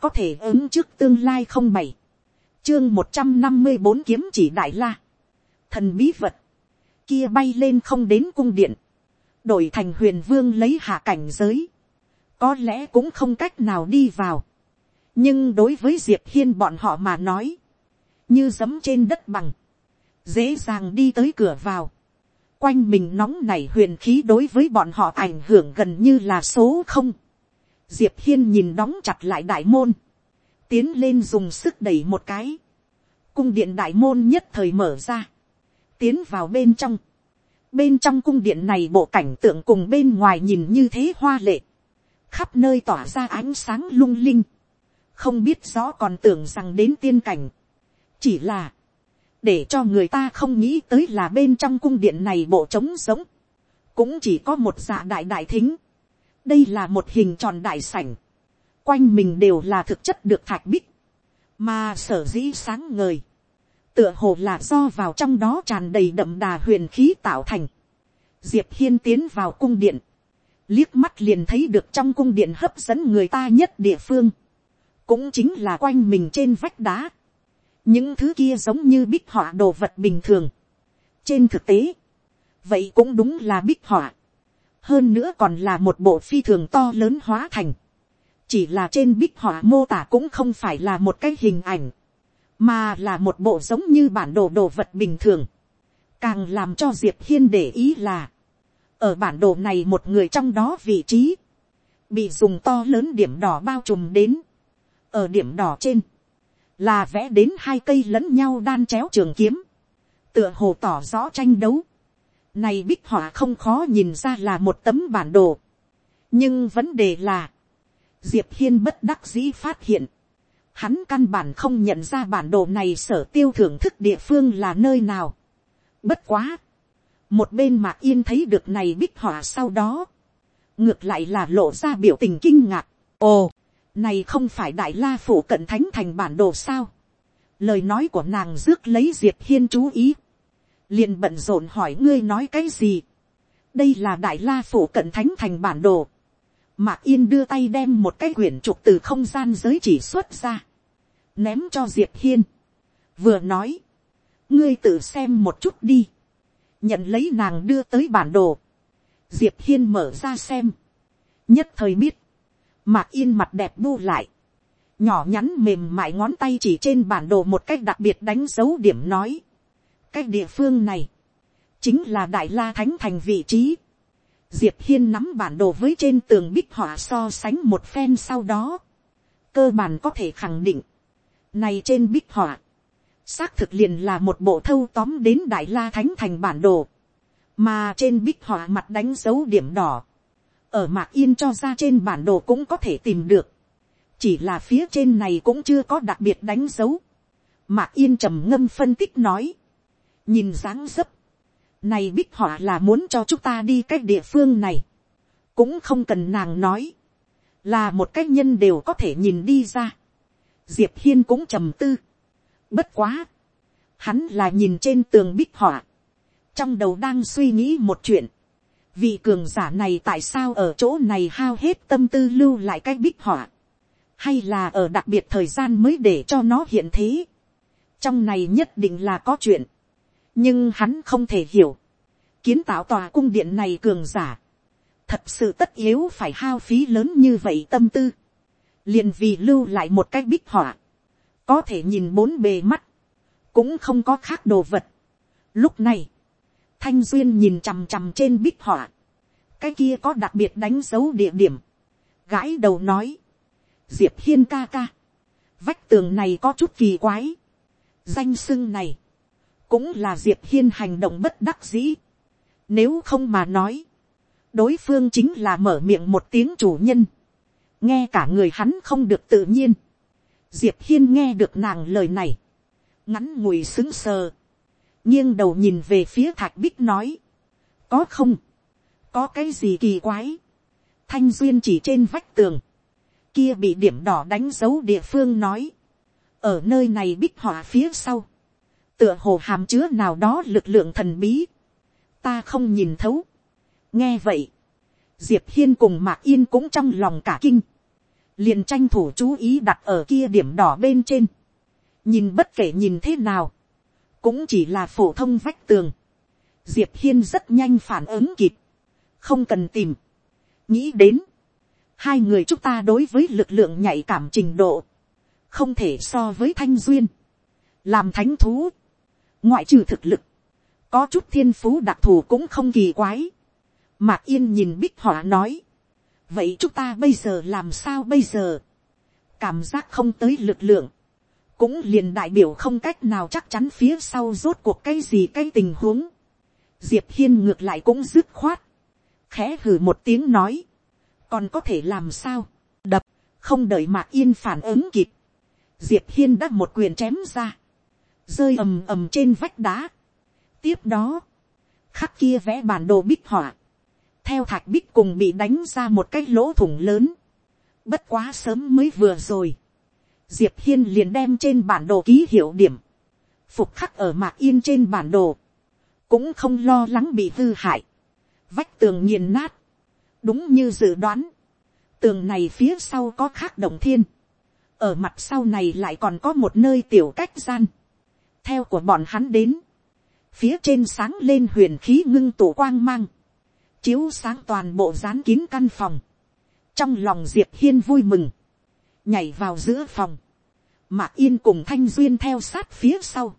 có thể ứng trước tương lai không bảy, chương một trăm năm mươi bốn kiếm chỉ đại la, thần bí vật, kia bay lên không đến cung điện, đổi thành huyền vương lấy hạ cảnh giới, có lẽ cũng không cách nào đi vào, nhưng đối với diệp hiên bọn họ mà nói, như giấm trên đất bằng, dễ dàng đi tới cửa vào, quanh mình nóng nảy huyền khí đối với bọn họ ảnh hưởng gần như là số không. Diệp hiên nhìn đóng chặt lại đại môn, tiến lên dùng sức đẩy một cái, cung điện đại môn nhất thời mở ra, tiến vào bên trong, bên trong cung điện này bộ cảnh tượng cùng bên ngoài nhìn như thế hoa lệ, khắp nơi tỏa ra ánh sáng lung linh, không biết rõ còn tưởng rằng đến tiên cảnh, chỉ là, để cho người ta không nghĩ tới là bên trong cung điện này bộ trống giống, cũng chỉ có một dạ đại đại thính, đây là một hình tròn đại sảnh, quanh mình đều là thực chất được thạch bích, mà sở dĩ sáng ngời, tựa hồ là do vào trong đó tràn đầy đậm đà huyền khí tạo thành. Diệp hiên tiến vào cung điện, liếc mắt liền thấy được trong cung điện hấp dẫn người ta nhất địa phương, cũng chính là quanh mình trên vách đá, những thứ kia giống như bích họa đồ vật bình thường. trên thực tế, vậy cũng đúng là bích họa hơn nữa còn là một bộ phi thường to lớn hóa thành. chỉ là trên bích họa mô tả cũng không phải là một cái hình ảnh, mà là một bộ giống như bản đồ đồ vật bình thường. càng làm cho diệp hiên để ý là, ở bản đồ này một người trong đó vị trí, bị dùng to lớn điểm đỏ bao trùm đến, ở điểm đỏ trên, là vẽ đến hai cây lẫn nhau đan chéo trường kiếm, tựa hồ tỏ rõ tranh đấu. Này bích họa không khó nhìn ra là một tấm bản đồ. nhưng vấn đề là, diệp hiên bất đắc dĩ phát hiện, hắn căn bản không nhận ra bản đồ này sở tiêu thưởng thức địa phương là nơi nào. bất quá, một bên mạc yên thấy được này bích họa sau đó, ngược lại là lộ ra biểu tình kinh ngạc. ồ, này không phải đại la phủ cận thánh thành bản đồ sao. lời nói của nàng rước lấy diệp hiên chú ý liền bận rộn hỏi ngươi nói cái gì. đây là đại la phủ cận thánh thành bản đồ. mạc yên đưa tay đem một cái quyển trục từ không gian giới chỉ xuất ra. ném cho diệp hiên. vừa nói. ngươi tự xem một chút đi. nhận lấy nàng đưa tới bản đồ. diệp hiên mở ra xem. nhất thời biết Mạc yên mặt đẹp bu lại. Nhỏ nhắn mềm mại ngón tay chỉ trên bản đồ một cách đặc biệt đánh dấu điểm nói. Cái địa phương này. Chính là Đại La Thánh Thành vị trí. Diệp Hiên nắm bản đồ với trên tường bích họa so sánh một phen sau đó. Cơ bản có thể khẳng định. Này trên bích họa. Xác thực liền là một bộ thâu tóm đến Đại La Thánh Thành bản đồ. Mà trên bích họa mặt đánh dấu điểm đỏ ở mạc yên cho ra trên bản đồ cũng có thể tìm được, chỉ là phía trên này cũng chưa có đặc biệt đánh dấu. mạc yên trầm ngâm phân tích nói, nhìn dáng dấp, này bích họa là muốn cho chúng ta đi cái địa phương này, cũng không cần nàng nói, là một cái nhân đều có thể nhìn đi ra. diệp hiên cũng trầm tư, bất quá, hắn là nhìn trên tường bích họa, trong đầu đang suy nghĩ một chuyện, vị cường giả này tại sao ở chỗ này hao hết tâm tư lưu lại cái bích họa, hay là ở đặc biệt thời gian mới để cho nó hiện thế. trong này nhất định là có chuyện, nhưng hắn không thể hiểu, kiến tạo tòa cung điện này cường giả, thật sự tất yếu phải hao phí lớn như vậy tâm tư, liền vì lưu lại một cái bích họa, có thể nhìn bốn bề mắt, cũng không có khác đồ vật. Lúc này, thanh duyên nhìn chằm chằm trên bích họa, cái kia có đặc biệt đánh dấu địa điểm, gãi đầu nói, diệp hiên ca ca, vách tường này có chút kỳ quái, danh sưng này, cũng là diệp hiên hành động bất đắc dĩ, nếu không mà nói, đối phương chính là mở miệng một tiếng chủ nhân, nghe cả người hắn không được tự nhiên, diệp hiên nghe được nàng lời này, ngắn ngùi xứng sờ, nghiêng đầu nhìn về phía thạch bích nói, có không, có cái gì kỳ quái, thanh duyên chỉ trên vách tường, kia bị điểm đỏ đánh dấu địa phương nói, ở nơi này bích họa phía sau, tựa hồ hàm chứa nào đó lực lượng thần bí, ta không nhìn thấu. nghe vậy, diệp hiên cùng mạc yên cũng trong lòng cả kinh, liền tranh thủ chú ý đặt ở kia điểm đỏ bên trên, nhìn bất kể nhìn thế nào, cũng chỉ là phổ thông vách tường, diệp hiên rất nhanh phản ứng kịp, không cần tìm, nghĩ đến, hai người chúng ta đối với lực lượng nhạy cảm trình độ, không thể so với thanh duyên, làm thánh thú, ngoại trừ thực lực, có chút thiên phú đặc thù cũng không kỳ quái. Mạc yên nhìn bích họa nói, vậy chúng ta bây giờ làm sao bây giờ, cảm giác không tới lực lượng, cũng liền đại biểu không cách nào chắc chắn phía sau rốt cuộc cái gì cái tình huống. Diệp hiên ngược lại cũng dứt khoát, khẽ hừ một tiếng nói, còn có thể làm sao, đập, không đợi mạc yên phản ứng kịp, diệp hiên đã một quyền chém ra, rơi ầm ầm trên vách đá. tiếp đó, khắc kia vẽ bản đồ bích họa, theo thạch bích cùng bị đánh ra một cái lỗ thủng lớn, bất quá sớm mới vừa rồi, diệp hiên liền đem trên bản đồ ký hiệu điểm, phục khắc ở mạc yên trên bản đồ, cũng không lo lắng bị hư hại, vách tường nghiền nát, đúng như dự đoán, tường này phía sau có khác động thiên, ở mặt sau này lại còn có một nơi tiểu cách gian, theo của bọn hắn đến, phía trên sáng lên huyền khí ngưng tụ quang mang, chiếu sáng toàn bộ dán kín căn phòng, trong lòng diệp hiên vui mừng, nhảy vào giữa phòng, mạc yên cùng thanh duyên theo sát phía sau,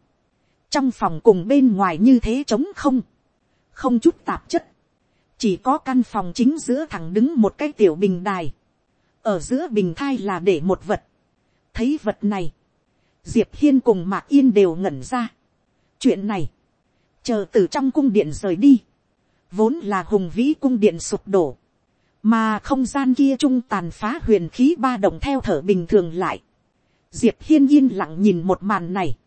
trong phòng cùng bên ngoài như thế trống không, không chút tạp chất, chỉ có căn phòng chính giữa thẳng đứng một cái tiểu bình đài, ở giữa bình thai là để một vật, thấy vật này, diệp hiên cùng mạc yên đều ngẩn ra. chuyện này, chờ từ trong cung điện rời đi, vốn là hùng vĩ cung điện sụp đổ, mà không gian kia trung tàn phá huyền khí ba động theo thở bình thường lại. diệp hiên yên lặng nhìn một màn này,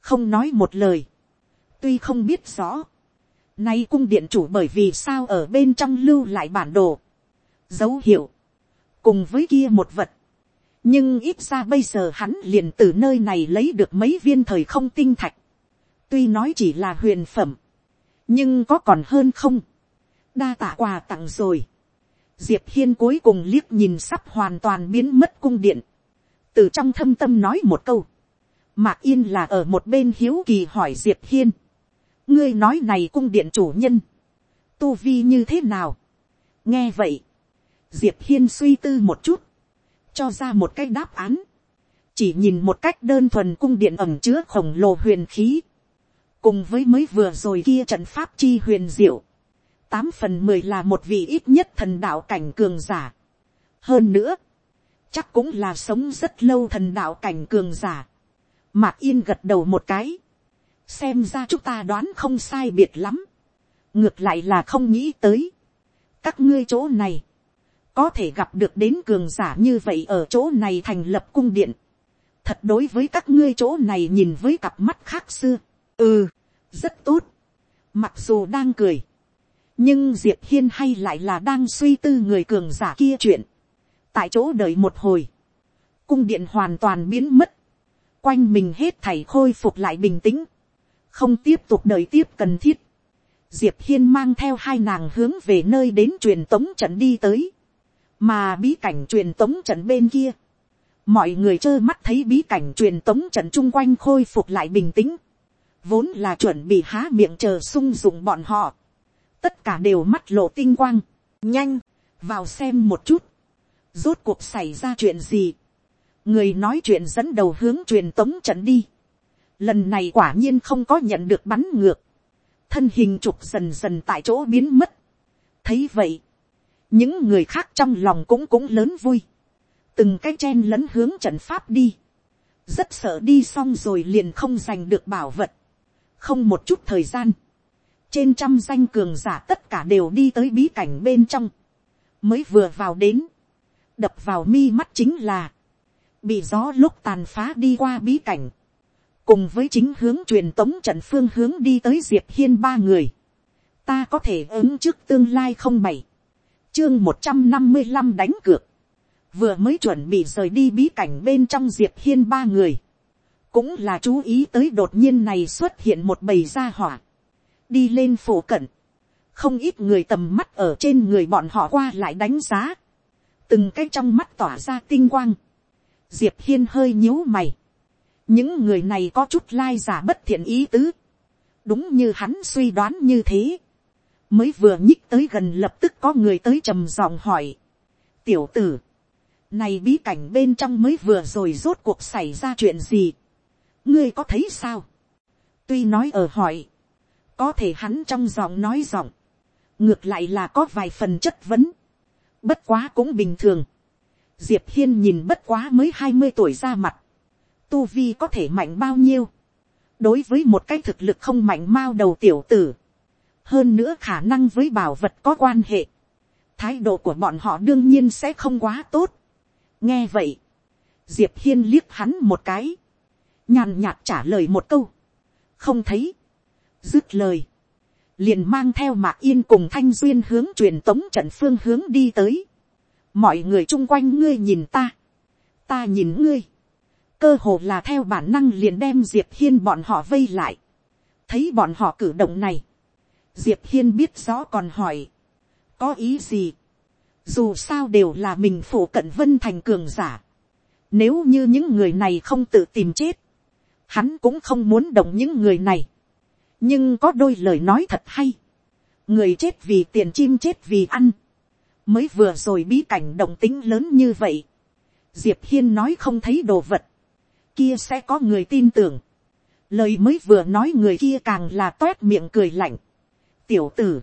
không nói một lời, tuy không biết rõ, nay cung điện chủ bởi vì sao ở bên trong lưu lại bản đồ, dấu hiệu, cùng với kia một vật, nhưng ít ra bây giờ hắn liền từ nơi này lấy được mấy viên thời không tinh thạch. tuy nói chỉ là huyền phẩm, nhưng có còn hơn không. đa tạ quà tặng rồi. diệp hiên cuối cùng liếc nhìn sắp hoàn toàn biến mất cung điện. từ trong thâm tâm nói một câu. mạc yên là ở một bên hiếu kỳ hỏi diệp hiên. ngươi nói này cung điện chủ nhân. tu vi như thế nào. nghe vậy. diệp hiên suy tư một chút cho ra một cái đáp án. Chỉ nhìn một cách đơn thuần cung điện ẩm chứa khổng lồ huyền khí. Cùng với mới vừa rồi kia trận pháp chi huyền diệu. Tám phần mười là một vị ít nhất thần đạo cảnh cường giả. Hơn nữa, chắc cũng là sống rất lâu thần đạo cảnh cường giả. Mạc Yên gật đầu một cái. Xem ra chúng ta đoán không sai biệt lắm. Ngược lại là không nghĩ tới. Các ngươi chỗ này có thể gặp được đến cường giả như vậy ở chỗ này thành lập cung điện. thật đối với các ngươi chỗ này nhìn với cặp mắt khác xưa. ừ, rất tốt. mặc dù đang cười, nhưng diệp hiên hay lại là đang suy tư người cường giả kia chuyện. tại chỗ đợi một hồi, cung điện hoàn toàn biến mất, quanh mình hết thảy khôi phục lại bình tĩnh, không tiếp tục đợi tiếp cần thiết. Diệp hiên mang theo hai nàng hướng về nơi đến truyền tống trận đi tới mà bí cảnh truyền tống trận bên kia, mọi người trơ mắt thấy bí cảnh truyền tống trận chung quanh khôi phục lại bình tĩnh, vốn là chuẩn bị há miệng chờ sung dụng bọn họ, tất cả đều mắt lộ tinh quang, nhanh, vào xem một chút, rốt cuộc xảy ra chuyện gì, người nói chuyện dẫn đầu hướng truyền tống trận đi, lần này quả nhiên không có nhận được bắn ngược, thân hình trục dần dần tại chỗ biến mất, thấy vậy, những người khác trong lòng cũng cũng lớn vui, từng cái chen lẫn hướng trận pháp đi, rất sợ đi xong rồi liền không giành được bảo vật, không một chút thời gian, trên trăm danh cường giả tất cả đều đi tới bí cảnh bên trong, mới vừa vào đến, đập vào mi mắt chính là, bị gió lúc tàn phá đi qua bí cảnh, cùng với chính hướng truyền tống trận phương hướng đi tới diệp hiên ba người, ta có thể ứng trước tương lai không bảy, chương một trăm năm mươi năm đánh cược, vừa mới chuẩn bị rời đi bí cảnh bên trong diệp hiên ba người, cũng là chú ý tới đột nhiên này xuất hiện một bầy gia hỏa, đi lên phổ cận, không ít người tầm mắt ở trên người bọn họ qua lại đánh giá, từng cái trong mắt tỏa ra tinh quang, diệp hiên hơi nhíu mày, những người này có chút lai giả bất thiện ý tứ, đúng như hắn suy đoán như thế, mới vừa nhích tới gần lập tức có người tới trầm giọng hỏi, tiểu tử, này bí cảnh bên trong mới vừa rồi rốt cuộc xảy ra chuyện gì, ngươi có thấy sao, tuy nói ở hỏi, có thể hắn trong giọng nói giọng, ngược lại là có vài phần chất vấn, bất quá cũng bình thường, diệp hiên nhìn bất quá mới hai mươi tuổi ra mặt, tu vi có thể mạnh bao nhiêu, đối với một cái thực lực không mạnh mao đầu tiểu tử, hơn nữa khả năng với bảo vật có quan hệ, thái độ của bọn họ đương nhiên sẽ không quá tốt. nghe vậy, diệp hiên liếc hắn một cái, nhàn nhạt trả lời một câu, không thấy, dứt lời, liền mang theo mạc yên cùng thanh duyên hướng truyền tống trận phương hướng đi tới. mọi người chung quanh ngươi nhìn ta, ta nhìn ngươi, cơ hồ là theo bản năng liền đem diệp hiên bọn họ vây lại, thấy bọn họ cử động này, diệp hiên biết rõ còn hỏi, có ý gì, dù sao đều là mình phủ cận vân thành cường giả, nếu như những người này không tự tìm chết, hắn cũng không muốn động những người này, nhưng có đôi lời nói thật hay, người chết vì tiền chim chết vì ăn, mới vừa rồi bí cảnh động tính lớn như vậy, diệp hiên nói không thấy đồ vật, kia sẽ có người tin tưởng, lời mới vừa nói người kia càng là toét miệng cười lạnh, tiểu tử,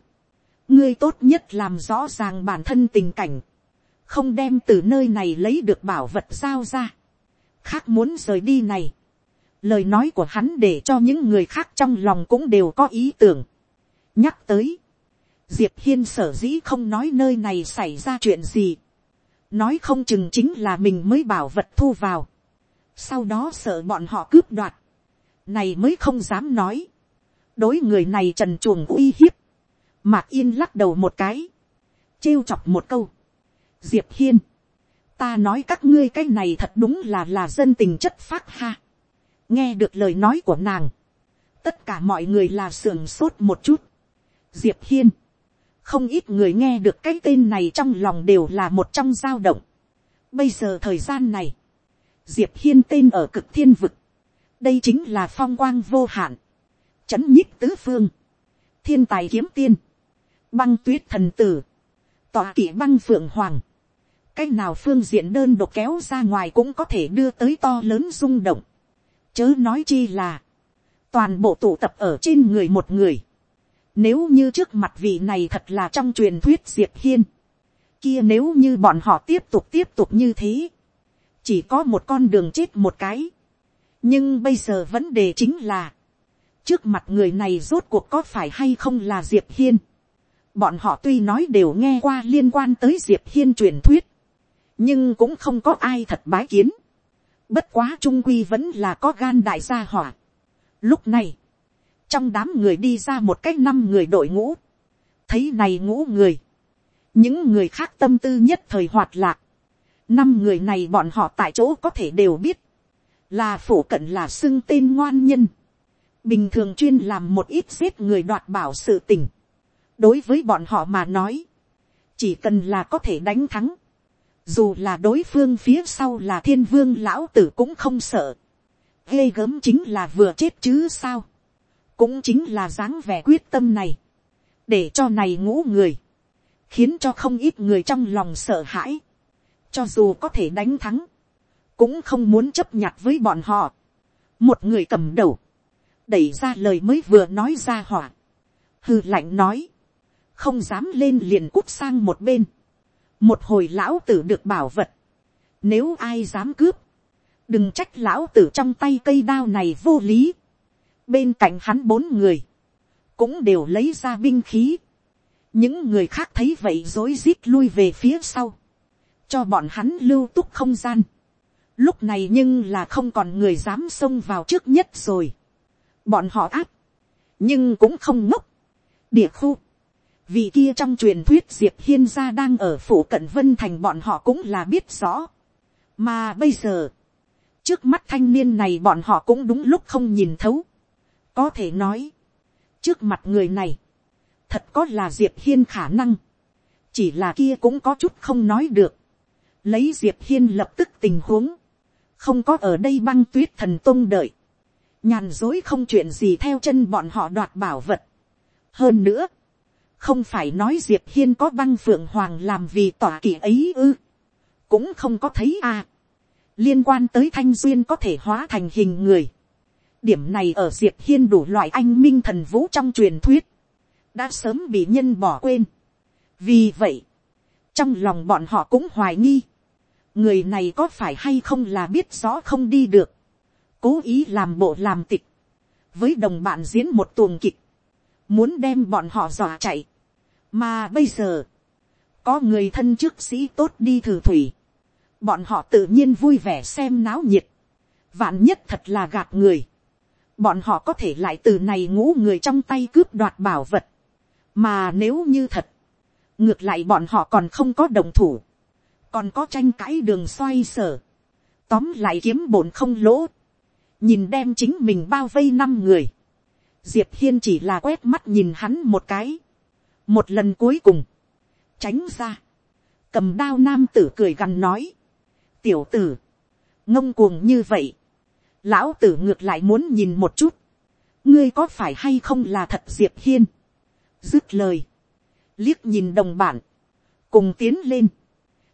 ngươi tốt nhất làm rõ ràng bản thân tình cảnh, không đem từ nơi này lấy được bảo vật giao ra, khác muốn rời đi này, lời nói của hắn để cho những người khác trong lòng cũng đều có ý tưởng. nhắc tới, diệp hiên sở dĩ không nói nơi này xảy ra chuyện gì, nói không chừng chính là mình mới bảo vật thu vào, sau đó sợ bọn họ cướp đoạt, này mới không dám nói, đối người này trần chuồng uy hiếp, Mạc Yên lắc đầu một cái. trêu chọc một câu. Diệp Hiên. Ta nói các ngươi cái này thật đúng là là dân tình chất phát ha. Nghe được lời nói của nàng. Tất cả mọi người là sườn sốt một chút. Diệp Hiên. Không ít người nghe được cái tên này trong lòng đều là một trong dao động. Bây giờ thời gian này. Diệp Hiên tên ở cực thiên vực. Đây chính là phong quang vô hạn. Chấn nhích tứ phương. Thiên tài kiếm tiên băng tuyết thần tử, tọa kỵ băng phượng hoàng, cái nào phương diện đơn độc kéo ra ngoài cũng có thể đưa tới to lớn rung động, chớ nói chi là, toàn bộ tụ tập ở trên người một người, nếu như trước mặt vị này thật là trong truyền thuyết diệp hiên, kia nếu như bọn họ tiếp tục tiếp tục như thế, chỉ có một con đường chết một cái. nhưng bây giờ vấn đề chính là, trước mặt người này rốt cuộc có phải hay không là diệp hiên. Bọn họ tuy nói đều nghe qua liên quan tới Diệp Hiên truyền thuyết. Nhưng cũng không có ai thật bái kiến. Bất quá trung quy vẫn là có gan đại gia hỏa. Lúc này. Trong đám người đi ra một cách năm người đội ngũ. Thấy này ngũ người. Những người khác tâm tư nhất thời hoạt lạc. Năm người này bọn họ tại chỗ có thể đều biết. Là phủ cận là xưng tên ngoan nhân. Bình thường chuyên làm một ít giết người đoạt bảo sự tình đối với bọn họ mà nói, chỉ cần là có thể đánh thắng, dù là đối phương phía sau là thiên vương lão tử cũng không sợ, ghê gớm chính là vừa chết chứ sao, cũng chính là dáng vẻ quyết tâm này, để cho này ngũ người, khiến cho không ít người trong lòng sợ hãi, cho dù có thể đánh thắng, cũng không muốn chấp nhặt với bọn họ. một người cầm đầu, đẩy ra lời mới vừa nói ra hỏa, hư lạnh nói, không dám lên liền cút sang một bên, một hồi lão tử được bảo vật, nếu ai dám cướp, đừng trách lão tử trong tay cây đao này vô lý, bên cạnh hắn bốn người, cũng đều lấy ra binh khí, những người khác thấy vậy rối rít lui về phía sau, cho bọn hắn lưu túc không gian, lúc này nhưng là không còn người dám xông vào trước nhất rồi, bọn họ áp, nhưng cũng không ngốc, địa khu, vì kia trong truyền thuyết diệp hiên gia đang ở phủ cận vân thành bọn họ cũng là biết rõ. mà bây giờ, trước mắt thanh niên này bọn họ cũng đúng lúc không nhìn thấu. có thể nói, trước mặt người này, thật có là diệp hiên khả năng, chỉ là kia cũng có chút không nói được. lấy diệp hiên lập tức tình huống, không có ở đây băng tuyết thần tôn đợi, nhàn dối không chuyện gì theo chân bọn họ đoạt bảo vật. hơn nữa, không phải nói diệp hiên có băng phượng hoàng làm vì tỏa kỳ ấy ư, cũng không có thấy à. liên quan tới thanh duyên có thể hóa thành hình người, điểm này ở diệp hiên đủ loại anh minh thần vũ trong truyền thuyết, đã sớm bị nhân bỏ quên. vì vậy, trong lòng bọn họ cũng hoài nghi, người này có phải hay không là biết rõ không đi được, cố ý làm bộ làm tịch, với đồng bạn diễn một tuồng kịch, muốn đem bọn họ dọa chạy, mà bây giờ, có người thân trước sĩ tốt đi thử thủy, bọn họ tự nhiên vui vẻ xem náo nhiệt, vạn nhất thật là gạt người, bọn họ có thể lại từ này ngũ người trong tay cướp đoạt bảo vật, mà nếu như thật, ngược lại bọn họ còn không có đồng thủ, còn có tranh cãi đường xoay sở, tóm lại kiếm bổn không lỗ, nhìn đem chính mình bao vây năm người, diệp hiên chỉ là quét mắt nhìn hắn một cái, một lần cuối cùng, tránh ra, cầm đao nam tử cười gằn nói, tiểu tử, ngông cuồng như vậy, lão tử ngược lại muốn nhìn một chút, ngươi có phải hay không là thật diệp hiên, dứt lời, liếc nhìn đồng bản, cùng tiến lên,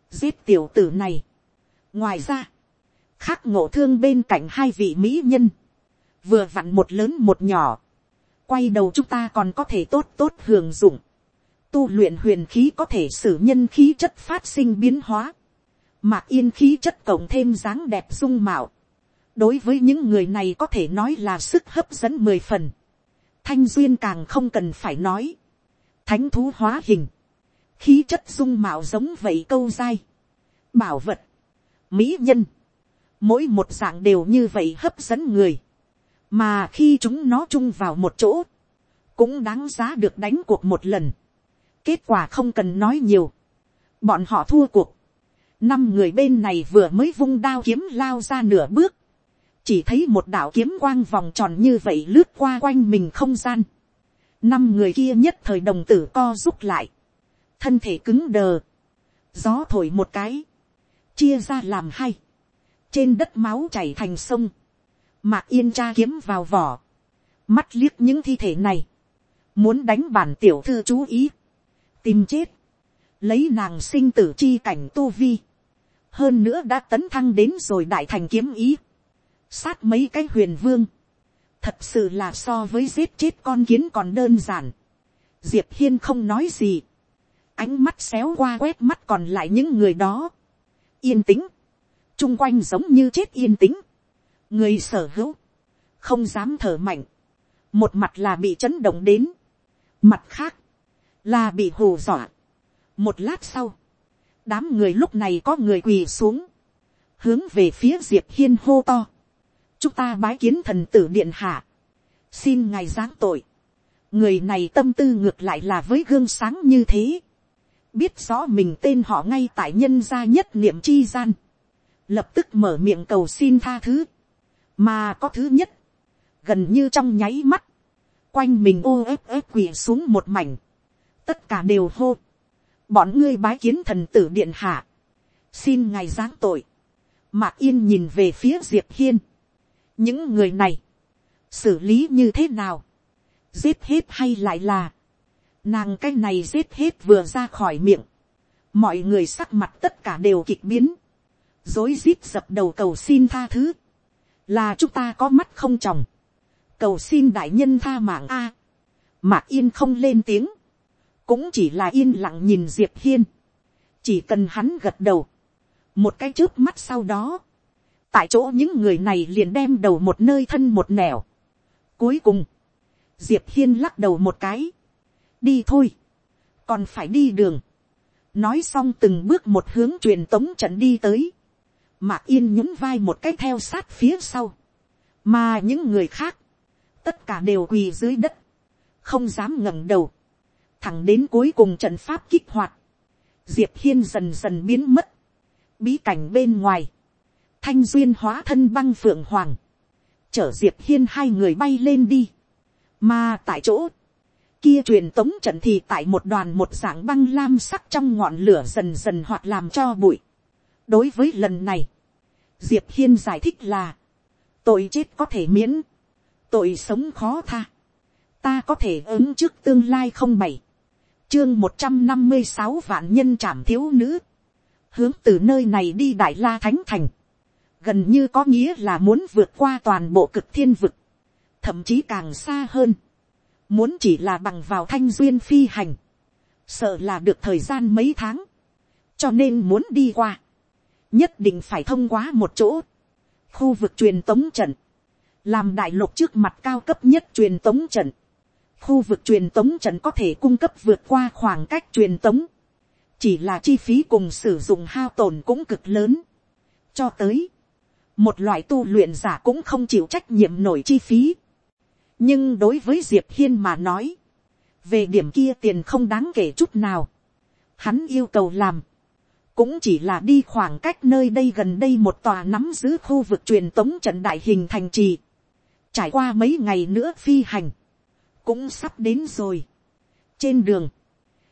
giết tiểu tử này. ngoài ra, khác ngộ thương bên cạnh hai vị mỹ nhân, vừa vặn một lớn một nhỏ, quay đầu chúng ta còn có thể tốt tốt hưởng dụng, tu luyện huyền khí có thể xử nhân khí chất phát sinh biến hóa, mạc yên khí chất cộng thêm dáng đẹp dung mạo, đối với những người này có thể nói là sức hấp dẫn mười phần, thanh duyên càng không cần phải nói, thánh thú hóa hình, khí chất dung mạo giống vậy câu dai, bảo vật, mỹ nhân, mỗi một dạng đều như vậy hấp dẫn người, mà khi chúng nó chung vào một chỗ, cũng đáng giá được đánh cuộc một lần, kết quả không cần nói nhiều, bọn họ thua cuộc, năm người bên này vừa mới vung đao kiếm lao ra nửa bước, chỉ thấy một đạo kiếm quang vòng tròn như vậy lướt qua quanh mình không gian, năm người kia nhất thời đồng tử co rút lại, thân thể cứng đờ, gió thổi một cái, chia ra làm hai, trên đất máu chảy thành sông, mạc yên tra kiếm vào vỏ, mắt liếc những thi thể này, muốn đánh bản tiểu thư chú ý, tìm chết, lấy nàng sinh tử chi cảnh tu vi, hơn nữa đã tấn thăng đến rồi đại thành kiếm ý, sát mấy cái huyền vương, thật sự là so với giết chết con kiến còn đơn giản. diệp hiên không nói gì, ánh mắt xéo qua quét mắt còn lại những người đó, yên tĩnh, chung quanh giống như chết yên tĩnh, người sở hữu, không dám thở mạnh, một mặt là bị chấn động đến, mặt khác, là bị hù dọa. một lát sau, đám người lúc này có người quỳ xuống, hướng về phía diệp hiên hô to, chúng ta bái kiến thần tử điện hạ, xin ngài giáng tội, người này tâm tư ngược lại là với gương sáng như thế, biết rõ mình tên họ ngay tại nhân gia nhất niệm chi gian, lập tức mở miệng cầu xin tha thứ, mà có thứ nhất, gần như trong nháy mắt, quanh mình ô ép ép quỳ xuống một mảnh, tất cả đều hô, bọn ngươi bái kiến thần tử điện hạ, xin ngài giáng tội, mạc yên nhìn về phía diệp hiên, những người này, xử lý như thế nào, giết hết hay lại là, nàng cái này giết hết vừa ra khỏi miệng, mọi người sắc mặt tất cả đều kịch biến, dối rít dập đầu cầu xin tha thứ, là chúng ta có mắt không tròng, cầu xin đại nhân tha mạng a, mạc yên không lên tiếng, cũng chỉ là yên lặng nhìn diệp hiên, chỉ cần hắn gật đầu, một cái trước mắt sau đó, tại chỗ những người này liền đem đầu một nơi thân một nẻo. Cuối cùng, diệp hiên lắc đầu một cái, đi thôi, còn phải đi đường, nói xong từng bước một hướng truyền tống trận đi tới, mạc yên nhún vai một cái theo sát phía sau, mà những người khác, tất cả đều quỳ dưới đất, không dám ngẩng đầu, thẳng đến cuối cùng trận pháp kích hoạt, diệp hiên dần dần biến mất, bí cảnh bên ngoài, thanh duyên hóa thân băng phượng hoàng, chở diệp hiên hai người bay lên đi, mà tại chỗ, kia truyền tống trận thì tại một đoàn một dạng băng lam sắc trong ngọn lửa dần dần hoạt làm cho bụi, đối với lần này, diệp hiên giải thích là, tội chết có thể miễn, tội sống khó tha, ta có thể ứng trước tương lai không bảy, chương một trăm năm mươi sáu vạn nhân trảm thiếu nữ, hướng từ nơi này đi đại la thánh thành, gần như có nghĩa là muốn vượt qua toàn bộ cực thiên vực, thậm chí càng xa hơn, muốn chỉ là bằng vào thanh duyên phi hành, sợ là được thời gian mấy tháng, cho nên muốn đi qua, nhất định phải thông qua một chỗ, khu vực truyền tống trận, làm đại lục trước mặt cao cấp nhất truyền tống trận, khu vực truyền tống trận có thể cung cấp vượt qua khoảng cách truyền tống, chỉ là chi phí cùng sử dụng hao tổn cũng cực lớn. cho tới, một loại tu luyện giả cũng không chịu trách nhiệm nổi chi phí. nhưng đối với diệp hiên mà nói, về điểm kia tiền không đáng kể chút nào. hắn yêu cầu làm, cũng chỉ là đi khoảng cách nơi đây gần đây một tòa nắm giữ khu vực truyền tống trận đại hình thành trì. trải qua mấy ngày nữa phi hành, cũng sắp đến rồi. trên đường,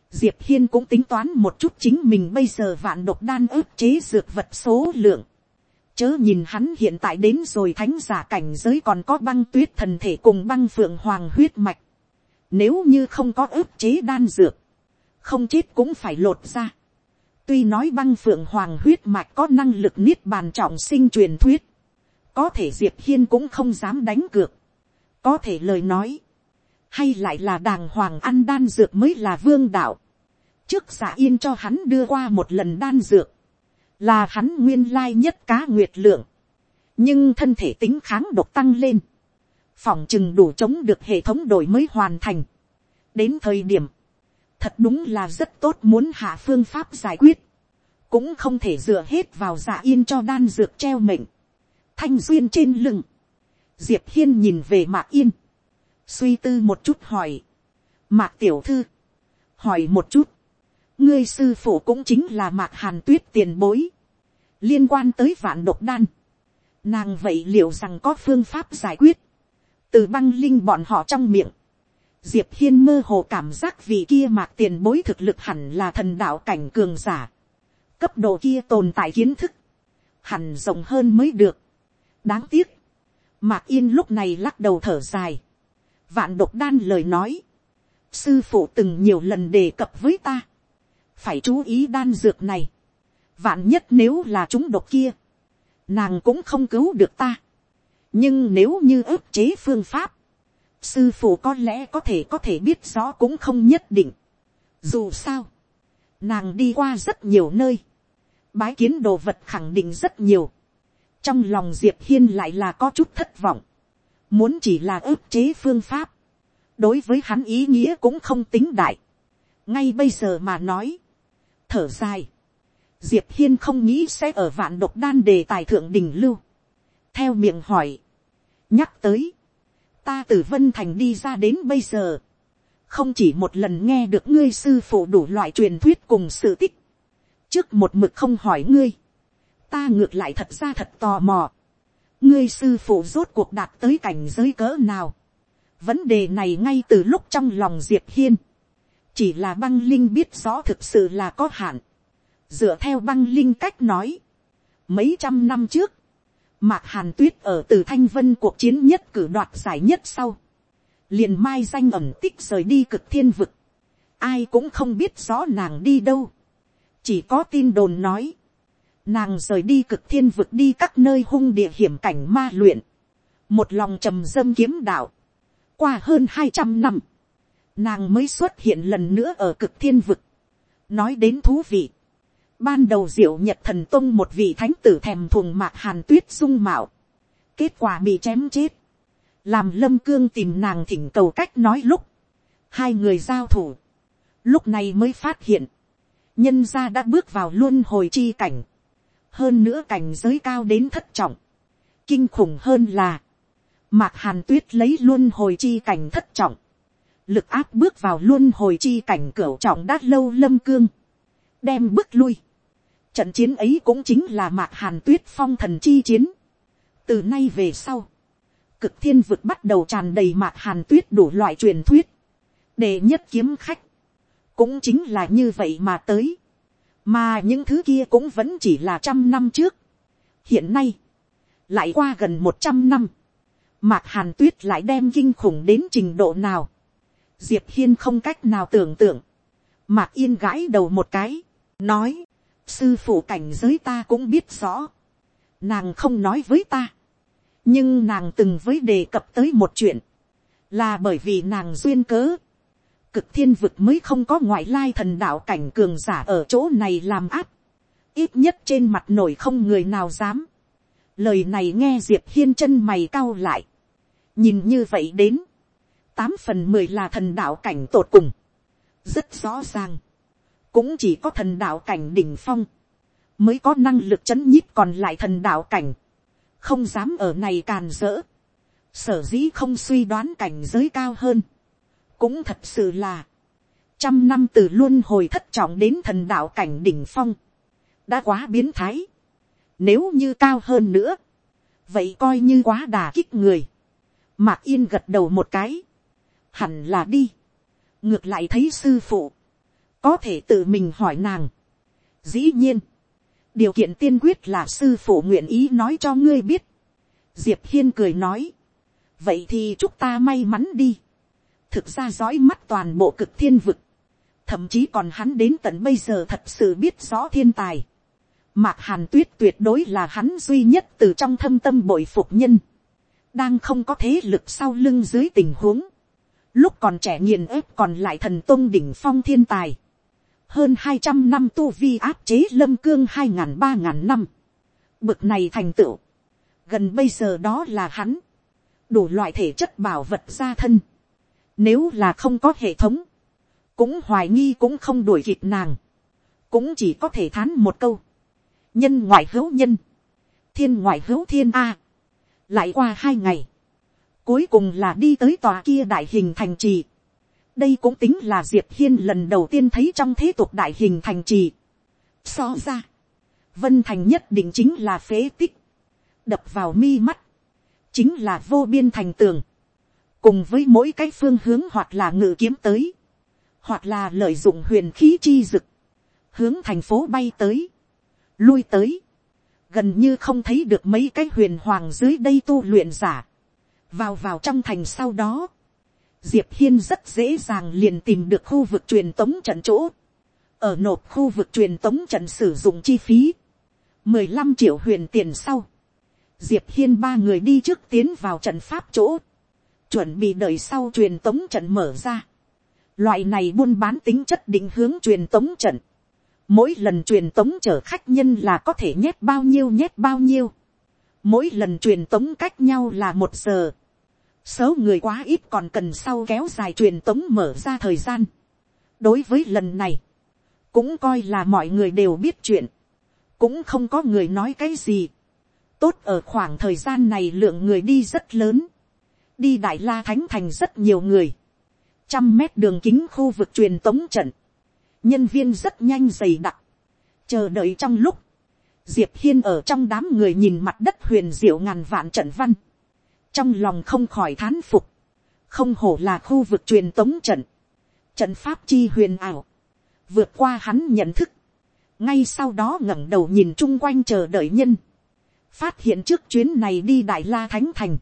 diệp hiên cũng tính toán một chút chính mình bây giờ vạn độc đan ức chế dược vật số lượng. chớ nhìn hắn hiện tại đến rồi thánh giả cảnh giới còn có băng tuyết thần thể cùng băng phượng hoàng huyết mạch. nếu như không có ức chế đan dược, không chết cũng phải lột ra. tuy nói băng phượng hoàng huyết mạch có năng lực niết bàn trọng sinh truyền thuyết, có thể diệp hiên cũng không dám đánh cược. có thể lời nói, hay lại là đàng hoàng ăn đan dược mới là vương đạo. trước giả yên cho hắn đưa qua một lần đan dược, là hắn nguyên lai nhất cá nguyệt lượng, nhưng thân thể tính kháng độc tăng lên, phòng chừng đủ chống được hệ thống đổi mới hoàn thành. đến thời điểm, thật đúng là rất tốt muốn hạ phương pháp giải quyết, cũng không thể dựa hết vào giả yên cho đan dược treo mệnh, thanh duyên trên lưng, diệp hiên nhìn về mạc yên, suy tư một chút hỏi, mạc tiểu thư, hỏi một chút, ngươi sư phụ cũng chính là mạc hàn tuyết tiền bối, liên quan tới vạn độc đan, nàng vậy liệu rằng có phương pháp giải quyết, từ băng linh bọn họ trong miệng, diệp hiên mơ hồ cảm giác vì kia mạc tiền bối thực lực hẳn là thần đạo cảnh cường giả, cấp độ kia tồn tại kiến thức, hẳn rộng hơn mới được. đáng tiếc, mạc yên lúc này lắc đầu thở dài, vạn độc đan lời nói, sư phụ từng nhiều lần đề cập với ta, phải chú ý đan dược này, vạn nhất nếu là chúng độc kia, nàng cũng không cứu được ta, nhưng nếu như ức chế phương pháp, sư phụ có lẽ có thể có thể biết rõ cũng không nhất định. Dù sao, nàng đi qua rất nhiều nơi, bái kiến đồ vật khẳng định rất nhiều, trong lòng diệp hiên lại là có chút thất vọng, muốn chỉ là ức chế phương pháp, đối với hắn ý nghĩa cũng không tính đại, ngay bây giờ mà nói, thở dài, diệp hiên không nghĩ sẽ ở vạn độc đan đề tài thượng đình lưu, theo miệng hỏi, nhắc tới, ta từ vân thành đi ra đến bây giờ, không chỉ một lần nghe được ngươi sư phụ đủ loại truyền thuyết cùng sự tích, trước một mực không hỏi ngươi, ta ngược lại thật ra thật tò mò, ngươi sư phụ rốt cuộc đạt tới cảnh giới cỡ nào. vấn đề này ngay từ lúc trong lòng diệp hiên, chỉ là băng linh biết rõ thực sự là có hạn. dựa theo băng linh cách nói, mấy trăm năm trước, mạc hàn tuyết ở từ thanh vân cuộc chiến nhất cử đoạt giải nhất sau, liền mai danh ẩm tích rời đi cực thiên vực, ai cũng không biết rõ nàng đi đâu, chỉ có tin đồn nói, Nàng rời đi cực thiên vực đi các nơi hung địa hiểm cảnh ma luyện. Một lòng trầm dâm kiếm đạo. Qua hơn hai trăm năm. Nàng mới xuất hiện lần nữa ở cực thiên vực. Nói đến thú vị. Ban đầu diệu nhật thần tông một vị thánh tử thèm thuồng mạc hàn tuyết dung mạo. Kết quả bị chém chết. Làm lâm cương tìm nàng thỉnh cầu cách nói lúc. Hai người giao thủ. Lúc này mới phát hiện. Nhân gia đã bước vào luân hồi chi cảnh hơn nữa cảnh giới cao đến thất trọng, kinh khủng hơn là, mạc hàn tuyết lấy luôn hồi chi cảnh thất trọng, lực áp bước vào luôn hồi chi cảnh cửa trọng đát lâu lâm cương, đem bước lui. Trận chiến ấy cũng chính là mạc hàn tuyết phong thần chi chiến. từ nay về sau, cực thiên vực bắt đầu tràn đầy mạc hàn tuyết đủ loại truyền thuyết, để nhất kiếm khách, cũng chính là như vậy mà tới mà những thứ kia cũng vẫn chỉ là trăm năm trước. hiện nay, lại qua gần một trăm năm, mạc hàn tuyết lại đem kinh khủng đến trình độ nào. diệp hiên không cách nào tưởng tượng, mạc yên gãi đầu một cái, nói, sư phụ cảnh giới ta cũng biết rõ, nàng không nói với ta, nhưng nàng từng với đề cập tới một chuyện, là bởi vì nàng duyên cớ, cực thiên vực mới không có ngoại lai thần đạo cảnh cường giả ở chỗ này làm áp, ít nhất trên mặt nổi không người nào dám, lời này nghe diệp hiên chân mày cau lại, nhìn như vậy đến, tám phần mười là thần đạo cảnh tột cùng, rất rõ ràng, cũng chỉ có thần đạo cảnh đỉnh phong, mới có năng lực chấn nhíp còn lại thần đạo cảnh, không dám ở này càn rỡ, sở dĩ không suy đoán cảnh giới cao hơn, cũng thật sự là, trăm năm từ luôn hồi thất trọng đến thần đạo cảnh đỉnh phong, đã quá biến thái, nếu như cao hơn nữa, vậy coi như quá đà kích người, mạc yên gật đầu một cái, hẳn là đi, ngược lại thấy sư phụ, có thể tự mình hỏi nàng. dĩ nhiên, điều kiện tiên quyết là sư phụ nguyện ý nói cho ngươi biết. diệp hiên cười nói, vậy thì chúc ta may mắn đi thực ra dõi mắt toàn bộ cực thiên vực, thậm chí còn hắn đến tận bây giờ thật sự biết rõ thiên tài. Mạc hàn tuyết tuyệt đối là hắn duy nhất từ trong thâm tâm bội phục nhân, đang không có thế lực sau lưng dưới tình huống, lúc còn trẻ nghiền ép còn lại thần tôn đỉnh phong thiên tài, hơn hai trăm năm tu vi áp chế lâm cương hai ngàn ba ngàn năm, bực này thành tựu, gần bây giờ đó là hắn, đủ loại thể chất bảo vật ra thân, nếu là không có hệ thống, cũng hoài nghi cũng không đuổi kịp nàng, cũng chỉ có thể thán một câu, nhân ngoại hữu nhân, thiên ngoại hữu thiên a, lại qua hai ngày, cuối cùng là đi tới tòa kia đại hình thành trì. đây cũng tính là diệp hiên lần đầu tiên thấy trong thế tục đại hình thành trì. so ra, vân thành nhất định chính là phế tích, đập vào mi mắt, chính là vô biên thành tường, cùng với mỗi cái phương hướng hoặc là ngự kiếm tới, hoặc là lợi dụng huyền khí chi dực, hướng thành phố bay tới, lui tới, gần như không thấy được mấy cái huyền hoàng dưới đây tu luyện giả, vào vào trong thành sau đó, diệp hiên rất dễ dàng liền tìm được khu vực truyền tống trận chỗ, ở nộp khu vực truyền tống trận sử dụng chi phí, mười lăm triệu huyền tiền sau, diệp hiên ba người đi trước tiến vào trận pháp chỗ, chuẩn bị đợi sau truyền tống trận mở ra. Loại này buôn bán tính chất định hướng truyền tống trận. Mỗi lần truyền tống chở khách nhân là có thể nhét bao nhiêu nhét bao nhiêu mỗi lần truyền tống cách nhau là một giờ, số người quá ít còn cần sau kéo dài truyền tống mở ra thời gian. đối với lần này, cũng coi là mọi người đều biết chuyện, cũng không có người nói cái gì. tốt ở khoảng thời gian này lượng người đi rất lớn, đi đại la thánh thành rất nhiều người, trăm mét đường kính khu vực truyền tống trận, nhân viên rất nhanh dày đặc, chờ đợi trong lúc, diệp hiên ở trong đám người nhìn mặt đất huyền diệu ngàn vạn trận văn, trong lòng không khỏi thán phục, không hổ là khu vực truyền tống trận, trận pháp chi huyền ảo, vượt qua hắn nhận thức, ngay sau đó ngẩng đầu nhìn chung quanh chờ đợi nhân, phát hiện trước chuyến này đi đại la thánh thành,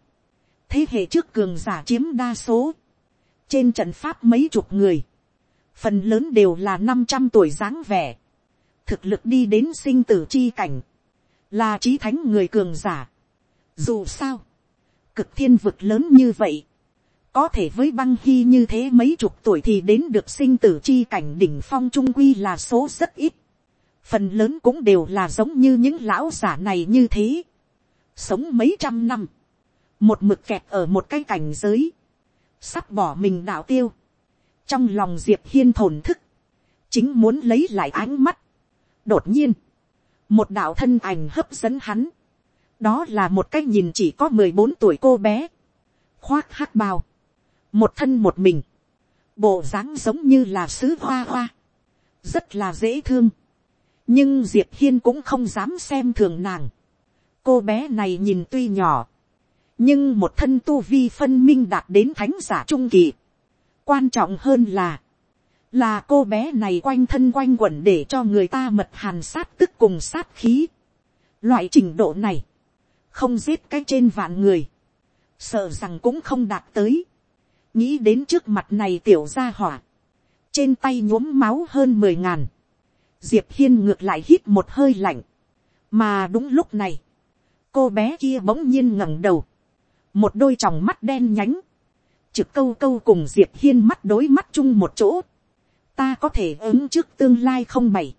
thế hệ trước cường giả chiếm đa số, trên trận pháp mấy chục người, phần lớn đều là năm trăm tuổi dáng vẻ, thực lực đi đến sinh tử chi cảnh, là trí thánh người cường giả. Dù sao, cực thiên vực lớn như vậy, có thể với băng hy như thế mấy chục tuổi thì đến được sinh tử chi cảnh đỉnh phong trung quy là số rất ít. Phần lớn cũng đều là giống như những lão giả này như thế. Sống mấy trăm năm. Một mực kẹt ở một cái cảnh giới. Sắp bỏ mình đạo tiêu. Trong lòng Diệp Hiên thổn thức. Chính muốn lấy lại ánh mắt. Đột nhiên. Một đạo thân ảnh hấp dẫn hắn. Đó là một cái nhìn chỉ có mười bốn tuổi cô bé. Khoác hát bào. Một thân một mình. Bộ dáng giống như là sứ hoa hoa. Rất là dễ thương. Nhưng Diệp Hiên cũng không dám xem thường nàng. Cô bé này nhìn tuy nhỏ. Nhưng một thân tu vi phân minh đạt đến thánh giả trung kỳ. Quan trọng hơn là là cô bé này quanh thân quanh quẩn để cho người ta mật hàn sát tức cùng sát khí. Loại trình độ này, không giết cái trên vạn người, sợ rằng cũng không đạt tới. nghĩ đến trước mặt này tiểu ra hỏa, trên tay nhuốm máu hơn mười ngàn, diệp hiên ngược lại hít một hơi lạnh, mà đúng lúc này, cô bé kia bỗng nhiên ngẩng đầu, một đôi tròng mắt đen nhánh, trực câu câu cùng diệp hiên mắt đối mắt chung một chỗ, ta có thể ứng trước tương lai không bảy,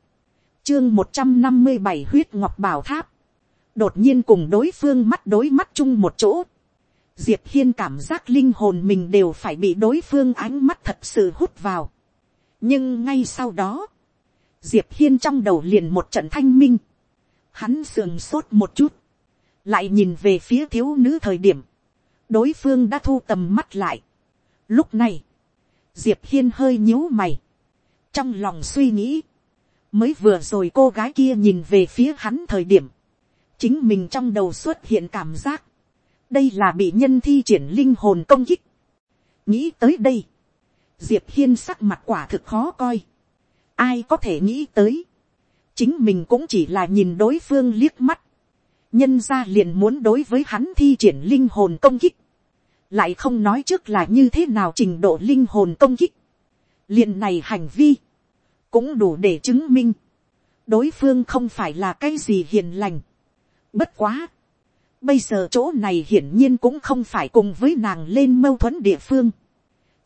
chương một trăm năm mươi bảy huyết ngọc bảo tháp, đột nhiên cùng đối phương mắt đối mắt chung một chỗ, diệp hiên cảm giác linh hồn mình đều phải bị đối phương ánh mắt thật sự hút vào. nhưng ngay sau đó, diệp hiên trong đầu liền một trận thanh minh, hắn sườn sốt một chút, lại nhìn về phía thiếu nữ thời điểm, đối phương đã thu tầm mắt lại. Lúc này, diệp hiên hơi nhíu mày, trong lòng suy nghĩ, mới vừa rồi cô gái kia nhìn về phía hắn thời điểm, chính mình trong đầu xuất hiện cảm giác, đây là bị nhân thi triển linh hồn công kích. nghĩ tới đây, diệp hiên sắc mặt quả thực khó coi, ai có thể nghĩ tới, chính mình cũng chỉ là nhìn đối phương liếc mắt, nhân ra liền muốn đối với hắn thi triển linh hồn công kích, lại không nói trước là như thế nào trình độ linh hồn công kích, liền này hành vi, cũng đủ để chứng minh, đối phương không phải là cái gì hiền lành. Bất quá, bây giờ chỗ này hiển nhiên cũng không phải cùng với nàng lên mâu thuẫn địa phương.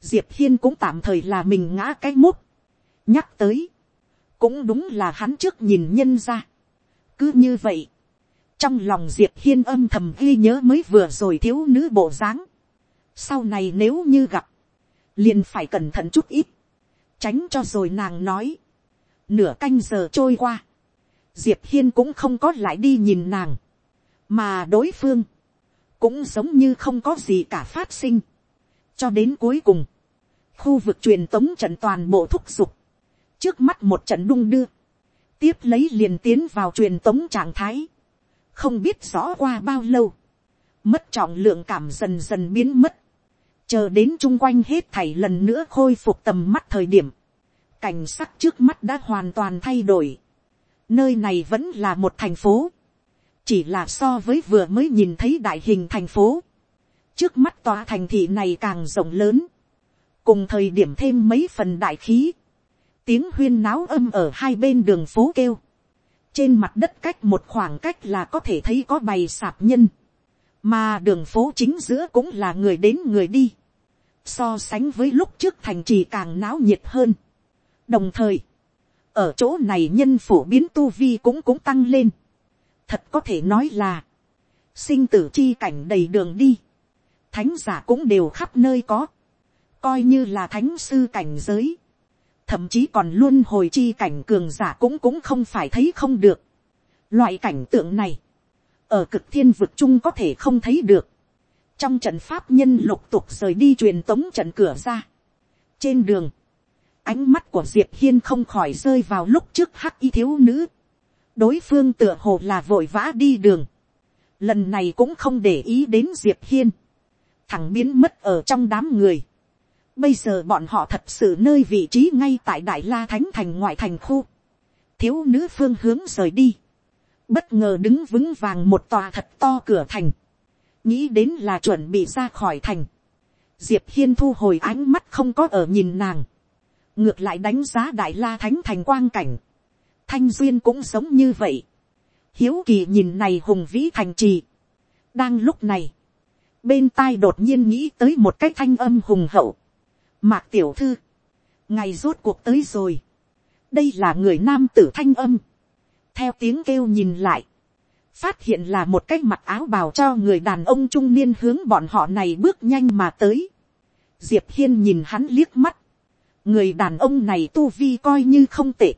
Diệp hiên cũng tạm thời là mình ngã cái mút. nhắc tới, cũng đúng là hắn trước nhìn nhân ra. cứ như vậy, trong lòng diệp hiên âm thầm ghi nhớ mới vừa rồi thiếu nữ bộ dáng. sau này nếu như gặp, liền phải cẩn thận chút ít tránh cho rồi nàng nói. nửa canh giờ trôi qua, diệp hiên cũng không có lại đi nhìn nàng, mà đối phương, cũng giống như không có gì cả phát sinh. cho đến cuối cùng, khu vực truyền tống trận toàn bộ thúc giục, trước mắt một trận đung đưa, tiếp lấy liền tiến vào truyền tống trạng thái, không biết rõ qua bao lâu, mất trọng lượng cảm dần dần biến mất, chờ đến chung quanh hết thảy lần nữa khôi phục tầm mắt thời điểm, cảnh sắc trước mắt đã hoàn toàn thay đổi. Nơi này vẫn là một thành phố, chỉ là so với vừa mới nhìn thấy đại hình thành phố, trước mắt tòa thành thị này càng rộng lớn, cùng thời điểm thêm mấy phần đại khí, tiếng huyên náo âm ở hai bên đường phố kêu, trên mặt đất cách một khoảng cách là có thể thấy có bày sạp nhân, mà đường phố chính giữa cũng là người đến người đi, so sánh với lúc trước thành trì càng náo nhiệt hơn. đồng thời, ở chỗ này nhân phổ biến tu vi cũng cũng tăng lên, thật có thể nói là, sinh tử chi cảnh đầy đường đi, thánh giả cũng đều khắp nơi có, coi như là thánh sư cảnh giới, thậm chí còn luôn hồi chi cảnh cường giả cũng cũng không phải thấy không được. Loại cảnh tượng này, ở cực thiên vực chung có thể không thấy được. Trong trận pháp nhân lục tục rời đi truyền tống trận cửa ra. Trên đường, ánh mắt của Diệp Hiên không khỏi rơi vào lúc trước hắc y thiếu nữ. Đối phương tựa hồ là vội vã đi đường. Lần này cũng không để ý đến Diệp Hiên. Thẳng biến mất ở trong đám người Bây giờ bọn họ thật sự nơi vị trí ngay tại Đại La Thánh Thành ngoại thành khu. Thiếu nữ phương hướng rời đi. Bất ngờ đứng vững vàng một tòa thật to cửa thành. Nghĩ đến là chuẩn bị ra khỏi thành. Diệp Hiên thu hồi ánh mắt không có ở nhìn nàng. Ngược lại đánh giá Đại La Thánh Thành quang cảnh. Thanh Duyên cũng sống như vậy. Hiếu kỳ nhìn này hùng vĩ thành trì. Đang lúc này. Bên tai đột nhiên nghĩ tới một cái thanh âm hùng hậu Mạc tiểu thư. Ngày rốt cuộc tới rồi. Đây là người nam tử thanh âm. Theo tiếng kêu nhìn lại. Phát hiện là một cái mặc áo bào cho người đàn ông trung niên hướng bọn họ này bước nhanh mà tới. Diệp Hiên nhìn hắn liếc mắt. Người đàn ông này tu vi coi như không tệ.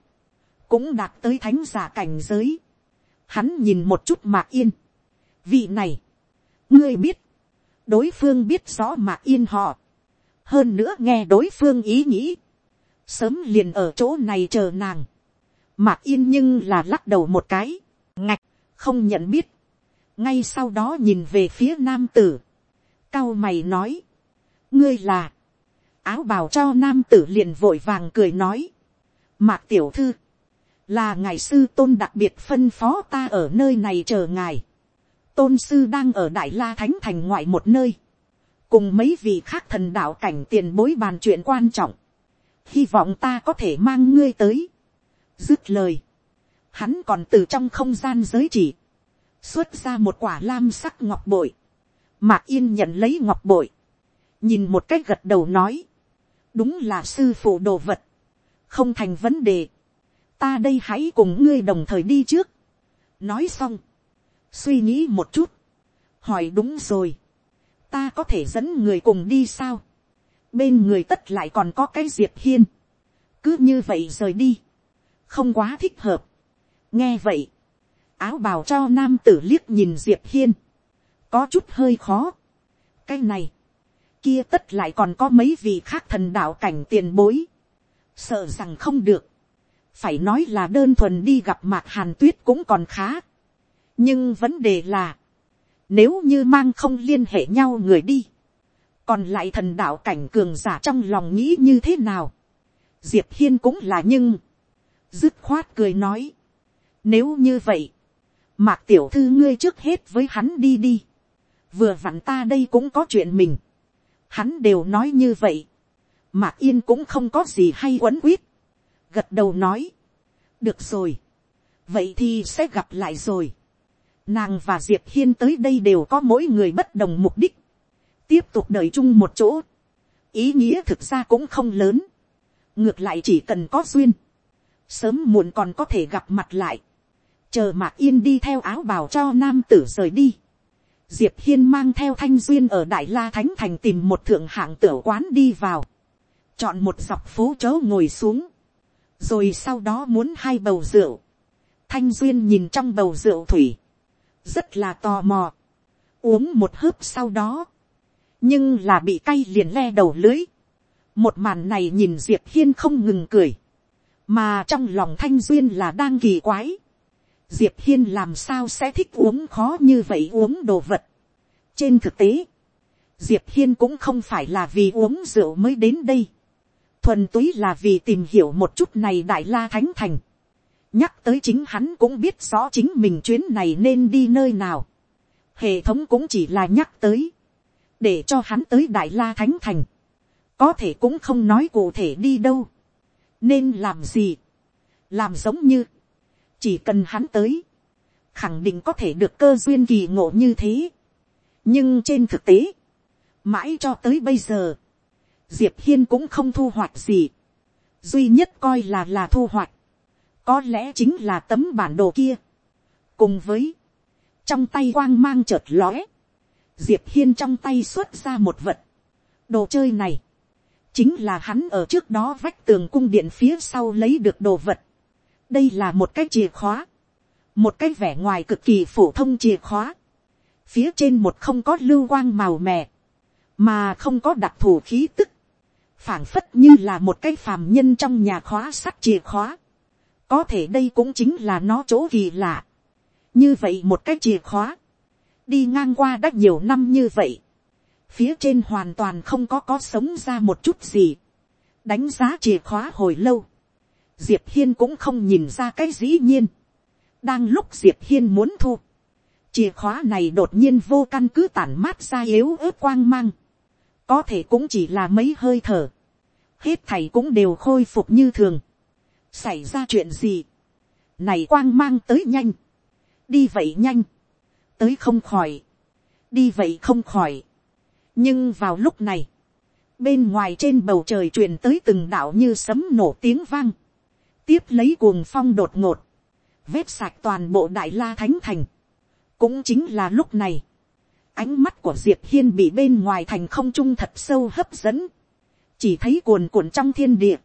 Cũng đạt tới thánh giả cảnh giới. Hắn nhìn một chút mạc yên. Vị này. Ngươi biết. Đối phương biết rõ mạc yên họ hơn nữa nghe đối phương ý nghĩ, sớm liền ở chỗ này chờ nàng, mạc yên nhưng là lắc đầu một cái, ngạch, không nhận biết, ngay sau đó nhìn về phía nam tử, cao mày nói, ngươi là, áo bào cho nam tử liền vội vàng cười nói, mạc tiểu thư, là ngài sư tôn đặc biệt phân phó ta ở nơi này chờ ngài, tôn sư đang ở đại la thánh thành ngoại một nơi, cùng mấy vị khác thần đạo cảnh tiền bối bàn chuyện quan trọng, hy vọng ta có thể mang ngươi tới. dứt lời, hắn còn từ trong không gian giới chỉ, xuất ra một quả lam sắc ngọc bội, mạc yên nhận lấy ngọc bội, nhìn một cách gật đầu nói, đúng là sư phụ đồ vật, không thành vấn đề, ta đây hãy cùng ngươi đồng thời đi trước. nói xong, suy nghĩ một chút, hỏi đúng rồi, ta có thể dẫn người cùng đi sao, bên người tất lại còn có cái diệp hiên, cứ như vậy rời đi, không quá thích hợp. nghe vậy, áo bào cho nam tử liếc nhìn diệp hiên, có chút hơi khó. cái này, kia tất lại còn có mấy vị khác thần đạo cảnh tiền bối, sợ rằng không được, phải nói là đơn thuần đi gặp mạc hàn tuyết cũng còn khá. nhưng vấn đề là, nếu như mang không liên hệ nhau người đi, còn lại thần đạo cảnh cường giả trong lòng nghĩ như thế nào, diệp hiên cũng là nhưng, dứt khoát cười nói, nếu như vậy, mạc tiểu thư ngươi trước hết với hắn đi đi, vừa vặn ta đây cũng có chuyện mình, hắn đều nói như vậy, mạc yên cũng không có gì hay quấn quýt, gật đầu nói, được rồi, vậy thì sẽ gặp lại rồi. Nàng và diệp hiên tới đây đều có mỗi người bất đồng mục đích, tiếp tục đợi chung một chỗ, ý nghĩa thực ra cũng không lớn, ngược lại chỉ cần có duyên, sớm muộn còn có thể gặp mặt lại, chờ mạc yên đi theo áo bào cho nam tử rời đi, diệp hiên mang theo thanh duyên ở đại la thánh thành tìm một thượng hạng tiểu quán đi vào, chọn một dọc phố chớ ngồi xuống, rồi sau đó muốn hai bầu rượu, thanh duyên nhìn trong bầu rượu thủy, rất là tò mò, uống một hớp sau đó, nhưng là bị cay liền le đầu lưới, một màn này nhìn diệp hiên không ngừng cười, mà trong lòng thanh duyên là đang kỳ quái, diệp hiên làm sao sẽ thích uống khó như vậy uống đồ vật. trên thực tế, diệp hiên cũng không phải là vì uống rượu mới đến đây, thuần túy là vì tìm hiểu một chút này đại la thánh thành nhắc tới chính hắn cũng biết rõ chính mình chuyến này nên đi nơi nào. hệ thống cũng chỉ là nhắc tới, để cho hắn tới đại la thánh thành. có thể cũng không nói cụ thể đi đâu. nên làm gì. làm giống như, chỉ cần hắn tới, khẳng định có thể được cơ duyên kỳ ngộ như thế. nhưng trên thực tế, mãi cho tới bây giờ, diệp hiên cũng không thu hoạch gì, duy nhất coi là là thu hoạch, có lẽ chính là tấm bản đồ kia, cùng với, trong tay quang mang chợt lóe, diệp hiên trong tay xuất ra một vật, đồ chơi này, chính là hắn ở trước đó vách tường cung điện phía sau lấy được đồ vật, đây là một cái chìa khóa, một cái vẻ ngoài cực kỳ phổ thông chìa khóa, phía trên một không có lưu quang màu mè, mà không có đặc thù khí tức, phảng phất như là một cái phàm nhân trong nhà khóa sắt chìa khóa có thể đây cũng chính là nó chỗ kỳ lạ. như vậy một cái chìa khóa, đi ngang qua đã nhiều năm như vậy, phía trên hoàn toàn không có có sống ra một chút gì, đánh giá chìa khóa hồi lâu, diệp hiên cũng không nhìn ra cái dĩ nhiên, đang lúc diệp hiên muốn thu, chìa khóa này đột nhiên vô căn cứ tản mát ra yếu ớt quang mang, có thể cũng chỉ là mấy hơi thở, hết thầy cũng đều khôi phục như thường, xảy ra chuyện gì, này quang mang tới nhanh, đi vậy nhanh, tới không khỏi, đi vậy không khỏi, nhưng vào lúc này, bên ngoài trên bầu trời truyền tới từng đạo như sấm nổ tiếng vang, tiếp lấy cuồng phong đột ngột, vét sạc toàn bộ đại la thánh thành, cũng chính là lúc này, Ánh mắt của Diệp Hiên bị bên ngoài thành không trung thật sâu hấp dẫn. Chỉ thấy cuồn cuộn trong thiên địa.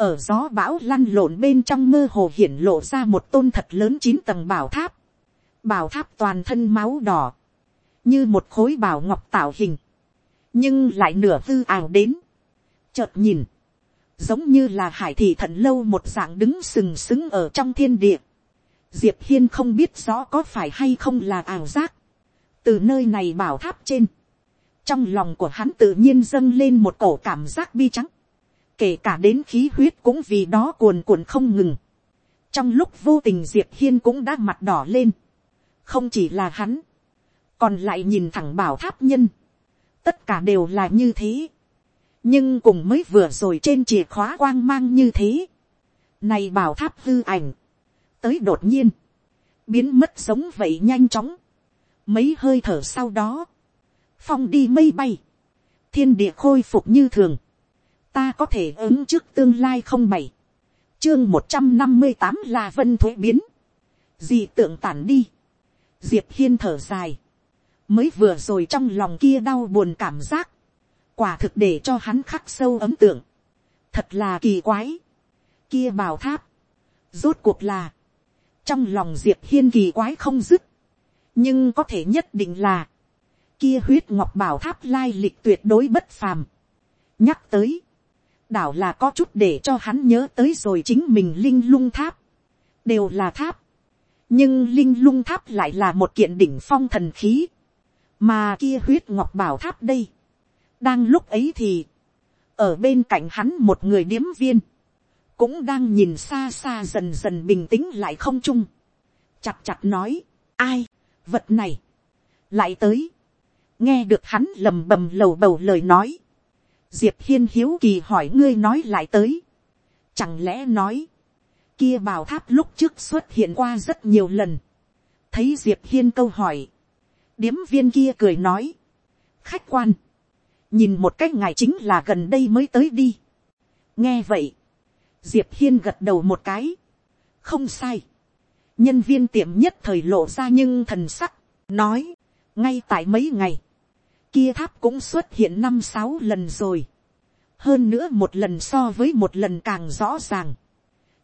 Ở gió bão lăn lộn bên trong mơ hồ hiển lộ ra một tôn thật lớn chín tầng bảo tháp. Bảo tháp toàn thân máu đỏ. Như một khối bảo ngọc tạo hình. Nhưng lại nửa hư ảo đến. Chợt nhìn. Giống như là hải thị thận lâu một dạng đứng sừng sững ở trong thiên địa. Diệp Hiên không biết rõ có phải hay không là ảo giác từ nơi này bảo tháp trên, trong lòng của hắn tự nhiên dâng lên một cổ cảm giác bi trắng, kể cả đến khí huyết cũng vì đó cuồn cuộn không ngừng. trong lúc vô tình diệp hiên cũng đã mặt đỏ lên, không chỉ là hắn, còn lại nhìn thẳng bảo tháp nhân, tất cả đều là như thế, nhưng cùng mới vừa rồi trên chìa khóa quang mang như thế, này bảo tháp hư ảnh, tới đột nhiên, biến mất sống vậy nhanh chóng, mấy hơi thở sau đó, phong đi mây bay, thiên địa khôi phục như thường, ta có thể ứng trước tương lai không bảy, chương một trăm năm mươi tám là vân thuế biến, dị tượng tản đi, diệp hiên thở dài, mới vừa rồi trong lòng kia đau buồn cảm giác, quả thực để cho hắn khắc sâu ấm tượng, thật là kỳ quái, kia bảo tháp, rốt cuộc là, trong lòng diệp hiên kỳ quái không dứt, nhưng có thể nhất định là, kia huyết ngọc bảo tháp lai lịch tuyệt đối bất phàm. nhắc tới, đảo là có chút để cho hắn nhớ tới rồi chính mình linh lung tháp, đều là tháp, nhưng linh lung tháp lại là một kiện đỉnh phong thần khí, mà kia huyết ngọc bảo tháp đây, đang lúc ấy thì, ở bên cạnh hắn một người điếm viên, cũng đang nhìn xa xa dần dần bình tĩnh lại không chung, chặt chặt nói, ai, vật này, lại tới, nghe được hắn lầm bầm lầu bầu lời nói, diệp hiên hiếu kỳ hỏi ngươi nói lại tới, chẳng lẽ nói, kia bảo tháp lúc trước xuất hiện qua rất nhiều lần, thấy diệp hiên câu hỏi, điếm viên kia cười nói, khách quan, nhìn một cách ngài chính là gần đây mới tới đi. nghe vậy, diệp hiên gật đầu một cái, không sai, nhân viên tiệm nhất thời lộ ra nhưng thần sắc, nói, ngay tại mấy ngày, kia tháp cũng xuất hiện năm sáu lần rồi, hơn nữa một lần so với một lần càng rõ ràng,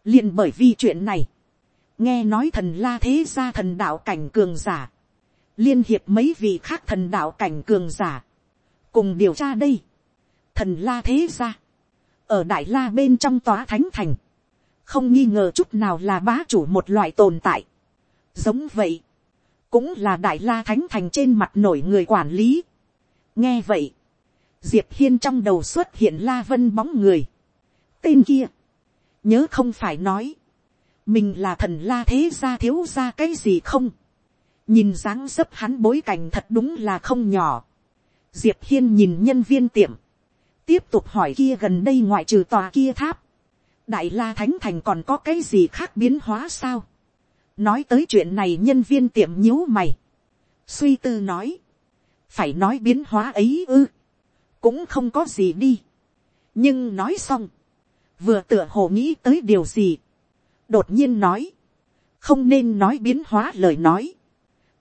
liền bởi vì chuyện này, nghe nói thần la thế gia thần đạo cảnh cường giả, liên hiệp mấy vị khác thần đạo cảnh cường giả, cùng điều tra đây, thần la thế gia, ở đại la bên trong tòa thánh thành, không nghi ngờ chút nào là bá chủ một loại tồn tại. giống vậy, cũng là đại la thánh thành trên mặt nổi người quản lý nghe vậy, diệp hiên trong đầu xuất hiện la vân bóng người. tên kia, nhớ không phải nói, mình là thần la thế gia thiếu gia cái gì không. nhìn dáng dấp hắn bối cảnh thật đúng là không nhỏ. diệp hiên nhìn nhân viên tiệm, tiếp tục hỏi kia gần đây ngoại trừ tòa kia tháp, đại la thánh thành còn có cái gì khác biến hóa sao. nói tới chuyện này nhân viên tiệm nhíu mày, suy tư nói, phải nói biến hóa ấy ư, cũng không có gì đi. nhưng nói xong, vừa tựa hồ nghĩ tới điều gì, đột nhiên nói, không nên nói biến hóa lời nói,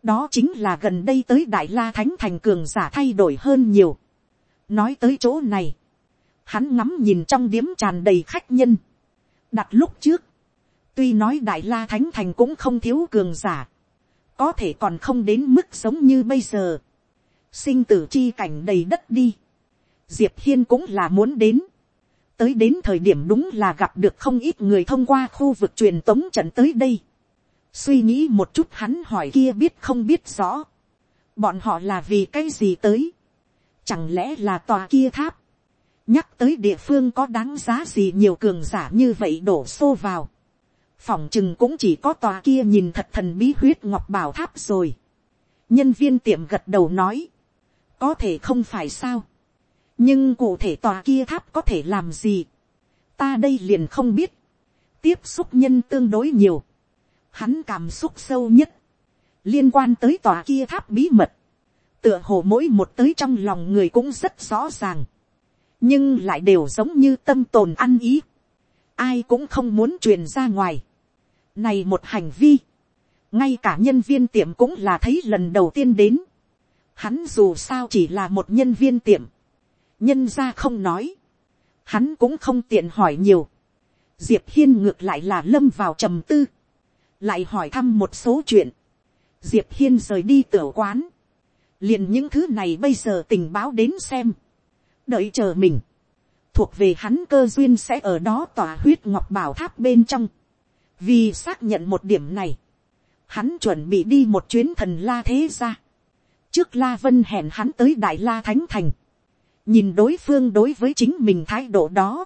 đó chính là gần đây tới đại la thánh thành cường giả thay đổi hơn nhiều. nói tới chỗ này, hắn ngắm nhìn trong điếm tràn đầy khách nhân, đặt lúc trước, tuy nói đại la thánh thành cũng không thiếu cường giả, có thể còn không đến mức sống như bây giờ, sinh tử chi cảnh đầy đất đi, diệp hiên cũng là muốn đến, tới đến thời điểm đúng là gặp được không ít người thông qua khu vực truyền tống trận tới đây, suy nghĩ một chút hắn hỏi kia biết không biết rõ, bọn họ là vì cái gì tới, chẳng lẽ là tòa kia tháp, nhắc tới địa phương có đáng giá gì nhiều cường giả như vậy đổ xô vào. phòng chừng cũng chỉ có tòa kia nhìn thật thần bí huyết ngọc bảo tháp rồi. nhân viên tiệm gật đầu nói, có thể không phải sao. nhưng cụ thể tòa kia tháp có thể làm gì. ta đây liền không biết. tiếp xúc nhân tương đối nhiều. hắn cảm xúc sâu nhất. liên quan tới tòa kia tháp bí mật. tựa hồ mỗi một tới trong lòng người cũng rất rõ ràng nhưng lại đều giống như tâm tồn ăn ý, ai cũng không muốn truyền ra ngoài. Này một hành vi, ngay cả nhân viên tiệm cũng là thấy lần đầu tiên đến. Hắn dù sao chỉ là một nhân viên tiệm, nhân ra không nói, hắn cũng không tiện hỏi nhiều. Diệp hiên ngược lại là lâm vào trầm tư, lại hỏi thăm một số chuyện. Diệp hiên rời đi tiểu quán, liền những thứ này bây giờ tình báo đến xem đợi chờ mình, thuộc về hắn cơ duyên sẽ ở đó tỏa huyết ngọc bảo tháp bên trong. vì xác nhận một điểm này, hắn chuẩn bị đi một chuyến thần la thế ra trước la vân hẹn hắn tới đại la thánh thành, nhìn đối phương đối với chính mình thái độ đó,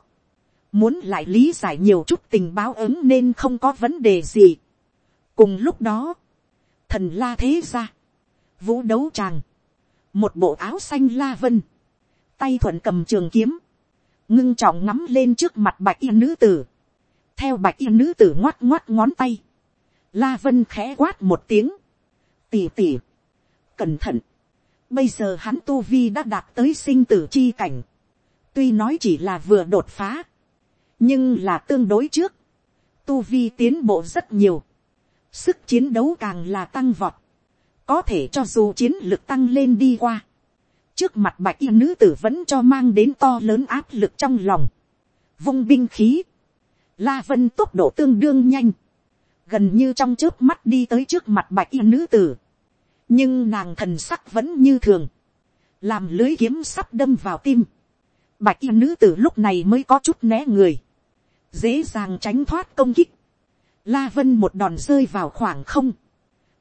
muốn lại lý giải nhiều chút tình báo ứng nên không có vấn đề gì. cùng lúc đó, thần la thế ra, vũ đấu tràng, một bộ áo xanh la vân, tay thuận cầm trường kiếm, ngưng trọng ngắm lên trước mặt bạch y nữ tử, theo bạch y nữ tử ngoắt ngoắt ngón tay, la vân khẽ quát một tiếng, tỉ tỉ, cẩn thận, bây giờ hắn tu vi đã đạt tới sinh tử chi cảnh, tuy nói chỉ là vừa đột phá, nhưng là tương đối trước, tu vi tiến bộ rất nhiều, sức chiến đấu càng là tăng vọt, có thể cho dù chiến lực tăng lên đi qua, trước mặt bạch y nữ tử vẫn cho mang đến to lớn áp lực trong lòng, vung binh khí, la vân tốc độ tương đương nhanh, gần như trong trước mắt đi tới trước mặt bạch y nữ tử, nhưng nàng thần sắc vẫn như thường, làm lưới kiếm sắp đâm vào tim, bạch y nữ tử lúc này mới có chút né người, dễ dàng tránh thoát công kích, la vân một đòn rơi vào khoảng không,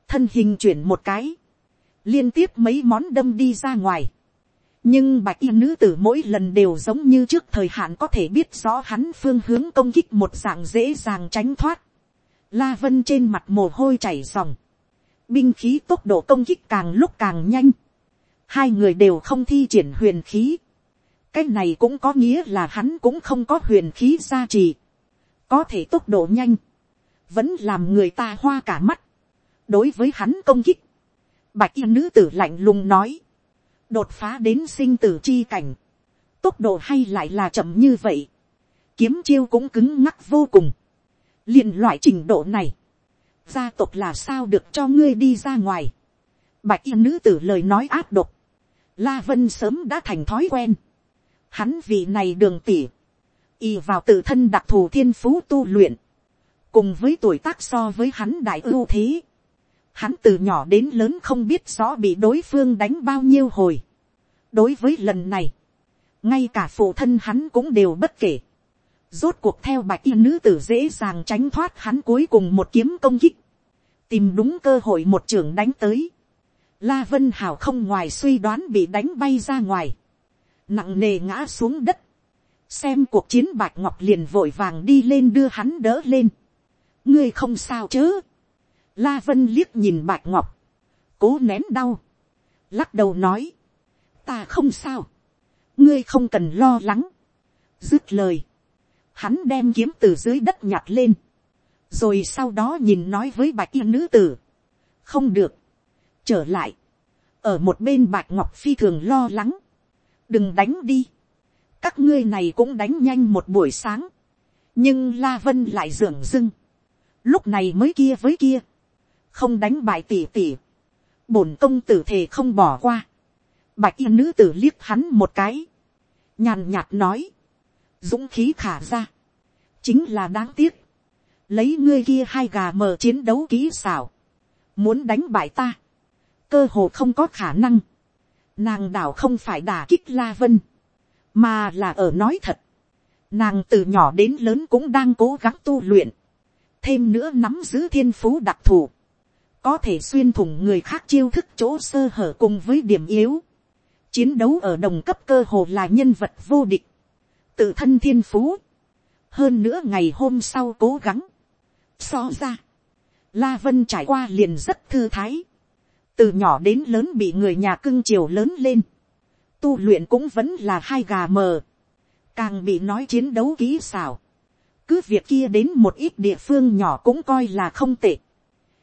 thân hình chuyển một cái, liên tiếp mấy món đâm đi ra ngoài, nhưng bạch y nữ tử mỗi lần đều giống như trước thời hạn có thể biết rõ hắn phương hướng công kích một dạng dễ dàng tránh thoát. La vân trên mặt mồ hôi chảy dòng. Binh khí tốc độ công kích càng lúc càng nhanh. Hai người đều không thi triển huyền khí. Cái này cũng có nghĩa là hắn cũng không có huyền khí gia trì. Có thể tốc độ nhanh. Vẫn làm người ta hoa cả mắt. Đối với hắn công kích. Bạch y nữ tử lạnh lùng nói đột phá đến sinh tử chi cảnh, tốc độ hay lại là chậm như vậy, kiếm chiêu cũng cứng ngắc vô cùng, liền loại trình độ này, gia tộc là sao được cho ngươi đi ra ngoài, bạch y nữ tử lời nói áp độc, la vân sớm đã thành thói quen, hắn vì này đường tỉ, y vào tự thân đặc thù thiên phú tu luyện, cùng với tuổi tác so với hắn đại ưu thế, Hắn từ nhỏ đến lớn không biết rõ bị đối phương đánh bao nhiêu hồi. Đối với lần này, ngay cả phụ thân hắn cũng đều bất kể. Rốt cuộc theo bạch y nữ tử dễ dàng tránh thoát hắn cuối cùng một kiếm công kích. Tìm đúng cơ hội một trường đánh tới. La Vân Hảo không ngoài suy đoán bị đánh bay ra ngoài. Nặng nề ngã xuống đất. Xem cuộc chiến bạch ngọc liền vội vàng đi lên đưa hắn đỡ lên. Ngươi không sao chứ La Vân liếc nhìn Bạch Ngọc. Cố nén đau. Lắc đầu nói. Ta không sao. Ngươi không cần lo lắng. Dứt lời. Hắn đem kiếm từ dưới đất nhặt lên. Rồi sau đó nhìn nói với bạch y nữ tử. Không được. Trở lại. Ở một bên Bạch Ngọc phi thường lo lắng. Đừng đánh đi. Các ngươi này cũng đánh nhanh một buổi sáng. Nhưng La Vân lại dường dưng. Lúc này mới kia với kia không đánh bại tỷ tỷ, bổn công tử thề không bỏ qua, bạch y nữ tử liếc hắn một cái, nhàn nhạt nói, dũng khí khả ra, chính là đáng tiếc, lấy ngươi kia hai gà mờ chiến đấu kỹ xảo, muốn đánh bại ta, cơ hồ không có khả năng, nàng đảo không phải đả kích la vân, mà là ở nói thật, nàng từ nhỏ đến lớn cũng đang cố gắng tu luyện, thêm nữa nắm giữ thiên phú đặc thù, có thể xuyên thủng người khác chiêu thức chỗ sơ hở cùng với điểm yếu. Chiến đấu ở đồng cấp cơ hồ là nhân vật vô địch. Tự thân thiên phú. Hơn nữa ngày hôm sau cố gắng. So ra. La Vân trải qua liền rất thư thái. Từ nhỏ đến lớn bị người nhà cưng chiều lớn lên. Tu luyện cũng vẫn là hai gà mờ. Càng bị nói chiến đấu kỹ xảo. Cứ việc kia đến một ít địa phương nhỏ cũng coi là không tệ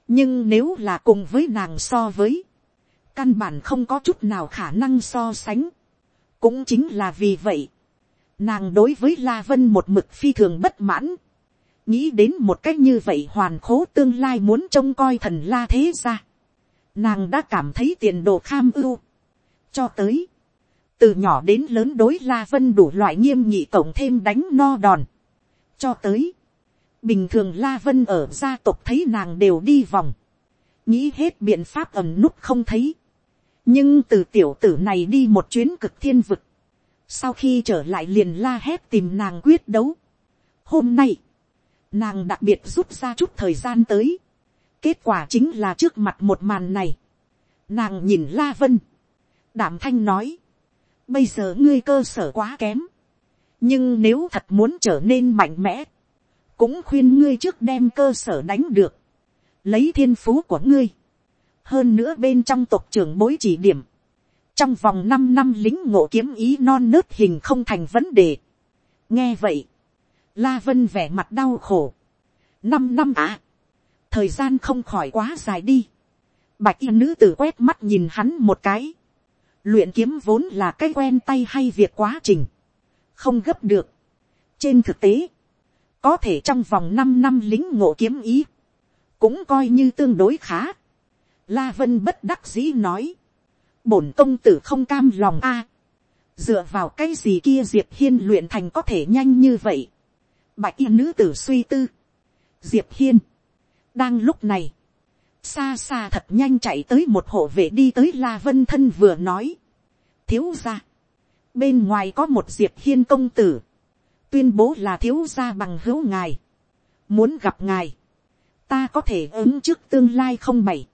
nhưng nếu là cùng với nàng so với, căn bản không có chút nào khả năng so sánh. cũng chính là vì vậy, nàng đối với la vân một mực phi thường bất mãn, nghĩ đến một cách như vậy hoàn khố tương lai muốn trông coi thần la thế ra. nàng đã cảm thấy tiền đồ kham ưu. cho tới, từ nhỏ đến lớn đối la vân đủ loại nghiêm nhị cộng thêm đánh no đòn. cho tới, bình thường la vân ở gia tộc thấy nàng đều đi vòng, nghĩ hết biện pháp ẩm nút không thấy, nhưng từ tiểu tử này đi một chuyến cực thiên vực, sau khi trở lại liền la hét tìm nàng quyết đấu. hôm nay, nàng đặc biệt rút ra chút thời gian tới, kết quả chính là trước mặt một màn này, Nàng nhìn La Vân. Đảm thanh nói. Bây giờ ngươi cơ sở quá kém. Nhưng nếu thật muốn trở nên mạnh mẽ. Cũng khuyên ngươi trước đem cơ sở đánh được. Lấy thiên phú của ngươi. Hơn nữa bên trong tộc trưởng bối chỉ điểm. Trong vòng 5 năm lính ngộ kiếm ý non nớt hình không thành vấn đề. Nghe vậy. La Vân vẻ mặt đau khổ. Năm năm à. Thời gian không khỏi quá dài đi Bạch y nữ tử quét mắt nhìn hắn một cái. Luyện kiếm vốn là cái quen tay hay việc quá trình. Không gấp được. Trên thực tế. Có thể trong vòng 5 năm lính ngộ kiếm ý. Cũng coi như tương đối khá. La Vân bất đắc dĩ nói. Bổn công tử không cam lòng a. Dựa vào cái gì kia Diệp Hiên luyện thành có thể nhanh như vậy. Bạch y nữ tử suy tư. Diệp Hiên. Đang lúc này. Xa xa thật nhanh chạy tới một hộ vệ đi tới la vân thân vừa nói, thiếu gia, bên ngoài có một diệp hiên công tử, tuyên bố là thiếu gia bằng hữu ngài, muốn gặp ngài, ta có thể ứng trước tương lai không bảy,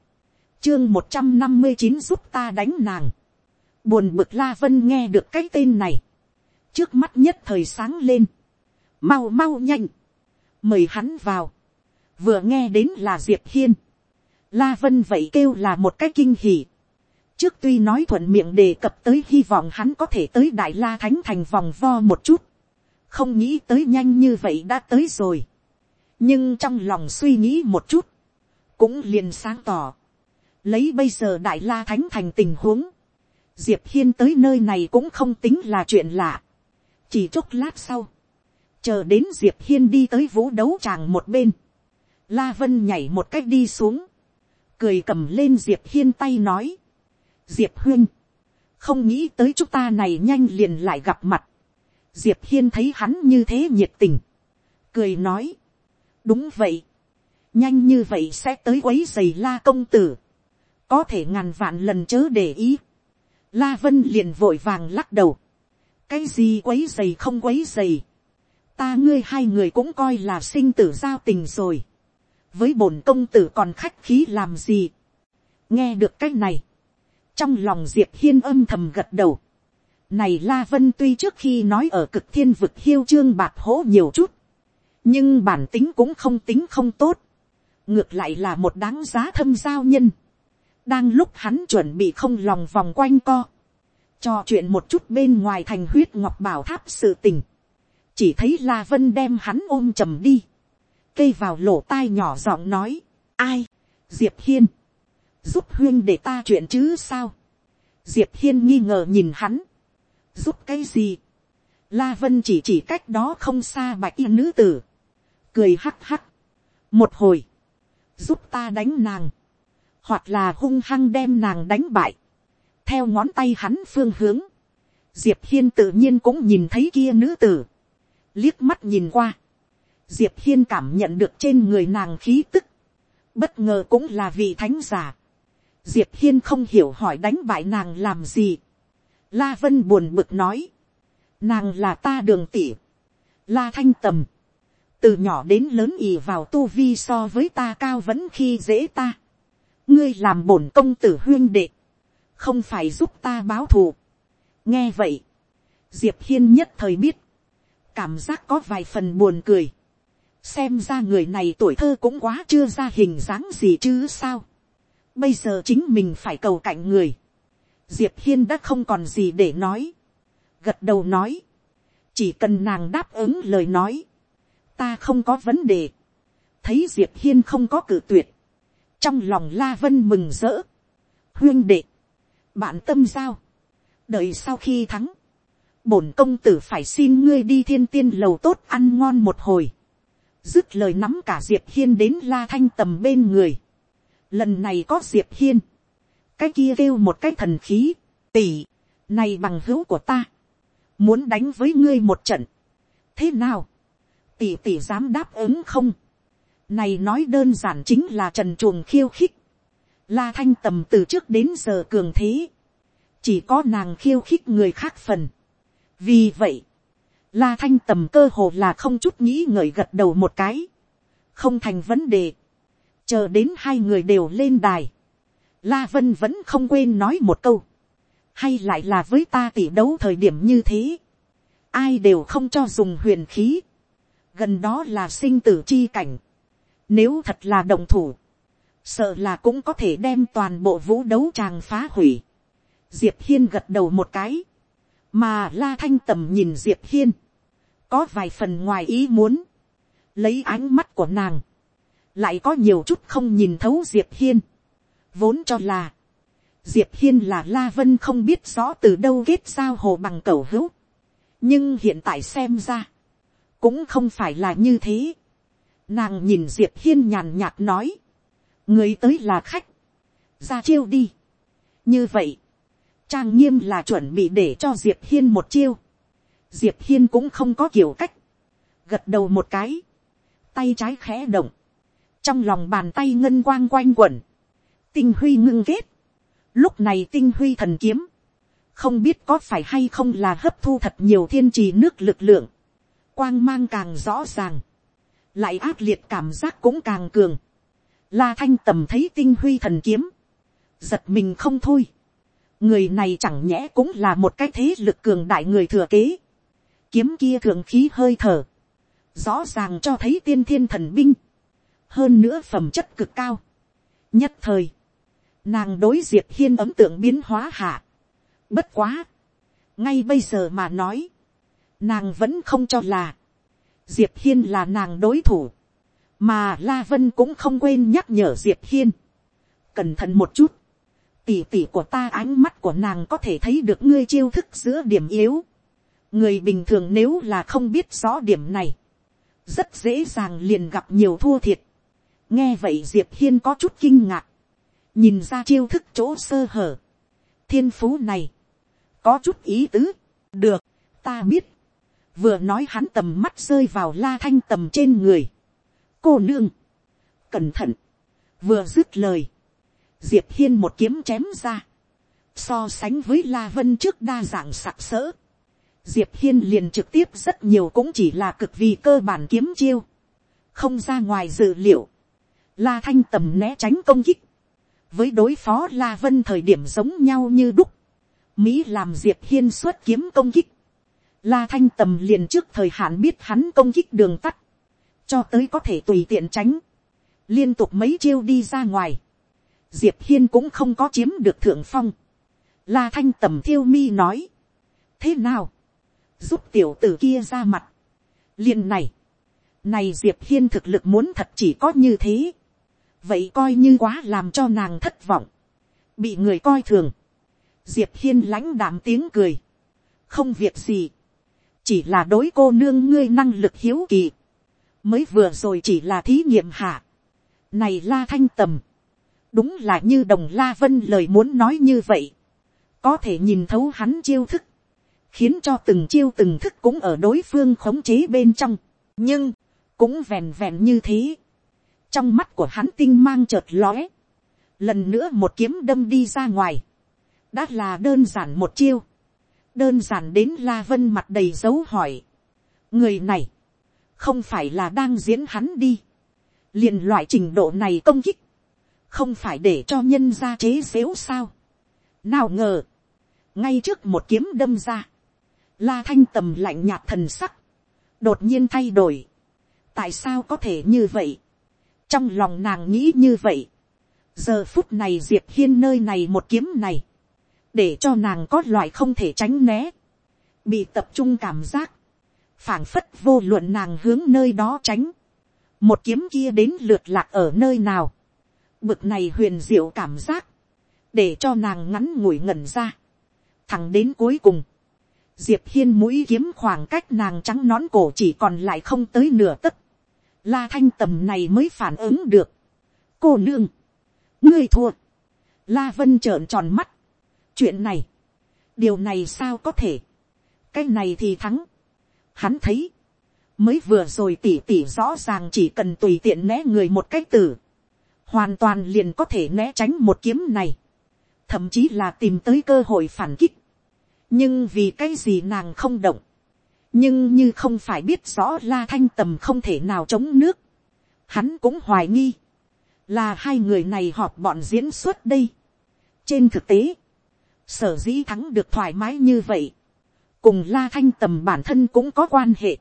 chương một trăm năm mươi chín giúp ta đánh nàng, buồn bực la vân nghe được cái tên này, trước mắt nhất thời sáng lên, mau mau nhanh, mời hắn vào, vừa nghe đến là diệp hiên, La Vân vậy kêu là một cái kinh hỉ. Trước tuy nói thuận miệng đề cập tới hy vọng hắn có thể tới Đại La Thánh Thành vòng vo một chút. Không nghĩ tới nhanh như vậy đã tới rồi. Nhưng trong lòng suy nghĩ một chút. Cũng liền sáng tỏ. Lấy bây giờ Đại La Thánh Thành tình huống. Diệp Hiên tới nơi này cũng không tính là chuyện lạ. Chỉ chốc lát sau. Chờ đến Diệp Hiên đi tới vũ đấu tràng một bên. La Vân nhảy một cách đi xuống cười cầm lên diệp hiên tay nói, diệp huyên, không nghĩ tới chúng ta này nhanh liền lại gặp mặt, diệp hiên thấy hắn như thế nhiệt tình, cười nói, đúng vậy, nhanh như vậy sẽ tới quấy giày la công tử, có thể ngàn vạn lần chớ để ý, la vân liền vội vàng lắc đầu, cái gì quấy giày không quấy giày, ta ngươi hai người cũng coi là sinh tử giao tình rồi, với bổn công tử còn khách khí làm gì. nghe được cách này, trong lòng diệp hiên âm thầm gật đầu. này la vân tuy trước khi nói ở cực thiên vực hiêu trương bạc hỗ nhiều chút, nhưng bản tính cũng không tính không tốt, ngược lại là một đáng giá thâm giao nhân đang lúc hắn chuẩn bị không lòng vòng quanh co, trò chuyện một chút bên ngoài thành huyết ngọc bảo tháp sự tình, chỉ thấy la vân đem hắn ôm trầm đi, cây vào lỗ tai nhỏ giọng nói, ai, diệp hiên, giúp huyên để ta chuyện chứ sao, diệp hiên nghi ngờ nhìn hắn, giúp cái gì, la vân chỉ chỉ cách đó không xa bạch y nữ tử, cười hắc hắc, một hồi, giúp ta đánh nàng, hoặc là hung hăng đem nàng đánh bại, theo ngón tay hắn phương hướng, diệp hiên tự nhiên cũng nhìn thấy kia nữ tử, liếc mắt nhìn qua, diệp hiên cảm nhận được trên người nàng khí tức, bất ngờ cũng là vị thánh giả. diệp hiên không hiểu hỏi đánh bại nàng làm gì. la vân buồn bực nói, nàng là ta đường tỉ, la thanh tầm, từ nhỏ đến lớn ì vào tu vi so với ta cao vẫn khi dễ ta ngươi làm bổn công tử huyên đệ, không phải giúp ta báo thù. nghe vậy, diệp hiên nhất thời biết, cảm giác có vài phần buồn cười xem ra người này tuổi thơ cũng quá chưa ra hình dáng gì chứ sao. bây giờ chính mình phải cầu cạnh người. diệp hiên đã không còn gì để nói. gật đầu nói. chỉ cần nàng đáp ứng lời nói. ta không có vấn đề. thấy diệp hiên không có cử tuyệt trong lòng la vân mừng rỡ. huyên đệ. bạn tâm giao. đợi sau khi thắng. bổn công tử phải xin ngươi đi thiên tiên lầu tốt ăn ngon một hồi dứt lời nắm cả diệp hiên đến la thanh tầm bên người. lần này có diệp hiên, cái kia kêu một cái thần khí, tỷ, này bằng hữu của ta, muốn đánh với ngươi một trận, thế nào, tỷ tỷ dám đáp ứng không, này nói đơn giản chính là trần chuồng khiêu khích, la thanh tầm từ trước đến giờ cường thế, chỉ có nàng khiêu khích người khác phần, vì vậy, La thanh tầm cơ hồ là không chút nghĩ ngợi gật đầu một cái. Không thành vấn đề. Chờ đến hai người đều lên đài. La Vân vẫn không quên nói một câu. Hay lại là với ta tỷ đấu thời điểm như thế. Ai đều không cho dùng huyền khí. Gần đó là sinh tử chi cảnh. Nếu thật là đồng thủ. Sợ là cũng có thể đem toàn bộ vũ đấu tràng phá hủy. Diệp Hiên gật đầu một cái. Mà La Thanh tầm nhìn Diệp Hiên. Có vài phần ngoài ý muốn. Lấy ánh mắt của nàng. Lại có nhiều chút không nhìn thấu Diệp Hiên vốn cho là, diệp hiên là la vân không biết rõ từ đâu kết giao hồ bằng cầu hữu, nhưng hiện tại xem ra, cũng không phải là như thế. Nàng nhìn diệp hiên nhàn nhạt nói, người tới là khách, ra chiêu đi. như vậy, trang nghiêm là chuẩn bị để cho diệp hiên một chiêu. diệp hiên cũng không có kiểu cách, gật đầu một cái, tay trái khẽ động, trong lòng bàn tay ngân quang quanh quẩn, tinh huy ngưng kết. Lúc này tinh huy thần kiếm. Không biết có phải hay không là hấp thu thật nhiều thiên trì nước lực lượng. Quang mang càng rõ ràng. Lại ác liệt cảm giác cũng càng cường. La thanh tầm thấy tinh huy thần kiếm. Giật mình không thôi. Người này chẳng nhẽ cũng là một cái thế lực cường đại người thừa kế. Kiếm kia thượng khí hơi thở. Rõ ràng cho thấy tiên thiên thần binh. Hơn nữa phẩm chất cực cao. Nhất thời Nàng đối diệp hiên ấm tượng biến hóa hạ. Bất quá. Ngay bây giờ mà nói. Nàng vẫn không cho là. Diệp hiên là nàng đối thủ. Mà La Vân cũng không quên nhắc nhở Diệp hiên. Cẩn thận một chút. Tỷ tỷ của ta ánh mắt của nàng có thể thấy được ngươi chiêu thức giữa điểm yếu. Người bình thường nếu là không biết rõ điểm này. Rất dễ dàng liền gặp nhiều thua thiệt. Nghe vậy Diệp Hiên có chút kinh ngạc nhìn ra chiêu thức chỗ sơ hở, thiên phú này, có chút ý tứ, được, ta biết, vừa nói hắn tầm mắt rơi vào la thanh tầm trên người, cô nương, cẩn thận, vừa dứt lời, diệp hiên một kiếm chém ra, so sánh với la vân trước đa dạng sặc sỡ, diệp hiên liền trực tiếp rất nhiều cũng chỉ là cực vì cơ bản kiếm chiêu, không ra ngoài dự liệu, la thanh tầm né tránh công kích, với đối phó la vân thời điểm giống nhau như đúc, mỹ làm diệp hiên xuất kiếm công kích, la thanh tầm liền trước thời hạn biết hắn công kích đường tắt, cho tới có thể tùy tiện tránh, liên tục mấy chiêu đi ra ngoài, diệp hiên cũng không có chiếm được thượng phong, la thanh tầm thiêu mi nói, thế nào, giúp tiểu tử kia ra mặt, liền này, này diệp hiên thực lực muốn thật chỉ có như thế, vậy coi như quá làm cho nàng thất vọng, bị người coi thường, diệp hiên lãnh đạm tiếng cười, không việc gì, chỉ là đối cô nương ngươi năng lực hiếu kỳ, mới vừa rồi chỉ là thí nghiệm hạ, này la thanh tầm, đúng là như đồng la vân lời muốn nói như vậy, có thể nhìn thấu hắn chiêu thức, khiến cho từng chiêu từng thức cũng ở đối phương khống chế bên trong, nhưng, cũng vẹn vẹn như thế, trong mắt của hắn tinh mang chợt lóe, lần nữa một kiếm đâm đi ra ngoài, đã là đơn giản một chiêu, đơn giản đến la vân mặt đầy dấu hỏi, người này, không phải là đang diễn hắn đi, liền loại trình độ này công kích, không phải để cho nhân ra chế xếu sao, nào ngờ, ngay trước một kiếm đâm ra, la thanh tầm lạnh nhạt thần sắc, đột nhiên thay đổi, tại sao có thể như vậy, trong lòng nàng nghĩ như vậy, giờ phút này diệp hiên nơi này một kiếm này, để cho nàng có loại không thể tránh né, bị tập trung cảm giác, phảng phất vô luận nàng hướng nơi đó tránh, một kiếm kia đến lượt lạc ở nơi nào, bực này huyền diệu cảm giác, để cho nàng ngắn ngủi ngẩn ra, thẳng đến cuối cùng, diệp hiên mũi kiếm khoảng cách nàng trắng nón cổ chỉ còn lại không tới nửa tấc, La thanh tầm này mới phản ứng được. Cô nương. Ngươi thua. La vân trợn tròn mắt. Chuyện này. Điều này sao có thể. Cái này thì thắng. Hắn thấy. Mới vừa rồi tỉ tỉ rõ ràng chỉ cần tùy tiện né người một cách tử. Hoàn toàn liền có thể né tránh một kiếm này. Thậm chí là tìm tới cơ hội phản kích. Nhưng vì cái gì nàng không động nhưng như không phải biết rõ la thanh tầm không thể nào chống nước, hắn cũng hoài nghi, là hai người này họp bọn diễn xuất đây, trên thực tế, sở dĩ thắng được thoải mái như vậy, cùng la thanh tầm bản thân cũng có quan hệ.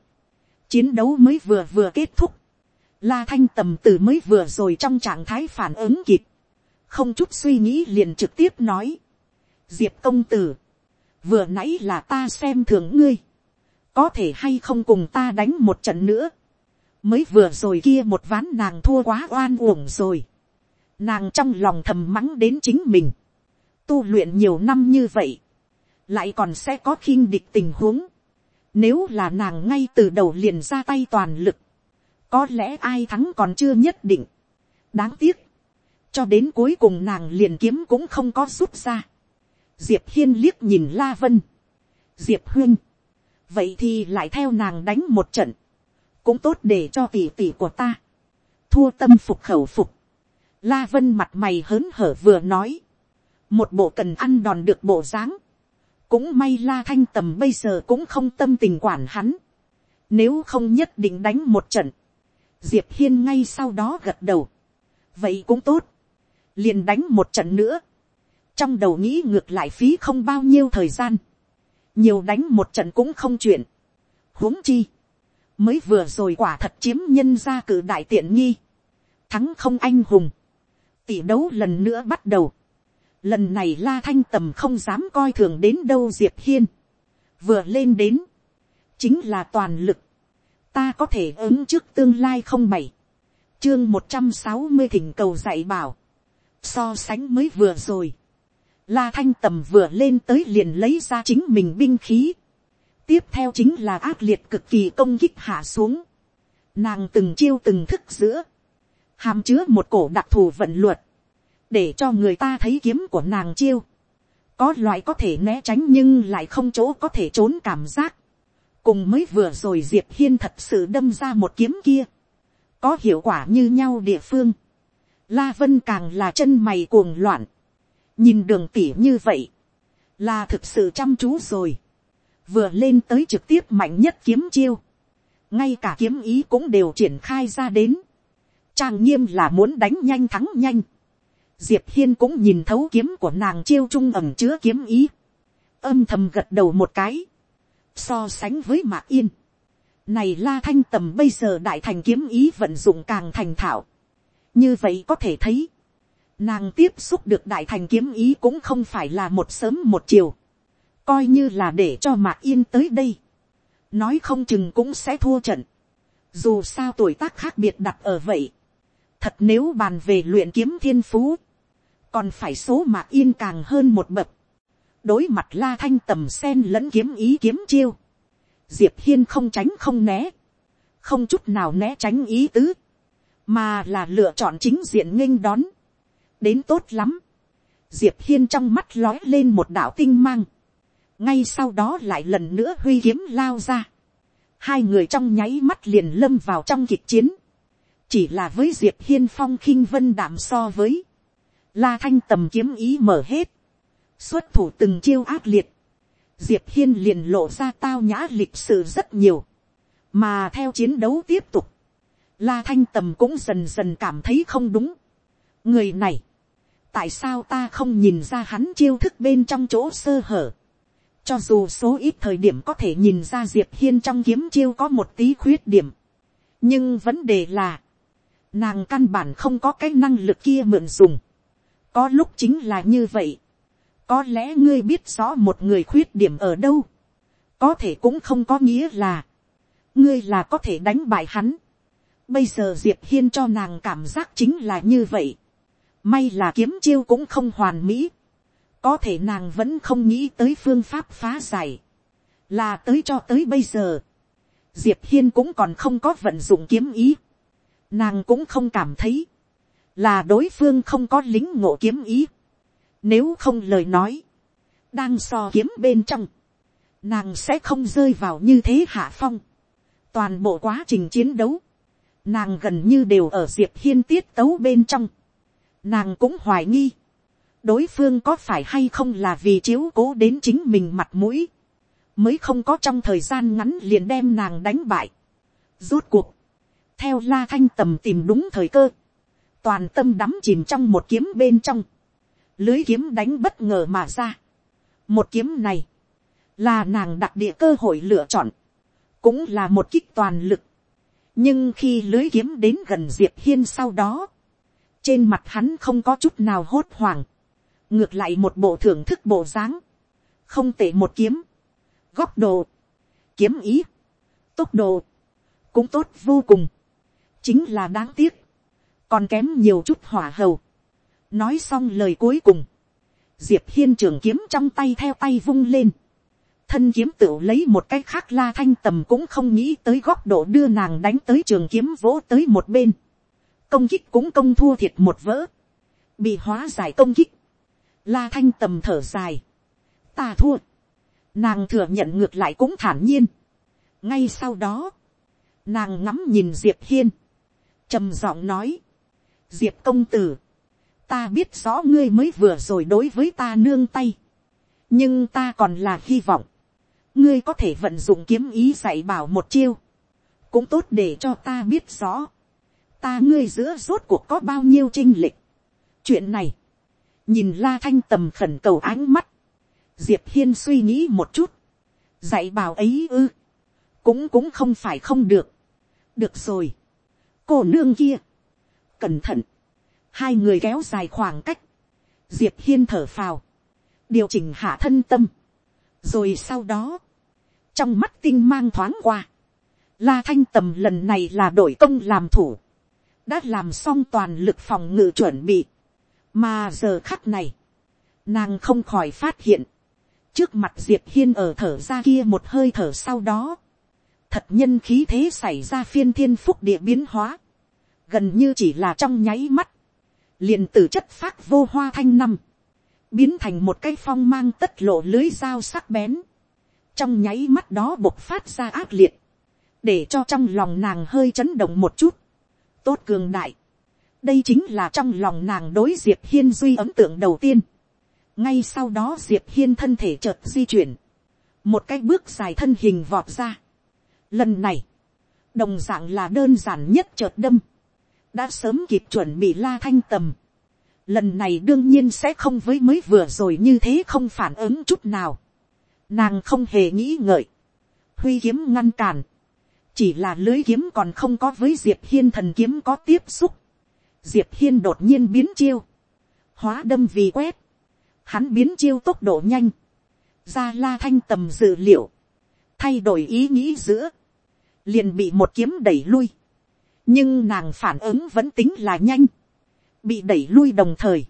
chiến đấu mới vừa vừa kết thúc, la thanh tầm từ mới vừa rồi trong trạng thái phản ứng kịp, không chút suy nghĩ liền trực tiếp nói, diệp công tử, vừa nãy là ta xem thường ngươi, có thể hay không cùng ta đánh một trận nữa, mới vừa rồi kia một ván nàng thua quá oan uổng rồi, nàng trong lòng thầm mắng đến chính mình, tu luyện nhiều năm như vậy, lại còn sẽ có khinh địch tình huống, nếu là nàng ngay từ đầu liền ra tay toàn lực, có lẽ ai thắng còn chưa nhất định. đáng tiếc, cho đến cuối cùng nàng liền kiếm cũng không có rút ra. diệp hiên liếc nhìn la vân, diệp huyên, vậy thì lại theo nàng đánh một trận, cũng tốt để cho tỷ tỷ của ta, thua tâm phục khẩu phục, la vân mặt mày hớn hở vừa nói, một bộ cần ăn đòn được bộ dáng, cũng may la thanh tầm bây giờ cũng không tâm tình quản hắn, nếu không nhất định đánh một trận, diệp hiên ngay sau đó gật đầu, vậy cũng tốt, liền đánh một trận nữa, trong đầu nghĩ ngược lại phí không bao nhiêu thời gian, nhiều đánh một trận cũng không chuyện, huống chi, mới vừa rồi quả thật chiếm nhân ra cử đại tiện nghi, thắng không anh hùng, tỷ đấu lần nữa bắt đầu, lần này la thanh tầm không dám coi thường đến đâu diệp hiên, vừa lên đến, chính là toàn lực, ta có thể ứng trước tương lai không bảy, chương một trăm sáu mươi thỉnh cầu dạy bảo, so sánh mới vừa rồi, la thanh tầm vừa lên tới liền lấy ra chính mình binh khí, tiếp theo chính là ác liệt cực kỳ công kích hạ xuống, nàng từng chiêu từng thức giữa, hàm chứa một cổ đặc thù vận luật, để cho người ta thấy kiếm của nàng chiêu, có loại có thể né tránh nhưng lại không chỗ có thể trốn cảm giác, cùng mới vừa rồi diệp hiên thật sự đâm ra một kiếm kia, có hiệu quả như nhau địa phương, la vân càng là chân mày cuồng loạn, nhìn đường tỉ như vậy, là thực sự chăm chú rồi, vừa lên tới trực tiếp mạnh nhất kiếm chiêu, ngay cả kiếm ý cũng đều triển khai ra đến, trang nghiêm là muốn đánh nhanh thắng nhanh, diệp hiên cũng nhìn thấu kiếm của nàng chiêu trung ẩm chứa kiếm ý, âm thầm gật đầu một cái, so sánh với mạc yên, này la thanh tầm bây giờ đại thành kiếm ý vận dụng càng thành thạo, như vậy có thể thấy, nàng tiếp xúc được đại thành kiếm ý cũng không phải là một sớm một chiều, coi như là để cho mạc yên tới đây, nói không chừng cũng sẽ thua trận, dù sao tuổi tác khác biệt đặt ở vậy, thật nếu bàn về luyện kiếm thiên phú, còn phải số mạc yên càng hơn một bậc, đối mặt la thanh tầm sen lẫn kiếm ý kiếm chiêu, diệp hiên không tránh không né, không chút nào né tránh ý tứ, mà là lựa chọn chính diện nghênh đón, đến tốt lắm, diệp hiên trong mắt lói lên một đạo tinh mang, ngay sau đó lại lần nữa huy kiếm lao ra, hai người trong nháy mắt liền lâm vào trong kịch chiến, chỉ là với diệp hiên phong khinh vân đảm so với, la thanh tầm kiếm ý mở hết, xuất thủ từng chiêu ác liệt, diệp hiên liền lộ ra tao nhã lịch sự rất nhiều, mà theo chiến đấu tiếp tục, la thanh tầm cũng dần dần cảm thấy không đúng. người này, tại sao ta không nhìn ra hắn chiêu thức bên trong chỗ sơ hở, cho dù số ít thời điểm có thể nhìn ra diệp hiên trong kiếm chiêu có một tí khuyết điểm, nhưng vấn đề là, nàng căn bản không có cái năng lực kia mượn dùng, có lúc chính là như vậy, có lẽ ngươi biết rõ một người khuyết điểm ở đâu, có thể cũng không có nghĩa là, ngươi là có thể đánh bại hắn. Bây giờ diệp hiên cho nàng cảm giác chính là như vậy. may là kiếm chiêu cũng không hoàn mỹ. có thể nàng vẫn không nghĩ tới phương pháp phá giải. là tới cho tới bây giờ. diệp hiên cũng còn không có vận dụng kiếm ý. nàng cũng không cảm thấy, là đối phương không có lính ngộ kiếm ý nếu không lời nói, đang so kiếm bên trong, nàng sẽ không rơi vào như thế hạ phong. Toàn bộ quá trình chiến đấu, nàng gần như đều ở diệp hiên tiết tấu bên trong. Nàng cũng hoài nghi, đối phương có phải hay không là vì chiếu cố đến chính mình mặt mũi, mới không có trong thời gian ngắn liền đem nàng đánh bại. Rốt cuộc, theo la thanh tầm tìm đúng thời cơ, toàn tâm đắm chìm trong một kiếm bên trong, lưới kiếm đánh bất ngờ mà ra. một kiếm này, là nàng đặc địa cơ hội lựa chọn, cũng là một kích toàn lực. nhưng khi lưới kiếm đến gần diệp hiên sau đó, trên mặt hắn không có chút nào hốt hoảng, ngược lại một bộ thưởng thức bộ dáng, không tệ một kiếm, góc độ, kiếm ý, tốc độ, cũng tốt vô cùng, chính là đáng tiếc, còn kém nhiều chút hỏa hầu. nói xong lời cuối cùng, diệp hiên trường kiếm trong tay theo tay vung lên, thân kiếm tự lấy một cái khác la thanh tầm cũng không nghĩ tới góc độ đưa nàng đánh tới trường kiếm vỗ tới một bên, công kích cũng công thua thiệt một vỡ, bị hóa giải công kích, la thanh tầm thở dài, ta thua, nàng thừa nhận ngược lại cũng thản nhiên, ngay sau đó, nàng ngắm nhìn diệp hiên, trầm giọng nói, diệp công tử, ta biết rõ ngươi mới vừa rồi đối với ta nương tay, nhưng ta còn là hy vọng, ngươi có thể vận dụng kiếm ý dạy bảo một chiêu, cũng tốt để cho ta biết rõ, ta ngươi giữa rốt cuộc có bao nhiêu trinh lịch. chuyện này, nhìn la thanh tầm khẩn cầu ánh mắt, diệp hiên suy nghĩ một chút, dạy bảo ấy ư, cũng cũng không phải không được, được rồi, cô nương kia, cẩn thận, hai người kéo dài khoảng cách, diệp hiên thở phào, điều chỉnh hạ thân tâm, rồi sau đó, trong mắt tinh mang thoáng qua, la thanh tầm lần này là đổi công làm thủ, đã làm xong toàn lực phòng ngự chuẩn bị, mà giờ khắc này, nàng không khỏi phát hiện, trước mặt diệp hiên ở thở ra kia một hơi thở sau đó, thật nhân khí thế xảy ra phiên thiên phúc địa biến hóa, gần như chỉ là trong nháy mắt, liền từ chất phát vô hoa thanh năm, biến thành một cái phong mang tất lộ lưới dao sắc bén, trong nháy mắt đó bộc phát ra ác liệt, để cho trong lòng nàng hơi chấn động một chút, tốt cường đại, đây chính là trong lòng nàng đối diệp hiên duy ấn tượng đầu tiên, ngay sau đó diệp hiên thân thể chợt di chuyển, một cái bước dài thân hình vọt ra, lần này, đồng d ạ n g là đơn giản nhất chợt đâm, đã sớm kịp chuẩn bị la thanh tầm, lần này đương nhiên sẽ không với mới vừa rồi như thế không phản ứng chút nào, nàng không hề nghĩ ngợi, huy kiếm ngăn cản, chỉ là lưới kiếm còn không có với diệp hiên thần kiếm có tiếp xúc, diệp hiên đột nhiên biến chiêu, hóa đâm vì quét, hắn biến chiêu tốc độ nhanh, ra la thanh tầm dự liệu, thay đổi ý nghĩ giữa, liền bị một kiếm đẩy lui nhưng nàng phản ứng vẫn tính là nhanh, bị đẩy lui đồng thời,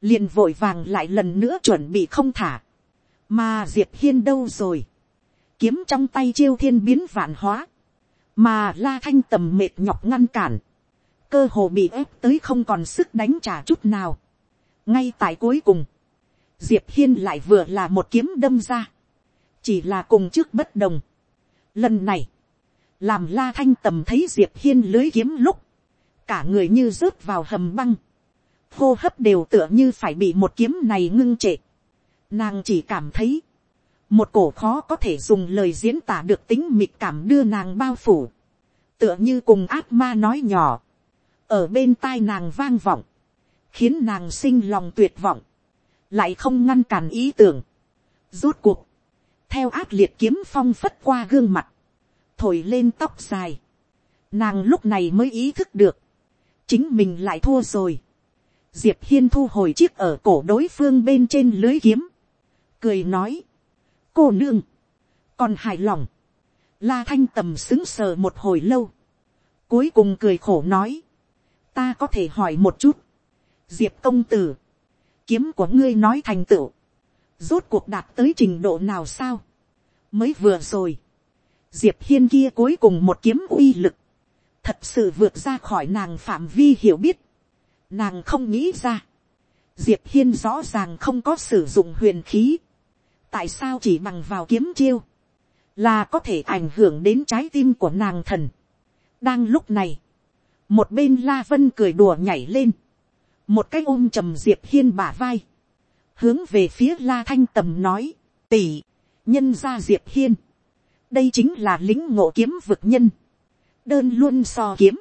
liền vội vàng lại lần nữa chuẩn bị không thả, mà diệp hiên đâu rồi, kiếm trong tay chiêu thiên biến vạn hóa, mà la thanh tầm mệt nhọc ngăn cản, cơ hồ bị ép tới không còn sức đánh trả chút nào. ngay tại cuối cùng, diệp hiên lại vừa là một kiếm đâm ra, chỉ là cùng trước bất đồng. lần này, làm la thanh tầm thấy diệp hiên lưới kiếm lúc, cả người như rớt vào hầm băng, hô hấp đều tựa như phải bị một kiếm này ngưng trệ. Nàng chỉ cảm thấy, một cổ khó có thể dùng lời diễn tả được tính mịt cảm đưa nàng bao phủ, tựa như cùng ác ma nói nhỏ, ở bên tai nàng vang vọng, khiến nàng sinh lòng tuyệt vọng, lại không ngăn cản ý tưởng. Rốt cuộc, theo ác liệt kiếm phong phất qua gương mặt, thổi lên tóc dài. Nàng lúc này mới ý thức được. Chính mình lại thua rồi. Diệp Hiên thu hồi chiếc ở cổ đối phương bên trên lưới kiếm. Cười nói. Cô nương. Còn hài lòng. La Thanh tầm xứng sờ một hồi lâu. Cuối cùng cười khổ nói. Ta có thể hỏi một chút. Diệp công tử. Kiếm của ngươi nói thành tựu. Rốt cuộc đạt tới trình độ nào sao? Mới vừa rồi diệp hiên kia cuối cùng một kiếm uy lực, thật sự vượt ra khỏi nàng phạm vi hiểu biết, nàng không nghĩ ra, diệp hiên rõ ràng không có sử dụng huyền khí, tại sao chỉ bằng vào kiếm chiêu, là có thể ảnh hưởng đến trái tim của nàng thần. đang lúc này, một bên la vân cười đùa nhảy lên, một cái ôm trầm diệp hiên bả vai, hướng về phía la thanh tầm nói, tỷ, nhân ra diệp hiên, đây chính là lính ngộ kiếm vực nhân, đơn luôn so kiếm,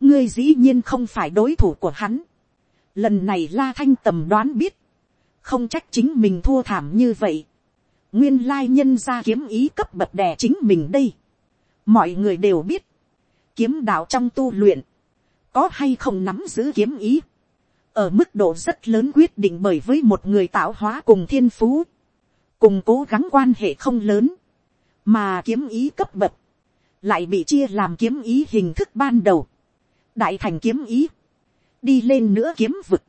ngươi dĩ nhiên không phải đối thủ của hắn, Lần này la thanh tầm đoán biết. Không trách chính mình thua thảm như vậy. Nguyên lai nhân ra kiếm ý cấp bậc đè chính mình đây. Mọi người đều biết. Kiếm đạo trong tu luyện. Có hay không nắm giữ kiếm ý. Ở mức độ rất lớn quyết định bởi với một người tạo hóa cùng thiên phú. Cùng cố gắng quan hệ không lớn. Mà kiếm ý cấp bậc. Lại bị chia làm kiếm ý hình thức ban đầu. Đại thành kiếm ý đi lên nữa kiếm vực,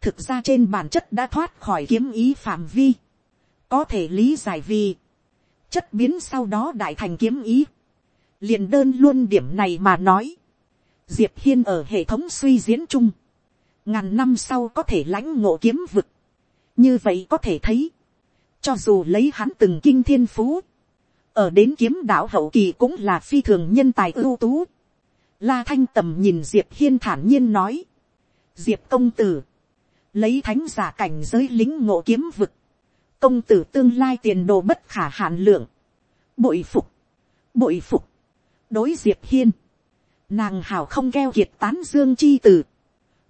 thực ra trên bản chất đã thoát khỏi kiếm ý phạm vi, có thể lý giải vì, chất biến sau đó đại thành kiếm ý, liền đơn luôn điểm này mà nói, diệp hiên ở hệ thống suy diễn chung, ngàn năm sau có thể lãnh ngộ kiếm vực, như vậy có thể thấy, cho dù lấy hắn từng kinh thiên phú, ở đến kiếm đạo hậu kỳ cũng là phi thường nhân tài ưu tú. La thanh tầm nhìn diệp hiên thản nhiên nói, diệp công tử, lấy thánh giả cảnh giới lính ngộ kiếm vực, công tử tương lai tiền đồ bất khả hạn lượng, bội phục, bội phục, đối diệp hiên, nàng hào không keo kiệt tán dương chi tử,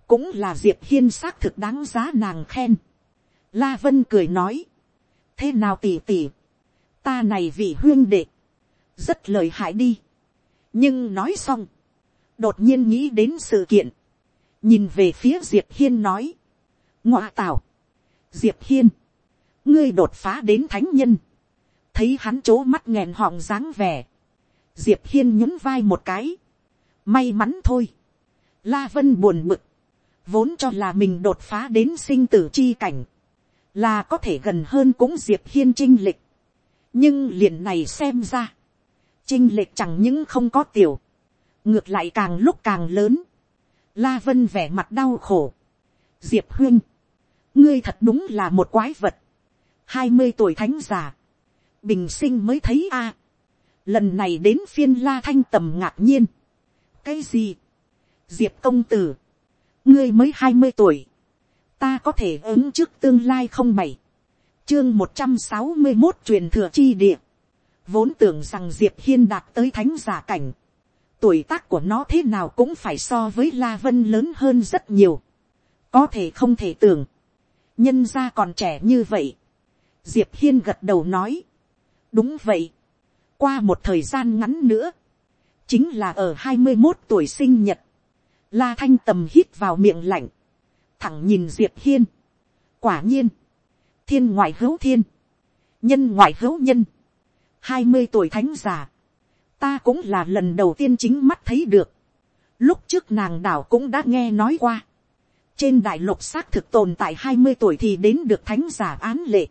cũng là diệp hiên xác thực đáng giá nàng khen. La vân cười nói, thế nào tỷ tỷ? Ta này vì huyên đệ, rất lời hại đi, nhưng nói xong, đột nhiên nghĩ đến sự kiện, nhìn về phía diệp hiên nói, ngoa tào, diệp hiên, ngươi đột phá đến thánh nhân, thấy hắn c mắt nghẹn họng dáng vẻ, diệp hiên nhún vai một cái, may mắn thôi, la vân buồn bực, vốn cho là mình đột phá đến sinh tử chi cảnh, là có thể gần hơn cũng diệp hiên trinh lịch, nhưng liền này xem ra, trinh lệch chẳng những không có tiểu, ngược lại càng lúc càng lớn, La Vân vẻ mặt đau khổ. Diệp Huyên. Ngươi thật đúng là một quái vật. hai mươi tuổi thánh già Bình sinh mới thấy a. Lần này đến phiên La Thanh tầm ngạc nhiên. Cái gì? Diệp công tử. Ngươi mới hai mươi tuổi. Ta có thể ứng trước tương lai không mày, Chương một trăm sáu mươi một truyền thừa chi địa. Vốn tưởng rằng Diệp Hiên đạt tới thánh giả cảnh tuổi tác của nó thế nào cũng phải so với la vân lớn hơn rất nhiều. có thể không thể tưởng, nhân ra còn trẻ như vậy. diệp hiên gật đầu nói, đúng vậy, qua một thời gian ngắn nữa, chính là ở hai mươi một tuổi sinh nhật, la thanh tầm hít vào miệng lạnh, thẳng nhìn diệp hiên, quả nhiên, thiên ngoại hữu thiên, nhân ngoại hữu nhân, hai mươi tuổi thánh già, ta cũng là lần đầu tiên chính mắt thấy được. Lúc trước nàng đảo cũng đã nghe nói qua. Trên đại lục xác thực tồn tại hai mươi tuổi thì đến được thánh giả án lệ.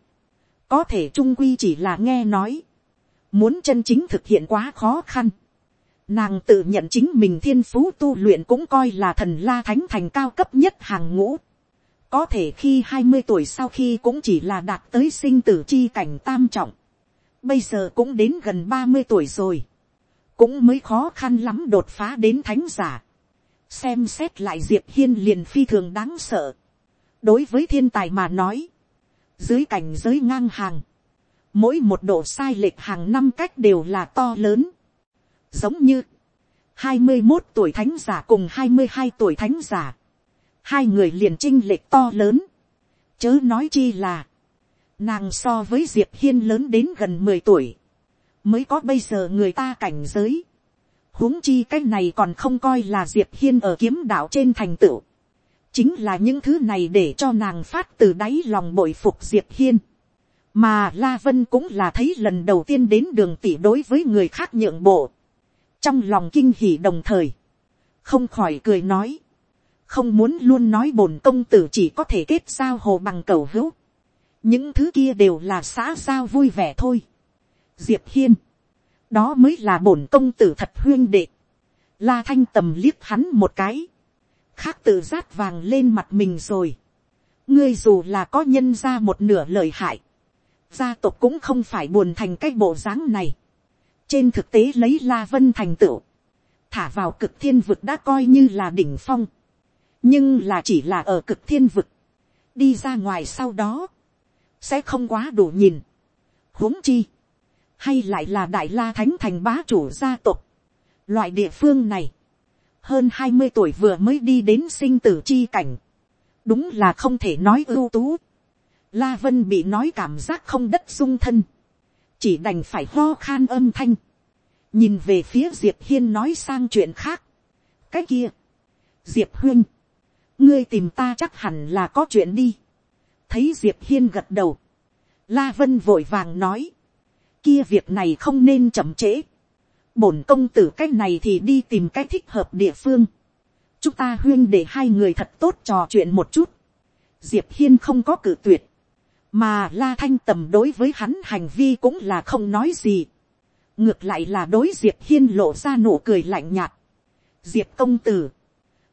Có thể trung quy chỉ là nghe nói. Muốn chân chính thực hiện quá khó khăn. Nàng tự nhận chính mình thiên phú tu luyện cũng coi là thần la thánh thành cao cấp nhất hàng ngũ. Có thể khi hai mươi tuổi sau khi cũng chỉ là đạt tới sinh tử chi cảnh tam trọng. Bây giờ cũng đến gần ba mươi tuổi rồi cũng mới khó khăn lắm đột phá đến thánh giả. xem xét lại diệp hiên liền phi thường đáng sợ. đối với thiên tài mà nói, dưới cảnh giới ngang hàng, mỗi một độ sai lệch hàng năm cách đều là to lớn. giống như, hai mươi một tuổi thánh giả cùng hai mươi hai tuổi thánh giả, hai người liền chinh lệch to lớn. chớ nói chi là, nàng so với diệp hiên lớn đến gần mười tuổi mới có bây giờ người ta cảnh giới. huống chi cái này còn không coi là diệp hiên ở kiếm đạo trên thành tựu. chính là những thứ này để cho nàng phát từ đáy lòng bội phục diệp hiên. mà la vân cũng là thấy lần đầu tiên đến đường tỷ đối với người khác nhượng bộ. trong lòng kinh hỉ đồng thời, không khỏi cười nói, không muốn luôn nói bổn công tử chỉ có thể kết giao hồ bằng cầu hữu. những thứ kia đều là xã giao vui vẻ thôi. Diệp hiên, đó mới là bổn công tử thật huyên đệ, la thanh tầm liếc hắn một cái, khác tự rát vàng lên mặt mình rồi, ngươi dù là có nhân ra một nửa lời hại, gia tộc cũng không phải buồn thành cái bộ dáng này, trên thực tế lấy la vân thành tựu, thả vào cực thiên vực đã coi như là đỉnh phong, nhưng là chỉ là ở cực thiên vực, đi ra ngoài sau đó, sẽ không quá đủ nhìn. huống chi, hay lại là đại la thánh thành bá chủ gia tộc. Loại địa phương này, hơn hai mươi tuổi vừa mới đi đến sinh tử chi cảnh. đúng là không thể nói ưu tú. La vân bị nói cảm giác không đất dung thân, chỉ đành phải ho khan âm thanh, nhìn về phía diệp hiên nói sang chuyện khác. cái kia, diệp huyên, ngươi tìm ta chắc hẳn là có chuyện đi. thấy diệp hiên gật đầu, la vân vội vàng nói, kia việc này không nên chậm trễ. bổn công tử cái này thì đi tìm cái thích hợp địa phương. chúng ta huyên để hai người thật tốt trò chuyện một chút. diệp hiên không có cử tuyệt, mà la thanh tầm đối với hắn hành vi cũng là không nói gì. ngược lại là đối diệp hiên lộ ra nụ cười lạnh nhạt. diệp công tử,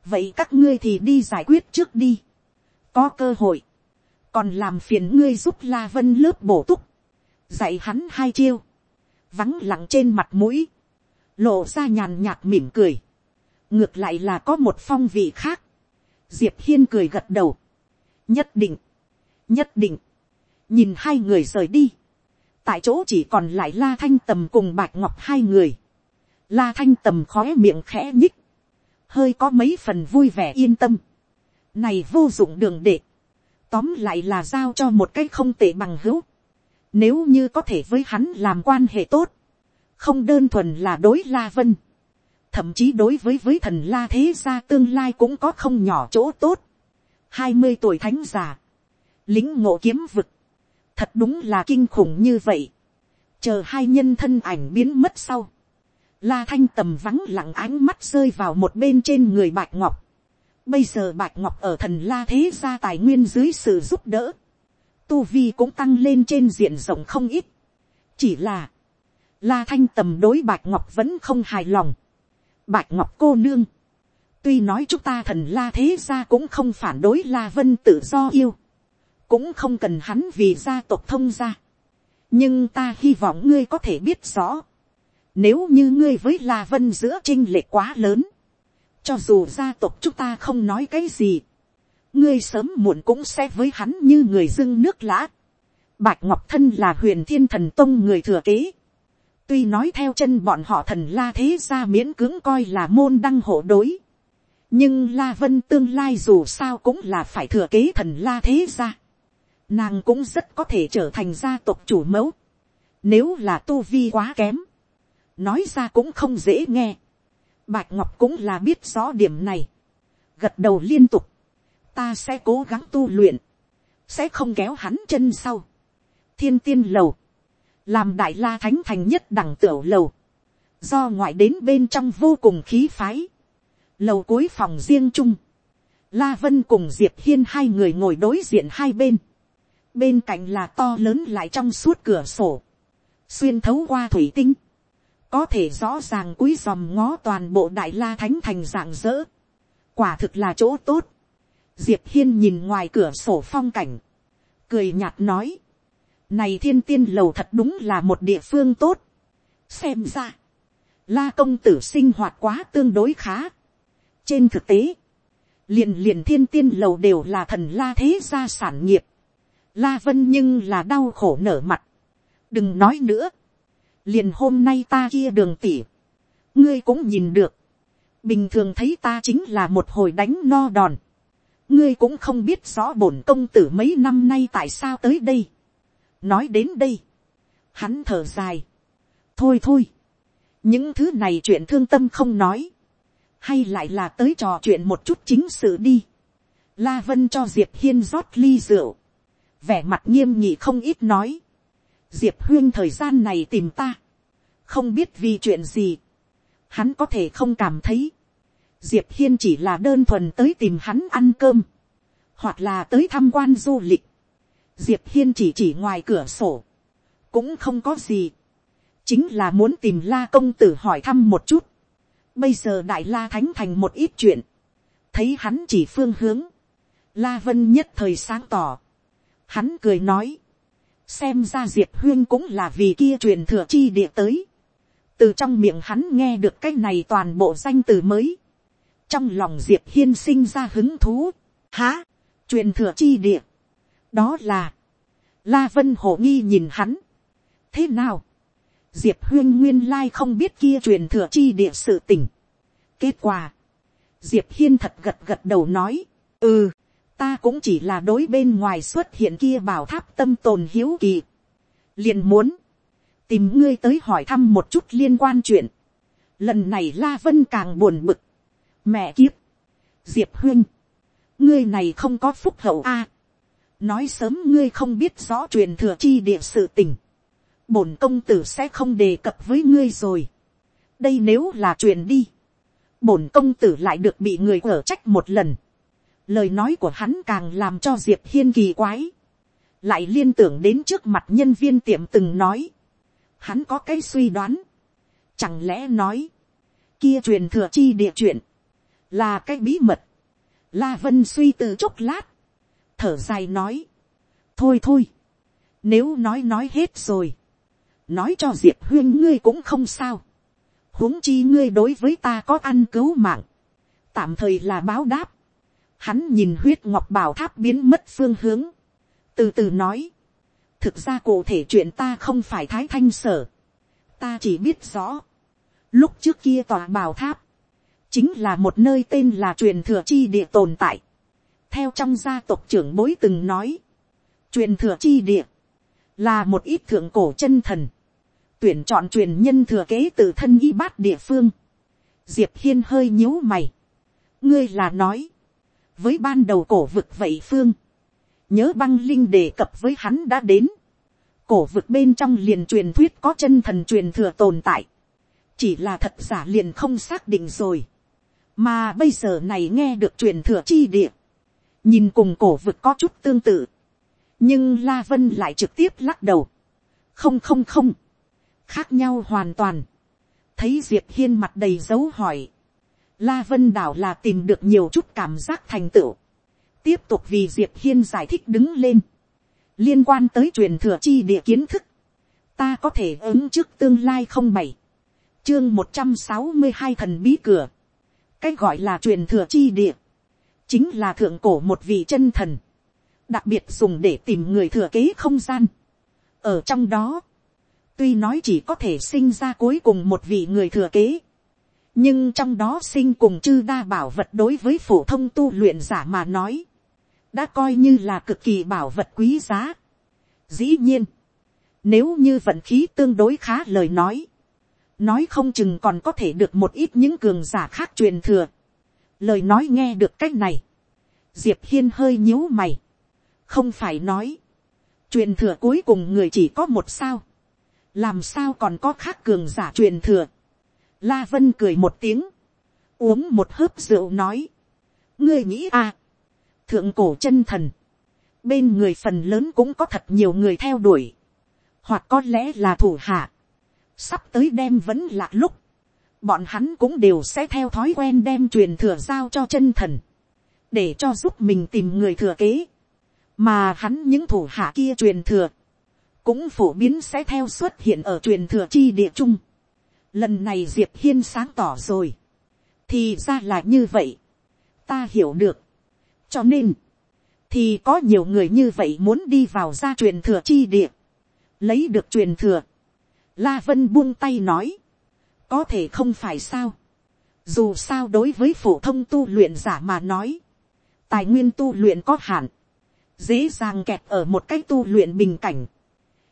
vậy các ngươi thì đi giải quyết trước đi. có cơ hội, còn làm phiền ngươi giúp la vân lớp bổ túc. Dạy hắn hai chiêu, vắng lặng trên mặt mũi, lộ ra nhàn nhạt mỉm cười, ngược lại là có một phong vị khác, diệp hiên cười gật đầu, nhất định, nhất định, nhìn hai người rời đi, tại chỗ chỉ còn lại la thanh tầm cùng bạch ngọc hai người, la thanh tầm khói miệng khẽ nhích, hơi có mấy phần vui vẻ yên tâm, này vô dụng đường đệ tóm lại là giao cho một cái không tệ bằng hữu, nếu như có thể với hắn làm quan hệ tốt. Không đơn thuần là đối La Vân. Thậm chí đối với với thần La Thế gia tương lai cũng có không nhỏ chỗ tốt. hai mươi tuổi thánh giả. Lính ngộ kiếm vực. Thật đúng là kinh khủng như vậy. Chờ hai nhân thân ảnh biến mất sau. La Thanh tầm vắng lặng ánh mắt rơi vào một bên trên người Bạch Ngọc. Bây giờ Bạch Ngọc ở thần La Thế gia tài nguyên dưới sự giúp đỡ tu vi cũng tăng lên trên diện rộng không ít. chỉ là, la thanh tầm đối bạch ngọc vẫn không hài lòng. bạch ngọc cô nương, tuy nói chúng ta thần la thế gia cũng không phản đối la vân tự do yêu, cũng không cần hắn vì gia tộc thông gia. nhưng ta hy vọng ngươi có thể biết rõ, nếu như ngươi với la vân giữa trinh lệ quá lớn, cho dù gia tộc chúng ta không nói cái gì, ngươi sớm muộn cũng sẽ với hắn như người dưng nước lã. Bạch Ngọc Thân là huyền thiên thần tông người thừa kế. Tuy nói theo chân bọn họ thần la thế ra miễn cưỡng coi là môn đăng hộ đối. Nhưng La Vân tương lai dù sao cũng là phải thừa kế thần la thế ra. Nàng cũng rất có thể trở thành gia tộc chủ mẫu. Nếu là tu vi quá kém. Nói ra cũng không dễ nghe. Bạch Ngọc cũng là biết rõ điểm này. Gật đầu liên tục. Ta sẽ cố gắng tu luyện, sẽ không kéo hắn chân sau. thiên tiên lầu, làm đại la thánh thành nhất đẳng tiểu lầu, do ngoại đến bên trong vô cùng khí phái, lầu cuối phòng riêng chung, la vân cùng diệp hiên hai người ngồi đối diện hai bên, bên cạnh là to lớn lại trong suốt cửa sổ, xuyên thấu qua thủy tinh, có thể rõ ràng cúi dòm ngó toàn bộ đại la thánh thành dạng dỡ, quả thực là chỗ tốt, diệp hiên nhìn ngoài cửa sổ phong cảnh, cười nhạt nói, này thiên tiên lầu thật đúng là một địa phương tốt, xem ra, la công tử sinh hoạt quá tương đối khá. trên thực tế, liền liền thiên tiên lầu đều là thần la thế gia sản nghiệp, la vân nhưng là đau khổ nở mặt, đừng nói nữa, liền hôm nay ta kia đường tỉ, ngươi cũng nhìn được, bình thường thấy ta chính là một hồi đánh no đòn, ngươi cũng không biết rõ bổn công tử mấy năm nay tại sao tới đây. nói đến đây, hắn thở dài. thôi thôi, những thứ này chuyện thương tâm không nói, hay lại là tới trò chuyện một chút chính sự đi. La vân cho diệp hiên rót ly rượu, vẻ mặt nghiêm nhị không ít nói diệp huyên thời gian này tìm ta, không biết vì chuyện gì, hắn có thể không cảm thấy, diệp hiên chỉ là đơn thuần tới tìm hắn ăn cơm, hoặc là tới tham quan du lịch. diệp hiên chỉ chỉ ngoài cửa sổ, cũng không có gì, chính là muốn tìm la công tử hỏi thăm một chút. bây giờ đại la thánh thành một ít chuyện, thấy hắn chỉ phương hướng, la vân nhất thời sáng tỏ, hắn cười nói, xem ra diệp huyên cũng là vì kia truyền thừa chi địa tới, từ trong miệng hắn nghe được cái này toàn bộ danh từ mới, trong lòng diệp hiên sinh ra hứng thú, há, truyền thừa chi địa, đó là, la vân Hổ nghi nhìn hắn, thế nào, diệp huyên nguyên lai không biết kia truyền thừa chi địa sự tình. kết quả, diệp hiên thật gật gật đầu nói, ừ, ta cũng chỉ là đối bên ngoài xuất hiện kia bảo tháp tâm tồn hiếu kỳ, liền muốn, tìm ngươi tới hỏi thăm một chút liên quan chuyện, lần này la vân càng buồn bực, mẹ kiếp, diệp huyên, ngươi này không có phúc hậu a, nói sớm ngươi không biết rõ truyền thừa chi địa sự tình, bổn công tử sẽ không đề cập với ngươi rồi, đây nếu là truyền đi, bổn công tử lại được bị người ở trách một lần, lời nói của hắn càng làm cho diệp hiên kỳ quái, lại liên tưởng đến trước mặt nhân viên tiệm từng nói, hắn có cái suy đoán, chẳng lẽ nói, kia truyền thừa chi địa chuyện, là cái bí mật, la vân suy từ chốc lát, thở dài nói, thôi thôi, nếu nói nói hết rồi, nói cho diệp huyên ngươi cũng không sao, huống chi ngươi đối với ta có ăn cứu mạng, tạm thời là báo đáp, hắn nhìn huyết ngọc bảo tháp biến mất phương hướng, từ từ nói, thực ra cụ thể chuyện ta không phải thái thanh sở, ta chỉ biết rõ, lúc trước kia tòa bảo tháp, chính là một nơi tên là truyền thừa chi địa tồn tại, theo trong gia tộc trưởng bối từng nói, truyền thừa chi địa, là một ít thượng cổ chân thần, tuyển chọn truyền nhân thừa kế từ thân y bát địa phương, diệp hiên hơi nhíu mày, ngươi là nói, với ban đầu cổ vực vậy phương, nhớ băng linh đề cập với hắn đã đến, cổ vực bên trong liền truyền thuyết có chân thần truyền thừa tồn tại, chỉ là thật giả liền không xác định rồi, mà bây giờ này nghe được truyền thừa chi địa, nhìn cùng cổ vực có chút tương tự, nhưng la vân lại trực tiếp lắc đầu, không không không, khác nhau hoàn toàn, thấy diệp hiên mặt đầy dấu hỏi, la vân đảo là tìm được nhiều chút cảm giác thành tựu, tiếp tục vì diệp hiên giải thích đứng lên, liên quan tới truyền thừa chi địa kiến thức, ta có thể ứng trước tương lai không bảy, chương một trăm sáu mươi hai thần bí cửa, cái gọi là truyền thừa chi địa, chính là thượng cổ một vị chân thần, đặc biệt dùng để tìm người thừa kế không gian. ở trong đó, tuy nói chỉ có thể sinh ra cuối cùng một vị người thừa kế, nhưng trong đó sinh cùng chư đa bảo vật đối với phổ thông tu luyện giả mà nói, đã coi như là cực kỳ bảo vật quý giá. dĩ nhiên, nếu như vận khí tương đối khá lời nói, nói không chừng còn có thể được một ít những cường giả khác truyền thừa. lời nói nghe được cách này, diệp hiên hơi nhíu mày, không phải nói, truyền thừa cuối cùng người chỉ có một sao, làm sao còn có khác cường giả truyền thừa. La vân cười một tiếng, uống một hớp rượu nói, ngươi nghĩ à, thượng cổ chân thần, bên người phần lớn cũng có thật nhiều người theo đuổi, hoặc có lẽ là thủ hạ, sắp tới đem vẫn là lúc, bọn hắn cũng đều sẽ theo thói quen đem truyền thừa giao cho chân thần, để cho giúp mình tìm người thừa kế, mà hắn những thủ hạ kia truyền thừa, cũng phổ biến sẽ theo xuất hiện ở truyền thừa chi địa chung. Lần này diệp hiên sáng tỏ rồi, thì ra là như vậy, ta hiểu được, cho nên, thì có nhiều người như vậy muốn đi vào ra truyền thừa chi địa, lấy được truyền thừa, La Vân buông tay nói. Có thể không phải sao. Dù sao đối với phổ thông tu luyện giả mà nói. Tài nguyên tu luyện có hạn. Dễ dàng kẹt ở một cái tu luyện bình cảnh.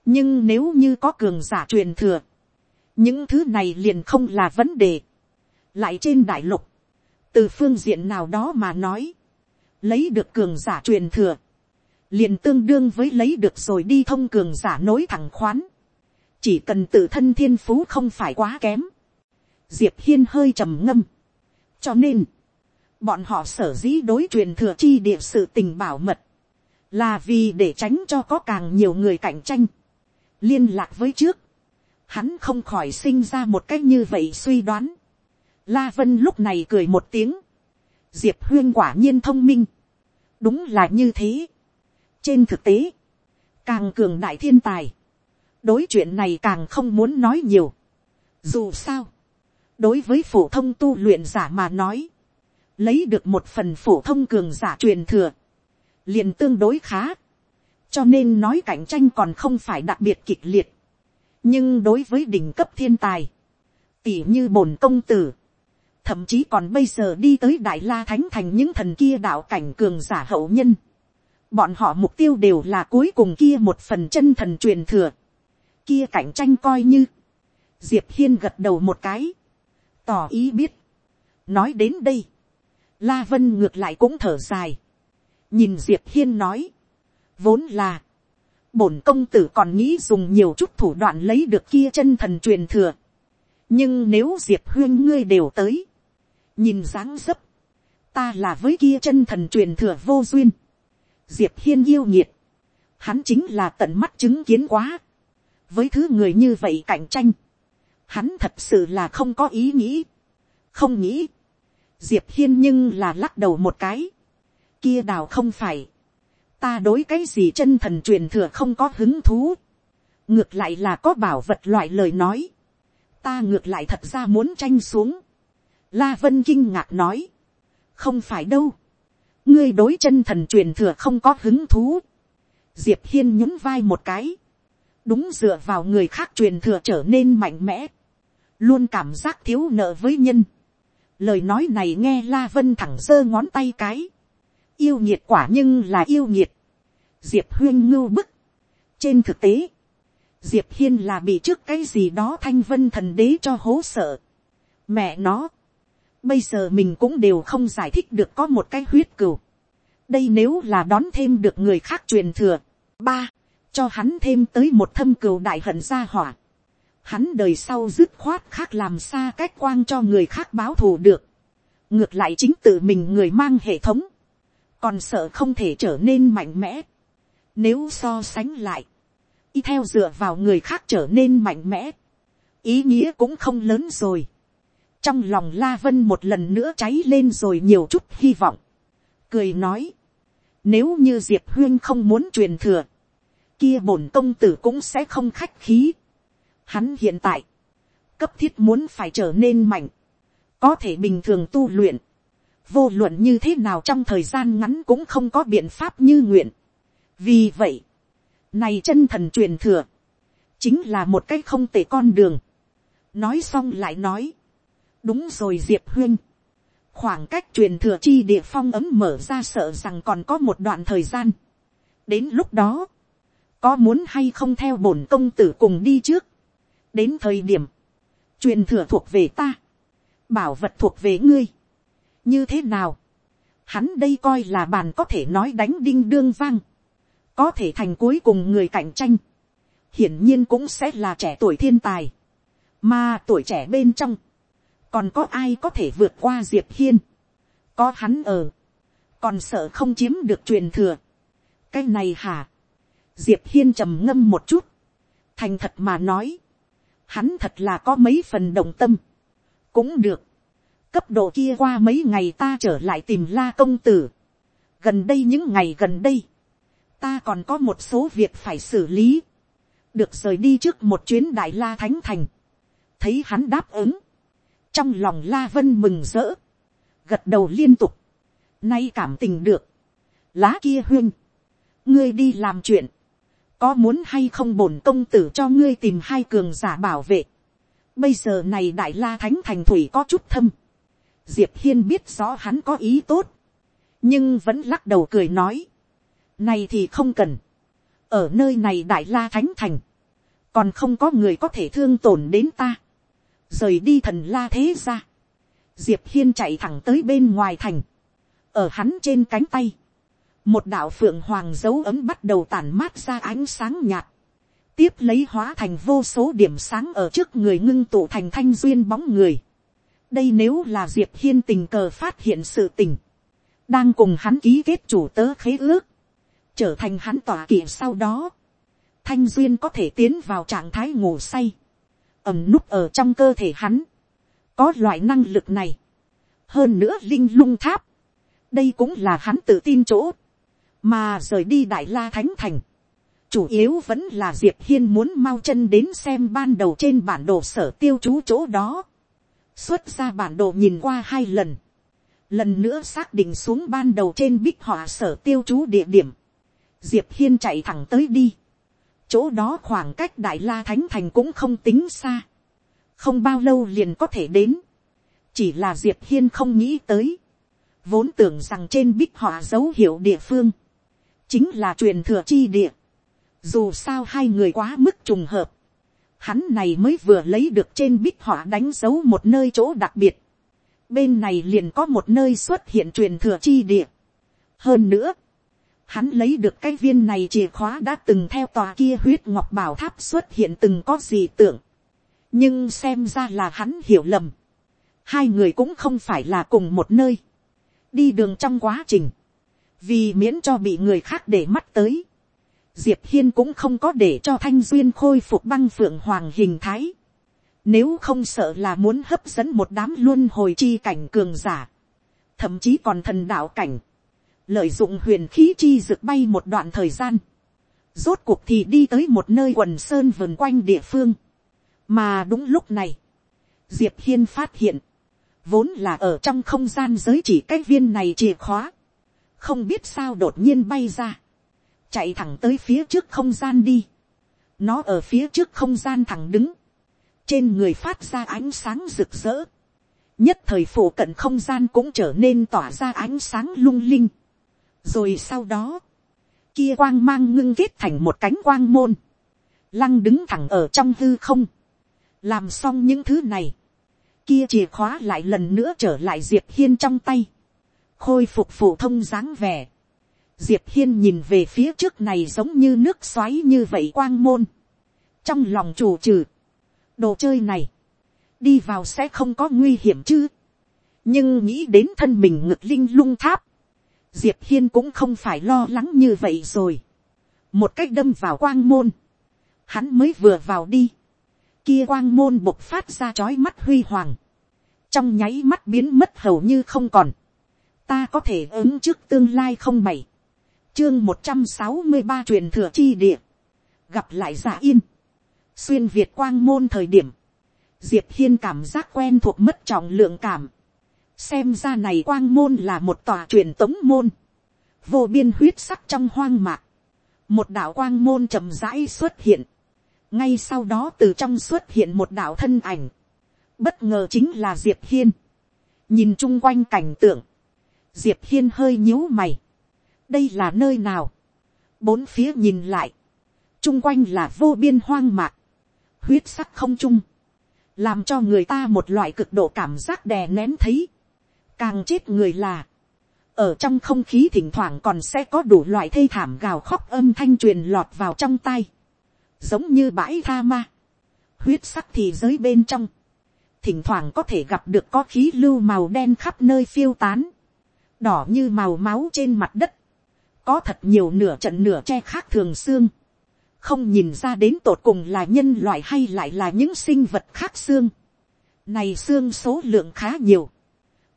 Nhưng nếu như có cường giả truyền thừa. Những thứ này liền không là vấn đề. Lại trên đại lục. Từ phương diện nào đó mà nói. Lấy được cường giả truyền thừa. Liền tương đương với lấy được rồi đi thông cường giả nối thẳng khoán chỉ cần tự thân thiên phú không phải quá kém, diệp hiên hơi trầm ngâm. cho nên, bọn họ sở dĩ đối truyền thừa chi địa sự tình bảo mật, là vì để tránh cho có càng nhiều người cạnh tranh, liên lạc với trước, hắn không khỏi sinh ra một cách như vậy suy đoán. La vân lúc này cười một tiếng, diệp huyên quả nhiên thông minh, đúng là như thế. trên thực tế, càng cường đại thiên tài, đối chuyện này càng không muốn nói nhiều. dù sao, đối với phổ thông tu luyện giả mà nói, lấy được một phần phổ thông cường giả truyền thừa, liền tương đối khá, cho nên nói cạnh tranh còn không phải đặc biệt kịch liệt, nhưng đối với đỉnh cấp thiên tài, tỉ như bổn công tử, thậm chí còn bây giờ đi tới đại la thánh thành những thần kia đạo cảnh cường giả hậu nhân. bọn họ mục tiêu đều là cuối cùng kia một phần chân thần truyền thừa. kia cạnh tranh coi như. diệp hiên gật đầu một cái. tỏ ý biết. nói đến đây. la vân ngược lại cũng thở dài. nhìn diệp hiên nói. vốn là bổn công tử còn nghĩ dùng nhiều chút thủ đoạn lấy được kia chân thần truyền thừa. nhưng nếu diệp huyên ngươi đều tới nhìn dáng dấp, ta là với kia chân thần truyền thừa vô duyên, diệp hiên yêu nhiệt, hắn chính là tận mắt chứng kiến quá, với thứ người như vậy cạnh tranh, hắn thật sự là không có ý nghĩ, không nghĩ, diệp hiên nhưng là lắc đầu một cái, kia đào không phải, ta đối cái gì chân thần truyền thừa không có hứng thú, ngược lại là có bảo vật loại lời nói, ta ngược lại thật ra muốn tranh xuống, La Vân kinh ngạc nói. Không phải đâu. Ngươi đối chân thần truyền thừa không có hứng thú. Diệp Hiên nhún vai một cái. Đúng dựa vào người khác truyền thừa trở nên mạnh mẽ. Luôn cảm giác thiếu nợ với nhân. Lời nói này nghe La Vân thẳng giơ ngón tay cái. Yêu nhiệt quả nhưng là yêu nhiệt. Diệp Huyên ngưu bức. Trên thực tế. Diệp Hiên là bị trước cái gì đó thanh vân thần đế cho hố sợ. Mẹ nó Bây giờ mình cũng đều không giải thích được có một cái huyết cừu. Đây nếu là đón thêm được người khác truyền thừa. Ba, cho hắn thêm tới một thâm cừu đại hận gia hỏa. Hắn đời sau dứt khoát khác làm xa cách quang cho người khác báo thù được. Ngược lại chính tự mình người mang hệ thống. Còn sợ không thể trở nên mạnh mẽ. Nếu so sánh lại. Y theo dựa vào người khác trở nên mạnh mẽ. Ý nghĩa cũng không lớn rồi trong lòng la vân một lần nữa cháy lên rồi nhiều chút hy vọng, cười nói, nếu như diệp huyên không muốn truyền thừa, kia bổn công tử cũng sẽ không khách khí. Hắn hiện tại, cấp thiết muốn phải trở nên mạnh, có thể bình thường tu luyện, vô luận như thế nào trong thời gian ngắn cũng không có biện pháp như nguyện. vì vậy, này chân thần truyền thừa, chính là một cái không tệ con đường. nói xong lại nói, đúng rồi diệp huyên khoảng cách truyền thừa chi địa phong ấm mở ra sợ rằng còn có một đoạn thời gian. đến lúc đó, có muốn hay không theo bổn công tử cùng đi trước. đến thời điểm, truyền thừa thuộc về ta, bảo vật thuộc về ngươi như thế nào, hắn đây coi là bàn có thể nói đánh đinh đương vang, có thể thành cuối cùng người cạnh tranh, hiển nhiên cũng sẽ là trẻ tuổi thiên tài, mà tuổi trẻ bên trong, còn có ai có thể vượt qua diệp hiên, có hắn ở, còn sợ không chiếm được truyền thừa. cái này hả, diệp hiên trầm ngâm một chút, thành thật mà nói, hắn thật là có mấy phần đồng tâm, cũng được, cấp độ kia qua mấy ngày ta trở lại tìm la công tử, gần đây những ngày gần đây, ta còn có một số việc phải xử lý, được rời đi trước một chuyến đại la thánh thành, thấy hắn đáp ứng, trong lòng la vân mừng rỡ, gật đầu liên tục, nay cảm tình được, lá kia huyên, ngươi đi làm chuyện, có muốn hay không bổn công tử cho ngươi tìm hai cường giả bảo vệ, bây giờ này đại la thánh thành thủy có chút thâm, diệp hiên biết rõ hắn có ý tốt, nhưng vẫn lắc đầu cười nói, này thì không cần, ở nơi này đại la thánh thành, còn không có người có thể thương tổn đến ta, rời đi thần la thế ra, diệp hiên chạy thẳng tới bên ngoài thành, ở hắn trên cánh tay, một đạo phượng hoàng dấu ấm bắt đầu tản mát ra ánh sáng nhạt, tiếp lấy hóa thành vô số điểm sáng ở trước người ngưng tụ thành thanh duyên bóng người đây nếu là diệp hiên tình cờ phát hiện sự tình, đang cùng hắn ký kết chủ tớ khế ước, trở thành hắn tỏa kỵ sau đó, thanh duyên có thể tiến vào trạng thái ngủ say, ẩm núp ở trong cơ thể hắn, có loại năng lực này, hơn nữa linh lung tháp, đây cũng là hắn tự tin chỗ, mà rời đi đại la thánh thành, chủ yếu vẫn là diệp hiên muốn mau chân đến xem ban đầu trên bản đồ sở tiêu chú chỗ đó, xuất ra bản đồ nhìn qua hai lần, lần nữa xác định xuống ban đầu trên bích họa sở tiêu chú địa điểm, diệp hiên chạy thẳng tới đi, chỗ đó khoảng cách đại la thánh thành cũng không tính xa, không bao lâu liền có thể đến, chỉ là diệp hiên không nghĩ tới, vốn tưởng rằng trên bích họa dấu hiệu địa phương, chính là truyền thừa chi địa, dù sao hai người quá mức trùng hợp, hắn này mới vừa lấy được trên bích họa đánh dấu một nơi chỗ đặc biệt, bên này liền có một nơi xuất hiện truyền thừa chi địa. hơn nữa, hắn lấy được cái viên này chìa khóa đã từng theo tòa kia huyết ngọc bảo tháp xuất hiện từng có gì tưởng, nhưng xem ra là hắn hiểu lầm, hai người cũng không phải là cùng một nơi, đi đường trong quá trình, vì miễn cho bị người khác để mắt tới, diệp hiên cũng không có để cho thanh duyên khôi phục băng phượng hoàng hình thái, nếu không sợ là muốn hấp dẫn một đám luôn hồi chi cảnh cường giả, thậm chí còn thần đạo cảnh, lợi dụng huyền khí chi rực bay một đoạn thời gian, rốt cuộc thì đi tới một nơi quần sơn vườn quanh địa phương, mà đúng lúc này, diệp hiên phát hiện, vốn là ở trong không gian giới chỉ cái viên này chìa khóa, không biết sao đột nhiên bay ra, chạy thẳng tới phía trước không gian đi, nó ở phía trước không gian thẳng đứng, trên người phát ra ánh sáng rực rỡ, nhất thời phổ cận không gian cũng trở nên tỏa ra ánh sáng lung linh, rồi sau đó, kia quang mang ngưng kết thành một cánh quang môn, lăng đứng thẳng ở trong hư không, làm xong những thứ này, kia chìa khóa lại lần nữa trở lại diệp hiên trong tay, khôi phục phổ thông dáng vẻ, diệp hiên nhìn về phía trước này giống như nước xoáy như vậy quang môn, trong lòng chủ trừ, đồ chơi này, đi vào sẽ không có nguy hiểm chứ, nhưng nghĩ đến thân mình ngực linh lung tháp, diệp hiên cũng không phải lo lắng như vậy rồi, một cách đâm vào quang môn, hắn mới vừa vào đi, kia quang môn bộc phát ra chói mắt huy hoàng, trong nháy mắt biến mất hầu như không còn, ta có thể ứng trước tương lai không mày chương một trăm sáu mươi ba truyền thừa chi địa, gặp lại giả yên, xuyên việt quang môn thời điểm, diệp hiên cảm giác quen thuộc mất trọng lượng cảm, xem ra này quang môn là một tòa truyền tống môn, vô biên huyết sắc trong hoang mạc, một đạo quang môn chậm rãi xuất hiện, ngay sau đó từ trong xuất hiện một đạo thân ảnh, bất ngờ chính là diệp hiên, nhìn chung quanh cảnh tượng, diệp hiên hơi nhíu mày, đây là nơi nào, bốn phía nhìn lại, chung quanh là vô biên hoang mạc, huyết sắc không chung, làm cho người ta một loại cực độ cảm giác đè nén thấy, càng chết người là, ở trong không khí thỉnh thoảng còn sẽ có đủ loại thê thảm gào khóc âm thanh truyền lọt vào trong tay, giống như bãi tha ma, huyết sắc thì giới bên trong, thỉnh thoảng có thể gặp được có khí lưu màu đen khắp nơi phiêu tán, đỏ như màu máu trên mặt đất, có thật nhiều nửa trận nửa che khác thường xương, không nhìn ra đến tột cùng là nhân loại hay lại là những sinh vật khác xương. Này xương số lượng khá nhiều,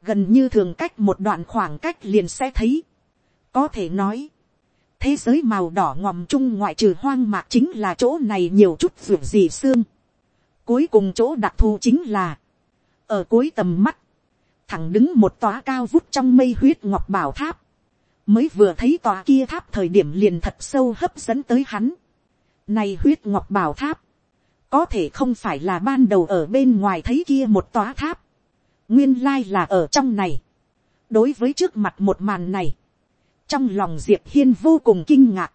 gần như thường cách một đoạn khoảng cách liền sẽ thấy. Có thể nói, thế giới màu đỏ ngòm chung ngoại trừ hoang mạc chính là chỗ này nhiều chút ruột gì xương. Cuối cùng chỗ đặc thù chính là, ở cuối tầm mắt, thẳng đứng một tóa cao vút trong mây huyết ngọc bảo tháp. Mới vừa thấy tòa kia tháp thời điểm liền thật sâu hấp dẫn tới hắn này huyết ngọc bảo tháp. Có thể không phải là ban đầu ở bên ngoài thấy kia một tòa tháp. Nguyên lai là ở trong này. Đối với trước mặt một màn này. Trong lòng Diệp Hiên vô cùng kinh ngạc.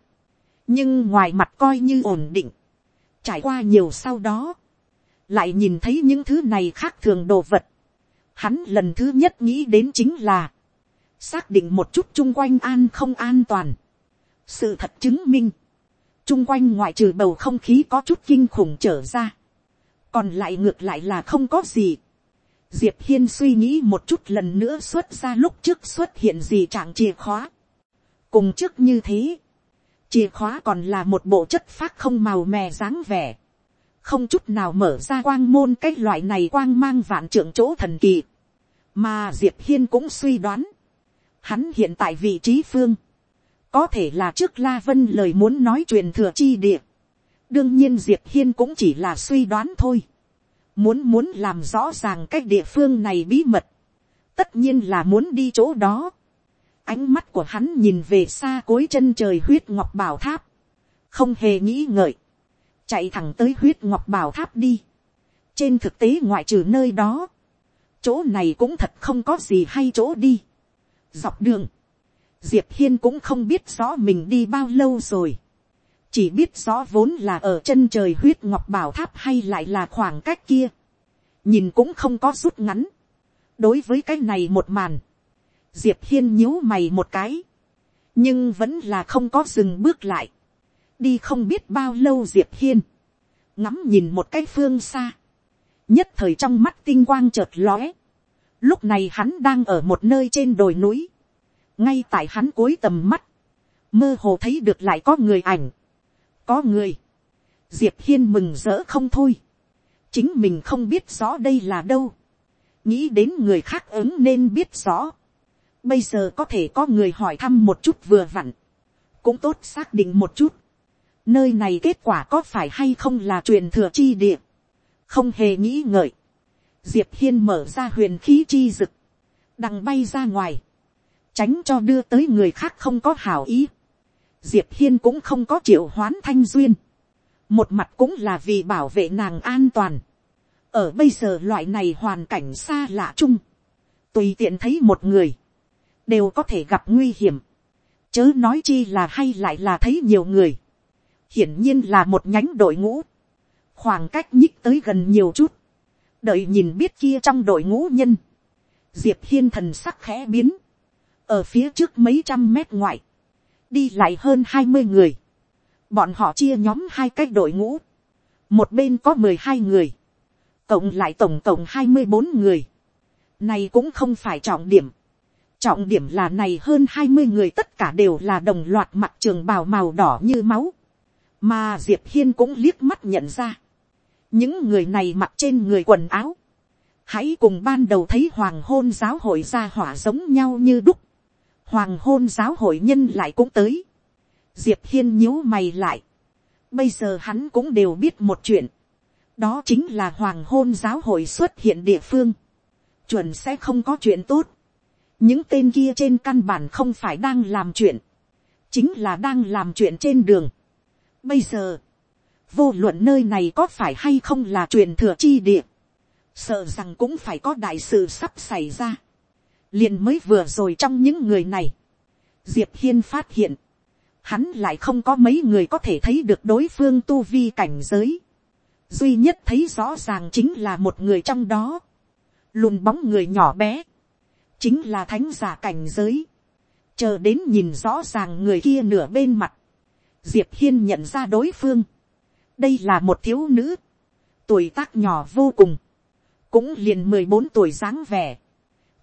Nhưng ngoài mặt coi như ổn định. Trải qua nhiều sau đó. Lại nhìn thấy những thứ này khác thường đồ vật. Hắn lần thứ nhất nghĩ đến chính là. Xác định một chút chung quanh an không an toàn. Sự thật chứng minh chung quanh ngoại trừ bầu không khí có chút kinh khủng trở ra, còn lại ngược lại là không có gì. Diệp hiên suy nghĩ một chút lần nữa xuất ra lúc trước xuất hiện gì trạng chìa khóa. cùng trước như thế, chìa khóa còn là một bộ chất phát không màu mè dáng vẻ, không chút nào mở ra quang môn cái loại này quang mang vạn trưởng chỗ thần kỳ, mà diệp hiên cũng suy đoán, hắn hiện tại vị trí phương, có thể là trước la vân lời muốn nói truyền thừa chi địa. đương nhiên diệp hiên cũng chỉ là suy đoán thôi. muốn muốn làm rõ ràng cái địa phương này bí mật. tất nhiên là muốn đi chỗ đó. ánh mắt của hắn nhìn về xa cối chân trời huyết ngọc bảo tháp. không hề nghĩ ngợi. chạy thẳng tới huyết ngọc bảo tháp đi. trên thực tế ngoại trừ nơi đó, chỗ này cũng thật không có gì hay chỗ đi dọc đường, diệp hiên cũng không biết rõ mình đi bao lâu rồi. chỉ biết rõ vốn là ở chân trời huyết ngọc bảo tháp hay lại là khoảng cách kia. nhìn cũng không có rút ngắn. đối với cái này một màn, diệp hiên nhíu mày một cái, nhưng vẫn là không có dừng bước lại. đi không biết bao lâu diệp hiên, ngắm nhìn một cái phương xa, nhất thời trong mắt tinh quang chợt lóe. Lúc này hắn đang ở một nơi trên đồi núi, ngay tại hắn cuối tầm mắt, mơ hồ thấy được lại có người ảnh, có người, diệp hiên mừng rỡ không thôi, chính mình không biết rõ đây là đâu, nghĩ đến người khác ứng nên biết rõ, bây giờ có thể có người hỏi thăm một chút vừa vặn, cũng tốt xác định một chút, nơi này kết quả có phải hay không là truyền thừa chi địa, không hề nghĩ ngợi, diệp hiên mở ra huyền khí chi rực, đằng bay ra ngoài, tránh cho đưa tới người khác không có hảo ý. diệp hiên cũng không có triệu hoán thanh duyên, một mặt cũng là vì bảo vệ nàng an toàn. ở bây giờ loại này hoàn cảnh xa lạ chung, tùy tiện thấy một người, đều có thể gặp nguy hiểm, chớ nói chi là hay lại là thấy nhiều người, hiển nhiên là một nhánh đội ngũ, khoảng cách nhích tới gần nhiều chút, đợi nhìn biết kia trong đội ngũ nhân, diệp hiên thần sắc khẽ biến, ở phía trước mấy trăm mét ngoại, đi lại hơn hai mươi người, bọn họ chia nhóm hai cái đội ngũ, một bên có mười hai người, cộng lại tổng cộng hai mươi bốn người, này cũng không phải trọng điểm, trọng điểm là này hơn hai mươi người tất cả đều là đồng loạt mặt trường bào màu đỏ như máu, mà diệp hiên cũng liếc mắt nhận ra, những người này mặc trên người quần áo, hãy cùng ban đầu thấy hoàng hôn giáo hội ra hỏa giống nhau như đúc, hoàng hôn giáo hội nhân lại cũng tới, diệp hiên nhíu mày lại, bây giờ hắn cũng đều biết một chuyện, đó chính là hoàng hôn giáo hội xuất hiện địa phương, chuẩn sẽ không có chuyện tốt, những tên kia trên căn bản không phải đang làm chuyện, chính là đang làm chuyện trên đường. Bây giờ, vô luận nơi này có phải hay không là truyền thừa chi địa, sợ rằng cũng phải có đại sự sắp xảy ra. liền mới vừa rồi trong những người này, diệp hiên phát hiện, hắn lại không có mấy người có thể thấy được đối phương tu vi cảnh giới. duy nhất thấy rõ ràng chính là một người trong đó, lùn bóng người nhỏ bé, chính là thánh giả cảnh giới, chờ đến nhìn rõ ràng người kia nửa bên mặt, diệp hiên nhận ra đối phương, đây là một thiếu nữ, tuổi tác nhỏ vô cùng, cũng liền mười bốn tuổi dáng vẻ.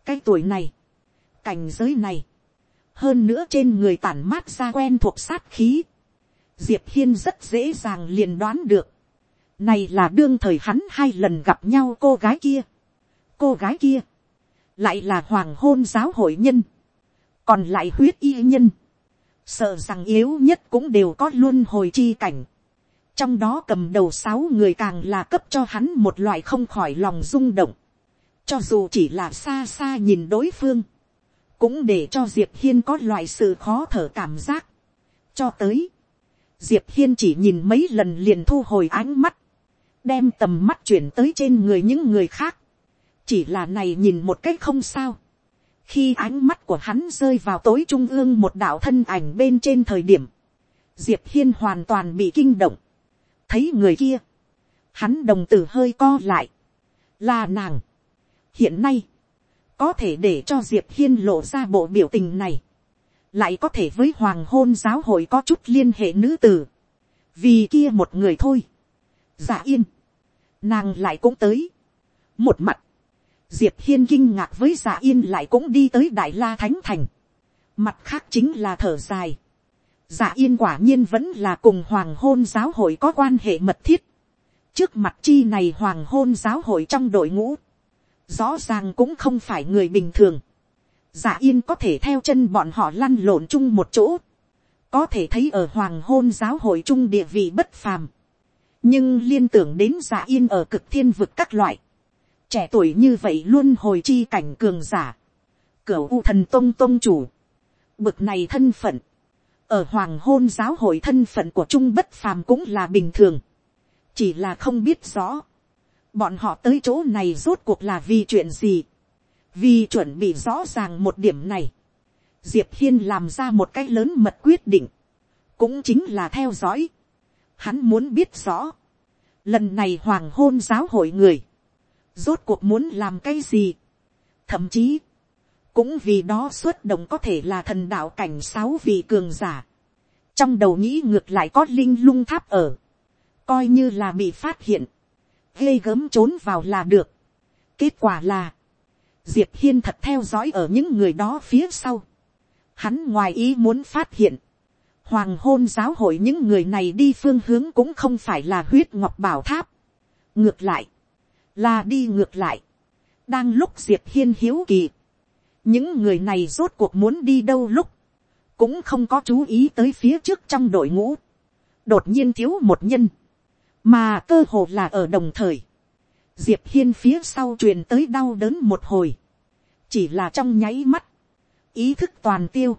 cái tuổi này, cảnh giới này, hơn nữa trên người tản mát ra quen thuộc sát khí, diệp hiên rất dễ dàng liền đoán được, này là đương thời hắn hai lần gặp nhau cô gái kia, cô gái kia, lại là hoàng hôn giáo hội nhân, còn lại huyết y nhân, sợ rằng yếu nhất cũng đều có luôn hồi chi cảnh, trong đó cầm đầu sáu người càng là cấp cho hắn một loại không khỏi lòng rung động, cho dù chỉ là xa xa nhìn đối phương, cũng để cho diệp hiên có loại sự khó thở cảm giác. cho tới, diệp hiên chỉ nhìn mấy lần liền thu hồi ánh mắt, đem tầm mắt chuyển tới trên người những người khác, chỉ là này nhìn một cách không sao. khi ánh mắt của hắn rơi vào tối trung ương một đạo thân ảnh bên trên thời điểm, diệp hiên hoàn toàn bị kinh động thấy người kia, hắn đồng tử hơi co lại, là nàng. hiện nay, có thể để cho diệp hiên lộ ra bộ biểu tình này, lại có thể với hoàng hôn giáo hội có chút liên hệ nữ tử, vì kia một người thôi. giả yên, nàng lại cũng tới. một mặt, diệp hiên kinh ngạc với giả yên lại cũng đi tới đại la thánh thành. mặt khác chính là thở dài. Dạ yên quả nhiên vẫn là cùng hoàng hôn giáo hội có quan hệ mật thiết. Trước mặt chi này hoàng hôn giáo hội trong đội ngũ. Rõ ràng cũng không phải người bình thường. Dạ yên có thể theo chân bọn họ lăn lộn chung một chỗ. Có thể thấy ở hoàng hôn giáo hội chung địa vị bất phàm. Nhưng liên tưởng đến dạ yên ở cực thiên vực các loại. Trẻ tuổi như vậy luôn hồi chi cảnh cường giả. Cửu u thần tông tông chủ. Bực này thân phận ở hoàng hôn giáo hội thân phận của trung bất phàm cũng là bình thường, chỉ là không biết rõ, bọn họ tới chỗ này rốt cuộc là vì chuyện gì, vì chuẩn bị rõ ràng một điểm này, diệp hiên làm ra một cái lớn mật quyết định, cũng chính là theo dõi, hắn muốn biết rõ, lần này hoàng hôn giáo hội người, rốt cuộc muốn làm cái gì, thậm chí, cũng vì đó xuất động có thể là thần đạo cảnh sáu vị cường giả, trong đầu nghĩ ngược lại có linh lung tháp ở, coi như là bị phát hiện, ghê gớm trốn vào là được. kết quả là, diệp hiên thật theo dõi ở những người đó phía sau. hắn ngoài ý muốn phát hiện, hoàng hôn giáo hội những người này đi phương hướng cũng không phải là huyết ngọc bảo tháp. ngược lại, là đi ngược lại. đang lúc diệp hiên hiếu kỳ, những người này rốt cuộc muốn đi đâu lúc, cũng không có chú ý tới phía trước trong đội ngũ. đột nhiên thiếu một nhân, mà cơ hồ là ở đồng thời, diệp hiên phía sau truyền tới đau đớn một hồi, chỉ là trong nháy mắt, ý thức toàn tiêu,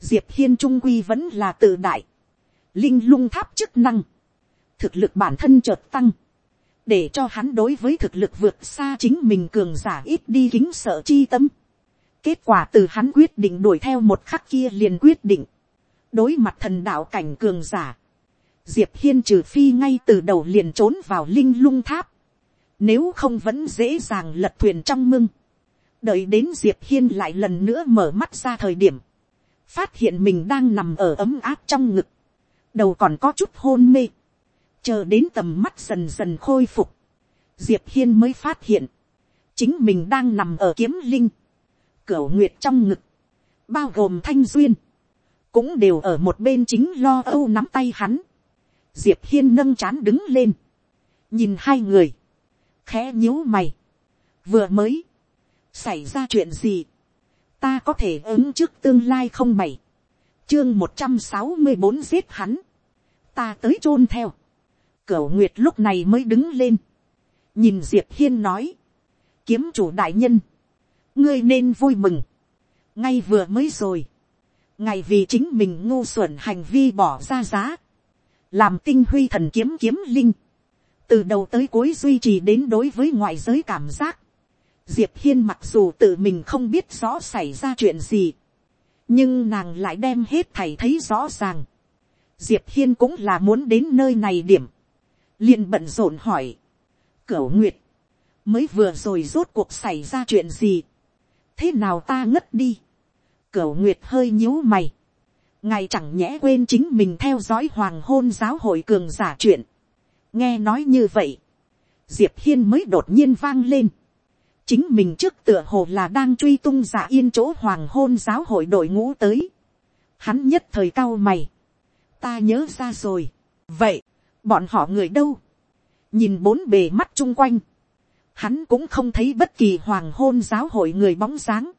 diệp hiên trung quy vẫn là tự đại, linh lung tháp chức năng, thực lực bản thân chợt tăng, để cho hắn đối với thực lực vượt xa chính mình cường giả ít đi kính sợ chi tâm. Kết quả từ hắn quyết định đuổi theo một khắc kia liền quyết định, đối mặt thần đạo cảnh cường giả, diệp hiên trừ phi ngay từ đầu liền trốn vào linh lung tháp, nếu không vẫn dễ dàng lật thuyền trong mưng, đợi đến diệp hiên lại lần nữa mở mắt ra thời điểm, phát hiện mình đang nằm ở ấm áp trong ngực, đầu còn có chút hôn mê, chờ đến tầm mắt dần dần khôi phục, diệp hiên mới phát hiện, chính mình đang nằm ở kiếm linh, cửa nguyệt trong ngực, bao gồm thanh duyên, cũng đều ở một bên chính lo âu nắm tay hắn, diệp hiên nâng chán đứng lên, nhìn hai người, khẽ nhíu mày, vừa mới, xảy ra chuyện gì, ta có thể ứng trước tương lai không mày, chương một trăm sáu mươi bốn giết hắn, ta tới chôn theo, cửu nguyệt lúc này mới đứng lên, nhìn diệp hiên nói, kiếm chủ đại nhân, ngươi nên vui mừng, ngay vừa mới rồi, ngày vì chính mình ngu xuẩn hành vi bỏ ra giá, làm tinh huy thần kiếm kiếm linh, từ đầu tới cuối duy trì đến đối với ngoại giới cảm giác, diệp hiên mặc dù tự mình không biết rõ xảy ra chuyện gì, nhưng nàng lại đem hết thầy thấy rõ ràng. diệp hiên cũng là muốn đến nơi này điểm, liền bận rộn hỏi, cửu nguyệt, mới vừa rồi rốt cuộc xảy ra chuyện gì, thế nào ta ngất đi, cửu nguyệt hơi nhíu mày, ngài chẳng nhẽ quên chính mình theo dõi hoàng hôn giáo hội cường giả chuyện, nghe nói như vậy, diệp hiên mới đột nhiên vang lên, chính mình trước tựa hồ là đang truy tung giả yên chỗ hoàng hôn giáo hội đội ngũ tới, hắn nhất thời cao mày, ta nhớ ra rồi, vậy, bọn họ người đâu, nhìn bốn bề mắt chung quanh, hắn cũng không thấy bất kỳ hoàng hôn giáo hội người bóng dáng,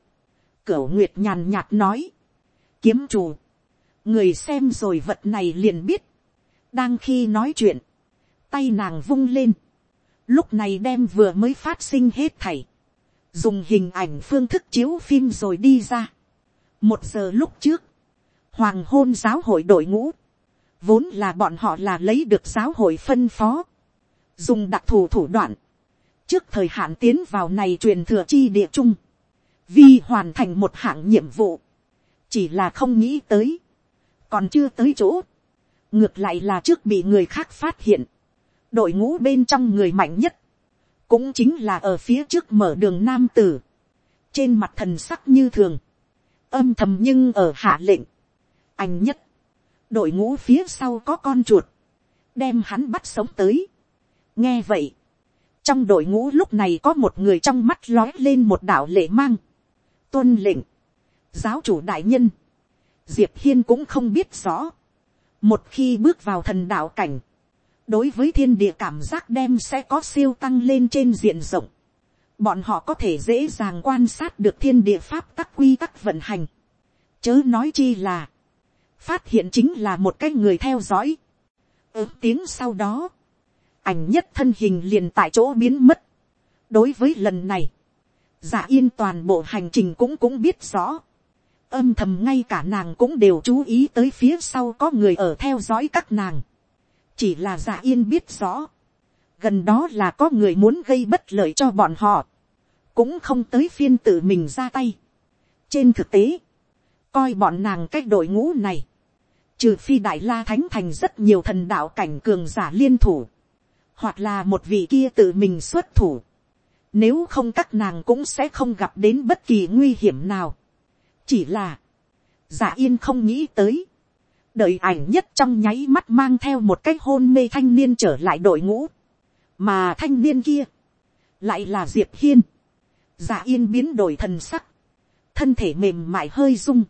cửu nguyệt nhàn nhạt nói, kiếm chủ, người xem rồi vật này liền biết, đang khi nói chuyện, tay nàng vung lên, lúc này đem vừa mới phát sinh hết thảy, dùng hình ảnh phương thức chiếu phim rồi đi ra. một giờ lúc trước, hoàng hôn giáo hội đội ngũ, vốn là bọn họ là lấy được giáo hội phân phó, dùng đặc thù thủ đoạn, trước thời hạn tiến vào này truyền thừa chi địa chung, vì hoàn thành một hạng nhiệm vụ, chỉ là không nghĩ tới, còn chưa tới chỗ, ngược lại là trước bị người khác phát hiện, đội ngũ bên trong người mạnh nhất, cũng chính là ở phía trước mở đường nam tử, trên mặt thần sắc như thường, âm thầm nhưng ở hạ lệnh, anh nhất, đội ngũ phía sau có con chuột, đem hắn bắt sống tới. nghe vậy, trong đội ngũ lúc này có một người trong mắt lói lên một đạo lệ mang, tuân lệnh, giáo chủ đại nhân, diệp hiên cũng không biết rõ, một khi bước vào thần đạo cảnh, đối với thiên địa cảm giác đem sẽ có siêu tăng lên trên diện rộng. Bọn họ có thể dễ dàng quan sát được thiên địa pháp tắc quy tắc vận hành. Chớ nói chi là, phát hiện chính là một cái người theo dõi. ớt tiếng sau đó, ảnh nhất thân hình liền tại chỗ biến mất. đối với lần này, giả yên toàn bộ hành trình cũng cũng biết rõ. âm thầm ngay cả nàng cũng đều chú ý tới phía sau có người ở theo dõi các nàng chỉ là giả yên biết rõ, gần đó là có người muốn gây bất lợi cho bọn họ, cũng không tới phiên tự mình ra tay. trên thực tế, coi bọn nàng cái đội ngũ này, trừ phi đại la thánh thành rất nhiều thần đạo cảnh cường giả liên thủ, hoặc là một vị kia tự mình xuất thủ, nếu không các nàng cũng sẽ không gặp đến bất kỳ nguy hiểm nào. chỉ là, giả yên không nghĩ tới, đợi ảnh nhất trong nháy mắt mang theo một cái hôn mê thanh niên trở lại đội ngũ, mà thanh niên kia, lại là diệp hiên, giả yên biến đổi thần sắc, thân thể mềm mại hơi rung,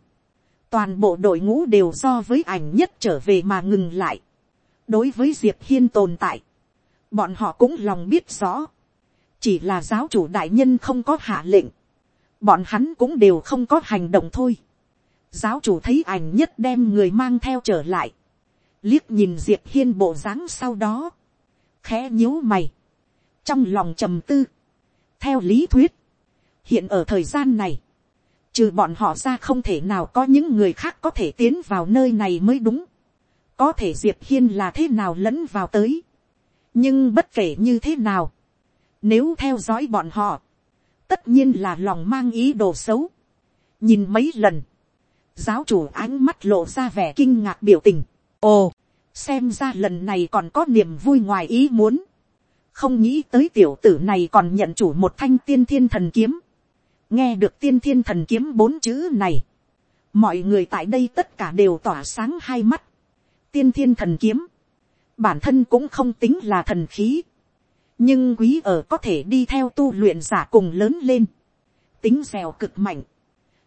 toàn bộ đội ngũ đều do với ảnh nhất trở về mà ngừng lại. đối với diệp hiên tồn tại, bọn họ cũng lòng biết rõ, chỉ là giáo chủ đại nhân không có hạ lệnh, bọn hắn cũng đều không có hành động thôi. giáo chủ thấy ảnh nhất đem người mang theo trở lại, liếc nhìn diệp hiên bộ dáng sau đó, khẽ nhíu mày, trong lòng trầm tư, theo lý thuyết, hiện ở thời gian này, trừ bọn họ ra không thể nào có những người khác có thể tiến vào nơi này mới đúng, có thể diệp hiên là thế nào lẫn vào tới, nhưng bất kể như thế nào, nếu theo dõi bọn họ, tất nhiên là lòng mang ý đồ xấu. nhìn mấy lần, giáo chủ ánh mắt lộ ra vẻ kinh ngạc biểu tình. ồ, xem ra lần này còn có niềm vui ngoài ý muốn. không nghĩ tới tiểu tử này còn nhận chủ một thanh tiên thiên thần kiếm. nghe được tiên thiên thần kiếm bốn chữ này. mọi người tại đây tất cả đều tỏa sáng hai mắt. tiên thiên thần kiếm bản thân cũng không tính là thần khí nhưng quý ở có thể đi theo tu luyện giả cùng lớn lên, tính dẻo cực mạnh,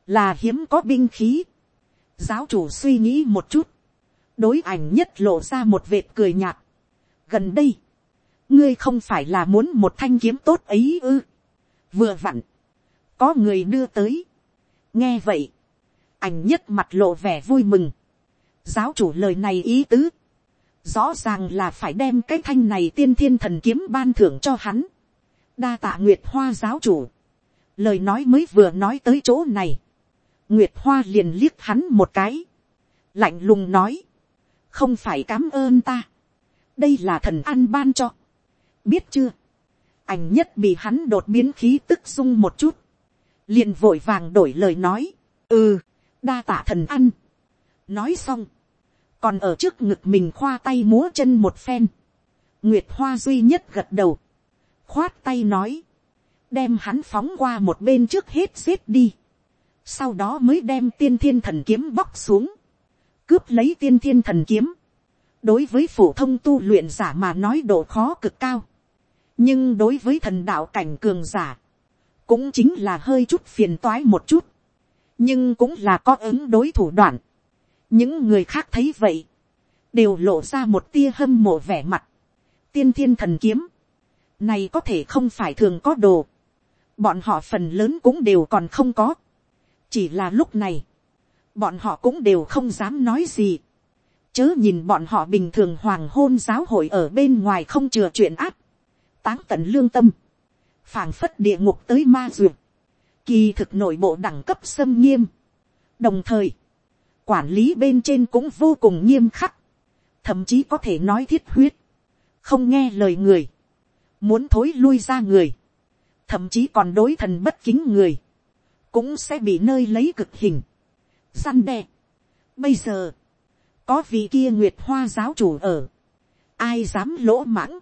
là hiếm có binh khí. giáo chủ suy nghĩ một chút, đối ảnh nhất lộ ra một vệt cười nhạt. gần đây, ngươi không phải là muốn một thanh kiếm tốt ấy ư. vừa vặn, có người đưa tới. nghe vậy, ảnh nhất mặt lộ vẻ vui mừng. giáo chủ lời này ý tứ, rõ ràng là phải đem cái thanh này tiên thiên thần kiếm ban thưởng cho hắn. đa tạ nguyệt hoa giáo chủ. lời nói mới vừa nói tới chỗ này. nguyệt hoa liền liếc hắn một cái. lạnh lùng nói. không phải cám ơn ta. đây là thần ăn ban cho. biết chưa. ảnh nhất bị hắn đột biến khí tức dung một chút. liền vội vàng đổi lời nói. ừ, đa tạ thần ăn. nói xong còn ở trước ngực mình khoa tay múa chân một phen, nguyệt hoa duy nhất gật đầu, khoát tay nói, đem hắn phóng qua một bên trước hết giết đi, sau đó mới đem tiên thiên thần kiếm bóc xuống, cướp lấy tiên thiên thần kiếm, đối với phổ thông tu luyện giả mà nói độ khó cực cao, nhưng đối với thần đạo cảnh cường giả, cũng chính là hơi chút phiền toái một chút, nhưng cũng là có ứng đối thủ đoạn, những người khác thấy vậy, đều lộ ra một tia hâm mộ vẻ mặt, tiên thiên thần kiếm, này có thể không phải thường có đồ, bọn họ phần lớn cũng đều còn không có, chỉ là lúc này, bọn họ cũng đều không dám nói gì, chớ nhìn bọn họ bình thường hoàng hôn giáo hội ở bên ngoài không chừa chuyện áp, táng tận lương tâm, phảng phất địa ngục tới ma duyệt, kỳ thực nội bộ đẳng cấp xâm nghiêm, đồng thời, quản lý bên trên cũng vô cùng nghiêm khắc, thậm chí có thể nói thiết huyết, không nghe lời người, muốn thối lui ra người, thậm chí còn đối thần bất kính người, cũng sẽ bị nơi lấy cực hình, săn đe. Bây giờ, có vị kia nguyệt hoa giáo chủ ở, ai dám lỗ mãng,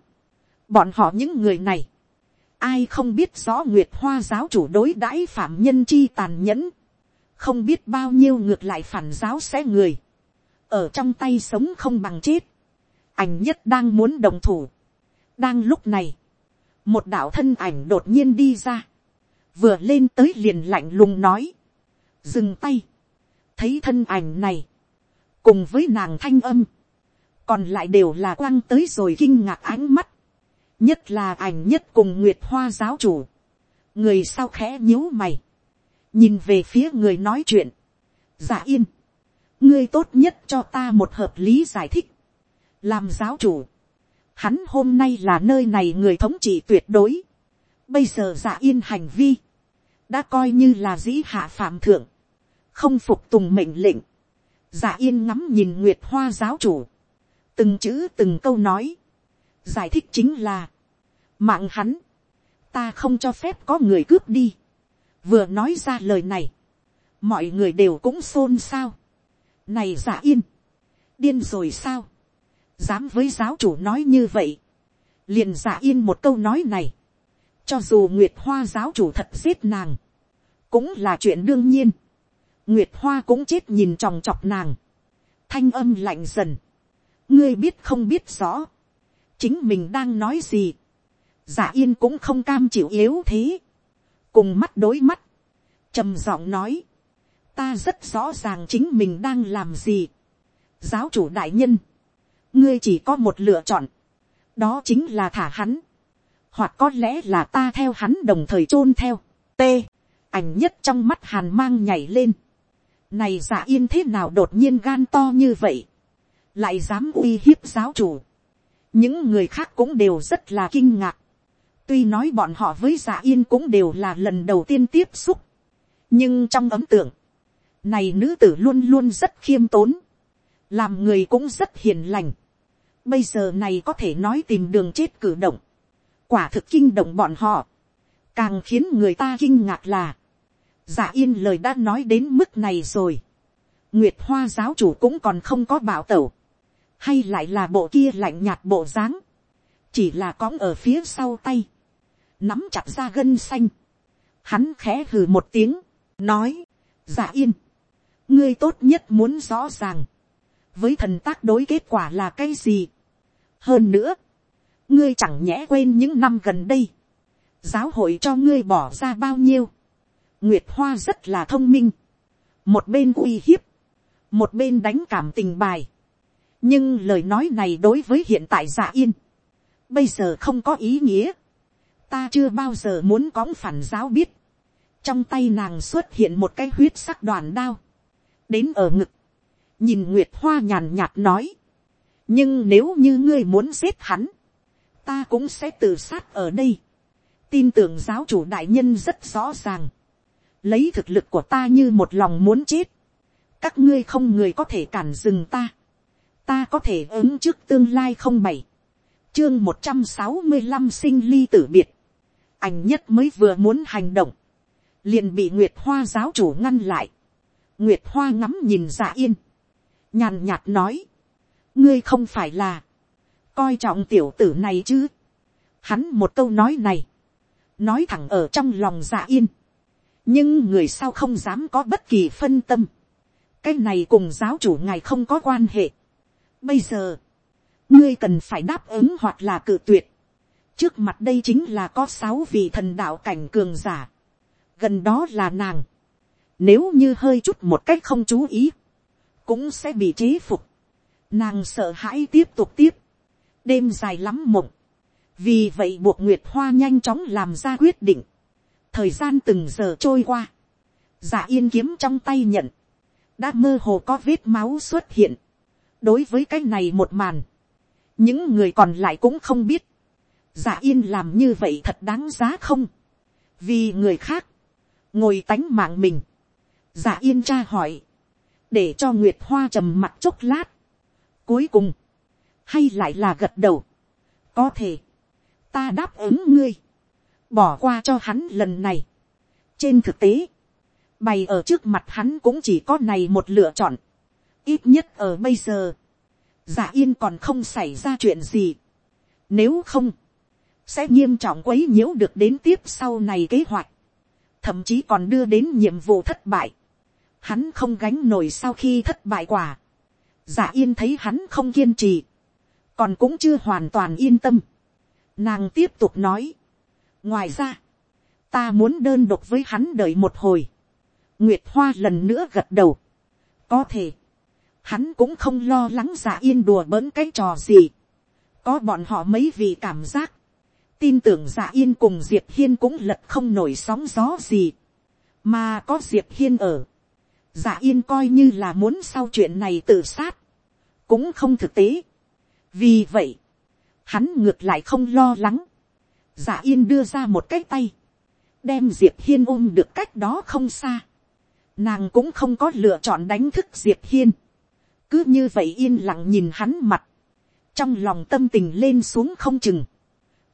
bọn họ những người này, ai không biết rõ nguyệt hoa giáo chủ đối đãi phạm nhân chi tàn nhẫn, không biết bao nhiêu ngược lại phản giáo sẽ người, ở trong tay sống không bằng chết, ảnh nhất đang muốn đồng thủ, đang lúc này, một đạo thân ảnh đột nhiên đi ra, vừa lên tới liền lạnh lùng nói, dừng tay, thấy thân ảnh này, cùng với nàng thanh âm, còn lại đều là quăng tới rồi kinh ngạc ánh mắt, nhất là ảnh nhất cùng nguyệt hoa giáo chủ, người sau khẽ nhíu mày, nhìn về phía người nói chuyện, giả yên, ngươi tốt nhất cho ta một hợp lý giải thích, làm giáo chủ, hắn hôm nay là nơi này người thống trị tuyệt đối, bây giờ giả yên hành vi, đã coi như là dĩ hạ phạm thượng, không phục tùng mệnh lệnh, giả yên ngắm nhìn nguyệt hoa giáo chủ, từng chữ từng câu nói, giải thích chính là, mạng hắn, ta không cho phép có người cướp đi, vừa nói ra lời này, mọi người đều cũng xôn xao, này giả yên, điên rồi sao, dám với giáo chủ nói như vậy, liền giả yên một câu nói này, cho dù nguyệt hoa giáo chủ thật giết nàng, cũng là chuyện đương nhiên, nguyệt hoa cũng chết nhìn tròng chọc nàng, thanh âm lạnh dần, ngươi biết không biết rõ, chính mình đang nói gì, giả yên cũng không cam chịu yếu thế, cùng mắt đối mắt, trầm giọng nói, ta rất rõ ràng chính mình đang làm gì. giáo chủ đại nhân, ngươi chỉ có một lựa chọn, đó chính là thả hắn, hoặc có lẽ là ta theo hắn đồng thời chôn theo, t, ảnh nhất trong mắt hàn mang nhảy lên, này giả yên thế nào đột nhiên gan to như vậy, lại dám uy hiếp giáo chủ, những người khác cũng đều rất là kinh ngạc, tuy nói bọn họ với giả yên cũng đều là lần đầu tiên tiếp xúc, nhưng trong ấm tượng, này nữ tử luôn luôn rất khiêm tốn. Làm người cũng rất hiền lành. Bây giờ này có thể nói tìm đường chết cử động. Quả thực kinh động bọn họ. Càng khiến người ta kinh ngạc là. Giả yên lời đã nói đến mức này rồi. Nguyệt hoa giáo chủ cũng còn không có bảo tẩu. Hay lại là bộ kia lạnh nhạt bộ dáng. Chỉ là cõng ở phía sau tay. Nắm chặt ra gân xanh. Hắn khẽ hừ một tiếng. Nói. Giả yên ngươi tốt nhất muốn rõ ràng, với thần tác đối kết quả là cái gì. hơn nữa, ngươi chẳng nhẽ quên những năm gần đây, giáo hội cho ngươi bỏ ra bao nhiêu. nguyệt hoa rất là thông minh, một bên uy hiếp, một bên đánh cảm tình bài. nhưng lời nói này đối với hiện tại giả yên, bây giờ không có ý nghĩa ta chưa bao giờ muốn cõng phản giáo biết. trong tay nàng xuất hiện một cái huyết sắc đoàn đao. Đến ở ngực, nhìn nguyệt hoa nhàn nhạt nói, nhưng nếu như ngươi muốn giết hắn, ta cũng sẽ tự sát ở đây. tin tưởng giáo chủ đại nhân rất rõ ràng, lấy thực lực của ta như một lòng muốn chết, các ngươi không người có thể cản dừng ta, ta có thể ứng trước tương lai không bảy, chương một trăm sáu mươi năm sinh ly tử biệt, ảnh nhất mới vừa muốn hành động, liền bị nguyệt hoa giáo chủ ngăn lại, Nguyệt Hoa ngắm nhìn dạ yên. Nhàn nhạt nói. Ngươi không phải là. Coi trọng tiểu tử này chứ. Hắn một câu nói này. Nói thẳng ở trong lòng dạ yên. Nhưng người sau không dám có bất kỳ phân tâm. Cái này cùng giáo chủ ngài không có quan hệ. Bây giờ. Ngươi cần phải đáp ứng hoặc là cự tuyệt. Trước mặt đây chính là có sáu vị thần đạo cảnh cường giả. Gần đó là nàng nếu như hơi chút một cách không chú ý. Cũng sẽ bị chế phục. Nàng sợ hãi tiếp tục tiếp. Đêm dài lắm mộng. Vì vậy buộc Nguyệt Hoa nhanh chóng làm ra quyết định. Thời gian từng giờ trôi qua. Giả yên kiếm trong tay nhận. Đã mơ hồ có vết máu xuất hiện. Đối với cái này một màn. Những người còn lại cũng không biết. Giả yên làm như vậy thật đáng giá không? Vì người khác. Ngồi tánh mạng mình Dạ yên cha hỏi. Để cho Nguyệt Hoa trầm mặt chốc lát. Cuối cùng. Hay lại là gật đầu. Có thể. Ta đáp ứng ngươi. Bỏ qua cho hắn lần này. Trên thực tế. Bày ở trước mặt hắn cũng chỉ có này một lựa chọn. Ít nhất ở bây giờ. Dạ yên còn không xảy ra chuyện gì. Nếu không. Sẽ nghiêm trọng quấy nhiễu được đến tiếp sau này kế hoạch thậm chí còn đưa đến nhiệm vụ thất bại hắn không gánh nổi sau khi thất bại quả. giả yên thấy hắn không kiên trì, còn cũng chưa hoàn toàn yên tâm. Nàng tiếp tục nói, ngoài ra, ta muốn đơn độc với hắn đợi một hồi. nguyệt hoa lần nữa gật đầu. có thể, hắn cũng không lo lắng giả yên đùa bỡn cái trò gì. có bọn họ mấy vị cảm giác, tin tưởng giả yên cùng diệp hiên cũng lật không nổi sóng gió gì, mà có diệp hiên ở, Dạ yên coi như là muốn sau chuyện này tự sát. Cũng không thực tế. Vì vậy. Hắn ngược lại không lo lắng. Dạ yên đưa ra một cái tay. Đem Diệp Hiên ôm được cách đó không xa. Nàng cũng không có lựa chọn đánh thức Diệp Hiên. Cứ như vậy yên lặng nhìn hắn mặt. Trong lòng tâm tình lên xuống không chừng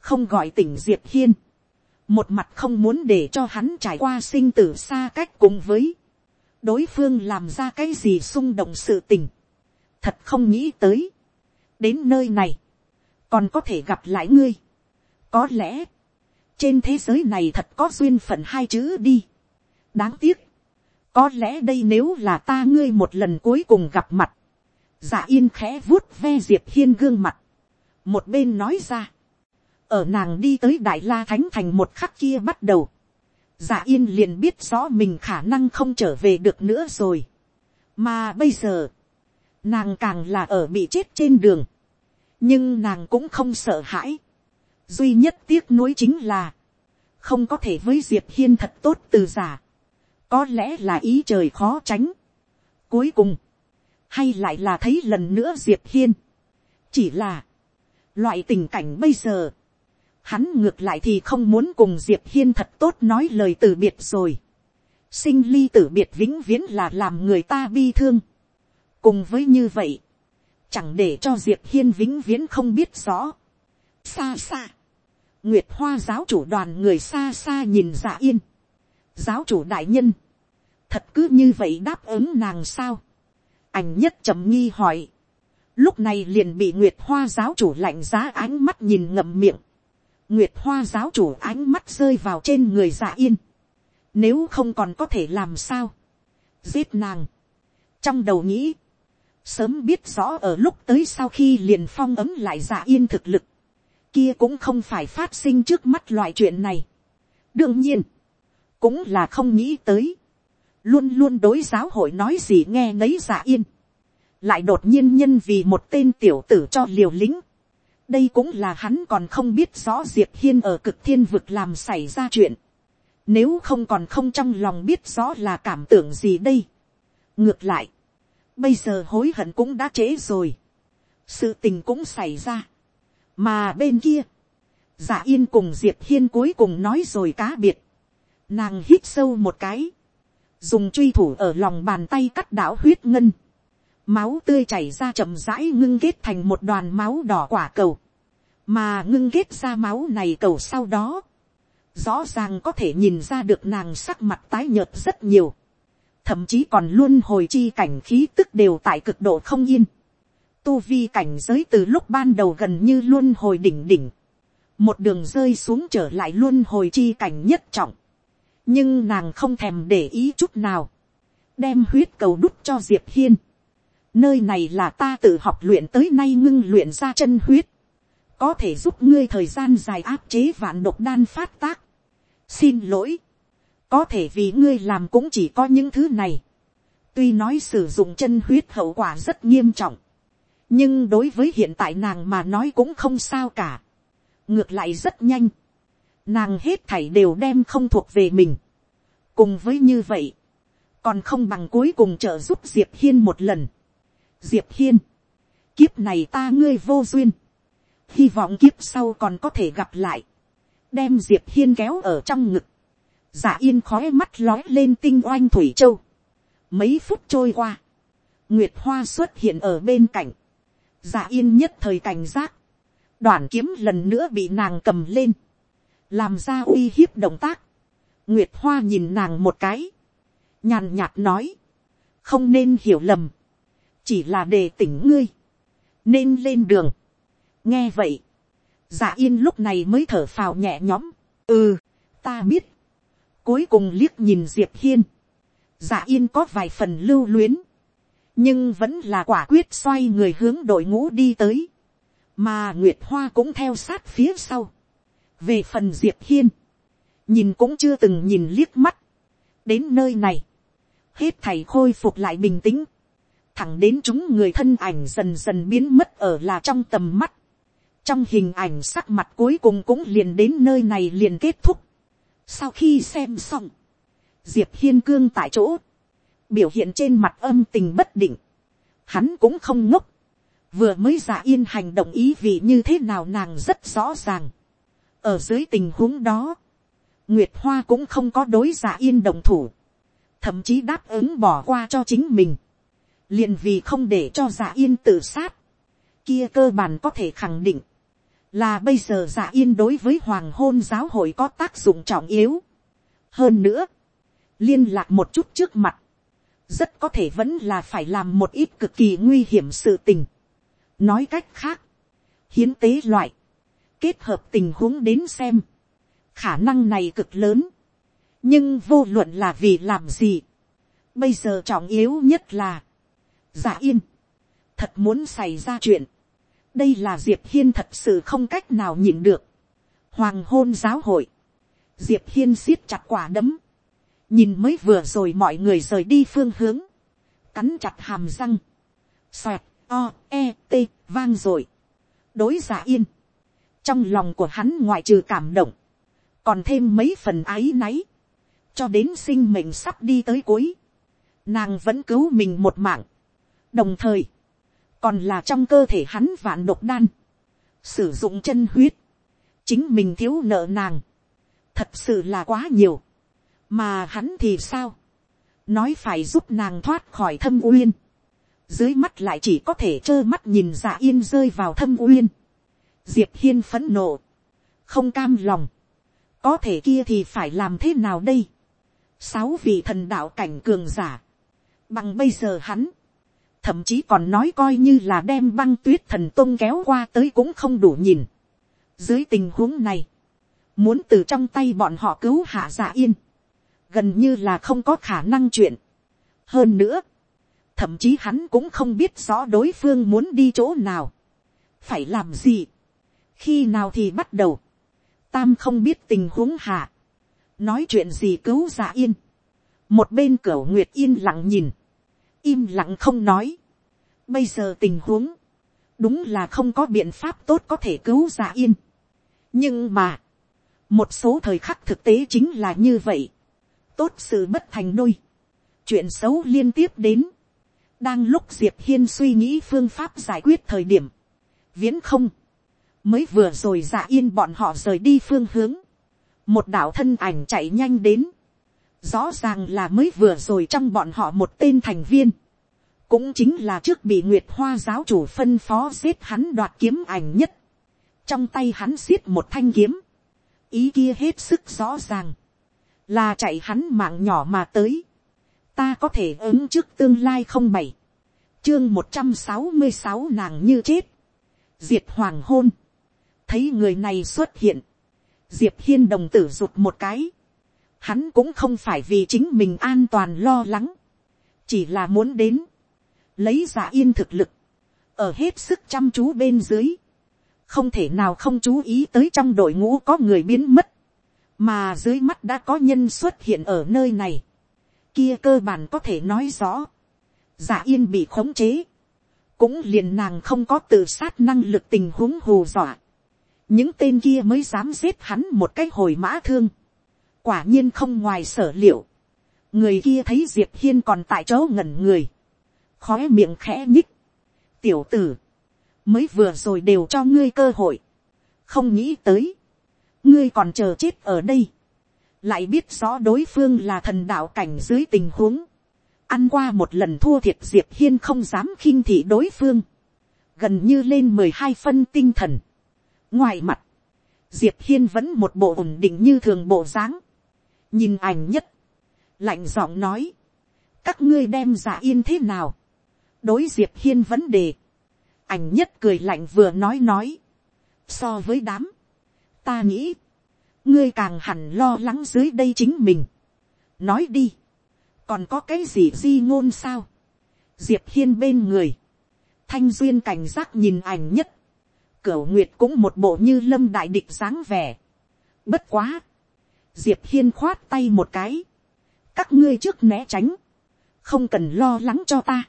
không gọi tỉnh diệp hiên, một mặt không muốn để cho hắn trải qua sinh tử xa cách cùng với đối phương làm ra cái gì xung động sự tình, thật không nghĩ tới, đến nơi này, còn có thể gặp lại ngươi, có lẽ, trên thế giới này thật có duyên phận hai chữ đi, đáng tiếc, có lẽ đây nếu là ta ngươi một lần cuối cùng gặp mặt, dạ yên khẽ vuốt ve diệp hiên gương mặt, một bên nói ra, ở nàng đi tới đại la thánh thành một khắc kia bắt đầu, dạ yên liền biết rõ mình khả năng không trở về được nữa rồi. mà bây giờ, nàng càng là ở bị chết trên đường, nhưng nàng cũng không sợ hãi. duy nhất tiếc nuối chính là, không có thể với diệp hiên thật tốt từ giả, có lẽ là ý trời khó tránh. cuối cùng, hay lại là thấy lần nữa diệp hiên, chỉ là, loại tình cảnh bây giờ, hắn ngược lại thì không muốn cùng diệp hiên thật tốt nói lời từ biệt rồi. sinh ly tử biệt vĩnh viễn là làm người ta bi thương. cùng với như vậy, chẳng để cho diệp hiên vĩnh viễn không biết rõ. xa xa, nguyệt hoa giáo chủ đoàn người xa xa nhìn dạ yên. giáo chủ đại nhân, thật cứ như vậy đáp ứng nàng sao. ảnh nhất trầm nghi hỏi. lúc này liền bị nguyệt hoa giáo chủ lạnh giá ánh mắt nhìn ngậm miệng Nguyệt hoa giáo chủ ánh mắt rơi vào trên người dạ yên. Nếu không còn có thể làm sao. Giết nàng. Trong đầu nghĩ. Sớm biết rõ ở lúc tới sau khi liền phong ấm lại dạ yên thực lực. Kia cũng không phải phát sinh trước mắt loại chuyện này. Đương nhiên. Cũng là không nghĩ tới. Luôn luôn đối giáo hội nói gì nghe nấy dạ yên. Lại đột nhiên nhân vì một tên tiểu tử cho liều lính đây cũng là hắn còn không biết rõ diệp hiên ở cực thiên vực làm xảy ra chuyện. nếu không còn không trong lòng biết rõ là cảm tưởng gì đây. ngược lại, bây giờ hối hận cũng đã trễ rồi. sự tình cũng xảy ra. mà bên kia, giả yên cùng diệp hiên cuối cùng nói rồi cá biệt. nàng hít sâu một cái, dùng truy thủ ở lòng bàn tay cắt đảo huyết ngân máu tươi chảy ra chậm rãi ngưng kết thành một đoàn máu đỏ quả cầu, mà ngưng kết ra máu này cầu sau đó, rõ ràng có thể nhìn ra được nàng sắc mặt tái nhợt rất nhiều, thậm chí còn luôn hồi chi cảnh khí tức đều tại cực độ không yên, tu vi cảnh giới từ lúc ban đầu gần như luôn hồi đỉnh đỉnh, một đường rơi xuống trở lại luôn hồi chi cảnh nhất trọng, nhưng nàng không thèm để ý chút nào, đem huyết cầu đút cho diệp hiên, Nơi này là ta tự học luyện tới nay ngưng luyện ra chân huyết. Có thể giúp ngươi thời gian dài áp chế vạn độc đan phát tác. Xin lỗi. Có thể vì ngươi làm cũng chỉ có những thứ này. Tuy nói sử dụng chân huyết hậu quả rất nghiêm trọng. Nhưng đối với hiện tại nàng mà nói cũng không sao cả. Ngược lại rất nhanh. Nàng hết thảy đều đem không thuộc về mình. Cùng với như vậy. Còn không bằng cuối cùng trợ giúp Diệp Hiên một lần diệp hiên, kiếp này ta ngươi vô duyên, hy vọng kiếp sau còn có thể gặp lại, đem diệp hiên kéo ở trong ngực, giả yên khói mắt lói lên tinh oanh thủy châu, mấy phút trôi qua, nguyệt hoa xuất hiện ở bên cạnh, giả yên nhất thời cảnh giác, Đoạn kiếm lần nữa bị nàng cầm lên, làm ra uy hiếp động tác, nguyệt hoa nhìn nàng một cái, nhàn nhạt nói, không nên hiểu lầm, chỉ là để tỉnh ngươi, nên lên đường. nghe vậy, dạ yên lúc này mới thở phào nhẹ nhõm, ừ, ta biết, cuối cùng liếc nhìn diệp hiên, dạ yên có vài phần lưu luyến, nhưng vẫn là quả quyết xoay người hướng đội ngũ đi tới, mà nguyệt hoa cũng theo sát phía sau. về phần diệp hiên, nhìn cũng chưa từng nhìn liếc mắt, đến nơi này, hết thầy khôi phục lại bình tĩnh, thẳng đến chúng người thân ảnh dần dần biến mất ở là trong tầm mắt. trong hình ảnh sắc mặt cuối cùng cũng liền đến nơi này liền kết thúc. sau khi xem xong, diệp hiên cương tại chỗ, biểu hiện trên mặt âm tình bất định. hắn cũng không ngốc, vừa mới giả yên hành động ý vị như thế nào nàng rất rõ ràng. ở dưới tình huống đó, nguyệt hoa cũng không có đối giả yên đồng thủ, thậm chí đáp ứng bỏ qua cho chính mình liền vì không để cho giả yên tự sát, kia cơ bản có thể khẳng định, là bây giờ giả yên đối với hoàng hôn giáo hội có tác dụng trọng yếu. hơn nữa, liên lạc một chút trước mặt, rất có thể vẫn là phải làm một ít cực kỳ nguy hiểm sự tình. nói cách khác, hiến tế loại, kết hợp tình huống đến xem, khả năng này cực lớn, nhưng vô luận là vì làm gì, bây giờ trọng yếu nhất là, giả yên, thật muốn xảy ra chuyện, đây là diệp hiên thật sự không cách nào nhịn được. hoàng hôn giáo hội, diệp hiên siết chặt quả đấm, nhìn mới vừa rồi mọi người rời đi phương hướng, cắn chặt hàm răng, xoẹt, o, e, t, vang rồi, đối giả yên, trong lòng của hắn ngoại trừ cảm động, còn thêm mấy phần áy náy, cho đến sinh mệnh sắp đi tới cuối, nàng vẫn cứu mình một mạng, đồng thời, còn là trong cơ thể hắn vạn độc đan, sử dụng chân huyết, chính mình thiếu nợ nàng, thật sự là quá nhiều, mà hắn thì sao, nói phải giúp nàng thoát khỏi thâm uyên, dưới mắt lại chỉ có thể trơ mắt nhìn dạ yên rơi vào thâm uyên, diệp hiên phấn nộ, không cam lòng, có thể kia thì phải làm thế nào đây, sáu vị thần đạo cảnh cường giả, bằng bây giờ hắn, thậm chí còn nói coi như là đem băng tuyết thần tôn kéo qua tới cũng không đủ nhìn. Dưới tình huống này, muốn từ trong tay bọn họ cứu hạ dạ yên, gần như là không có khả năng chuyện. hơn nữa, thậm chí hắn cũng không biết rõ đối phương muốn đi chỗ nào, phải làm gì, khi nào thì bắt đầu, tam không biết tình huống hạ, nói chuyện gì cứu dạ yên, một bên cửa nguyệt yên lặng nhìn, im lặng không nói. Bây giờ tình huống, đúng là không có biện pháp tốt có thể cứu giả yên. nhưng mà, một số thời khắc thực tế chính là như vậy. tốt sự bất thành đôi. chuyện xấu liên tiếp đến. đang lúc diệp hiên suy nghĩ phương pháp giải quyết thời điểm. viễn không, mới vừa rồi giả yên bọn họ rời đi phương hướng. một đạo thân ảnh chạy nhanh đến rõ ràng là mới vừa rồi trong bọn họ một tên thành viên, cũng chính là trước bị nguyệt hoa giáo chủ phân phó giết hắn đoạt kiếm ảnh nhất, trong tay hắn xiết một thanh kiếm, ý kia hết sức rõ ràng, là chạy hắn mạng nhỏ mà tới, ta có thể ứng trước tương lai không bảy, chương một trăm sáu mươi sáu nàng như chết, diệt hoàng hôn, thấy người này xuất hiện, diệp hiên đồng tử rụt một cái, hắn cũng không phải vì chính mình an toàn lo lắng, chỉ là muốn đến, lấy giả yên thực lực, ở hết sức chăm chú bên dưới, không thể nào không chú ý tới trong đội ngũ có người biến mất, mà dưới mắt đã có nhân xuất hiện ở nơi này, kia cơ bản có thể nói rõ, giả yên bị khống chế, cũng liền nàng không có tự sát năng lực tình huống hù dọa, những tên kia mới dám giết hắn một cái hồi mã thương, quả nhiên không ngoài sở liệu, người kia thấy diệp hiên còn tại chỗ ngẩn người, khói miệng khẽ nhích, tiểu tử, mới vừa rồi đều cho ngươi cơ hội, không nghĩ tới, ngươi còn chờ chết ở đây, lại biết rõ đối phương là thần đạo cảnh dưới tình huống, ăn qua một lần thua thiệt diệp hiên không dám khinh thị đối phương, gần như lên mười hai phân tinh thần. ngoài mặt, diệp hiên vẫn một bộ ổn định như thường bộ dáng, nhìn ảnh nhất, lạnh giọng nói, các ngươi đem giả yên thế nào, đối diệp hiên vấn đề, ảnh nhất cười lạnh vừa nói nói, so với đám, ta nghĩ, ngươi càng hẳn lo lắng dưới đây chính mình, nói đi, còn có cái gì di ngôn sao, diệp hiên bên người, thanh duyên cảnh giác nhìn ảnh nhất, cửu nguyệt cũng một bộ như lâm đại địch dáng vẻ, bất quá, diệp hiên khoát tay một cái, các ngươi trước né tránh, không cần lo lắng cho ta.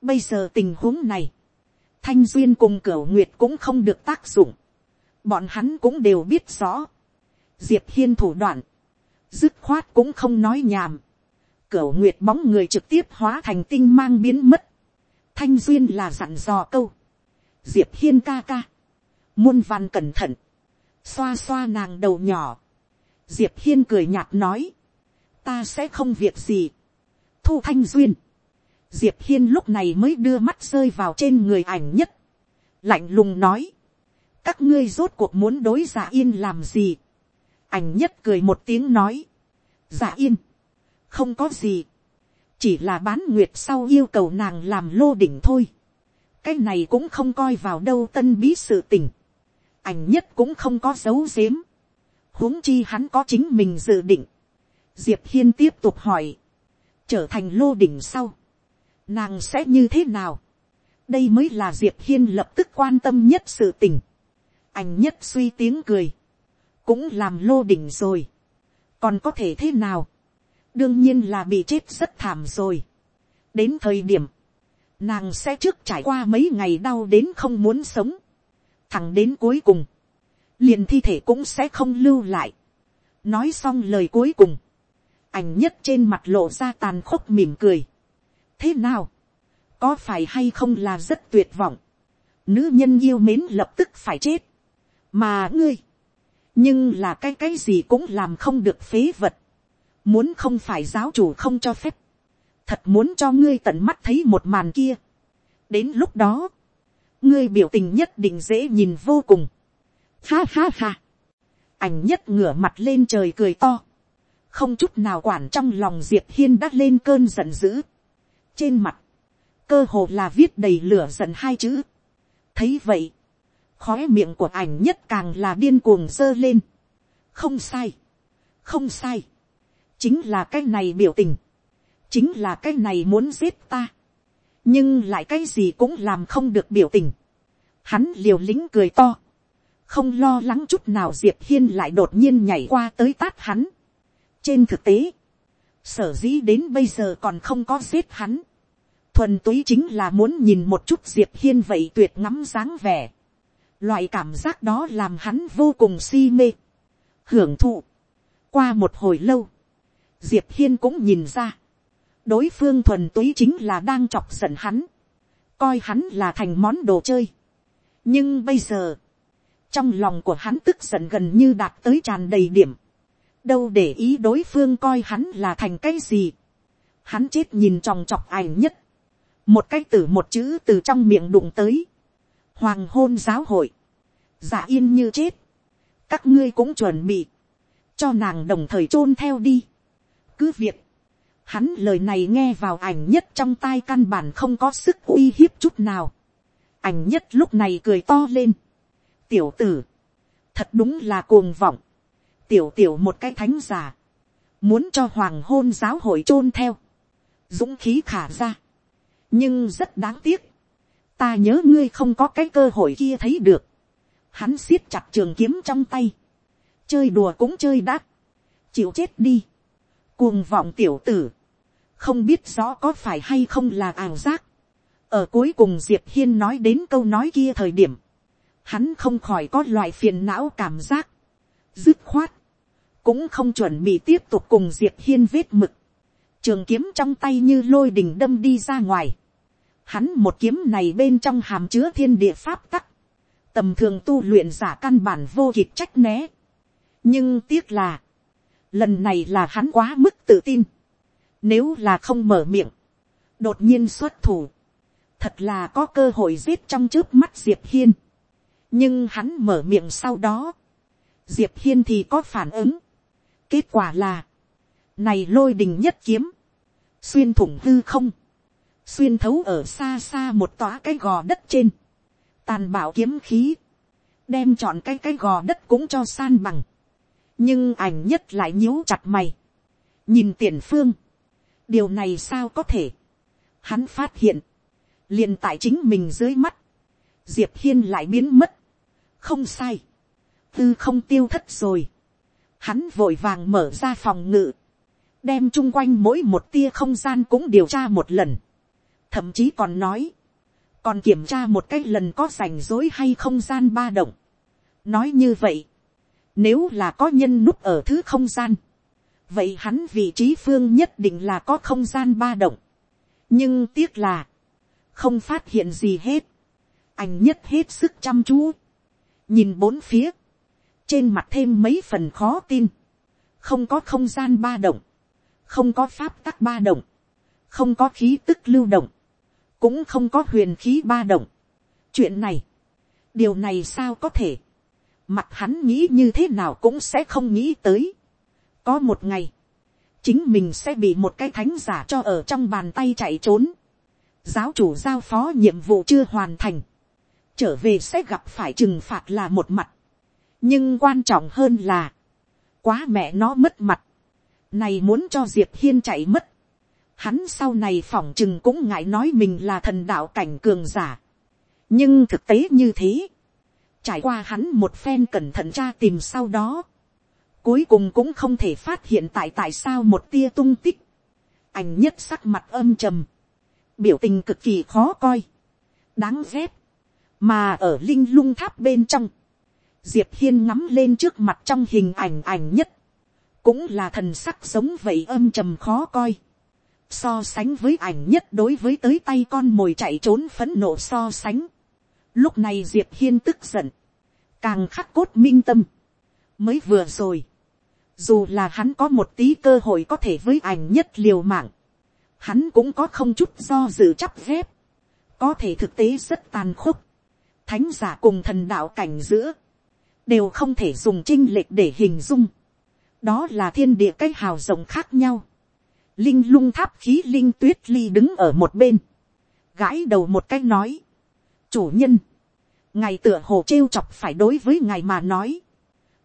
Bây giờ tình huống này, thanh duyên cùng cửu nguyệt cũng không được tác dụng, bọn hắn cũng đều biết rõ, diệp hiên thủ đoạn, dứt khoát cũng không nói nhàm, cửu nguyệt bóng người trực tiếp hóa thành tinh mang biến mất, thanh duyên là dặn dò câu, diệp hiên ca ca, muôn văn cẩn thận, xoa xoa nàng đầu nhỏ, diệp hiên cười nhạt nói, ta sẽ không việc gì. thu thanh duyên, diệp hiên lúc này mới đưa mắt rơi vào trên người ảnh nhất, lạnh lùng nói, các ngươi rốt cuộc muốn đối giả yên làm gì, ảnh nhất cười một tiếng nói, giả yên, không có gì, chỉ là bán nguyệt sau yêu cầu nàng làm lô đỉnh thôi, cái này cũng không coi vào đâu tân bí sự tình, ảnh nhất cũng không có dấu dếm, huống chi hắn có chính mình dự định, diệp hiên tiếp tục hỏi, trở thành lô đỉnh sau, nàng sẽ như thế nào, đây mới là diệp hiên lập tức quan tâm nhất sự tình, ảnh nhất suy tiếng cười, cũng làm lô đỉnh rồi, còn có thể thế nào, đương nhiên là bị chết rất thảm rồi. đến thời điểm, nàng sẽ trước trải qua mấy ngày đau đến không muốn sống, thẳng đến cuối cùng, liền thi thể cũng sẽ không lưu lại. nói xong lời cuối cùng, ảnh nhất trên mặt lộ ra tàn khốc mỉm cười. thế nào, có phải hay không là rất tuyệt vọng, nữ nhân yêu mến lập tức phải chết, mà ngươi, nhưng là cái cái gì cũng làm không được phế vật, muốn không phải giáo chủ không cho phép, thật muốn cho ngươi tận mắt thấy một màn kia. đến lúc đó, ngươi biểu tình nhất định dễ nhìn vô cùng ha ha ha. ảnh nhất ngửa mặt lên trời cười to, không chút nào quản trong lòng diệp hiên đắt lên cơn giận dữ. trên mặt, cơ hồ là viết đầy lửa giận hai chữ. thấy vậy, khóe miệng của ảnh nhất càng là điên cuồng dơ lên. không sai, không sai chính là cái này biểu tình, chính là cái này muốn giết ta, nhưng lại cái gì cũng làm không được biểu tình, hắn liều lĩnh cười to, không lo lắng chút nào diệp hiên lại đột nhiên nhảy qua tới tát hắn. trên thực tế, sở dĩ đến bây giờ còn không có giết hắn, thuần túy chính là muốn nhìn một chút diệp hiên vậy tuyệt ngắm dáng vẻ, loại cảm giác đó làm hắn vô cùng si mê, hưởng thụ. qua một hồi lâu, diệp hiên cũng nhìn ra, đối phương thuần túy chính là đang chọc giận hắn, coi hắn là thành món đồ chơi. nhưng bây giờ, trong lòng của hắn tức giận gần như đạt tới tràn đầy điểm, đâu để ý đối phương coi hắn là thành cái gì. hắn chết nhìn tròng chọc ảnh nhất, một cái từ một chữ từ trong miệng đụng tới, hoàng hôn giáo hội, giả yên như chết, các ngươi cũng chuẩn bị, cho nàng đồng thời chôn theo đi. Cứ việc, hắn lời này nghe vào ảnh nhất trong tai căn bản không có sức uy hiếp chút nào. ảnh nhất lúc này cười to lên tiểu tử, thật đúng là cuồng vọng. tiểu tiểu một cái thánh giả, muốn cho hoàng hôn giáo hội chôn theo, dũng khí khả ra. nhưng rất đáng tiếc, ta nhớ ngươi không có cái cơ hội kia thấy được. hắn siết chặt trường kiếm trong tay, chơi đùa cũng chơi đắt, chịu chết đi. Cuồng vọng tiểu tử, không biết rõ có phải hay không là ảo giác. ở cuối cùng diệp hiên nói đến câu nói kia thời điểm, hắn không khỏi có loại phiền não cảm giác, dứt khoát, cũng không chuẩn bị tiếp tục cùng diệp hiên vết mực, trường kiếm trong tay như lôi đình đâm đi ra ngoài, hắn một kiếm này bên trong hàm chứa thiên địa pháp tắc, tầm thường tu luyện giả căn bản vô kịp trách né, nhưng tiếc là, lần này là hắn quá mức tự tin, nếu là không mở miệng, đột nhiên xuất thủ, thật là có cơ hội giết trong trước mắt diệp hiên, nhưng hắn mở miệng sau đó, diệp hiên thì có phản ứng, kết quả là, này lôi đình nhất kiếm, xuyên thủng hư không, xuyên thấu ở xa xa một tòa cái gò đất trên, tàn bạo kiếm khí, đem chọn cái cái gò đất cũng cho san bằng, nhưng ảnh nhất lại nhíu chặt mày, nhìn tiền phương, điều này sao có thể, hắn phát hiện, liền tại chính mình dưới mắt, diệp hiên lại biến mất, không sai, tư không tiêu thất rồi, hắn vội vàng mở ra phòng ngự, đem chung quanh mỗi một tia không gian cũng điều tra một lần, thậm chí còn nói, còn kiểm tra một cái lần có rảnh rối hay không gian ba động. nói như vậy, nếu là có nhân núp ở thứ không gian. Vậy hắn vị trí phương nhất định là có không gian ba động. Nhưng tiếc là. Không phát hiện gì hết. Anh nhất hết sức chăm chú. Nhìn bốn phía. Trên mặt thêm mấy phần khó tin. Không có không gian ba động. Không có pháp tắc ba động. Không có khí tức lưu động. Cũng không có huyền khí ba động. Chuyện này điều này sao có thể, mặt hắn nghĩ như thế nào cũng sẽ không nghĩ tới. có một ngày, chính mình sẽ bị một cái thánh giả cho ở trong bàn tay chạy trốn. giáo chủ giao phó nhiệm vụ chưa hoàn thành, trở về sẽ gặp phải trừng phạt là một mặt. nhưng quan trọng hơn là, quá mẹ nó mất mặt, này muốn cho diệp hiên chạy mất, hắn sau này phỏng chừng cũng ngại nói mình là thần đạo cảnh cường giả. nhưng thực tế như thế, trải qua hắn một phen cẩn thận tra tìm sau đó, cuối cùng cũng không thể phát hiện tại tại sao một tia tung tích, ảnh nhất sắc mặt âm trầm, biểu tình cực kỳ khó coi, đáng ghét, mà ở linh lung tháp bên trong, diệp hiên ngắm lên trước mặt trong hình ảnh ảnh nhất, cũng là thần sắc giống vậy âm trầm khó coi, so sánh với ảnh nhất đối với tới tay con mồi chạy trốn phấn nộ so sánh, lúc này diệp hiên tức giận, càng khắc cốt minh tâm, mới vừa rồi, dù là hắn có một tí cơ hội có thể với ảnh nhất liều mạng, hắn cũng có không chút do dự chắp ghép, có thể thực tế rất tàn khốc, thánh giả cùng thần đạo cảnh giữa, đều không thể dùng chinh lệch để hình dung, đó là thiên địa cái hào rộng khác nhau, linh lung tháp khí linh tuyết ly đứng ở một bên, gãi đầu một cái nói, chủ nhân, ngài tựa hồ trêu chọc phải đối với ngài mà nói,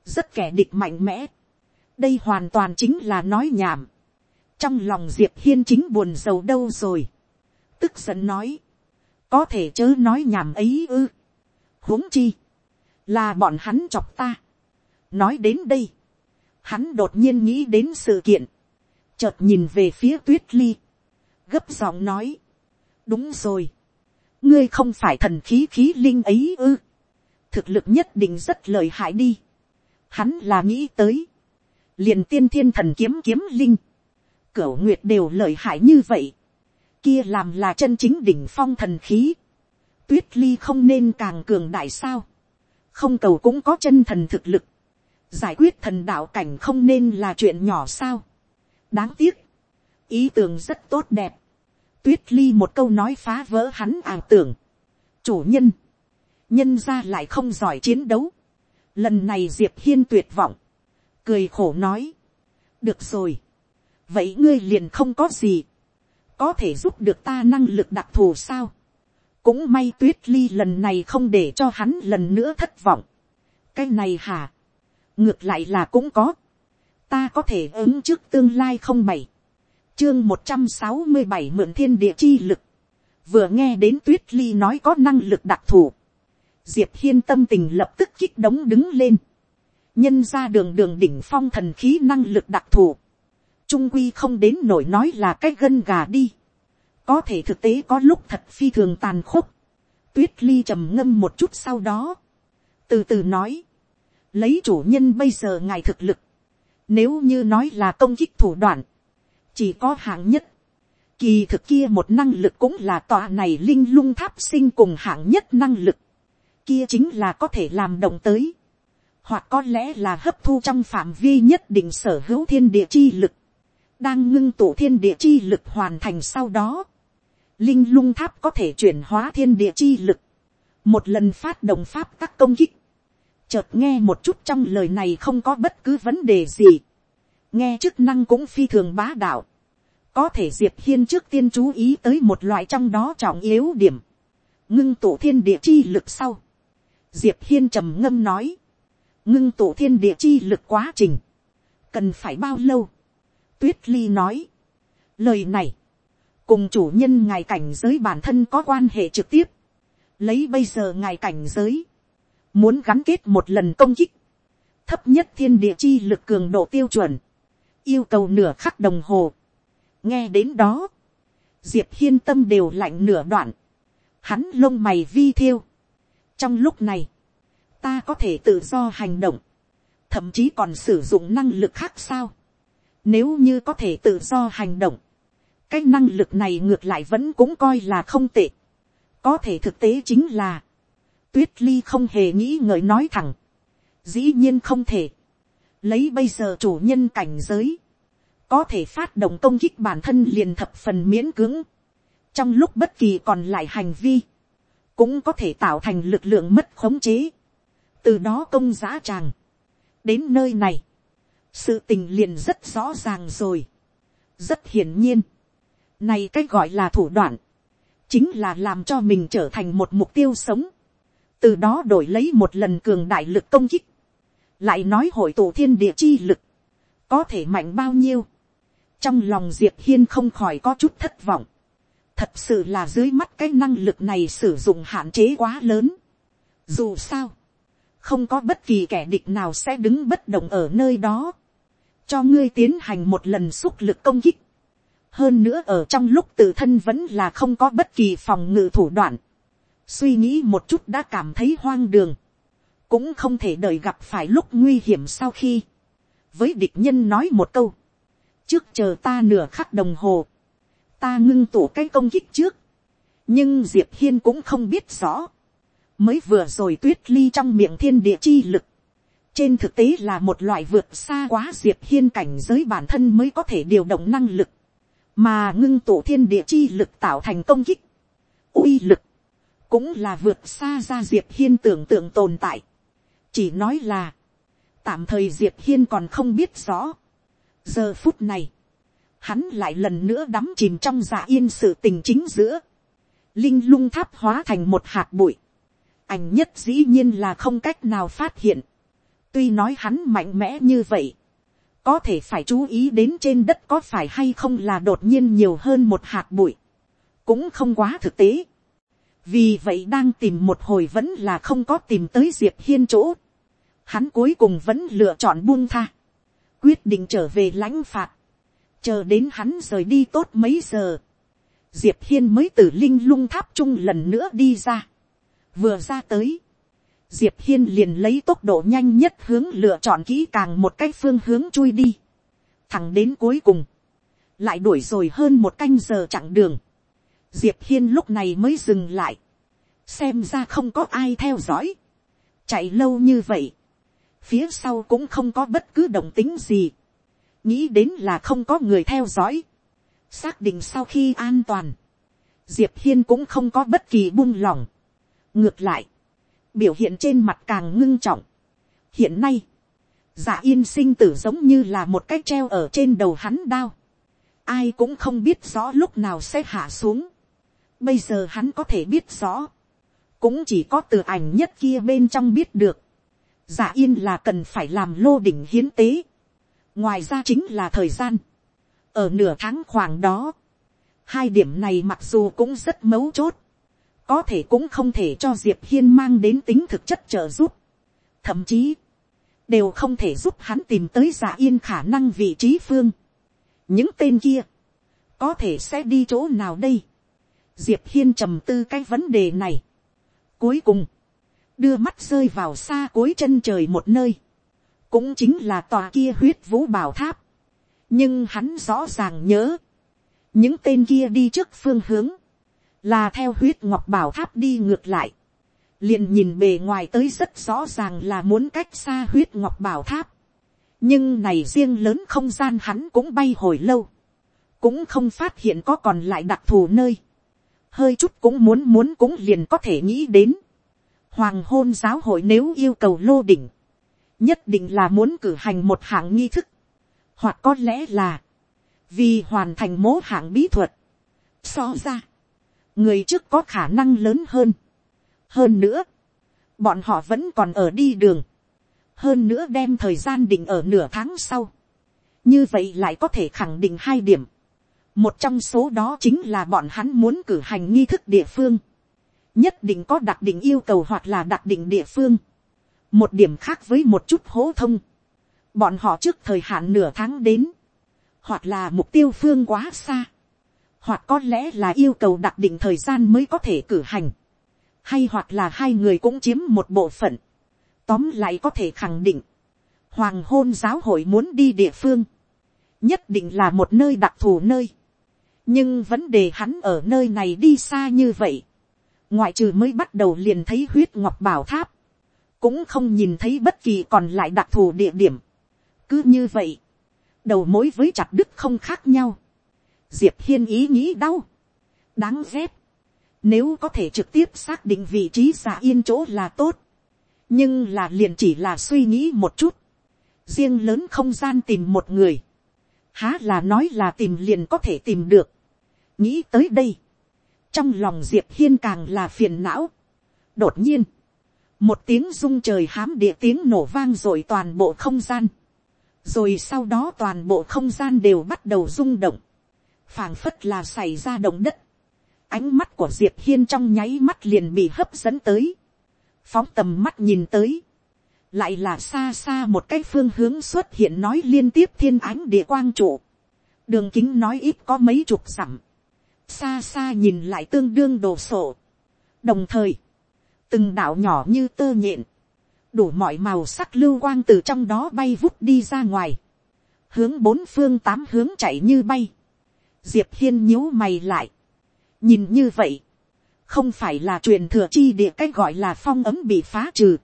rất kẻ địch mạnh mẽ, đây hoàn toàn chính là nói nhảm, trong lòng diệp hiên chính buồn giàu đâu rồi, tức giận nói, có thể chớ nói nhảm ấy ư, huống chi, là bọn hắn chọc ta, nói đến đây, hắn đột nhiên nghĩ đến sự kiện, chợt nhìn về phía tuyết ly, gấp giọng nói, đúng rồi, ngươi không phải thần khí khí linh ấy ư, thực lực nhất định rất lợi hại đi, hắn là nghĩ tới, liền tiên thiên thần kiếm kiếm linh, cửa nguyệt đều lợi hại như vậy, kia làm là chân chính đỉnh phong thần khí, tuyết ly không nên càng cường đại sao, không cầu cũng có chân thần thực lực, giải quyết thần đạo cảnh không nên là chuyện nhỏ sao, đáng tiếc, ý tưởng rất tốt đẹp, tuyết ly một câu nói phá vỡ hắn ảo tưởng, chủ nhân, nhân ra lại không giỏi chiến đấu, lần này diệp hiên tuyệt vọng, cười khổ nói, được rồi, vậy ngươi liền không có gì, có thể giúp được ta năng lực đặc thù sao, cũng may tuyết ly lần này không để cho hắn lần nữa thất vọng, cái này hả, ngược lại là cũng có, ta có thể ứng trước tương lai không bảy, chương một trăm sáu mươi bảy mượn thiên địa chi lực, vừa nghe đến tuyết ly nói có năng lực đặc thù, diệp hiên tâm tình lập tức kích đống đứng lên, nhân ra đường đường đỉnh phong thần khí năng lực đặc thù, trung quy không đến nổi nói là cái gân gà đi, có thể thực tế có lúc thật phi thường tàn khốc, tuyết ly trầm ngâm một chút sau đó, từ từ nói, lấy chủ nhân bây giờ ngài thực lực, nếu như nói là công kích thủ đoạn, chỉ có hạng nhất, kỳ thực kia một năng lực cũng là tòa này linh lung tháp sinh cùng hạng nhất năng lực, kia chính là có thể làm động tới, hoặc có lẽ là hấp thu trong phạm vi nhất định sở hữu thiên địa chi lực, đang ngưng tụ thiên địa chi lực hoàn thành sau đó, linh lung tháp có thể chuyển hóa thiên địa chi lực, một lần phát động pháp các công kích, chợt nghe một chút trong lời này không có bất cứ vấn đề gì, nghe chức năng cũng phi thường bá đạo, có thể diệp hiên trước tiên chú ý tới một loại trong đó trọng yếu điểm, ngưng tụ thiên địa chi lực sau, diệp hiên trầm ngâm nói, ngưng tụ thiên địa chi lực quá trình, cần phải bao lâu, tuyết ly nói, lời này, cùng chủ nhân ngài cảnh giới bản thân có quan hệ trực tiếp, lấy bây giờ ngài cảnh giới, muốn gắn kết một lần công kích, thấp nhất thiên địa chi lực cường độ tiêu chuẩn, yêu cầu nửa khắc đồng hồ. nghe đến đó, diệp hiên tâm đều lạnh nửa đoạn, hắn lông mày vi thiêu. trong lúc này, ta có thể tự do hành động, thậm chí còn sử dụng năng lực khác sao. nếu như có thể tự do hành động, cái năng lực này ngược lại vẫn cũng coi là không tệ. có thể thực tế chính là, tuyết ly không hề nghĩ ngợi nói thẳng. dĩ nhiên không thể. lấy bây giờ chủ nhân cảnh giới, có thể phát động công kích bản thân liền thập phần miễn cưỡng. trong lúc bất kỳ còn lại hành vi, cũng có thể tạo thành lực lượng mất khống chế, từ đó công giá tràng, đến nơi này, sự tình liền rất rõ ràng rồi, rất hiển nhiên, này cách gọi là thủ đoạn, chính là làm cho mình trở thành một mục tiêu sống, từ đó đổi lấy một lần cường đại lực công kích, lại nói hội tụ thiên địa chi lực, có thể mạnh bao nhiêu, trong lòng diệp hiên không khỏi có chút thất vọng, thật sự là dưới mắt cái năng lực này sử dụng hạn chế quá lớn. dù sao, không có bất kỳ kẻ địch nào sẽ đứng bất động ở nơi đó, cho ngươi tiến hành một lần xúc lực công kích hơn nữa ở trong lúc tự thân vẫn là không có bất kỳ phòng ngự thủ đoạn. suy nghĩ một chút đã cảm thấy hoang đường, cũng không thể đợi gặp phải lúc nguy hiểm sau khi, với địch nhân nói một câu, trước chờ ta nửa khắc đồng hồ, ta ngưng tụ cái công kích trước, nhưng diệp hiên cũng không biết rõ, mới vừa rồi tuyết ly trong miệng thiên địa chi lực, trên thực tế là một loại vượt xa quá diệp hiên cảnh giới bản thân mới có thể điều động năng lực, mà ngưng tụ thiên địa chi lực tạo thành công kích, uy lực, cũng là vượt xa ra diệp hiên tưởng tượng tồn tại, chỉ nói là, tạm thời diệp hiên còn không biết rõ, giờ phút này, hắn lại lần nữa đắm chìm trong dạ yên sự tình chính giữa, linh lung tháp hóa thành một hạt bụi, ảnh nhất dĩ nhiên là không cách nào phát hiện, tuy nói hắn mạnh mẽ như vậy, có thể phải chú ý đến trên đất có phải hay không là đột nhiên nhiều hơn một hạt bụi, cũng không quá thực tế. vì vậy đang tìm một hồi vẫn là không có tìm tới diệp hiên chỗ, hắn cuối cùng vẫn lựa chọn buông tha, quyết định trở về lãnh phạt, chờ đến hắn rời đi tốt mấy giờ, diệp hiên mới từ linh lung tháp chung lần nữa đi ra, vừa ra tới, diệp hiên liền lấy tốc độ nhanh nhất hướng lựa chọn kỹ càng một cái phương hướng chui đi, thẳng đến cuối cùng, lại đuổi rồi hơn một canh giờ chặng đường, diệp hiên lúc này mới dừng lại, xem ra không có ai theo dõi, chạy lâu như vậy, phía sau cũng không có bất cứ động tính gì, nghĩ đến là không có người theo dõi, xác định sau khi an toàn, diệp hiên cũng không có bất kỳ buông lỏng, ngược lại, biểu hiện trên mặt càng ngưng trọng. hiện nay, giả yên sinh tử giống như là một cái treo ở trên đầu hắn đao, ai cũng không biết rõ lúc nào sẽ hạ xuống, bây giờ hắn có thể biết rõ, cũng chỉ có từ ảnh nhất kia bên trong biết được, giả yên là cần phải làm lô đỉnh hiến tế, ngoài ra chính là thời gian, ở nửa tháng khoảng đó, hai điểm này mặc dù cũng rất mấu chốt, có thể cũng không thể cho diệp hiên mang đến tính thực chất trợ giúp, thậm chí, đều không thể giúp hắn tìm tới giả yên khả năng vị trí phương. những tên kia, có thể sẽ đi chỗ nào đây. diệp hiên trầm tư cái vấn đề này. cuối cùng, đưa mắt rơi vào xa cuối chân trời một nơi, cũng chính là tòa kia huyết vũ bảo tháp. nhưng hắn rõ ràng nhớ, những tên kia đi trước phương hướng, là theo huyết ngọc bảo tháp đi ngược lại, liền nhìn bề ngoài tới rất rõ ràng là muốn cách xa huyết ngọc bảo tháp, nhưng này riêng lớn không gian hắn cũng bay hồi lâu, cũng không phát hiện có còn lại đặc thù nơi, hơi chút cũng muốn muốn cũng liền có thể nghĩ đến, hoàng hôn giáo hội nếu yêu cầu lô đỉnh, nhất định là muốn cử hành một hạng nghi thức, hoặc có lẽ là, vì hoàn thành mố hạng bí thuật, so ra, người trước có khả năng lớn hơn. hơn nữa, bọn họ vẫn còn ở đi đường. hơn nữa đem thời gian định ở nửa tháng sau. như vậy lại có thể khẳng định hai điểm. một trong số đó chính là bọn hắn muốn cử hành nghi thức địa phương. nhất định có đặc định yêu cầu hoặc là đặc định địa phương. một điểm khác với một chút hố thông. bọn họ trước thời hạn nửa tháng đến. hoặc là mục tiêu phương quá xa hoặc có lẽ là yêu cầu đặc định thời gian mới có thể cử hành, hay hoặc là hai người cũng chiếm một bộ phận, tóm lại có thể khẳng định, hoàng hôn giáo hội muốn đi địa phương, nhất định là một nơi đặc thù nơi, nhưng vấn đề hắn ở nơi này đi xa như vậy, ngoại trừ mới bắt đầu liền thấy huyết ngọc bảo tháp, cũng không nhìn thấy bất kỳ còn lại đặc thù địa điểm. cứ như vậy, đầu mối với chặt đứt không khác nhau, diệp hiên ý nghĩ đau, đáng ghét, Nếu có thể trực tiếp xác định vị trí giả yên chỗ là tốt. Nhưng là liền chỉ là suy nghĩ một chút. Riêng lớn không gian tìm một người. Há là nói là tìm liền có thể tìm được. Nghĩ tới đây. Trong lòng Diệp Hiên càng là phiền não. Đột nhiên. Một tiếng rung trời hám địa tiếng nổ vang rồi toàn bộ không gian. Rồi sau đó toàn bộ không gian đều bắt đầu rung động phảng phất là xảy ra động đất. Ánh mắt của diệp hiên trong nháy mắt liền bị hấp dẫn tới, phóng tầm mắt nhìn tới, lại là xa xa một cái phương hướng xuất hiện nói liên tiếp thiên ánh địa quang trụ, đường kính nói ít có mấy chục dặm, xa xa nhìn lại tương đương đồ sộ, đồng thời, từng đạo nhỏ như tơ nhện, đủ mọi màu sắc lưu quang từ trong đó bay vút đi ra ngoài, hướng bốn phương tám hướng chạy như bay, diệp hiên nhíu mày lại, nhìn như vậy, không phải là truyền thừa chi địa cách gọi là phong ấm bị phá trừ,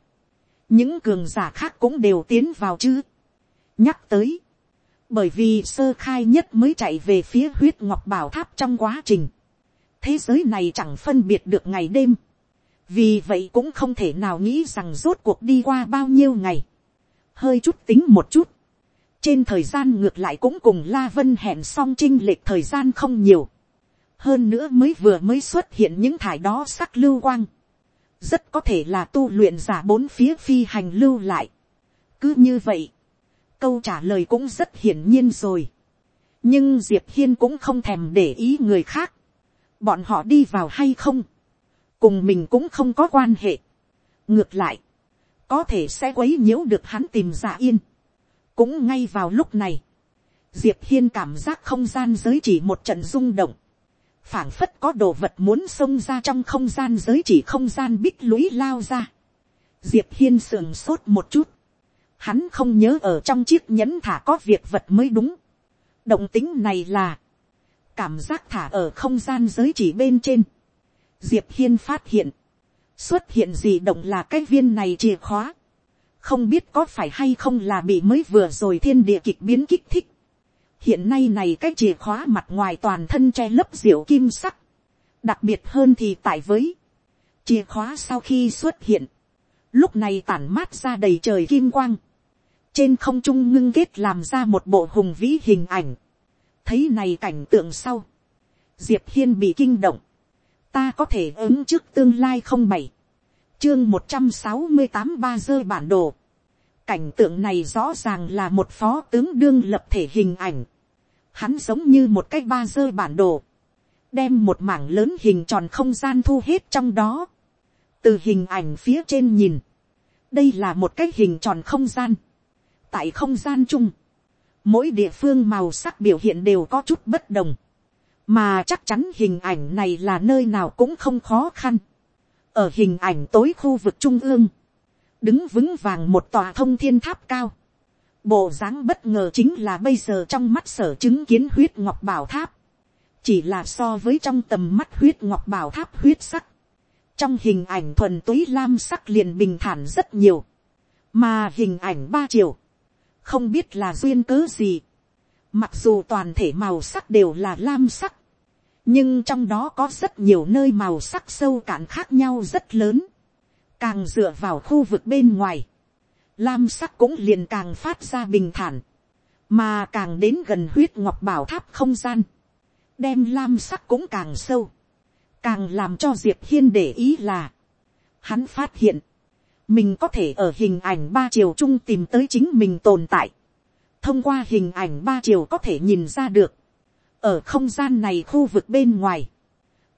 những cường giả khác cũng đều tiến vào chứ. nhắc tới, bởi vì sơ khai nhất mới chạy về phía huyết ngọc bảo tháp trong quá trình, thế giới này chẳng phân biệt được ngày đêm, vì vậy cũng không thể nào nghĩ rằng rốt cuộc đi qua bao nhiêu ngày, hơi chút tính một chút, trên thời gian ngược lại cũng cùng la vân hẹn xong trinh lệch thời gian không nhiều, hơn nữa mới vừa mới xuất hiện những thải đó sắc lưu quang, rất có thể là tu luyện giả bốn phía phi hành lưu lại. cứ như vậy, câu trả lời cũng rất hiển nhiên rồi. nhưng diệp hiên cũng không thèm để ý người khác, bọn họ đi vào hay không, cùng mình cũng không có quan hệ. ngược lại, có thể sẽ quấy nhiễu được hắn tìm giả yên cũng ngay vào lúc này, diệp hiên cảm giác không gian giới chỉ một trận rung động phảng phất có đồ vật muốn xông ra trong không gian giới chỉ không gian bích lũy lao ra. diệp hiên sườn sốt một chút. hắn không nhớ ở trong chiếc nhẫn thả có việc vật mới đúng. động tính này là, cảm giác thả ở không gian giới chỉ bên trên. diệp hiên phát hiện, xuất hiện gì động là cái viên này chìa khóa không biết có phải hay không là bị mới vừa rồi thiên địa kịch biến kích thích. Hiện nay này cái chìa khóa mặt ngoài toàn thân che lấp diệu kim sắc, đặc biệt hơn thì tại với chìa khóa sau khi xuất hiện, lúc này tản mát ra đầy trời kim quang, trên không trung ngưng kết làm ra một bộ hùng vĩ hình ảnh, thấy này cảnh tượng sau, diệp hiên bị kinh động, ta có thể ứng trước tương lai không bảy, chương một trăm sáu mươi tám ba rơi bản đồ, cảnh tượng này rõ ràng là một phó tướng đương lập thể hình ảnh. Hắn giống như một cái ba rơi bản đồ. Đem một mảng lớn hình tròn không gian thu hết trong đó. Từ hình ảnh phía trên nhìn. Đây là một cái hình tròn không gian. Tại không gian chung. Mỗi địa phương màu sắc biểu hiện đều có chút bất đồng. Mà chắc chắn hình ảnh này là nơi nào cũng không khó khăn. Ở hình ảnh tối khu vực trung ương, đứng vững vàng một tòa thông thiên tháp cao. Bộ dáng bất ngờ chính là bây giờ trong mắt sở chứng kiến huyết ngọc bảo tháp. Chỉ là so với trong tầm mắt huyết ngọc bảo tháp huyết sắc. Trong hình ảnh thuần túy lam sắc liền bình thản rất nhiều. Mà hình ảnh ba chiều. Không biết là duyên cớ gì. Mặc dù toàn thể màu sắc đều là lam sắc. Nhưng trong đó có rất nhiều nơi màu sắc sâu cạn khác nhau rất lớn. Càng dựa vào khu vực bên ngoài, lam sắc cũng liền càng phát ra bình thản, mà càng đến gần huyết ngọc bảo tháp không gian, đem lam sắc cũng càng sâu, càng làm cho diệp hiên để ý là, hắn phát hiện, mình có thể ở hình ảnh ba chiều chung tìm tới chính mình tồn tại, thông qua hình ảnh ba chiều có thể nhìn ra được, ở không gian này khu vực bên ngoài,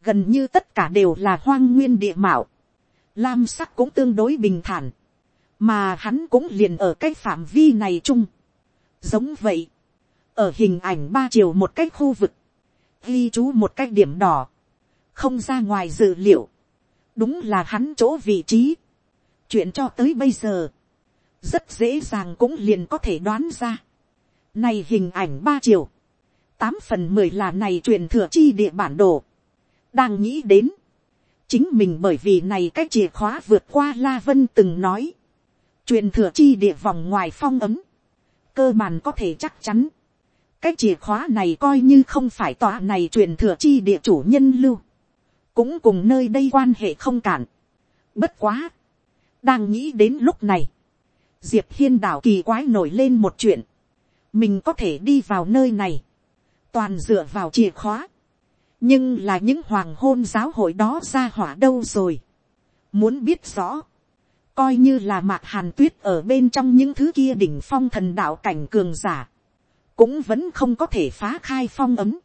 gần như tất cả đều là hoang nguyên địa mạo, lam sắc cũng tương đối bình thản, mà hắn cũng liền ở cái phạm vi này chung. giống vậy, ở hình ảnh ba chiều một cái khu vực, ghi chú một cái điểm đỏ, không ra ngoài dự liệu, đúng là hắn chỗ vị trí. chuyện cho tới bây giờ, rất dễ dàng cũng liền có thể đoán ra. Này hình ảnh ba chiều, tám phần mười là này truyền thừa chi địa bản đồ. đang nghĩ đến, chính mình bởi vì này cái chìa khóa vượt qua la vân từng nói, truyền thừa chi địa vòng ngoài phong ấm, cơ bản có thể chắc chắn, cái chìa khóa này coi như không phải tòa này truyền thừa chi địa chủ nhân lưu, cũng cùng nơi đây quan hệ không cản. Bất quá, đang nghĩ đến lúc này, diệp hiên đảo kỳ quái nổi lên một chuyện, mình có thể đi vào nơi này, toàn dựa vào chìa khóa, nhưng là những hoàng hôn giáo hội đó ra hỏa đâu rồi, muốn biết rõ, coi như là mạc hàn tuyết ở bên trong những thứ kia đỉnh phong thần đạo cảnh cường giả, cũng vẫn không có thể phá khai phong ấm.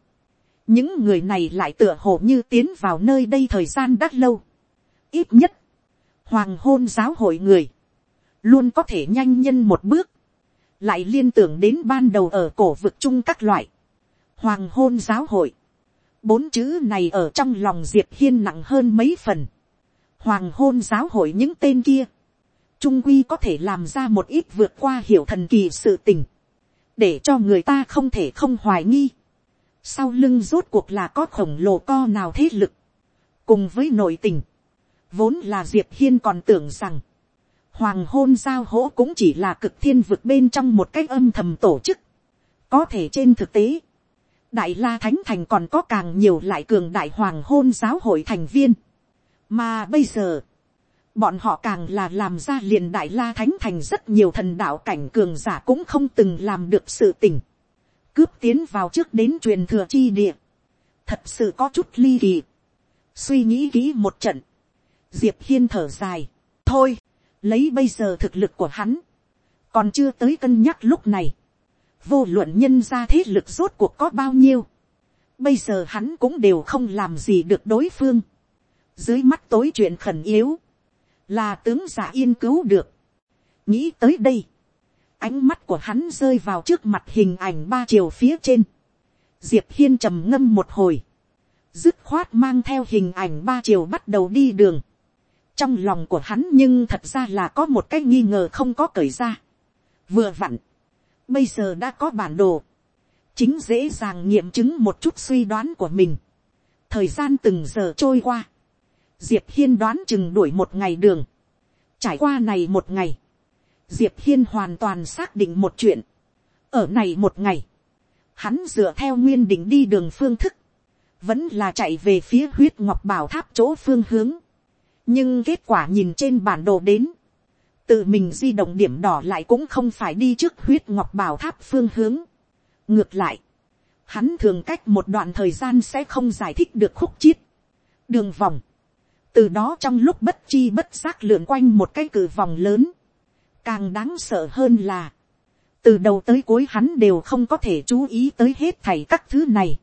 những người này lại tựa hồ như tiến vào nơi đây thời gian đắt lâu. ít nhất, hoàng hôn giáo hội người, luôn có thể nhanh nhân một bước, lại liên tưởng đến ban đầu ở cổ vực chung các loại, hoàng hôn giáo hội, bốn chữ này ở trong lòng diệp hiên nặng hơn mấy phần, hoàng hôn giáo hội những tên kia, trung quy có thể làm ra một ít vượt qua hiểu thần kỳ sự tình, để cho người ta không thể không hoài nghi. Sau lưng rốt cuộc là có khổng lồ co nào thế lực, cùng với nội tình, vốn là diệp hiên còn tưởng rằng, hoàng hôn giao hỗ cũng chỉ là cực thiên vực bên trong một cái âm thầm tổ chức, có thể trên thực tế, đại la thánh thành còn có càng nhiều lại cường đại hoàng hôn giáo hội thành viên, mà bây giờ, bọn họ càng là làm ra liền đại la thánh thành rất nhiều thần đạo cảnh cường giả cũng không từng làm được sự tình. cướp tiến vào trước đến truyền thừa chi địa. thật sự có chút ly kỳ. suy nghĩ kỹ một trận. diệp hiên thở dài. thôi, lấy bây giờ thực lực của hắn. còn chưa tới cân nhắc lúc này vô luận nhân ra thế lực rốt cuộc có bao nhiêu. bây giờ hắn cũng đều không làm gì được đối phương. dưới mắt tối chuyện khẩn yếu là tướng giả yên cứu được. nghĩ tới đây, ánh mắt của hắn rơi vào trước mặt hình ảnh ba chiều phía trên. diệp hiên trầm ngâm một hồi, dứt khoát mang theo hình ảnh ba chiều bắt đầu đi đường. trong lòng của hắn nhưng thật ra là có một cái nghi ngờ không có cởi ra. vừa vặn, bây giờ đã có bản đồ, chính dễ dàng nghiệm chứng một chút suy đoán của mình. thời gian từng giờ trôi qua, diệp hiên đoán chừng đuổi một ngày đường. trải qua này một ngày, diệp hiên hoàn toàn xác định một chuyện. ở này một ngày, hắn dựa theo nguyên định đi đường phương thức, vẫn là chạy về phía huyết ngọc bảo tháp chỗ phương hướng. nhưng kết quả nhìn trên bản đồ đến, tự mình di động điểm đỏ lại cũng không phải đi trước huyết ngọc bảo tháp phương hướng. ngược lại, hắn thường cách một đoạn thời gian sẽ không giải thích được khúc chiết. đường vòng, từ đó trong lúc bất chi bất giác lượn quanh một cái cử vòng lớn, càng đáng sợ hơn là, từ đầu tới cuối hắn đều không có thể chú ý tới hết thảy các thứ này.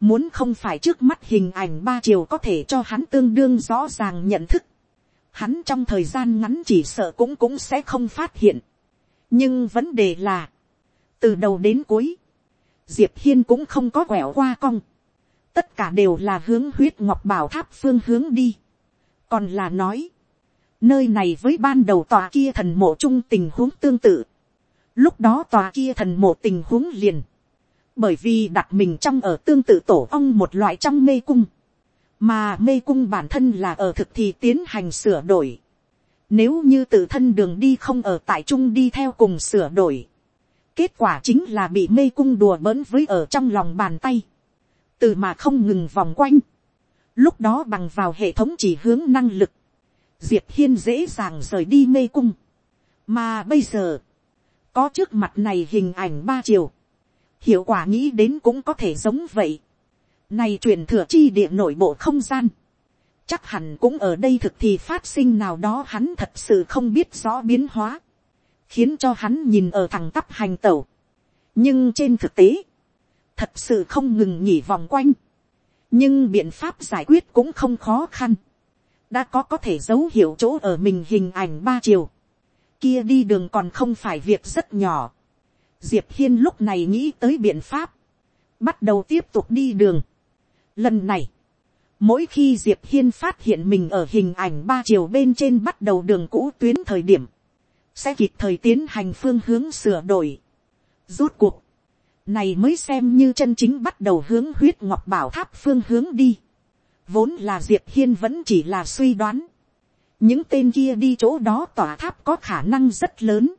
Muốn không phải trước mắt hình ảnh ba chiều có thể cho hắn tương đương rõ ràng nhận thức. Hắn trong thời gian ngắn chỉ sợ cũng cũng sẽ không phát hiện. Nhưng vấn đề là, từ đầu đến cuối, Diệp Hiên cũng không có quẹo qua cong. Tất cả đều là hướng huyết ngọc bảo tháp phương hướng đi còn là nói, nơi này với ban đầu tòa kia thần mộ chung tình huống tương tự, lúc đó tòa kia thần mộ tình huống liền, bởi vì đặt mình trong ở tương tự tổ ong một loại trong mê cung, mà mê cung bản thân là ở thực thì tiến hành sửa đổi, nếu như tự thân đường đi không ở tại trung đi theo cùng sửa đổi, kết quả chính là bị mê cung đùa bỡn với ở trong lòng bàn tay, từ mà không ngừng vòng quanh, Lúc đó bằng vào hệ thống chỉ hướng năng lực. Diệp Hiên dễ dàng rời đi mê cung. Mà bây giờ. Có trước mặt này hình ảnh ba chiều. Hiệu quả nghĩ đến cũng có thể giống vậy. Này truyền thừa chi địa nội bộ không gian. Chắc hẳn cũng ở đây thực thì phát sinh nào đó hắn thật sự không biết rõ biến hóa. Khiến cho hắn nhìn ở thằng tắp hành tẩu. Nhưng trên thực tế. Thật sự không ngừng nhỉ vòng quanh nhưng biện pháp giải quyết cũng không khó khăn. đã có có thể dấu hiệu chỗ ở mình hình ảnh ba chiều. kia đi đường còn không phải việc rất nhỏ. diệp hiên lúc này nghĩ tới biện pháp. bắt đầu tiếp tục đi đường lần này, mỗi khi diệp hiên phát hiện mình ở hình ảnh ba chiều bên trên bắt đầu đường cũ tuyến thời điểm, sẽ kịp thời tiến hành phương hướng sửa đổi. rút cuộc, này mới xem như chân chính bắt đầu hướng huyết ngọc bảo tháp phương hướng đi. vốn là diệp hiên vẫn chỉ là suy đoán. những tên kia đi chỗ đó tòa tháp có khả năng rất lớn.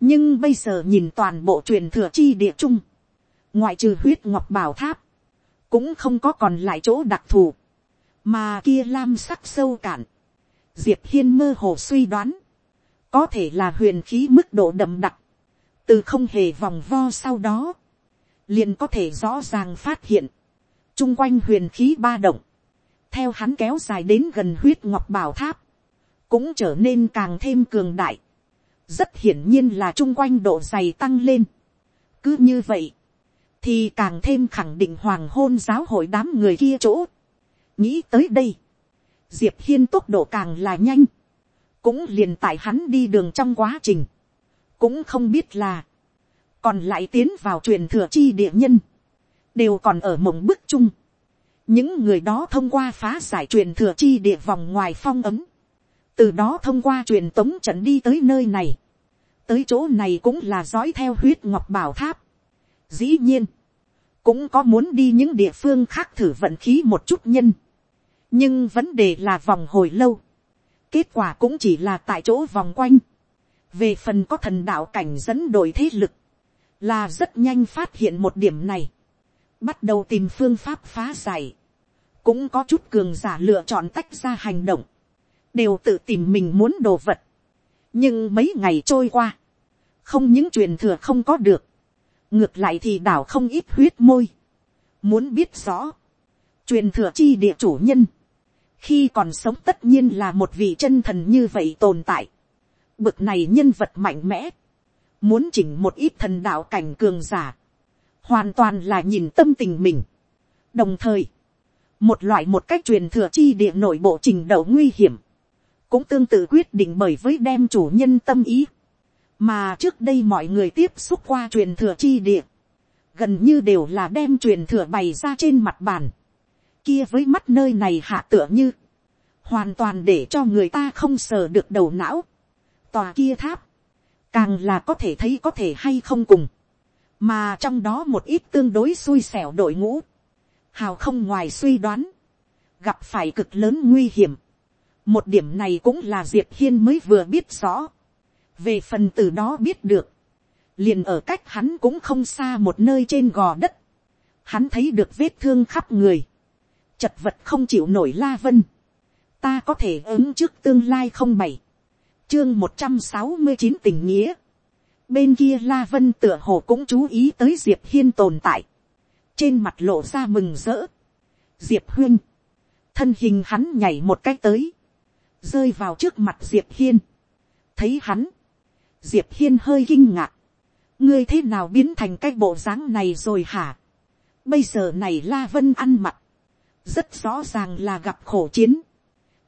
nhưng bây giờ nhìn toàn bộ truyền thừa chi địa chung ngoại trừ huyết ngọc bảo tháp, cũng không có còn lại chỗ đặc thù. mà kia lam sắc sâu cạn, diệp hiên mơ hồ suy đoán, có thể là huyền khí mức độ đậm đặc, từ không hề vòng vo sau đó, liền có thể rõ ràng phát hiện, chung quanh huyền khí ba động, theo hắn kéo dài đến gần huyết ngọc bảo tháp, cũng trở nên càng thêm cường đại, rất hiển nhiên là chung quanh độ dày tăng lên. cứ như vậy, thì càng thêm khẳng định hoàng hôn giáo hội đám người kia chỗ. nghĩ tới đây, diệp hiên tốc độ càng là nhanh, cũng liền tại hắn đi đường trong quá trình, cũng không biết là, còn lại tiến vào truyền thừa chi địa nhân, đều còn ở mộng bức chung. những người đó thông qua phá giải truyền thừa chi địa vòng ngoài phong ấm, từ đó thông qua truyền tống trận đi tới nơi này, tới chỗ này cũng là dõi theo huyết ngọc bảo tháp dĩ nhiên, cũng có muốn đi những địa phương khác thử vận khí một chút nhân, nhưng vấn đề là vòng hồi lâu, kết quả cũng chỉ là tại chỗ vòng quanh, về phần có thần đạo cảnh dẫn đổi thế lực, là rất nhanh phát hiện một điểm này, bắt đầu tìm phương pháp phá giải, cũng có chút cường giả lựa chọn tách ra hành động, đều tự tìm mình muốn đồ vật. nhưng mấy ngày trôi qua, không những truyền thừa không có được, ngược lại thì đảo không ít huyết môi. muốn biết rõ, truyền thừa chi địa chủ nhân, khi còn sống tất nhiên là một vị chân thần như vậy tồn tại. bực này nhân vật mạnh mẽ, muốn chỉnh một ít thần đạo cảnh cường giả, hoàn toàn là nhìn tâm tình mình. đồng thời, một loại một cách truyền thừa chi địa nội bộ trình độ nguy hiểm, cũng tương tự quyết định bởi với đem chủ nhân tâm ý, mà trước đây mọi người tiếp xúc qua truyền thừa chi địa, gần như đều là đem truyền thừa bày ra trên mặt bàn, kia với mắt nơi này hạ tựa như, hoàn toàn để cho người ta không sờ được đầu não, tòa kia tháp, càng là có thể thấy có thể hay không cùng, mà trong đó một ít tương đối xui xẻo đội ngũ, hào không ngoài suy đoán, gặp phải cực lớn nguy hiểm, một điểm này cũng là diệp hiên mới vừa biết rõ, về phần từ đó biết được, liền ở cách hắn cũng không xa một nơi trên gò đất, hắn thấy được vết thương khắp người, chật vật không chịu nổi la vân, ta có thể ứng trước tương lai không bảy, chương một trăm sáu mươi chín tình nghĩa, bên kia la vân tựa hồ cũng chú ý tới diệp hiên tồn tại, trên mặt lộ ra mừng rỡ, diệp huyên, thân hình hắn nhảy một cách tới, rơi vào trước mặt diệp hiên, thấy hắn, diệp hiên hơi kinh ngạc, ngươi thế nào biến thành cái bộ dáng này rồi hả, bây giờ này la vân ăn mặc, rất rõ ràng là gặp khổ chiến,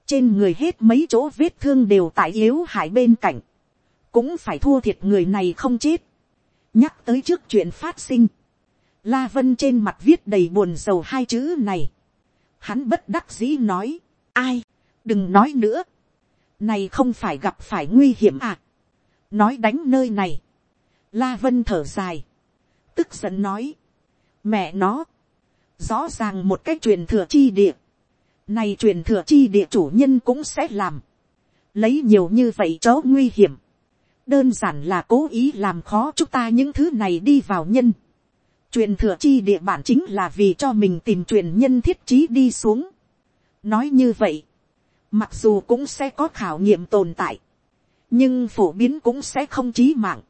trên người hết mấy chỗ vết thương đều tại yếu hại bên cạnh, cũng phải thua thiệt người này không chết. nhắc tới trước chuyện phát sinh, la vân trên mặt viết đầy buồn sầu hai chữ này, hắn bất đắc dĩ nói, ai, đừng nói nữa, này không phải gặp phải nguy hiểm à, nói đánh nơi này, la vân thở dài, tức giận nói, mẹ nó, rõ ràng một cách truyền thừa chi địa, này truyền thừa chi địa chủ nhân cũng sẽ làm. Lấy nhiều như vậy chó nguy hiểm. Đơn giản là cố ý làm khó chúng ta những thứ này đi vào nhân. Truyền thừa chi địa bản chính là vì cho mình tìm truyền nhân thiết trí đi xuống. Nói như vậy. Mặc dù cũng sẽ có khảo nghiệm tồn tại. Nhưng phổ biến cũng sẽ không chí mạng.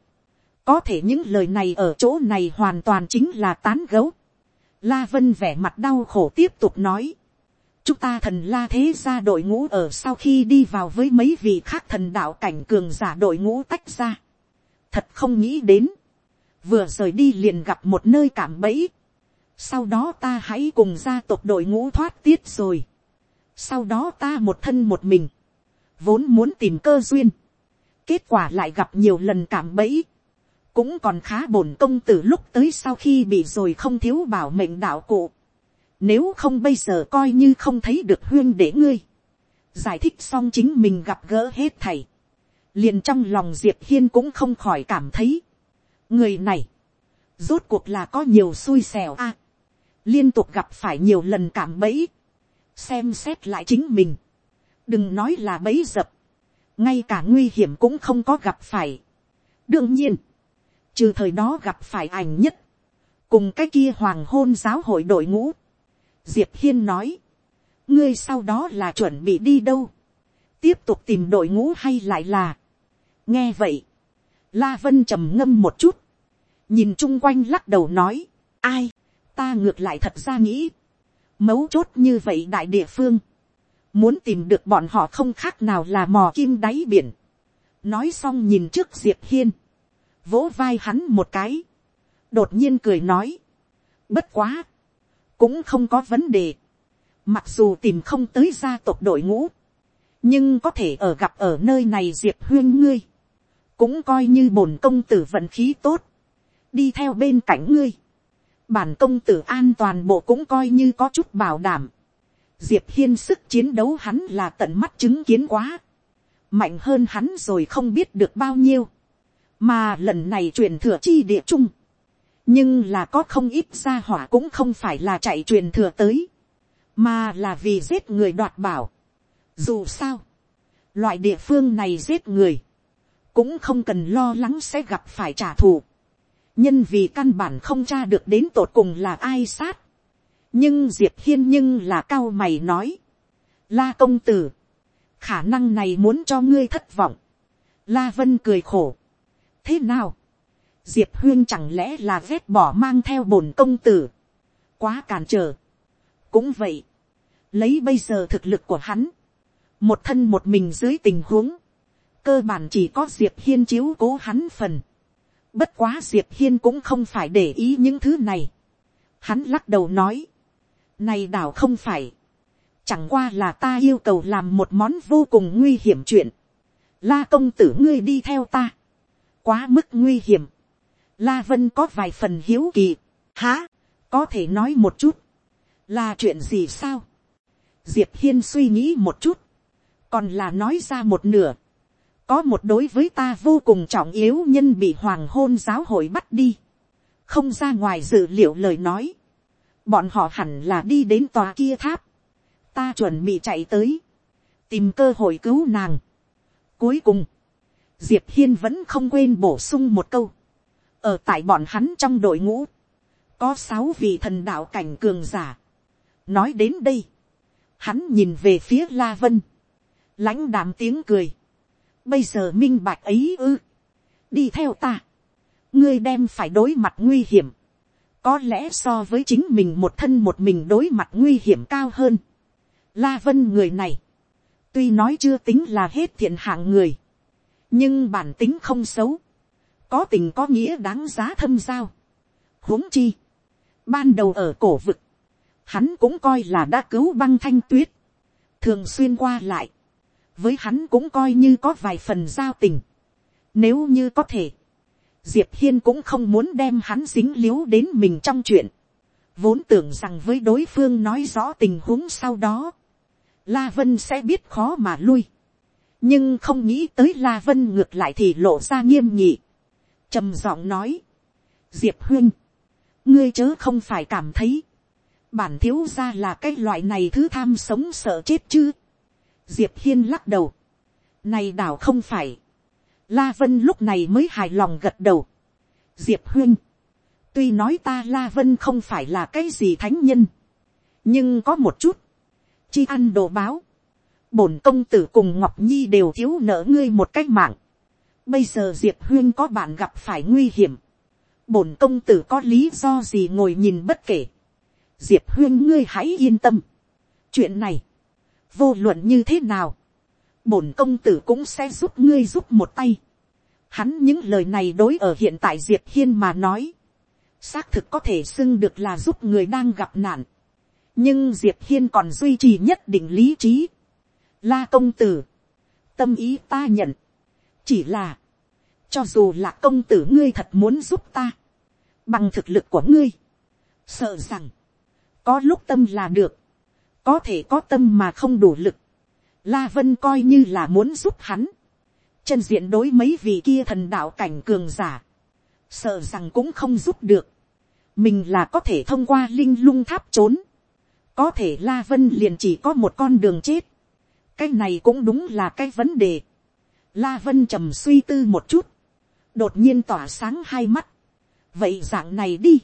Có thể những lời này ở chỗ này hoàn toàn chính là tán gấu. La Vân vẻ mặt đau khổ tiếp tục nói chúng ta thần la thế ra đội ngũ ở sau khi đi vào với mấy vị khác thần đạo cảnh cường giả đội ngũ tách ra. Thật không nghĩ đến. Vừa rời đi liền gặp một nơi cảm bẫy. Sau đó ta hãy cùng gia tộc đội ngũ thoát tiết rồi. Sau đó ta một thân một mình. Vốn muốn tìm cơ duyên. Kết quả lại gặp nhiều lần cảm bẫy. Cũng còn khá bổn công từ lúc tới sau khi bị rồi không thiếu bảo mệnh đạo cụ nếu không bây giờ coi như không thấy được huyên để ngươi. Giải thích xong chính mình gặp gỡ hết thầy. Liền trong lòng Diệp Hiên cũng không khỏi cảm thấy. Người này. Rốt cuộc là có nhiều xui xẻo a Liên tục gặp phải nhiều lần cảm bẫy. Xem xét lại chính mình. Đừng nói là bẫy dập. Ngay cả nguy hiểm cũng không có gặp phải. Đương nhiên. Trừ thời đó gặp phải ảnh nhất. Cùng cái kia hoàng hôn giáo hội đội ngũ Diệp Hiên nói. ngươi sau đó là chuẩn bị đi đâu, tiếp tục tìm đội ngũ hay lại là, nghe vậy, la vân trầm ngâm một chút, nhìn chung quanh lắc đầu nói, ai, ta ngược lại thật ra nghĩ, mấu chốt như vậy đại địa phương, muốn tìm được bọn họ không khác nào là mò kim đáy biển, nói xong nhìn trước diệp hiên, vỗ vai hắn một cái, đột nhiên cười nói, bất quá, cũng không có vấn đề, mặc dù tìm không tới gia tộc đội ngũ, nhưng có thể ở gặp ở nơi này diệp huyên ngươi, cũng coi như bổn công tử vận khí tốt, đi theo bên cạnh ngươi, bản công tử an toàn bộ cũng coi như có chút bảo đảm, diệp hiên sức chiến đấu hắn là tận mắt chứng kiến quá, mạnh hơn hắn rồi không biết được bao nhiêu, mà lần này truyền thừa chi địa trung, nhưng là có không ít gia hỏa cũng không phải là chạy truyền thừa tới, mà là vì giết người đoạt bảo. Dù sao, loại địa phương này giết người, cũng không cần lo lắng sẽ gặp phải trả thù. nhân vì căn bản không tra được đến tột cùng là ai sát nhưng diệp hiên nhưng là cao mày nói. la công tử, khả năng này muốn cho ngươi thất vọng. la vân cười khổ. thế nào, diệp huyên chẳng lẽ là ghét bỏ mang theo bổn công tử. quá càn trở. cũng vậy, lấy bây giờ thực lực của hắn, một thân một mình dưới tình huống, cơ bản chỉ có diệp hiên chiếu cố hắn phần. bất quá diệp hiên cũng không phải để ý những thứ này. hắn lắc đầu nói, này đảo không phải, chẳng qua là ta yêu cầu làm một món vô cùng nguy hiểm chuyện. la công tử ngươi đi theo ta, quá mức nguy hiểm. la vân có vài phần hiếu kỳ, há, có thể nói một chút, là chuyện gì sao. diệp hiên suy nghĩ một chút, còn là nói ra một nửa. Có một đối với ta vô cùng trọng yếu nhân bị hoàng hôn giáo hội bắt đi, không ra ngoài dự liệu lời nói, bọn họ hẳn là đi đến tòa kia tháp, ta chuẩn bị chạy tới, tìm cơ hội cứu nàng. Cuối cùng, diệp hiên vẫn không quên bổ sung một câu, ở tại bọn hắn trong đội ngũ, có sáu vị thần đạo cảnh cường giả. nói đến đây, hắn nhìn về phía la vân, lãnh đạm tiếng cười, bây giờ minh bạch ấy ư, đi theo ta, ngươi đem phải đối mặt nguy hiểm, có lẽ so với chính mình một thân một mình đối mặt nguy hiểm cao hơn. La vân người này, tuy nói chưa tính là hết thiện hạng người, nhưng bản tính không xấu, có tình có nghĩa đáng giá thâm giao. huống chi, ban đầu ở cổ vực, hắn cũng coi là đã cứu băng thanh tuyết, thường xuyên qua lại, với hắn cũng coi như có vài phần giao tình. Nếu như có thể, diệp hiên cũng không muốn đem hắn dính líu đến mình trong chuyện. vốn tưởng rằng với đối phương nói rõ tình huống sau đó, la vân sẽ biết khó mà lui. nhưng không nghĩ tới la vân ngược lại thì lộ ra nghiêm nhị. trầm giọng nói, diệp huyên, ngươi chớ không phải cảm thấy, bản thiếu ra là cái loại này thứ tham sống sợ chết chứ diệp hiên lắc đầu, này đảo không phải, la vân lúc này mới hài lòng gật đầu, diệp huyên, tuy nói ta la vân không phải là cái gì thánh nhân, nhưng có một chút, chi ăn đồ báo, bổn công tử cùng ngọc nhi đều thiếu nợ ngươi một cách mạng, bây giờ diệp huyên có bạn gặp phải nguy hiểm, bổn công tử có lý do gì ngồi nhìn bất kể, diệp huyên ngươi hãy yên tâm, chuyện này, vô luận như thế nào, bổn công tử cũng sẽ giúp ngươi giúp một tay. Hắn những lời này đối ở hiện tại diệp hiên mà nói, xác thực có thể xưng được là giúp người đang gặp nạn. nhưng diệp hiên còn duy trì nhất định lý trí. la công tử, tâm ý ta nhận, chỉ là, cho dù là công tử ngươi thật muốn giúp ta, bằng thực lực của ngươi, sợ rằng, có lúc tâm là được, có thể có tâm mà không đủ lực, la vân coi như là muốn giúp hắn, chân diện đối mấy vị kia thần đạo cảnh cường giả, sợ rằng cũng không giúp được, mình là có thể thông qua linh lung tháp trốn, có thể la vân liền chỉ có một con đường chết, cái này cũng đúng là cái vấn đề, la vân trầm suy tư một chút, đột nhiên tỏa sáng hai mắt, vậy dạng này đi,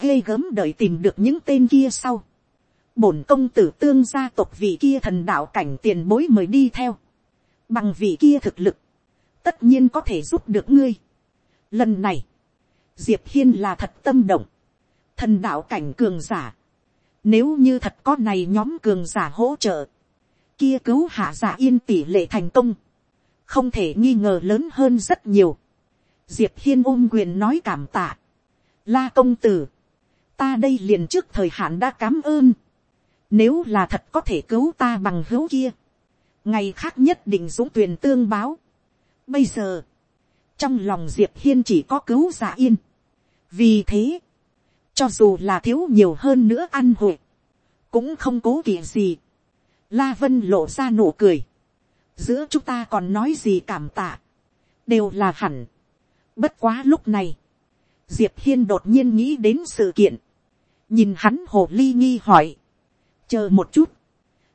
ghê gớm đợi tìm được những tên kia sau, bổn công tử tương gia tộc vị kia thần đạo cảnh tiền bối mời đi theo, bằng vị kia thực lực, tất nhiên có thể giúp được ngươi. Lần này, diệp hiên là thật tâm động, thần đạo cảnh cường giả, nếu như thật có này nhóm cường giả hỗ trợ, kia cứu hạ giả yên tỷ lệ thành công, không thể nghi ngờ lớn hơn rất nhiều. Diệp hiên ôm quyền nói cảm tạ. La công tử, ta đây liền trước thời hạn đã cảm ơn. Nếu là thật có thể cứu ta bằng hữu kia, ngày khác nhất định dũng tuyển tương báo. Bây giờ, trong lòng diệp hiên chỉ có cứu giả yên. vì thế, cho dù là thiếu nhiều hơn nữa ăn hội, cũng không cố kỵ gì. La vân lộ ra nụ cười. giữa chúng ta còn nói gì cảm tạ, đều là hẳn. bất quá lúc này, diệp hiên đột nhiên nghĩ đến sự kiện, nhìn hắn hồ ly nghi hỏi, chờ một chút,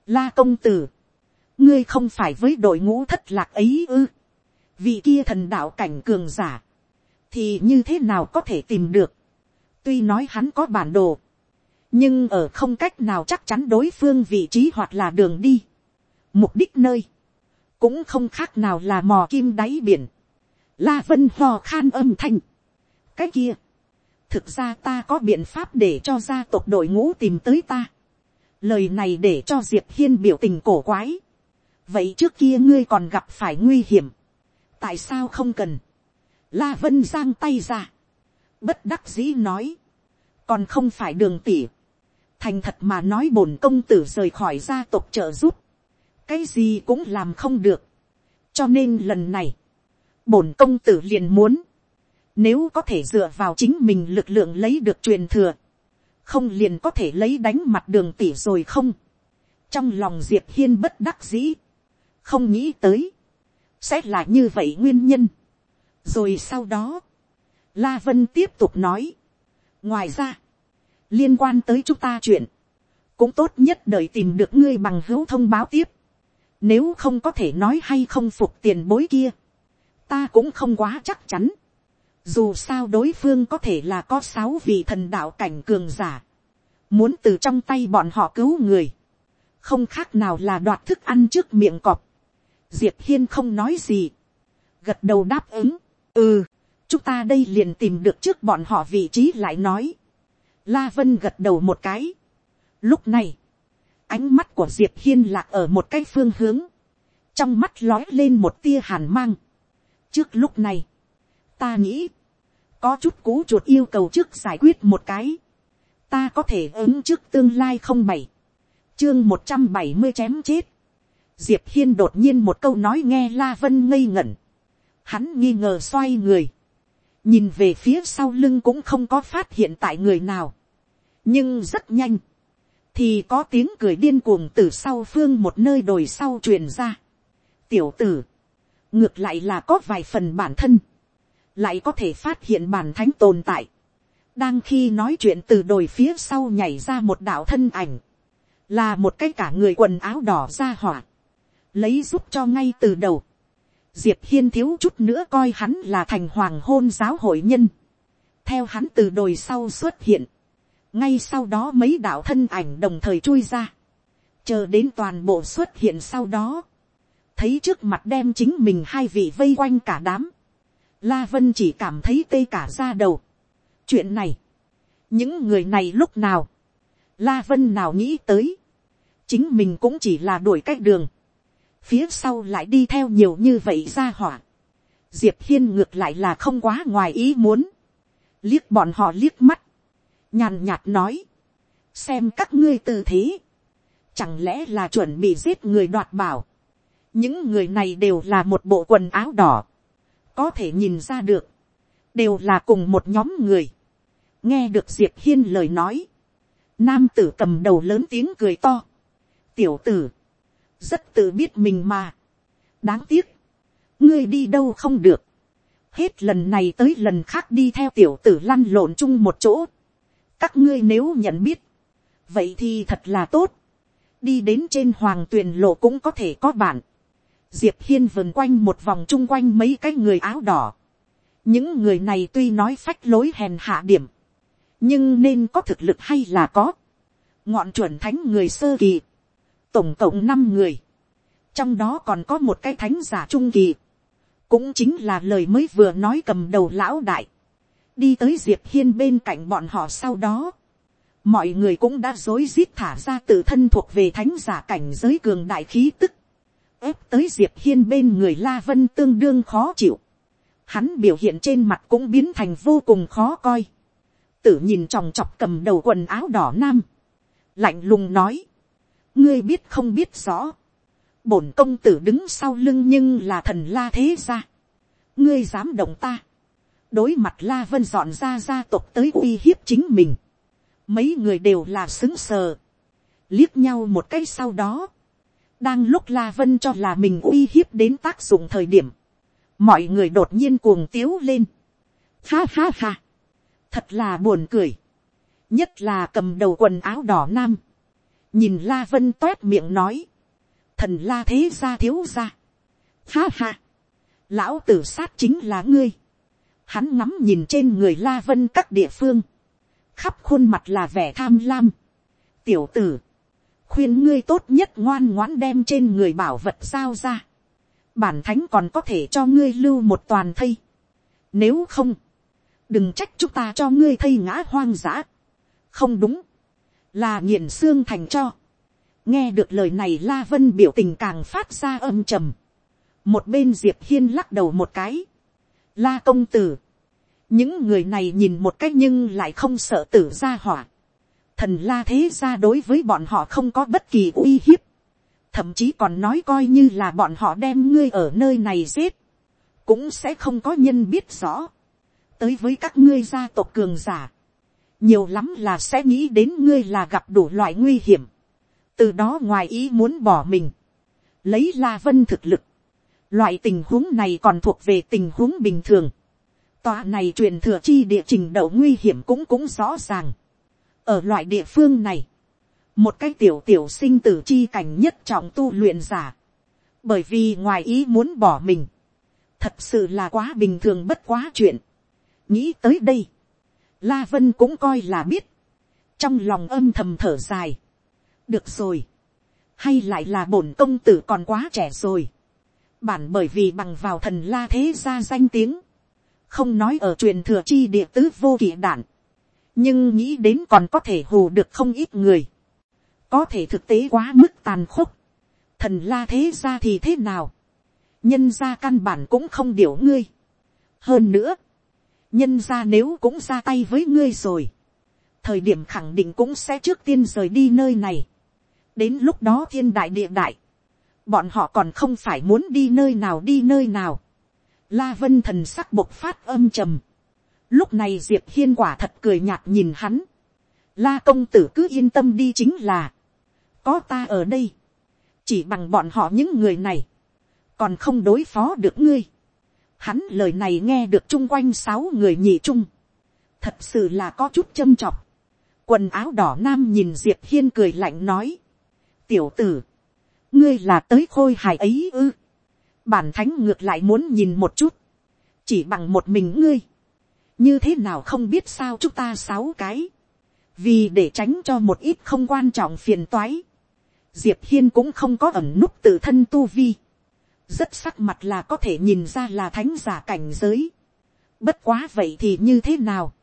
la công tử, ngươi không phải với đội ngũ thất lạc ấy ư, vị kia thần đạo cảnh cường giả, thì như thế nào có thể tìm được, tuy nói hắn có bản đồ, nhưng ở không cách nào chắc chắn đối phương vị trí hoặc là đường đi, mục đích nơi, cũng không khác nào là mò kim đáy biển, la vân hò khan âm thanh, cái kia, thực ra ta có biện pháp để cho gia tộc đội ngũ tìm tới ta, lời này để cho diệp hiên biểu tình cổ quái, vậy trước kia ngươi còn gặp phải nguy hiểm, tại sao không cần, la vân giang tay ra, bất đắc dĩ nói, còn không phải đường tỉ, thành thật mà nói bổn công tử rời khỏi gia tộc trợ giúp, cái gì cũng làm không được, cho nên lần này, bổn công tử liền muốn, nếu có thể dựa vào chính mình lực lượng lấy được truyền thừa, không liền có thể lấy đánh mặt đường tỉ rồi không. trong lòng diệp hiên bất đắc dĩ, không nghĩ tới, sẽ là như vậy nguyên nhân. rồi sau đó, la vân tiếp tục nói, ngoài ra, liên quan tới chúng ta chuyện, cũng tốt nhất đợi tìm được ngươi bằng hữu thông báo tiếp, nếu không có thể nói hay không phục tiền bối kia, ta cũng không quá chắc chắn. Dù sao đối phương có thể là có sáu vị thần đạo cảnh cường giả. Muốn từ trong tay bọn họ cứu người. Không khác nào là đoạt thức ăn trước miệng cọp. Diệp Hiên không nói gì. Gật đầu đáp ứng. Ừ, chúng ta đây liền tìm được trước bọn họ vị trí lại nói. La Vân gật đầu một cái. Lúc này, ánh mắt của Diệp Hiên lạc ở một cái phương hướng. Trong mắt lói lên một tia hàn mang. Trước lúc này, ta nghĩ, có chút cú chuột yêu cầu trước giải quyết một cái. Ta có thể ứng trước tương lai không bảy. Chương một trăm bảy mươi chém chết. Diệp Hiên đột nhiên một câu nói nghe La Vân ngây ngẩn. Hắn nghi ngờ xoay người. Nhìn về phía sau lưng cũng không có phát hiện tại người nào. Nhưng rất nhanh. Thì có tiếng cười điên cuồng từ sau phương một nơi đồi sau truyền ra. Tiểu tử. Ngược lại là có vài phần bản thân lại có thể phát hiện bản thánh tồn tại. đang khi nói chuyện từ đồi phía sau nhảy ra một đạo thân ảnh, là một cái cả người quần áo đỏ ra hỏa, lấy giúp cho ngay từ đầu. diệp hiên thiếu chút nữa coi hắn là thành hoàng hôn giáo hội nhân. theo hắn từ đồi sau xuất hiện, ngay sau đó mấy đạo thân ảnh đồng thời chui ra, chờ đến toàn bộ xuất hiện sau đó, thấy trước mặt đem chính mình hai vị vây quanh cả đám, La Vân chỉ cảm thấy tê cả ra đầu. Chuyện này. Những người này lúc nào. La Vân nào nghĩ tới. Chính mình cũng chỉ là đuổi cách đường. Phía sau lại đi theo nhiều như vậy ra hỏa. Diệp Hiên ngược lại là không quá ngoài ý muốn. Liếc bọn họ liếc mắt. Nhàn nhạt nói. Xem các ngươi tư thế. Chẳng lẽ là chuẩn bị giết người đoạt bảo. Những người này đều là một bộ quần áo đỏ có thể nhìn ra được, đều là cùng một nhóm người. nghe được diệp hiên lời nói, nam tử cầm đầu lớn tiếng cười to, tiểu tử, rất tự biết mình mà, đáng tiếc, ngươi đi đâu không được, hết lần này tới lần khác đi theo tiểu tử lăn lộn chung một chỗ, các ngươi nếu nhận biết, vậy thì thật là tốt, đi đến trên hoàng tuyền lộ cũng có thể có bạn, diệp hiên vần quanh một vòng chung quanh mấy cái người áo đỏ. những người này tuy nói phách lối hèn hạ điểm, nhưng nên có thực lực hay là có. ngọn chuẩn thánh người sơ kỳ, tổng cộng năm người, trong đó còn có một cái thánh giả trung kỳ, cũng chính là lời mới vừa nói cầm đầu lão đại, đi tới diệp hiên bên cạnh bọn họ sau đó, mọi người cũng đã dối rít thả ra tự thân thuộc về thánh giả cảnh giới cường đại khí tức, ép tới diệp hiên bên người la vân tương đương khó chịu, hắn biểu hiện trên mặt cũng biến thành vô cùng khó coi, tử nhìn chòng chọc cầm đầu quần áo đỏ nam, lạnh lùng nói, ngươi biết không biết rõ, bổn công tử đứng sau lưng nhưng là thần la thế gia, ngươi dám động ta, đối mặt la vân dọn ra gia tộc tới uy hiếp chính mình, mấy người đều là xứng sờ, liếc nhau một cái sau đó, đang lúc la vân cho là mình uy hiếp đến tác dụng thời điểm, mọi người đột nhiên cuồng tiếu lên, ha ha ha, thật là buồn cười, nhất là cầm đầu quần áo đỏ nam, nhìn la vân toét miệng nói, thần la thế gia thiếu gia, ha ha, lão tử sát chính là ngươi, hắn ngắm nhìn trên người la vân các địa phương, khắp khuôn mặt là vẻ tham lam, tiểu tử, khuyên ngươi tốt nhất ngoan ngoãn đem trên người bảo vật giao ra, bản thánh còn có thể cho ngươi lưu một toàn thây, nếu không, đừng trách chúng ta cho ngươi thây ngã hoang dã, không đúng, là nghiền xương thành cho. nghe được lời này la vân biểu tình càng phát ra âm trầm. một bên diệp hiên lắc đầu một cái. la công tử. những người này nhìn một cách nhưng lại không sợ tử ra hỏa thần la thế ra đối với bọn họ không có bất kỳ uy hiếp. thậm chí còn nói coi như là bọn họ đem ngươi ở nơi này giết. cũng sẽ không có nhân biết rõ. tới với các ngươi gia tộc cường giả nhiều lắm là sẽ nghĩ đến ngươi là gặp đủ loại nguy hiểm, từ đó ngoài ý muốn bỏ mình, lấy la vân thực lực, loại tình huống này còn thuộc về tình huống bình thường, tòa này truyền thừa chi địa trình độ nguy hiểm cũng cũng rõ ràng, ở loại địa phương này, một cái tiểu tiểu sinh tử chi cảnh nhất trọng tu luyện giả, bởi vì ngoài ý muốn bỏ mình, thật sự là quá bình thường bất quá chuyện, nghĩ tới đây, La Vân cũng coi là biết. Trong lòng âm thầm thở dài. Được rồi. Hay lại là bổn công tử còn quá trẻ rồi. Bản bởi vì bằng vào thần La thế ra danh tiếng. Không nói ở truyền thừa chi địa tứ vô kỵ đản. Nhưng nghĩ đến còn có thể hù được không ít người. Có thể thực tế quá mức tàn khốc. Thần La thế ra thì thế nào? Nhân ra căn bản cũng không điểu ngươi. Hơn nữa nhân ra nếu cũng ra tay với ngươi rồi, thời điểm khẳng định cũng sẽ trước tiên rời đi nơi này. đến lúc đó thiên đại địa đại, bọn họ còn không phải muốn đi nơi nào đi nơi nào. la vân thần sắc bộc phát âm trầm lúc này diệp hiên quả thật cười nhạt nhìn hắn. la công tử cứ yên tâm đi chính là, có ta ở đây, chỉ bằng bọn họ những người này, còn không đối phó được ngươi Hắn lời này nghe được chung quanh sáu người nhị trung. Thật sự là có chút châm chọc. Quần áo đỏ nam nhìn Diệp Hiên cười lạnh nói. Tiểu tử. Ngươi là tới khôi hài ấy ư. Bản thánh ngược lại muốn nhìn một chút. Chỉ bằng một mình ngươi. Như thế nào không biết sao chúng ta sáu cái. Vì để tránh cho một ít không quan trọng phiền toái. Diệp Hiên cũng không có ẩn núp tự thân tu vi rất sắc mặt là có thể nhìn ra là thánh giả cảnh giới. Bất quá vậy thì như thế nào?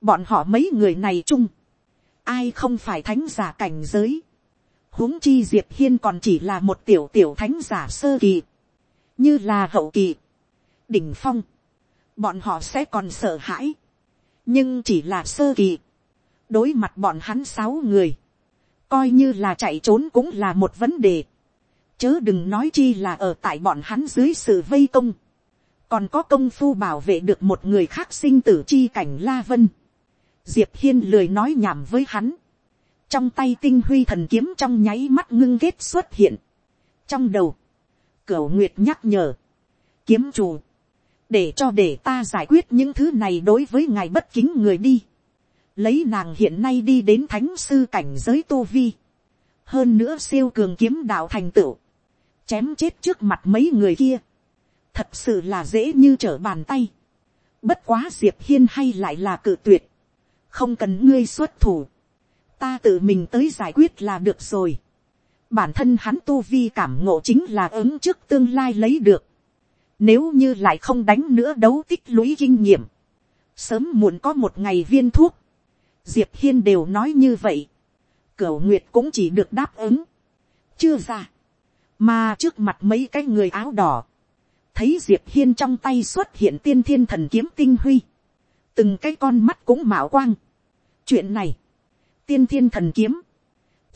Bọn họ mấy người này chung. Ai không phải thánh giả cảnh giới? huống chi diệp hiên còn chỉ là một tiểu tiểu thánh giả sơ kỳ. Như là hậu kỳ. Đỉnh phong. Bọn họ sẽ còn sợ hãi. Nhưng chỉ là sơ kỳ. Đối mặt bọn hắn sáu người. Coi như là chạy trốn cũng là một vấn đề chớ đừng nói chi là ở tại bọn hắn dưới sự vây công, còn có công phu bảo vệ được một người khác sinh tử chi cảnh la vân. diệp hiên lười nói nhảm với hắn, trong tay tinh huy thần kiếm trong nháy mắt ngưng kết xuất hiện, trong đầu, cửu nguyệt nhắc nhở, kiếm chủ, để cho để ta giải quyết những thứ này đối với ngài bất kính người đi, lấy nàng hiện nay đi đến thánh sư cảnh giới tô vi, hơn nữa siêu cường kiếm đạo thành tựu, chém chết trước mặt mấy người kia, thật sự là dễ như trở bàn tay. Bất quá diệp hiên hay lại là cự tuyệt, không cần ngươi xuất thủ, ta tự mình tới giải quyết là được rồi. bản thân hắn tu vi cảm ngộ chính là ứng trước tương lai lấy được nếu như lại không đánh nữa đấu tích lũy kinh nghiệm, sớm muộn có một ngày viên thuốc, diệp hiên đều nói như vậy, cửu nguyệt cũng chỉ được đáp ứng, chưa ra, mà trước mặt mấy cái người áo đỏ, thấy diệp hiên trong tay xuất hiện tiên thiên thần kiếm tinh huy, từng cái con mắt cũng mạo quang. chuyện này, tiên thiên thần kiếm,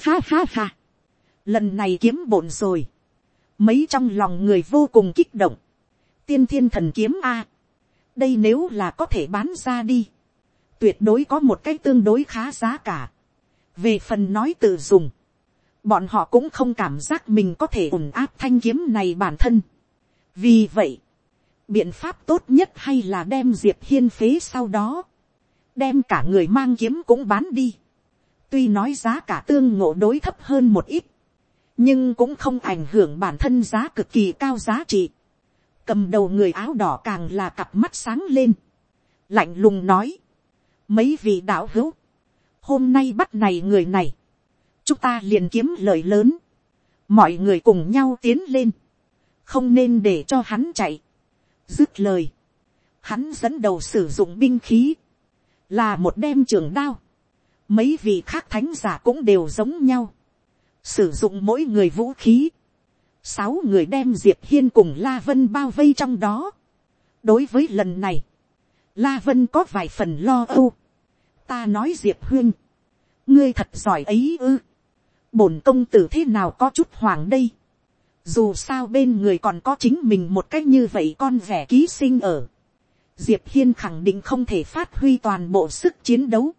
ha ha ha, lần này kiếm bổn rồi, mấy trong lòng người vô cùng kích động, tiên thiên thần kiếm a, đây nếu là có thể bán ra đi, tuyệt đối có một cái tương đối khá giá cả, về phần nói tự dùng, bọn họ cũng không cảm giác mình có thể ủng áp thanh kiếm này bản thân. vì vậy, biện pháp tốt nhất hay là đem diệp hiên phế sau đó, đem cả người mang kiếm cũng bán đi. tuy nói giá cả tương ngộ đối thấp hơn một ít, nhưng cũng không ảnh hưởng bản thân giá cực kỳ cao giá trị cầm đầu người áo đỏ càng là cặp mắt sáng lên, lạnh lùng nói, mấy vị đạo hữu, hôm nay bắt này người này, chúng ta liền kiếm lời lớn, mọi người cùng nhau tiến lên, không nên để cho hắn chạy, dứt lời, hắn dẫn đầu sử dụng binh khí, là một đem trường đao, mấy vị khác thánh giả cũng đều giống nhau, sử dụng mỗi người vũ khí, sáu người đem diệp hiên cùng la vân bao vây trong đó. đối với lần này, la vân có vài phần lo âu, ta nói diệp huyên, ngươi thật giỏi ấy ư, bổn công tử thế nào có chút hoàng đây, dù sao bên người còn có chính mình một cách như vậy con vẻ ký sinh ở, diệp hiên khẳng định không thể phát huy toàn bộ sức chiến đấu,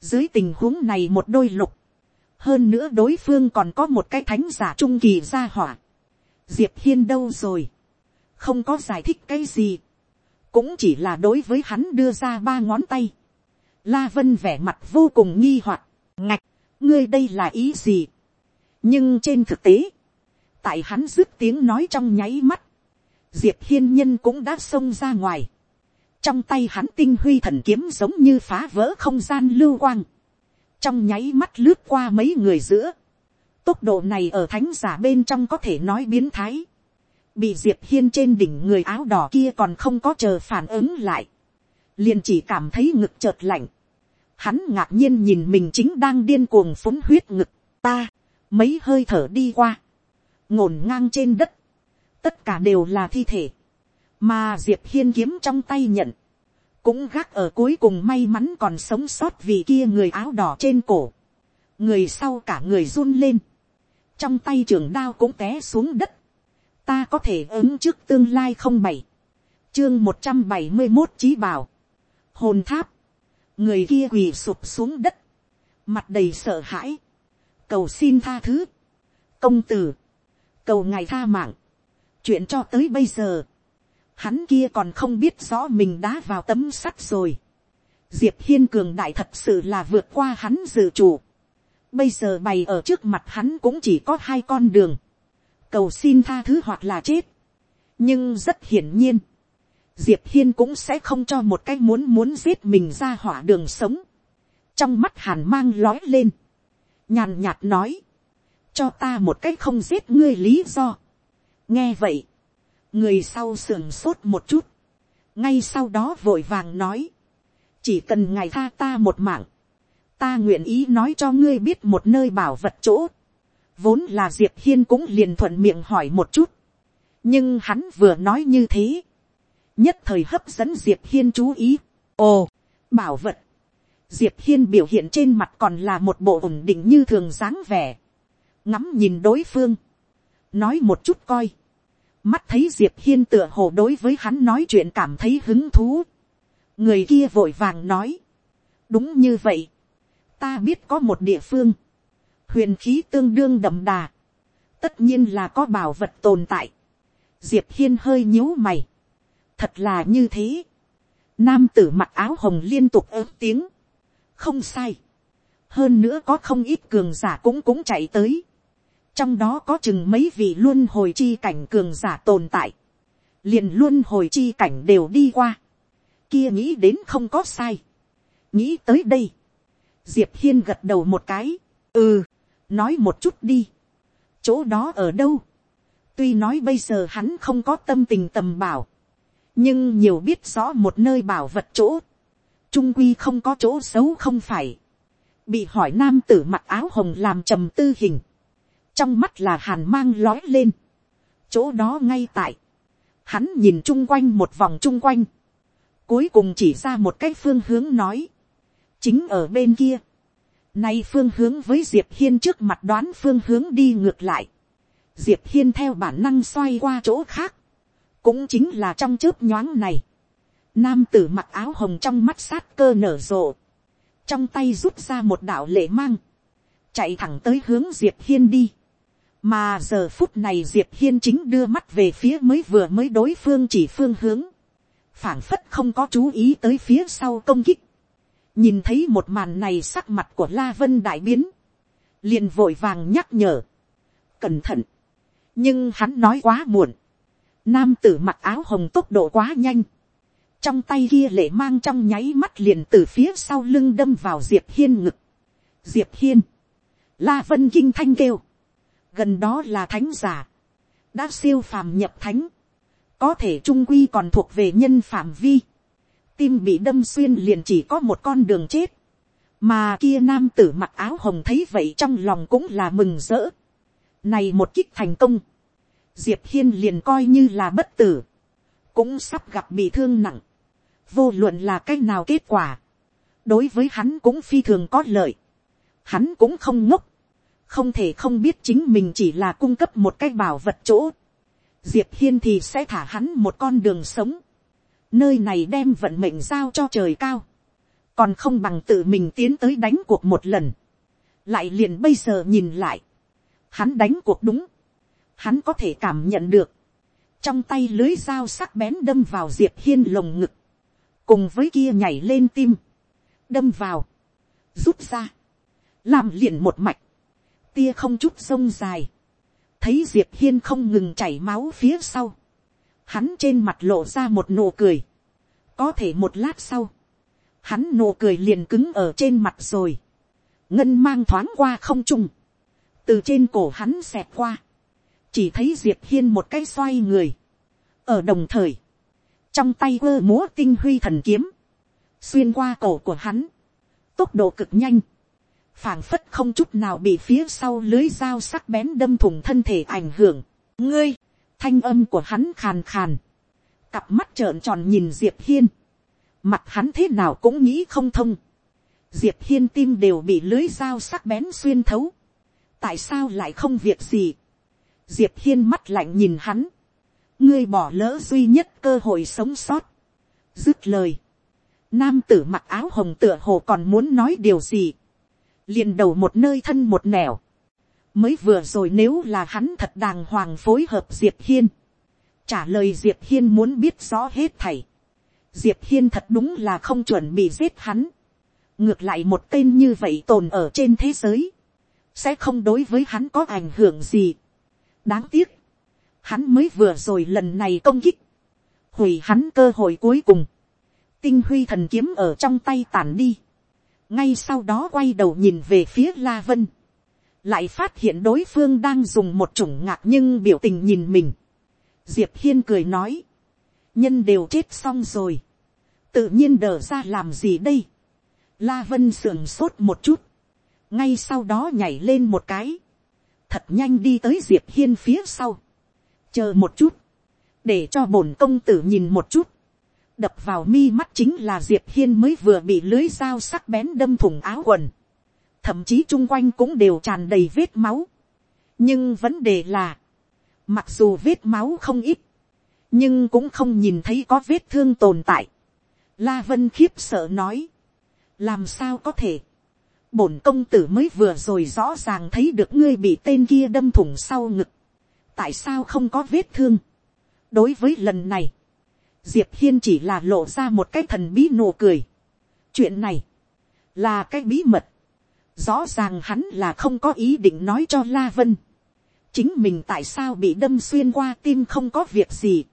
dưới tình huống này một đôi lục, hơn nữa đối phương còn có một cái thánh giả trung kỳ gia hỏa, diệp hiên đâu rồi, không có giải thích cái gì, cũng chỉ là đối với hắn đưa ra ba ngón tay, La Vân vẻ mặt vô cùng nghi hoặc, ngạch, ngươi đây là ý gì? Nhưng trên thực tế, tại hắn dứt tiếng nói trong nháy mắt, Diệp Hiên Nhân cũng đã xông ra ngoài. Trong tay hắn tinh huy thần kiếm giống như phá vỡ không gian lưu quang. Trong nháy mắt lướt qua mấy người giữa. Tốc độ này ở thánh giả bên trong có thể nói biến thái. Bị Diệp Hiên trên đỉnh người áo đỏ kia còn không có chờ phản ứng lại. Liền chỉ cảm thấy ngực chợt lạnh. Hắn ngạc nhiên nhìn mình chính đang điên cuồng phúng huyết ngực, ta, mấy hơi thở đi qua, ngổn ngang trên đất, tất cả đều là thi thể, mà diệp hiên kiếm trong tay nhận, cũng gác ở cuối cùng may mắn còn sống sót vì kia người áo đỏ trên cổ, người sau cả người run lên, trong tay trường đao cũng té xuống đất, ta có thể ứng trước tương lai không bảy, chương một trăm bảy mươi một trí bảo, hồn tháp, người kia quỳ sụp xuống đất, mặt đầy sợ hãi, cầu xin tha thứ, công tử, cầu ngài tha mạng, chuyện cho tới bây giờ, hắn kia còn không biết rõ mình đã vào tấm sắt rồi, diệp hiên cường đại thật sự là vượt qua hắn dự chủ, bây giờ bày ở trước mặt hắn cũng chỉ có hai con đường, cầu xin tha thứ hoặc là chết, nhưng rất hiển nhiên, diệp hiên cũng sẽ không cho một cái muốn muốn giết mình ra hỏa đường sống. trong mắt hàn mang lói lên, nhàn nhạt nói, cho ta một cái không giết ngươi lý do. nghe vậy, người sau sườn sốt một chút, ngay sau đó vội vàng nói, chỉ cần ngài tha ta một mạng, ta nguyện ý nói cho ngươi biết một nơi bảo vật chỗ, vốn là diệp hiên cũng liền thuận miệng hỏi một chút, nhưng hắn vừa nói như thế, nhất thời hấp dẫn diệp hiên chú ý. ồ, bảo vật. diệp hiên biểu hiện trên mặt còn là một bộ ổn định như thường dáng vẻ. ngắm nhìn đối phương. nói một chút coi. mắt thấy diệp hiên tựa hồ đối với hắn nói chuyện cảm thấy hứng thú. người kia vội vàng nói. đúng như vậy ta biết có một địa phương. huyền khí tương đương đậm đà. tất nhiên là có bảo vật tồn tại. diệp hiên hơi nhíu mày thật là như thế. nam tử mặc áo hồng liên tục ớt tiếng. không sai. hơn nữa có không ít cường giả cũng cũng chạy tới. trong đó có chừng mấy vị luôn hồi chi cảnh cường giả tồn tại. liền luôn hồi chi cảnh đều đi qua. kia nghĩ đến không có sai. nghĩ tới đây diệp hiên gật đầu một cái, ừ, nói một chút đi, chỗ đó ở đâu, tuy nói bây giờ hắn không có tâm tình tầm bảo, nhưng nhiều biết rõ một nơi bảo vật chỗ, trung quy không có chỗ xấu không phải, bị hỏi nam tử mặc áo hồng làm trầm tư hình, trong mắt là hàn mang lói lên, chỗ đó ngay tại, hắn nhìn chung quanh một vòng chung quanh, cuối cùng chỉ ra một cái phương hướng nói, chính ở bên kia, nay phương hướng với diệp hiên trước mặt đoán phương hướng đi ngược lại, diệp hiên theo bản năng xoay qua chỗ khác, cũng chính là trong chớp nhoáng này, nam tử mặc áo hồng trong mắt sát cơ nở rộ, trong tay rút ra một đạo lệ mang, chạy thẳng tới hướng diệp hiên đi, mà giờ phút này diệp hiên chính đưa mắt về phía mới vừa mới đối phương chỉ phương hướng, phảng phất không có chú ý tới phía sau công kích, nhìn thấy một màn này sắc mặt của la vân đại biến, liền vội vàng nhắc nhở, cẩn thận, nhưng hắn nói quá muộn, nam tử mặc áo hồng tốc độ quá nhanh, trong tay kia lệ mang trong nháy mắt liền từ phía sau lưng đâm vào diệp hiên ngực, diệp hiên, la vân kinh thanh kêu, gần đó là thánh giả, đã siêu phàm nhập thánh, có thể trung quy còn thuộc về nhân phạm vi, tim bị đâm xuyên liền chỉ có một con đường chết, mà kia nam tử mặc áo hồng thấy vậy trong lòng cũng là mừng rỡ. Này một kích thành công, diệp hiên liền coi như là bất tử, cũng sắp gặp bị thương nặng, vô luận là cách nào kết quả, đối với hắn cũng phi thường có lợi, hắn cũng không ngốc, không thể không biết chính mình chỉ là cung cấp một cái bảo vật chỗ, diệp hiên thì sẽ thả hắn một con đường sống, nơi này đem vận mệnh giao cho trời cao, còn không bằng tự mình tiến tới đánh cuộc một lần, lại liền bây giờ nhìn lại, hắn đánh cuộc đúng, hắn có thể cảm nhận được, trong tay lưới dao sắc bén đâm vào diệp hiên lồng ngực, cùng với kia nhảy lên tim, đâm vào, rút ra, làm liền một mạch, tia không chút sông dài, thấy diệp hiên không ngừng chảy máu phía sau, hắn trên mặt lộ ra một nụ cười, có thể một lát sau, hắn nụ cười liền cứng ở trên mặt rồi, ngân mang thoáng qua không trung, từ trên cổ hắn xẹt qua, chỉ thấy diệp hiên một cái xoay người, ở đồng thời, trong tay quơ múa tinh huy thần kiếm, xuyên qua cổ của hắn, tốc độ cực nhanh, phảng phất không chút nào bị phía sau lưới dao sắc bén đâm thủng thân thể ảnh hưởng. ngươi, thanh âm của hắn khàn khàn, cặp mắt trợn tròn nhìn diệp hiên, mặt hắn thế nào cũng nghĩ không thông, diệp hiên tim đều bị lưới dao sắc bén xuyên thấu, tại sao lại không việc gì, diệp hiên mắt lạnh nhìn hắn, ngươi bỏ lỡ duy nhất cơ hội sống sót, dứt lời, nam tử mặc áo hồng tựa hồ còn muốn nói điều gì, liền đầu một nơi thân một nẻo, mới vừa rồi nếu là hắn thật đàng hoàng phối hợp diệp hiên, trả lời diệp hiên muốn biết rõ hết thảy, diệp hiên thật đúng là không chuẩn bị giết hắn, ngược lại một tên như vậy tồn ở trên thế giới, sẽ không đối với hắn có ảnh hưởng gì. đáng tiếc, hắn mới vừa rồi lần này công kích, hủy hắn cơ hội cuối cùng, tinh huy thần kiếm ở trong tay tàn đi, ngay sau đó quay đầu nhìn về phía la vân, lại phát hiện đối phương đang dùng một chủng ngạc nhưng biểu tình nhìn mình. diệp hiên cười nói, nhân đều chết xong rồi, tự nhiên đờ ra làm gì đây. la vân sườn sốt một chút, ngay sau đó nhảy lên một cái, thật nhanh đi tới diệp hiên phía sau, chờ một chút, để cho bổn công tử nhìn một chút, đập vào mi mắt chính là diệp hiên mới vừa bị lưới dao sắc bén đâm thủng áo quần, thậm chí chung quanh cũng đều tràn đầy vết máu. nhưng vấn đề là, mặc dù vết máu không ít, nhưng cũng không nhìn thấy có vết thương tồn tại. La vân khiếp sợ nói, làm sao có thể, bổn công tử mới vừa rồi rõ ràng thấy được ngươi bị tên kia đâm thủng sau ngực, tại sao không có vết thương. đối với lần này, diệp hiên chỉ là lộ ra một cái thần bí nụ cười. chuyện này, là cái bí mật rõ ràng hắn là không có ý định nói cho la vân. chính mình tại sao bị đâm xuyên qua tim không có việc gì.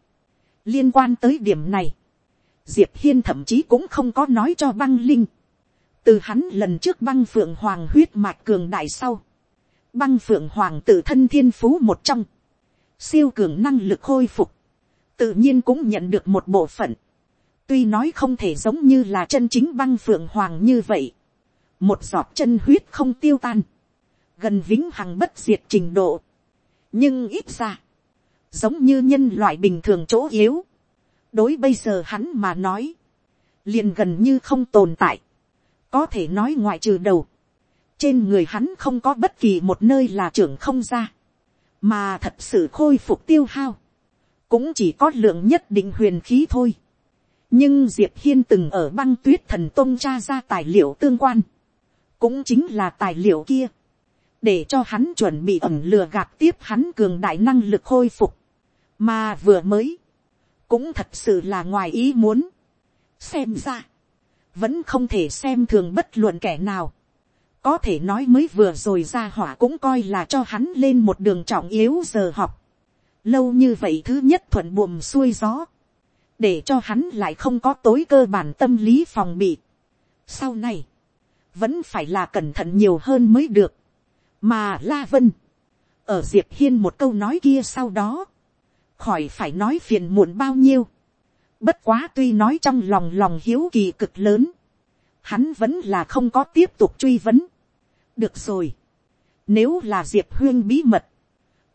liên quan tới điểm này, diệp hiên thậm chí cũng không có nói cho băng linh. từ hắn lần trước băng phượng hoàng huyết mạch cường đại sau, băng phượng hoàng tự thân thiên phú một trong, siêu cường năng lực khôi phục, tự nhiên cũng nhận được một bộ phận, tuy nói không thể giống như là chân chính băng phượng hoàng như vậy, một giọt chân huyết không tiêu tan, gần vĩnh hằng bất diệt trình độ, nhưng ít ra, giống như nhân loại bình thường chỗ yếu, đối bây giờ hắn mà nói, liền gần như không tồn tại, có thể nói ngoại trừ đầu, trên người hắn không có bất kỳ một nơi là trưởng không ra, mà thật sự khôi phục tiêu hao, cũng chỉ có lượng nhất định huyền khí thôi. nhưng diệp hiên từng ở băng tuyết thần tôn tra ra tài liệu tương quan, cũng chính là tài liệu kia, để cho hắn chuẩn bị ẩm lừa gạt tiếp hắn cường đại năng lực khôi phục, mà vừa mới, cũng thật sự là ngoài ý muốn. xem ra, vẫn không thể xem thường bất luận kẻ nào. có thể nói mới vừa rồi ra hỏa cũng coi là cho hắn lên một đường trọng yếu giờ học. lâu như vậy thứ nhất thuận buồm xuôi gió, để cho hắn lại không có tối cơ bản tâm lý phòng bị. sau này, vẫn phải là cẩn thận nhiều hơn mới được. mà la vân, ở diệp hiên một câu nói kia sau đó, khỏi phải nói phiền muộn bao nhiêu. Bất quá tuy nói trong lòng lòng hiếu kỳ cực lớn, hắn vẫn là không có tiếp tục truy vấn. được rồi, nếu là diệp huyên bí mật,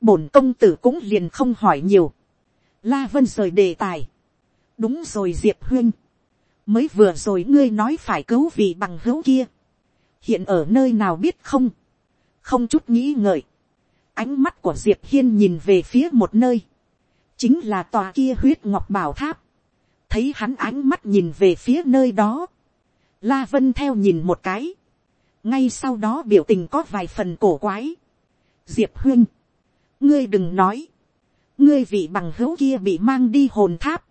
bổn công tử cũng liền không hỏi nhiều. La vân rời đề tài. đúng rồi diệp huyên, mới vừa rồi ngươi nói phải cứu vị bằng hữu kia hiện ở nơi nào biết không, không chút nghĩ ngợi, ánh mắt của diệp hiên nhìn về phía một nơi, chính là tòa kia huyết ngọc bảo tháp, thấy hắn ánh mắt nhìn về phía nơi đó, la vân theo nhìn một cái, ngay sau đó biểu tình có vài phần cổ quái, diệp huyên, ngươi đừng nói, ngươi vị bằng hữu kia bị mang đi hồn tháp,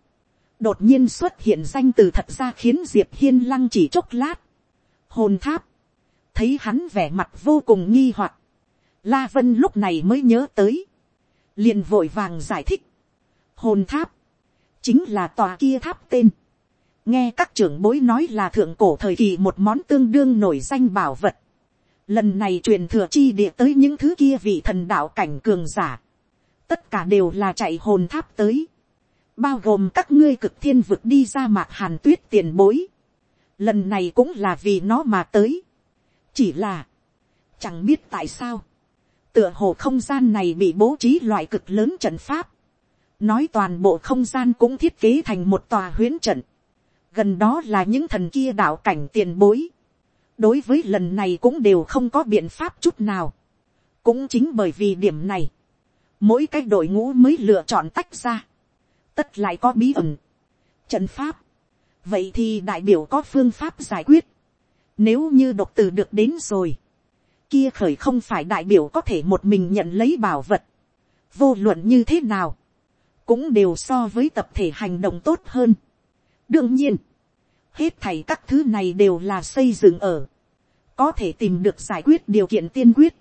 đột nhiên xuất hiện danh từ thật ra khiến diệp hiên lăng chỉ chốc lát, hồn tháp, thấy hắn vẻ mặt vô cùng nghi hoặc, la vân lúc này mới nhớ tới, liền vội vàng giải thích, hồn tháp, chính là tòa kia tháp tên, nghe các trưởng bối nói là thượng cổ thời kỳ một món tương đương nổi danh bảo vật, lần này truyền thừa chi địa tới những thứ kia vị thần đạo cảnh cường giả, tất cả đều là chạy hồn tháp tới, bao gồm các ngươi cực thiên vực đi ra mạc hàn tuyết tiền bối, lần này cũng là vì nó mà tới, chỉ là, chẳng biết tại sao, tựa hồ không gian này bị bố trí loại cực lớn trận pháp, nói toàn bộ không gian cũng thiết kế thành một tòa huyến trận, gần đó là những thần kia đạo cảnh tiền bối, đối với lần này cũng đều không có biện pháp chút nào, cũng chính bởi vì điểm này, mỗi cái đội ngũ mới lựa chọn tách ra, tất lại có bí ẩn, trận pháp, vậy thì đại biểu có phương pháp giải quyết, nếu như độc từ được đến rồi. Kia khởi không phải đại biểu có thể một mình nhận lấy bảo vật. Vô luận như thế nào. Cũng đều so với tập thể hành động tốt hơn. Đương nhiên. Hết thảy các thứ này đều là xây dựng ở. Có thể tìm được giải quyết điều kiện tiên quyết.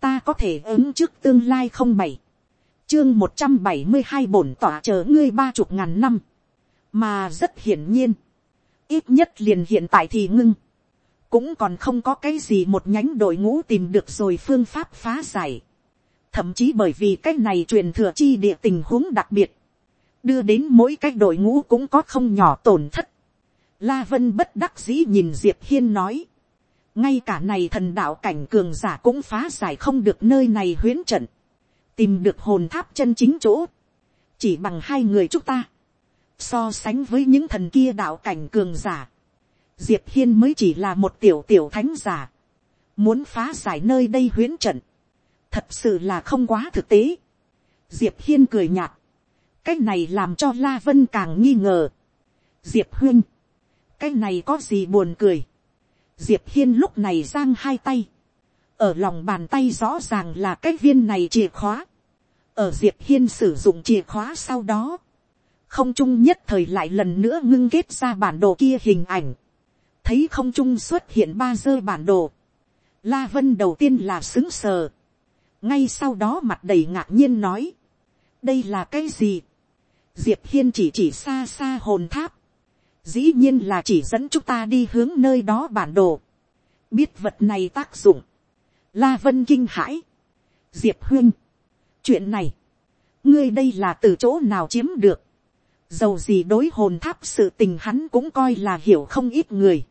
Ta có thể ứng trước tương lai không bảy. Chương một trăm bảy mươi hai bổn tỏa chờ ngươi ba chục ngàn năm. Mà rất hiển nhiên. Ít nhất liền hiện tại thì ngưng cũng còn không có cái gì một nhánh đội ngũ tìm được rồi phương pháp phá giải. Thậm chí bởi vì cái này truyền thừa chi địa tình huống đặc biệt, đưa đến mỗi cái đội ngũ cũng có không nhỏ tổn thất. La Vân bất đắc dĩ nhìn Diệp Hiên nói, ngay cả này thần đạo cảnh cường giả cũng phá giải không được nơi này huyến trận, tìm được hồn tháp chân chính chỗ, chỉ bằng hai người chúng ta, so sánh với những thần kia đạo cảnh cường giả, diệp hiên mới chỉ là một tiểu tiểu thánh giả, muốn phá giải nơi đây huyến trận, thật sự là không quá thực tế. diệp hiên cười nhạt, cái này làm cho la vân càng nghi ngờ. diệp huyên, cái này có gì buồn cười. diệp hiên lúc này giang hai tay, ở lòng bàn tay rõ ràng là cái viên này chìa khóa. ở diệp hiên sử dụng chìa khóa sau đó, không trung nhất thời lại lần nữa ngưng kết ra bản đồ kia hình ảnh thấy không trung xuất hiện ba dơ bản đồ, la vân đầu tiên là xứng sờ, ngay sau đó mặt đầy ngạc nhiên nói, đây là cái gì, diệp hiên chỉ chỉ xa xa hồn tháp, dĩ nhiên là chỉ dẫn chúng ta đi hướng nơi đó bản đồ, biết vật này tác dụng, la vân kinh hãi, diệp huyên, chuyện này, ngươi đây là từ chỗ nào chiếm được, dầu gì đối hồn tháp sự tình hắn cũng coi là hiểu không ít người,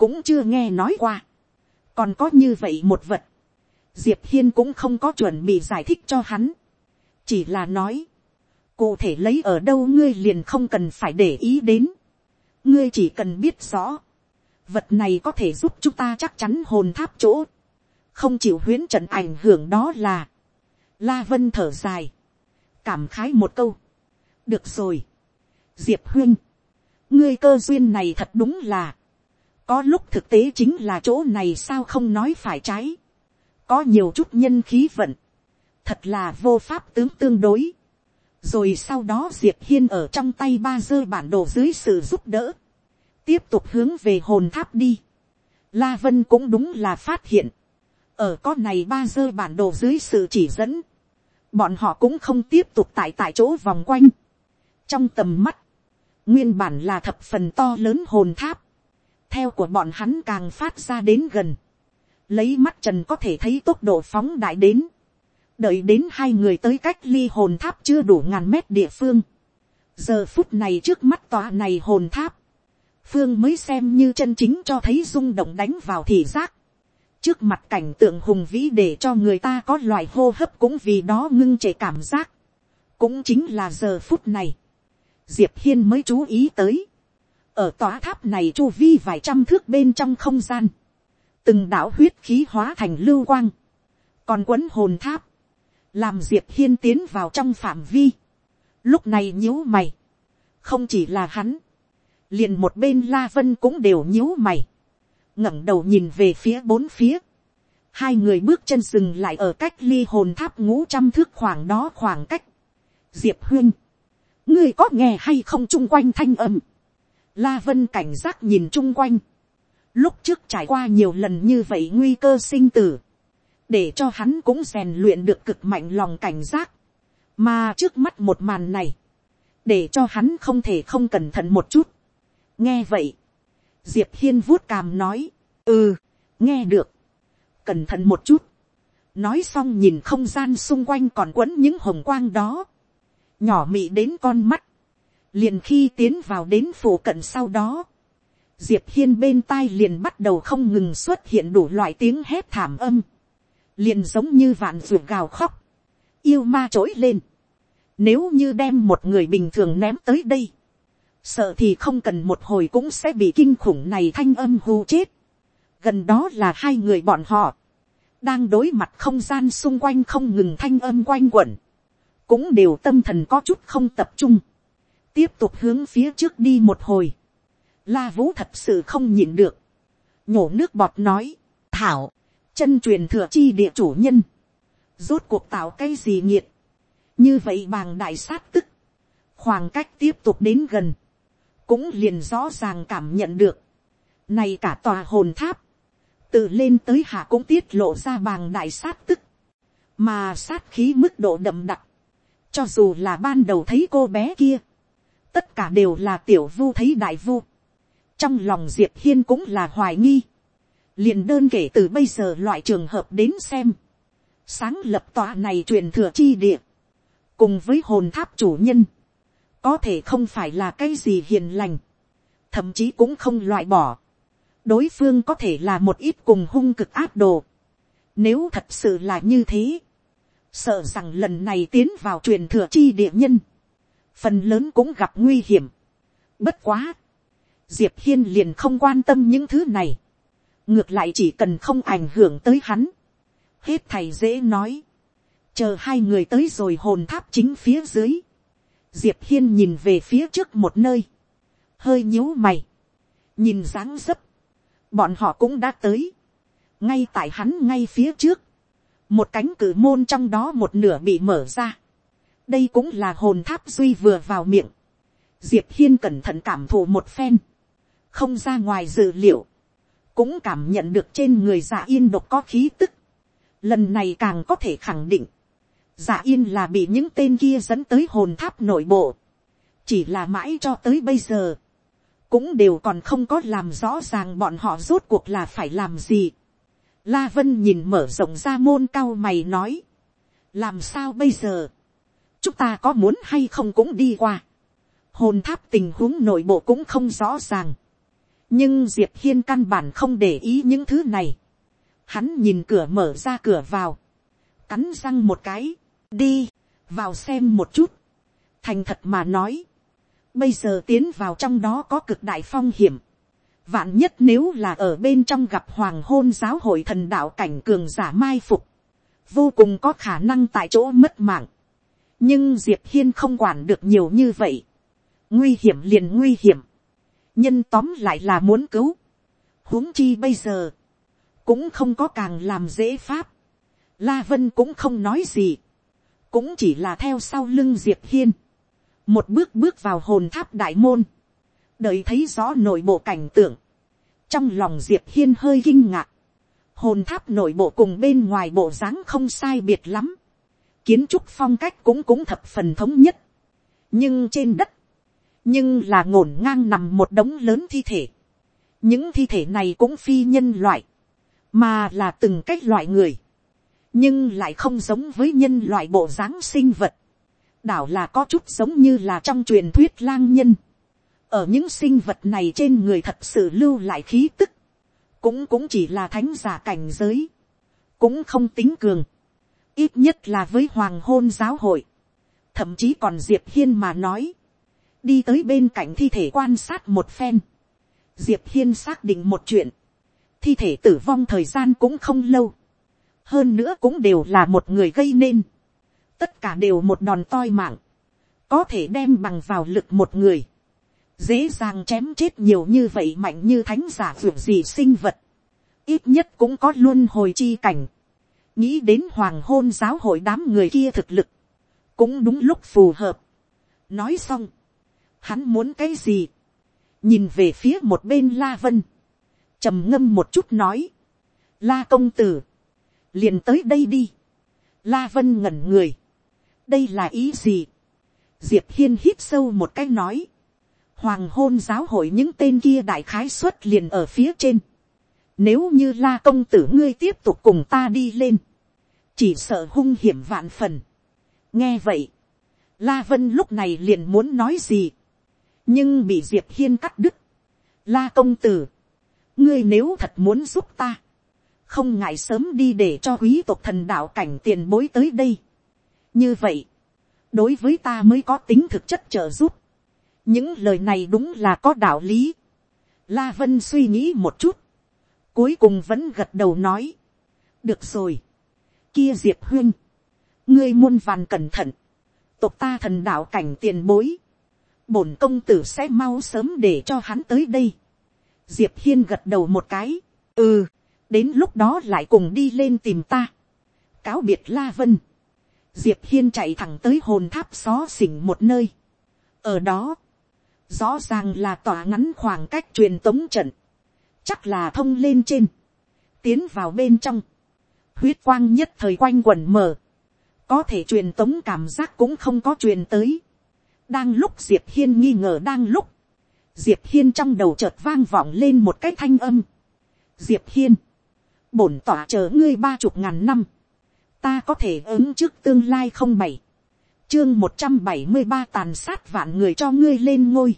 cũng chưa nghe nói qua, còn có như vậy một vật, diệp hiên cũng không có chuẩn bị giải thích cho hắn, chỉ là nói, cụ thể lấy ở đâu ngươi liền không cần phải để ý đến, ngươi chỉ cần biết rõ, vật này có thể giúp chúng ta chắc chắn hồn tháp chỗ, không chịu huyến trận ảnh hưởng đó là, la vân thở dài, cảm khái một câu, được rồi, diệp huyên, ngươi cơ duyên này thật đúng là, có lúc thực tế chính là chỗ này sao không nói phải trái, có nhiều chút nhân khí vận, thật là vô pháp tướng tương đối, rồi sau đó diệp hiên ở trong tay ba dơ bản đồ dưới sự giúp đỡ, tiếp tục hướng về hồn tháp đi. La vân cũng đúng là phát hiện, ở con này ba dơ bản đồ dưới sự chỉ dẫn, bọn họ cũng không tiếp tục tại tại chỗ vòng quanh. trong tầm mắt, nguyên bản là thập phần to lớn hồn tháp, theo của bọn hắn càng phát ra đến gần, lấy mắt trần có thể thấy tốc độ phóng đại đến, đợi đến hai người tới cách ly hồn tháp chưa đủ ngàn mét địa phương. giờ phút này trước mắt tòa này hồn tháp, phương mới xem như chân chính cho thấy rung động đánh vào thị giác. trước mặt cảnh tượng hùng vĩ để cho người ta có loại hô hấp cũng vì đó ngưng trệ cảm giác. cũng chính là giờ phút này, diệp hiên mới chú ý tới ở tòa tháp này chu vi vài trăm thước bên trong không gian, từng đạo huyết khí hóa thành lưu quang, còn quấn hồn tháp, làm diệp hiên tiến vào trong phạm vi, lúc này nhíu mày, không chỉ là hắn, liền một bên la vân cũng đều nhíu mày, ngẩng đầu nhìn về phía bốn phía, hai người bước chân dừng lại ở cách ly hồn tháp ngũ trăm thước khoảng đó khoảng cách, diệp huyên, ngươi có nghe hay không chung quanh thanh âm, la vân cảnh giác nhìn chung quanh, lúc trước trải qua nhiều lần như vậy nguy cơ sinh tử, để cho hắn cũng rèn luyện được cực mạnh lòng cảnh giác, mà trước mắt một màn này, để cho hắn không thể không cẩn thận một chút. nghe vậy, diệp hiên vuốt càm nói, ừ, nghe được, cẩn thận một chút, nói xong nhìn không gian xung quanh còn quấn những hồng quang đó, nhỏ mị đến con mắt, liền khi tiến vào đến phủ cận sau đó, diệp hiên bên tai liền bắt đầu không ngừng xuất hiện đủ loại tiếng hét thảm âm, liền giống như vạn ruột gào khóc, yêu ma trỗi lên, nếu như đem một người bình thường ném tới đây, sợ thì không cần một hồi cũng sẽ bị kinh khủng này thanh âm hù chết. gần đó là hai người bọn họ, đang đối mặt không gian xung quanh không ngừng thanh âm quanh quẩn, cũng đều tâm thần có chút không tập trung, tiếp tục hướng phía trước đi một hồi, la vũ thật sự không nhịn được, nhổ nước bọt nói, thảo, chân truyền thừa chi địa chủ nhân, rốt cuộc tạo cái gì nhiệt, như vậy bàng đại sát tức, khoảng cách tiếp tục đến gần, cũng liền rõ ràng cảm nhận được, này cả tòa hồn tháp, từ lên tới hạ cũng tiết lộ ra bàng đại sát tức, mà sát khí mức độ đậm đặc, cho dù là ban đầu thấy cô bé kia, tất cả đều là tiểu vu thấy đại vu, trong lòng diệp hiên cũng là hoài nghi, liền đơn kể từ bây giờ loại trường hợp đến xem, sáng lập tòa này truyền thừa chi địa, cùng với hồn tháp chủ nhân, có thể không phải là cái gì hiền lành, thậm chí cũng không loại bỏ, đối phương có thể là một ít cùng hung cực áp đồ. Nếu thật sự là như thế, sợ rằng lần này tiến vào truyền thừa chi địa nhân, phần lớn cũng gặp nguy hiểm. Bất quá, diệp hiên liền không quan tâm những thứ này. Ngược lại chỉ cần không ảnh hưởng tới hắn, hết thầy dễ nói, chờ hai người tới rồi hồn tháp chính phía dưới, diệp hiên nhìn về phía trước một nơi, hơi nhíu mày, nhìn dáng dấp, bọn họ cũng đã tới, ngay tại hắn ngay phía trước, một cánh cử môn trong đó một nửa bị mở ra, đây cũng là hồn tháp duy vừa vào miệng, diệp hiên cẩn thận cảm thụ một phen, không ra ngoài dự liệu, cũng cảm nhận được trên người giả yên độc có khí tức. Lần này càng có thể khẳng định, giả yên là bị những tên kia dẫn tới hồn tháp nội bộ. Chỉ là mãi cho tới bây giờ, cũng đều còn không có làm rõ ràng bọn họ rốt cuộc là phải làm gì. La Vân nhìn mở rộng ra môn cao mày nói, làm sao bây giờ, chúng ta có muốn hay không cũng đi qua. Hồn tháp tình huống nội bộ cũng không rõ ràng, nhưng diệp hiên căn bản không để ý những thứ này. Hắn nhìn cửa mở ra cửa vào, cắn răng một cái, đi, vào xem một chút. Thành thật mà nói, bây giờ tiến vào trong đó có cực đại phong hiểm. Vạn nhất nếu là ở bên trong gặp hoàng hôn giáo hội thần đạo cảnh cường giả mai phục, vô cùng có khả năng tại chỗ mất mạng nhưng diệp hiên không quản được nhiều như vậy. nguy hiểm liền nguy hiểm. nhân tóm lại là muốn cứu. huống chi bây giờ, cũng không có càng làm dễ pháp. La Vân cũng không nói gì, cũng chỉ là theo sau lưng diệp hiên, một bước bước vào hồn tháp đại môn, đợi thấy rõ nội bộ cảnh tượng, trong lòng diệp hiên hơi kinh ngạc, hồn tháp nội bộ cùng bên ngoài bộ dáng không sai biệt lắm, kiến trúc phong cách cũng cũng thập phần thống nhất, nhưng trên đất, nhưng là ngổn ngang nằm một đống lớn thi thể, những thi thể này cũng phi nhân loại, mà là từng cái loại người, nhưng lại không giống với nhân loại bộ dáng sinh vật, đảo là có chút giống như là trong truyền thuyết lang nhân, ở những sinh vật này trên người thật sự lưu lại khí tức, cũng cũng chỉ là thánh giả cảnh giới, cũng không tính cường, ít nhất là với hoàng hôn giáo hội, thậm chí còn diệp hiên mà nói, đi tới bên cạnh thi thể quan sát một phen, diệp hiên xác định một chuyện, thi thể tử vong thời gian cũng không lâu, hơn nữa cũng đều là một người gây nên, tất cả đều một đòn toi mạng, có thể đem bằng vào lực một người, dễ dàng chém chết nhiều như vậy mạnh như thánh giả vượt gì sinh vật, ít nhất cũng có luôn hồi chi cảnh, nghĩ đến hoàng hôn giáo hội đám người kia thực lực, cũng đúng lúc phù hợp. nói xong, hắn muốn cái gì, nhìn về phía một bên la vân, trầm ngâm một chút nói, la công tử, liền tới đây đi, la vân ngẩn người, đây là ý gì, diệp hiên hít sâu một cái nói, hoàng hôn giáo hội những tên kia đại khái xuất liền ở phía trên, nếu như la công tử ngươi tiếp tục cùng ta đi lên, chỉ sợ hung hiểm vạn phần. nghe vậy, la vân lúc này liền muốn nói gì, nhưng bị diệp hiên cắt đứt. la công tử, ngươi nếu thật muốn giúp ta, không ngại sớm đi để cho quý tộc thần đạo cảnh tiền bối tới đây. như vậy, đối với ta mới có tính thực chất trợ giúp. những lời này đúng là có đạo lý. La vân suy nghĩ một chút, cuối cùng vẫn gật đầu nói, được rồi, kia diệp huyên, ngươi muôn vàn cẩn thận, tộc ta thần đạo cảnh tiền bối, bổn công tử sẽ mau sớm để cho hắn tới đây. diệp hiên gật đầu một cái, ừ, đến lúc đó lại cùng đi lên tìm ta. cáo biệt la vân, diệp hiên chạy thẳng tới hồn tháp xó xỉnh một nơi. ở đó, rõ ràng là tỏa ngắn khoảng cách truyền tống trận, chắc là thông lên trên, tiến vào bên trong, huyết quang nhất thời quanh quẩn mờ, có thể truyền tống cảm giác cũng không có truyền tới. đang lúc diệp hiên nghi ngờ đang lúc, diệp hiên trong đầu chợt vang vọng lên một cái thanh âm. diệp hiên, bổn tỏa chờ ngươi ba chục ngàn năm, ta có thể ứng trước tương lai không bảy, chương một trăm bảy mươi ba tàn sát vạn người cho ngươi lên ngôi,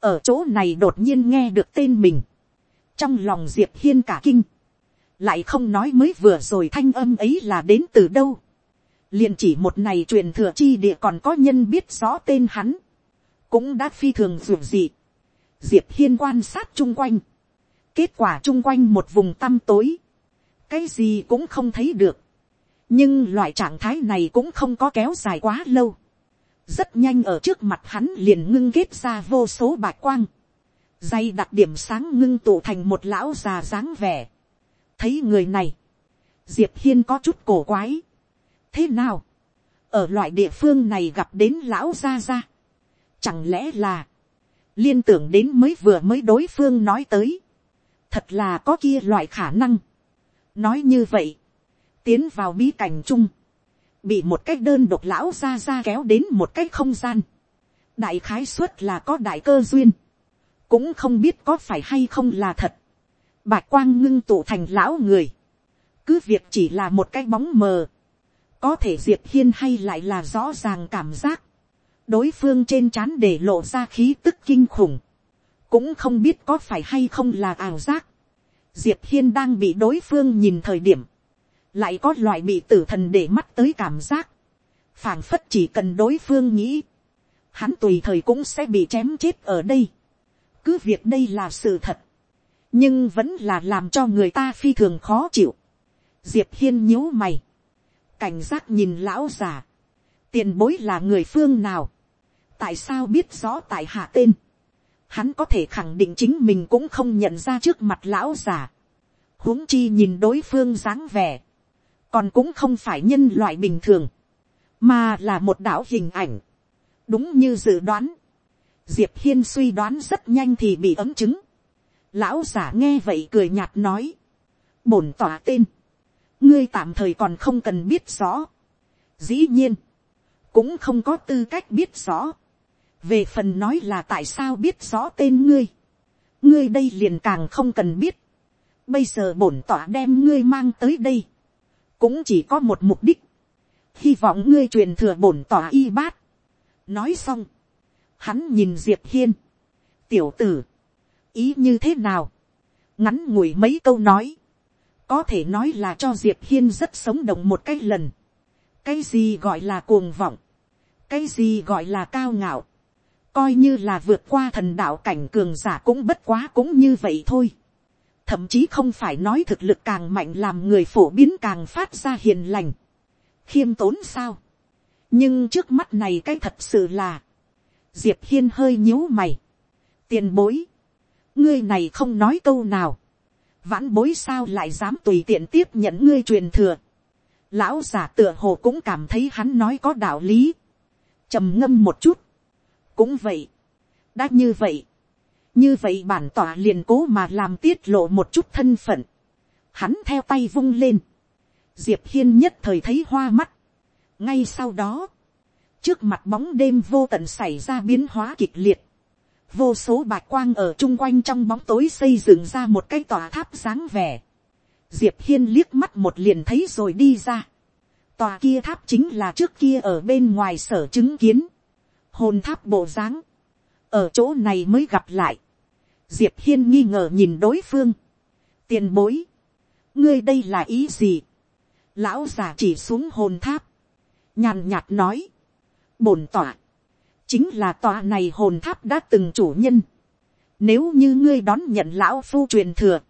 ở chỗ này đột nhiên nghe được tên mình, trong lòng diệp hiên cả kinh, lại không nói mới vừa rồi thanh âm ấy là đến từ đâu, liền chỉ một này truyền thừa chi địa còn có nhân biết rõ tên hắn, cũng đã phi thường dù gì. Diệp hiên quan sát chung quanh, kết quả chung quanh một vùng tăm tối, cái gì cũng không thấy được, nhưng loại trạng thái này cũng không có kéo dài quá lâu, rất nhanh ở trước mặt hắn liền ngưng kết ra vô số bạc quang, dây đặc điểm sáng ngưng tụ thành một lão già dáng vẻ. thấy người này, diệp hiên có chút cổ quái. thế nào, ở loại địa phương này gặp đến lão gia gia, chẳng lẽ là, liên tưởng đến mới vừa mới đối phương nói tới, thật là có kia loại khả năng. nói như vậy, tiến vào bí cảnh chung, bị một cách đơn độc lão ra ra kéo đến một cách không gian, đại khái suất là có đại cơ duyên, cũng không biết có phải hay không là thật, bạch quang ngưng tụ thành lão người, cứ việc chỉ là một cái bóng mờ, có thể diệp hiên hay lại là rõ ràng cảm giác, đối phương trên c h á n để lộ ra khí tức kinh khủng, cũng không biết có phải hay không là ảo giác, diệp hiên đang bị đối phương nhìn thời điểm, lại có loại bị tử thần để mắt tới cảm giác, phảng phất chỉ cần đối phương nghĩ, hắn tùy thời cũng sẽ bị chém chết ở đây, cứ việc đây là sự thật, nhưng vẫn là làm cho người ta phi thường khó chịu. Diệp hiên nhíu mày, cảnh giác nhìn lão già, tiền bối là người phương nào, tại sao biết rõ tại hạ tên, hắn có thể khẳng định chính mình cũng không nhận ra trước mặt lão già, huống chi nhìn đối phương dáng vẻ, còn cũng không phải nhân loại bình thường, mà là một đạo hình ảnh, đúng như dự đoán, diệp hiên suy đoán rất nhanh thì bị ấm chứng, lão giả nghe vậy cười nhạt nói, bổn tỏa tên, ngươi tạm thời còn không cần biết rõ, dĩ nhiên, cũng không có tư cách biết rõ, về phần nói là tại sao biết rõ tên ngươi, ngươi đây liền càng không cần biết, bây giờ bổn tỏa đem ngươi mang tới đây, cũng chỉ có một mục đích, hy vọng ngươi truyền thừa bổn tỏa y bát. nói xong, hắn nhìn diệp hiên, tiểu tử, ý như thế nào, ngắn ngủi mấy câu nói, có thể nói là cho diệp hiên rất sống động một cái lần, cái gì gọi là cuồng vọng, cái gì gọi là cao ngạo, coi như là vượt qua thần đạo cảnh cường giả cũng bất quá cũng như vậy thôi. thậm chí không phải nói thực lực càng mạnh làm người phổ biến càng phát ra hiền lành. khiêm tốn sao. nhưng trước mắt này cái thật sự là, diệp hiên hơi nhíu mày. tiền bối, ngươi này không nói câu nào. vãn bối sao lại dám tùy tiện tiếp nhận ngươi truyền thừa. lão giả tựa hồ cũng cảm thấy hắn nói có đạo lý. trầm ngâm một chút cũng vậy, đã như vậy, như vậy bản tỏa liền cố mà làm tiết lộ một chút thân phận, hắn theo tay vung lên, diệp hiên nhất thời thấy hoa mắt, ngay sau đó, trước mặt bóng đêm vô tận xảy ra biến hóa kịch liệt, vô số bạch quang ở chung quanh trong bóng tối xây dựng ra một cái tòa tháp dáng vẻ, diệp hiên liếc mắt một liền thấy rồi đi ra, tòa kia tháp chính là trước kia ở bên ngoài sở chứng kiến, hồn tháp bộ dáng, ở chỗ này mới gặp lại, diệp hiên nghi ngờ nhìn đối phương, tiền bối, ngươi đây là ý gì, lão già chỉ xuống hồn tháp, nhàn nhạt nói, bổn tỏa, chính là tòa này hồn tháp đã từng chủ nhân, nếu như ngươi đón nhận lão phu truyền thừa,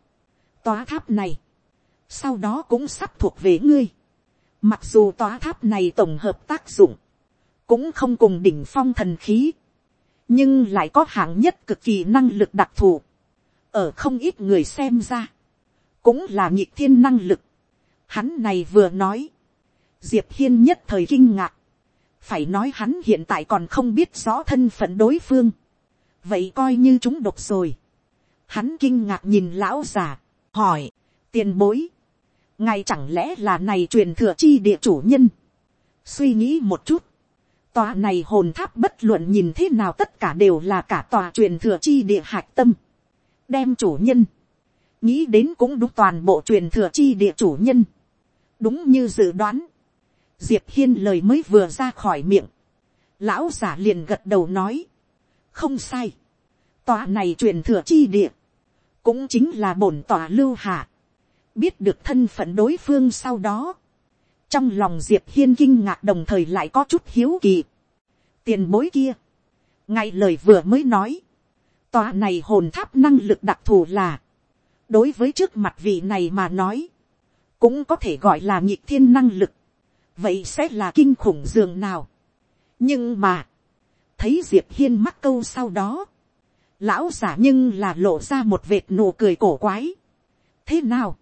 tòa tháp này, sau đó cũng sắp thuộc về ngươi, mặc dù tòa tháp này tổng hợp tác dụng, cũng không cùng đỉnh phong thần khí, nhưng lại có hạng nhất cực kỳ năng lực đặc thù, ở không ít người xem ra, cũng là nhịp thiên năng lực. Hắn này vừa nói, diệp hiên nhất thời kinh ngạc, phải nói hắn hiện tại còn không biết rõ thân phận đối phương, vậy coi như chúng độc rồi. Hắn kinh ngạc nhìn lão già, hỏi, tiền bối, ngài chẳng lẽ là này truyền thừa chi địa chủ nhân. suy nghĩ một chút, Tòa này hồn tháp bất luận nhìn thế nào tất cả đều là cả tòa truyền thừa chi địa hạc tâm. Đem chủ nhân. Nghĩ đến cũng đúng toàn bộ truyền thừa chi địa chủ nhân. Đúng như dự đoán. Diệp Hiên lời mới vừa ra khỏi miệng. Lão giả liền gật đầu nói. Không sai. Tòa này truyền thừa chi địa. Cũng chính là bổn tòa lưu hạ. Biết được thân phận đối phương sau đó trong lòng diệp hiên kinh ngạc đồng thời lại có chút hiếu kỳ. tiền bối kia, ngay lời vừa mới nói, tòa này hồn tháp năng lực đặc thù là, đối với trước mặt vị này mà nói, cũng có thể gọi là nhịp thiên năng lực, vậy sẽ là kinh khủng dường nào. nhưng mà, thấy diệp hiên mắc câu sau đó, lão giả nhưng là lộ ra một vệt nụ cười cổ quái. thế nào,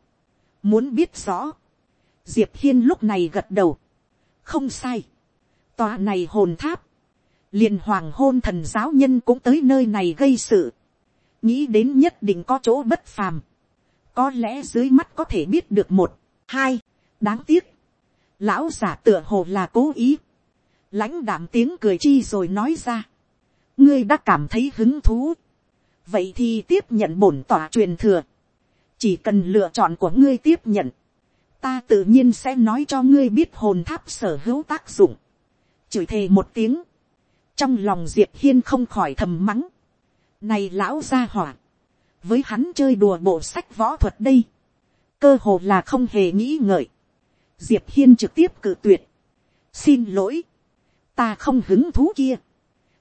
muốn biết rõ, diệp hiên lúc này gật đầu, không sai, tòa này hồn tháp, liền hoàng hôn thần giáo nhân cũng tới nơi này gây sự, nghĩ đến nhất định có chỗ bất phàm, có lẽ dưới mắt có thể biết được một, hai, đáng tiếc, lão giả tựa hồ là cố ý, lãnh đạm tiếng cười chi rồi nói ra, ngươi đã cảm thấy hứng thú, vậy thì tiếp nhận bổn tỏa truyền thừa, chỉ cần lựa chọn của ngươi tiếp nhận, ta tự nhiên sẽ nói cho ngươi biết hồn tháp sở hữu tác dụng, chửi thề một tiếng, trong lòng diệp hiên không khỏi thầm mắng, này lão gia hỏa, với hắn chơi đùa bộ sách võ thuật đây, cơ hồ là không hề nghĩ ngợi, diệp hiên trực tiếp cự tuyệt, xin lỗi, ta không hứng thú kia,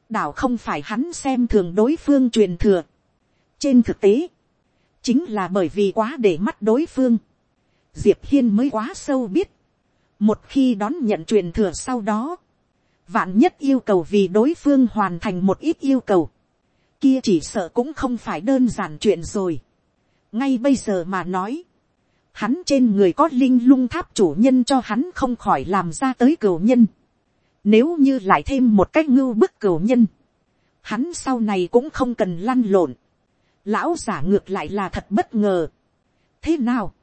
đảo không phải hắn xem thường đối phương truyền thừa, trên thực tế, chính là bởi vì quá để mắt đối phương, diệp hiên mới quá sâu biết, một khi đón nhận truyền thừa sau đó, vạn nhất yêu cầu vì đối phương hoàn thành một ít yêu cầu, kia chỉ sợ cũng không phải đơn giản chuyện rồi. ngay bây giờ mà nói, hắn trên người có linh lung tháp chủ nhân cho hắn không khỏi làm ra tới cửu nhân. nếu như lại thêm một cách ngưu bức cửu nhân, hắn sau này cũng không cần lăn lộn. lão giả ngược lại là thật bất ngờ. thế nào,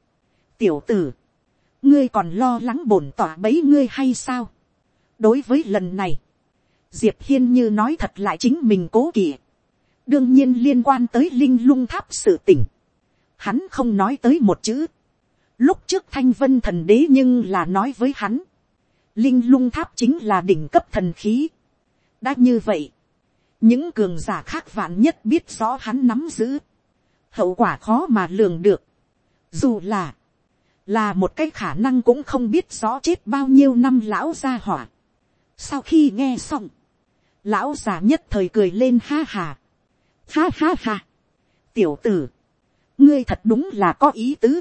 tiểu tử, ngươi còn lo lắng bổn tỏa bấy ngươi hay sao. đối với lần này, diệp hiên như nói thật lại chính mình cố kỵ đương nhiên liên quan tới linh lung tháp sự tỉnh, hắn không nói tới một chữ. Lúc trước thanh vân thần đế nhưng là nói với hắn, linh lung tháp chính là đỉnh cấp thần khí. đã như vậy, những cường giả khác vạn nhất biết rõ hắn nắm giữ, hậu quả khó mà lường được. dù là, là một cái khả năng cũng không biết rõ chết bao nhiêu năm lão gia hỏa. sau khi nghe xong, lão già nhất thời cười lên ha hà Ha ha ha. Tiểu tử. Ngươi thật đúng là có ý tứ.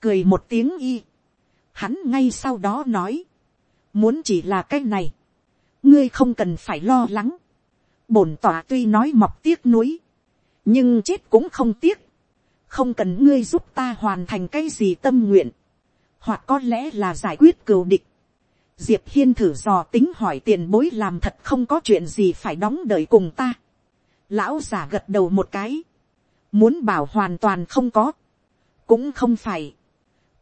Cười một tiếng y. Hắn ngay sau đó nói. Muốn chỉ là cái này. Ngươi không cần phải lo lắng. Bổn tỏa tuy nói mọc tiếc núi. Nhưng chết cũng không tiếc. Không cần ngươi giúp ta hoàn thành cái gì tâm nguyện. Hoặc có lẽ là giải quyết cừu địch. Diệp Hiên thử dò tính hỏi tiền bối làm thật không có chuyện gì phải đóng đợi cùng ta Lão giả gật đầu một cái. Muốn bảo hoàn toàn không có. Cũng không phải.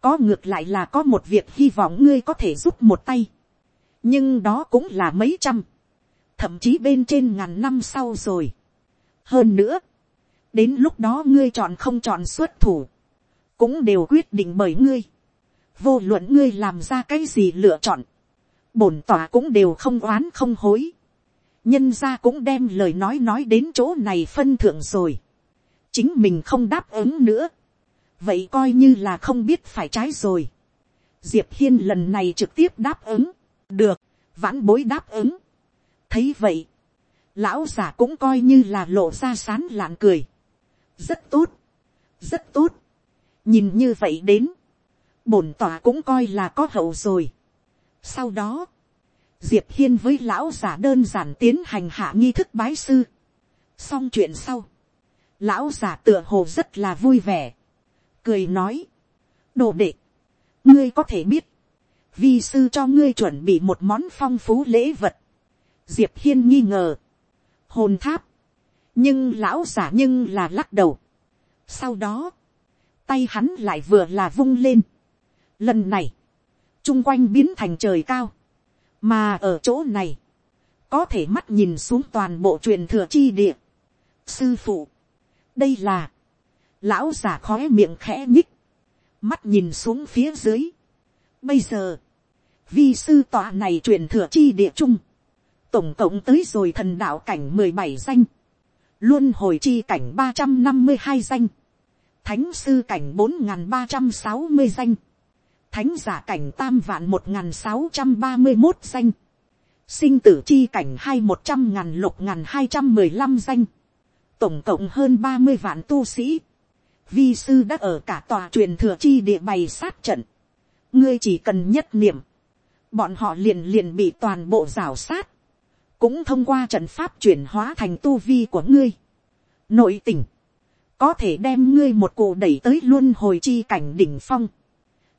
Có ngược lại là có một việc hy vọng ngươi có thể giúp một tay. Nhưng đó cũng là mấy trăm. Thậm chí bên trên ngàn năm sau rồi. Hơn nữa. Đến lúc đó ngươi chọn không chọn xuất thủ. Cũng đều quyết định bởi ngươi. Vô luận ngươi làm ra cái gì lựa chọn. Bổn tỏa cũng đều không oán không hối nhân gia cũng đem lời nói nói đến chỗ này phân thượng rồi. chính mình không đáp ứng nữa vậy coi như là không biết phải trái rồi. diệp hiên lần này trực tiếp đáp ứng. được, vãn bối đáp ứng. thấy vậy, lão giả cũng coi như là lộ ra sán lạn cười. rất tốt, rất tốt. nhìn như vậy đến, bổn tỏa cũng coi là có hậu rồi. sau đó, diệp hiên với lão giả đơn giản tiến hành hạ nghi thức bái sư. xong chuyện sau, lão giả tựa hồ rất là vui vẻ, cười nói, đồ đệ, ngươi có thể biết, vi sư cho ngươi chuẩn bị một món phong phú lễ vật, diệp hiên nghi ngờ, hồn tháp, nhưng lão giả nhưng là lắc đầu. sau đó, tay hắn lại vừa là vung lên. lần này, chung quanh biến thành trời cao, mà ở chỗ này, có thể mắt nhìn xuống toàn bộ truyền thừa chi địa. sư phụ, đây là, lão giả khói miệng khẽ nhích, mắt nhìn xuống phía dưới. bây giờ, vi sư tọa này truyền thừa chi địa chung, tổng cộng tới rồi thần đạo cảnh mười bảy danh, luôn hồi chi cảnh ba trăm năm mươi hai danh, thánh sư cảnh bốn n g h n ba trăm sáu mươi danh, thánh giả cảnh tam vạn một n sáu trăm ba mươi một danh, sinh tử chi cảnh hai một trăm n lục n hai trăm mười lăm danh, tổng cộng hơn ba mươi vạn tu sĩ, vi sư đã ở cả tòa truyền thừa chi địa bày sát trận, ngươi chỉ cần nhất niệm, bọn họ liền liền bị toàn bộ rào sát, cũng thông qua trận pháp chuyển hóa thành tu vi của ngươi. Nội tình, có thể đem ngươi một cụ đẩy tới luôn hồi chi cảnh đỉnh phong.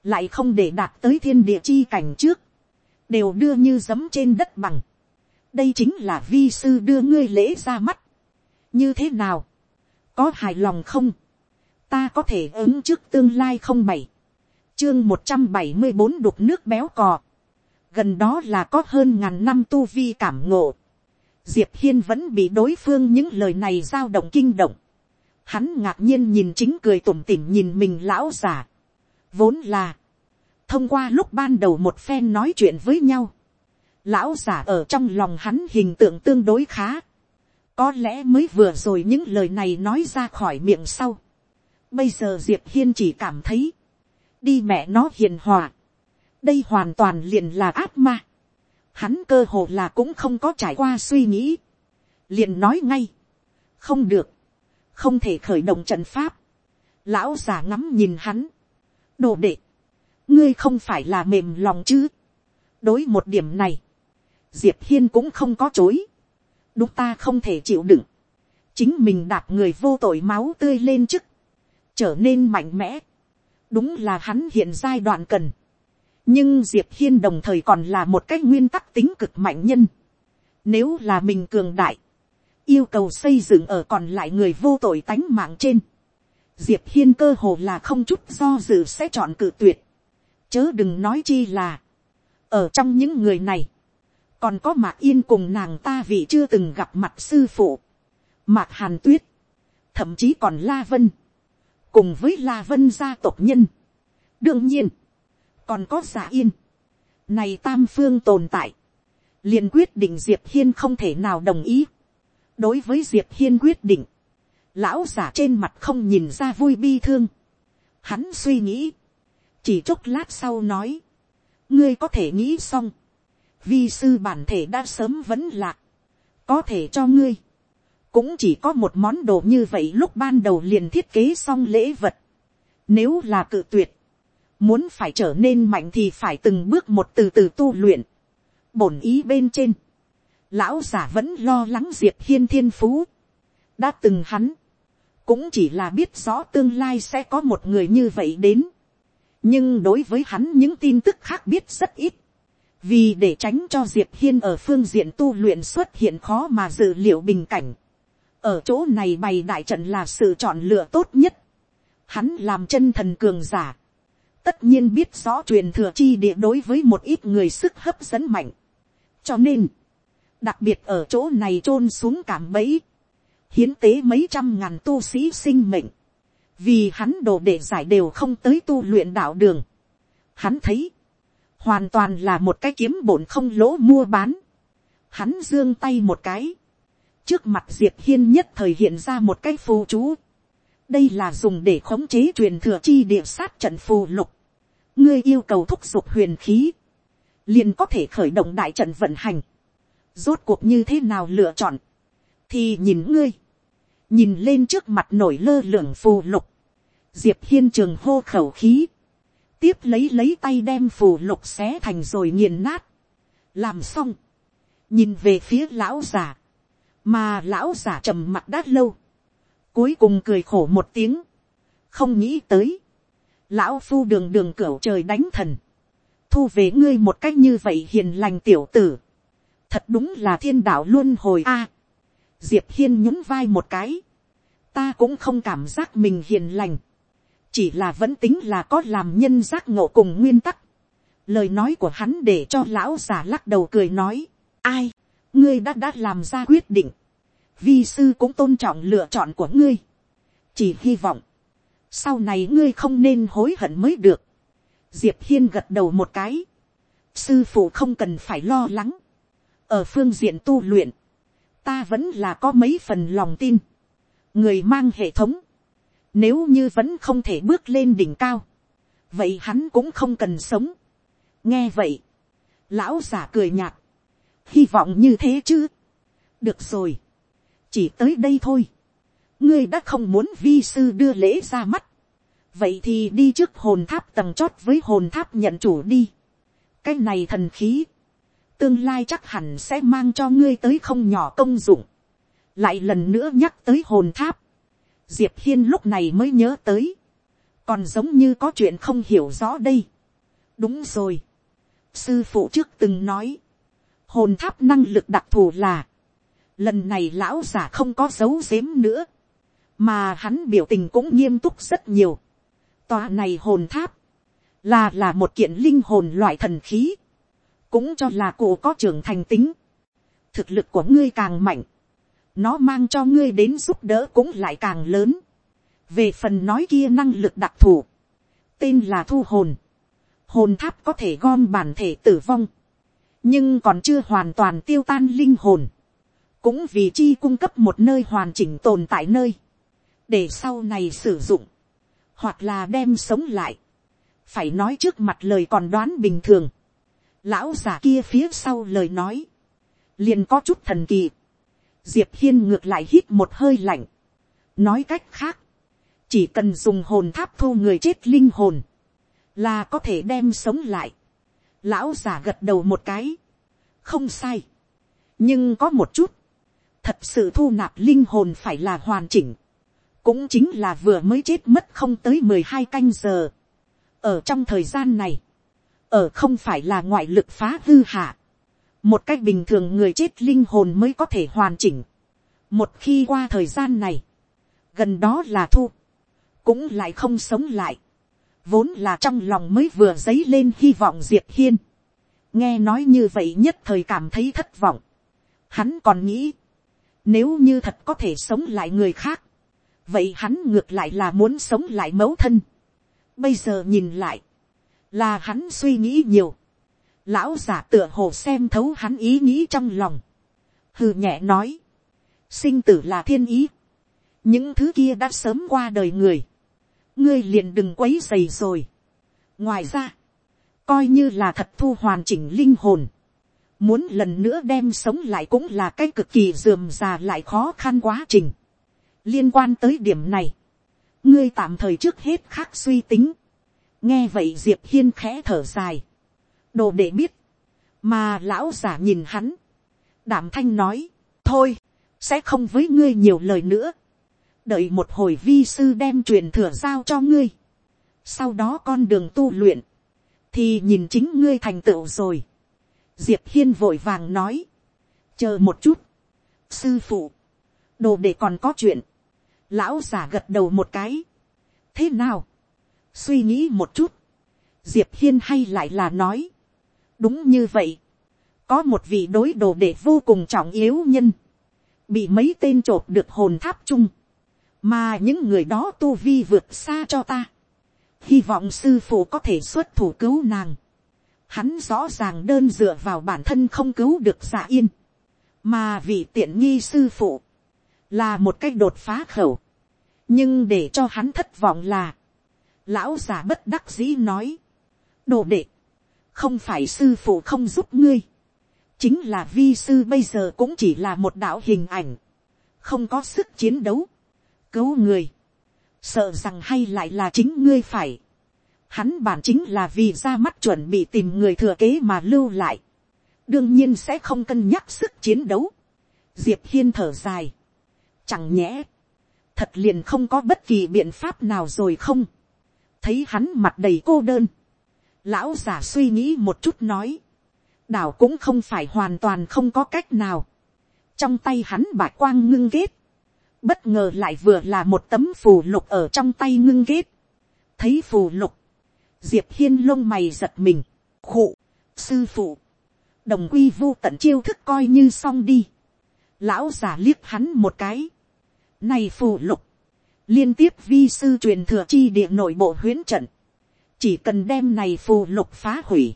Lại không để đạt tới thiên địa chi cảnh trước, đều đưa như giấm trên đất bằng. đây chính là vi sư đưa ngươi lễ ra mắt. như thế nào, có hài lòng không, ta có thể ứng trước tương lai không bảy, chương một trăm bảy mươi bốn đục nước béo cò, gần đó là có hơn ngàn năm tu vi cảm ngộ, diệp hiên vẫn bị đối phương những lời này giao động kinh động, Hắn ngạc nhiên nhìn chính cười tủm tỉm nhìn mình lão già Vốn là. Thông qua lúc ban đầu một phen nói chuyện với nhau. Lão giả ở trong lòng hắn hình tượng tương đối khá. Có lẽ mới vừa rồi những lời này nói ra khỏi miệng sau. Bây giờ Diệp Hiên chỉ cảm thấy. Đi mẹ nó hiền hòa. Đây hoàn toàn liền là ác ma. Hắn cơ hồ là cũng không có trải qua suy nghĩ. Liền nói ngay. Không được không thể khởi động trận pháp. lão già ngắm nhìn hắn. đồ đệ, ngươi không phải là mềm lòng chứ. đối một điểm này, diệp hiên cũng không có chối. đúng ta không thể chịu đựng. chính mình đạp người vô tội máu tươi lên chức, trở nên mạnh mẽ. đúng là hắn hiện giai đoạn cần. nhưng diệp hiên đồng thời còn là một cái nguyên tắc tính cực mạnh nhân. nếu là mình cường đại, yêu cầu xây dựng ở còn lại người vô tội tánh mạng trên. Diệp hiên cơ hồ là không chút do dự sẽ chọn cự tuyệt. Chớ đừng nói chi là, ở trong những người này, còn có mạc yên cùng nàng ta vì chưa từng gặp mặt sư phụ, mạc hàn tuyết, thậm chí còn la vân, cùng với la vân gia tộc nhân. đương nhiên, còn có giả yên, này tam phương tồn tại, liền quyết định diệp hiên không thể nào đồng ý. Đối với diệp hiên quyết định, lão giả trên mặt không nhìn ra vui bi thương. Hắn suy nghĩ, chỉ chốc lát sau nói, ngươi có thể nghĩ xong, vi sư bản thể đã sớm vẫn lạc, có thể cho ngươi, cũng chỉ có một món đồ như vậy lúc ban đầu liền thiết kế xong lễ vật. Nếu là cự tuyệt, muốn phải trở nên mạnh thì phải từng bước một từ từ tu luyện, bổn ý bên trên, lão giả vẫn lo lắng diệp hiên thiên phú. đã từng hắn, cũng chỉ là biết rõ tương lai sẽ có một người như vậy đến. nhưng đối với hắn những tin tức khác biết rất ít. vì để tránh cho diệp hiên ở phương diện tu luyện xuất hiện khó mà dự liệu bình cảnh ở chỗ này bày đại trận là sự chọn lựa tốt nhất. hắn làm chân thần cường giả. tất nhiên biết rõ truyền thừa chi địa đối với một ít người sức hấp dẫn mạnh. cho nên, đặc biệt ở chỗ này chôn xuống cảm bẫy, hiến tế mấy trăm ngàn tu sĩ sinh mệnh, vì hắn đồ để giải đều không tới tu luyện đạo đường. Hắn thấy, hoàn toàn là một cái kiếm bổn không lỗ mua bán. Hắn giương tay một cái, trước mặt diệp hiên nhất thời hiện ra một cái phù chú. đây là dùng để khống chế truyền thừa chi địa sát trận phù lục. ngươi yêu cầu thúc giục huyền khí, liền có thể khởi động đại trận vận hành. Rốt cuộc như thế nào lựa chọn, thì nhìn ngươi, nhìn lên trước mặt nổi lơ lửng phù lục, diệp hiên trường hô khẩu khí, tiếp lấy lấy tay đem phù lục xé thành rồi nghiền nát, làm xong, nhìn về phía lão già, mà lão già trầm mặt đã lâu, cuối cùng cười khổ một tiếng, không nghĩ tới, lão phu đường đường cửa trời đánh thần, thu về ngươi một cách như vậy hiền lành tiểu tử, thật đúng là thiên đạo luôn hồi a. diệp hiên nhún vai một cái, ta cũng không cảm giác mình hiền lành, chỉ là vẫn tính là có làm nhân giác ngộ cùng nguyên tắc. lời nói của hắn để cho lão già lắc đầu cười nói, ai, ngươi đã đã làm ra quyết định, vi sư cũng tôn trọng lựa chọn của ngươi, chỉ hy vọng, sau này ngươi không nên hối hận mới được. diệp hiên gật đầu một cái, sư phụ không cần phải lo lắng, ở phương diện tu luyện, ta vẫn là có mấy phần lòng tin. người mang hệ thống, nếu như vẫn không thể bước lên đỉnh cao, vậy hắn cũng không cần sống. nghe vậy, lão giả cười nhạt, hy vọng như thế chứ. được rồi, chỉ tới đây thôi. ngươi đã không muốn vi sư đưa lễ ra mắt. vậy thì đi trước hồn tháp tầng chót với hồn tháp nhận chủ đi. cái này thần khí, tương lai chắc hẳn sẽ mang cho ngươi tới không nhỏ công dụng. lại lần nữa nhắc tới hồn tháp. diệp hiên lúc này mới nhớ tới. còn giống như có chuyện không hiểu rõ đây. đúng rồi. sư phụ trước từng nói. hồn tháp năng lực đặc thù là lần này lão giả không có dấu dếm nữa. mà hắn biểu tình cũng nghiêm túc rất nhiều. tòa này hồn tháp. là là một kiện linh hồn loại thần khí. Cũng cho là cụ có trưởng thành tính, thực lực của ngươi càng mạnh, nó mang cho ngươi đến giúp đỡ cũng lại càng lớn, về phần nói kia năng lực đặc thù, tên là thu hồn, hồn tháp có thể gom bản thể tử vong, nhưng còn chưa hoàn toàn tiêu tan linh hồn, cũng vì chi cung cấp một nơi hoàn chỉnh tồn tại nơi, để sau này sử dụng, hoặc là đem sống lại, phải nói trước mặt lời còn đoán bình thường, lão già kia phía sau lời nói, liền có chút thần kỳ, diệp hiên ngược lại hít một hơi lạnh, nói cách khác, chỉ cần dùng hồn tháp thu người chết linh hồn, là có thể đem sống lại. Lão giả gật đầu một cái, không sai, nhưng có một chút, thật sự thu nạp linh hồn phải là hoàn chỉnh, cũng chính là vừa mới chết mất không tới mười hai canh giờ. ở trong thời gian này, ở không phải là ngoại lực phá hư hạ, một cách bình thường người chết linh hồn mới có thể hoàn chỉnh. một khi qua thời gian này, gần đó là thu, cũng lại không sống lại, vốn là trong lòng mới vừa dấy lên hy vọng diệp hiên, nghe nói như vậy nhất thời cảm thấy thất vọng, hắn còn nghĩ, nếu như thật có thể sống lại người khác, vậy hắn ngược lại là muốn sống lại mẫu thân. bây giờ nhìn lại, là hắn suy nghĩ nhiều, lão giả tựa hồ xem thấu hắn ý nghĩ trong lòng, hừ nhẹ nói, sinh tử là thiên ý, những thứ kia đã sớm qua đời người, ngươi liền đừng quấy dày rồi. ngoài ra, coi như là thật thu hoàn chỉnh linh hồn, muốn lần nữa đem sống lại cũng là cái cực kỳ dườm già lại khó khăn quá trình. liên quan tới điểm này, ngươi tạm thời trước hết khác suy tính. nghe vậy diệp hiên khẽ thở dài, đồ để biết, mà lão giả nhìn hắn, đảm thanh nói, thôi, sẽ không với ngươi nhiều lời nữa, đợi một hồi vi sư đem truyền thừa giao cho ngươi, sau đó con đường tu luyện, thì nhìn chính ngươi thành tựu rồi diệp hiên vội vàng nói, chờ một chút, sư phụ, đồ để còn có chuyện, lão giả gật đầu một cái, thế nào, suy nghĩ một chút, diệp hiên hay lại là nói, đúng như vậy, có một vị đối đồ để vô cùng trọng yếu nhân, bị mấy tên t được hồn tháp chung, mà những người đó tu vi vượt xa cho ta, hy vọng sư phụ có thể xuất thủ cứu nàng, hắn rõ ràng đơn dựa vào bản thân không cứu được giả yên, mà vị tiện nghi sư phụ, là một cách đột phá khẩu, nhưng để cho hắn thất vọng là, lão già bất đắc dĩ nói, đồ đệ, không phải sư phụ không giúp ngươi, chính là vi sư bây giờ cũng chỉ là một đạo hình ảnh, không có sức chiến đấu, cứu người, sợ rằng hay lại là chính ngươi phải. Hắn bản chính là vì ra mắt chuẩn bị tìm người thừa kế mà lưu lại. đương nhiên sẽ không cân nhắc sức chiến đấu. diệp hiên thở dài. chẳng nhẽ, thật liền không có bất kỳ biện pháp nào rồi không. thấy hắn mặt đầy cô đơn. lão giả suy nghĩ một chút nói. đảo cũng không phải hoàn toàn không có cách nào. trong tay hắn bạc quang ngưng ghét bất ngờ lại vừa là một tấm phù lục ở trong tay ngưng ghét. thấy phù lục, diệp hiên lông mày giật mình, khụ, sư phụ, đồng quy vô tận chiêu thức coi như xong đi. lão già liếc hắn một cái. này phù lục, liên tiếp vi sư truyền thừa chi địa nội bộ huyễn trận, chỉ cần đem này phù lục phá hủy,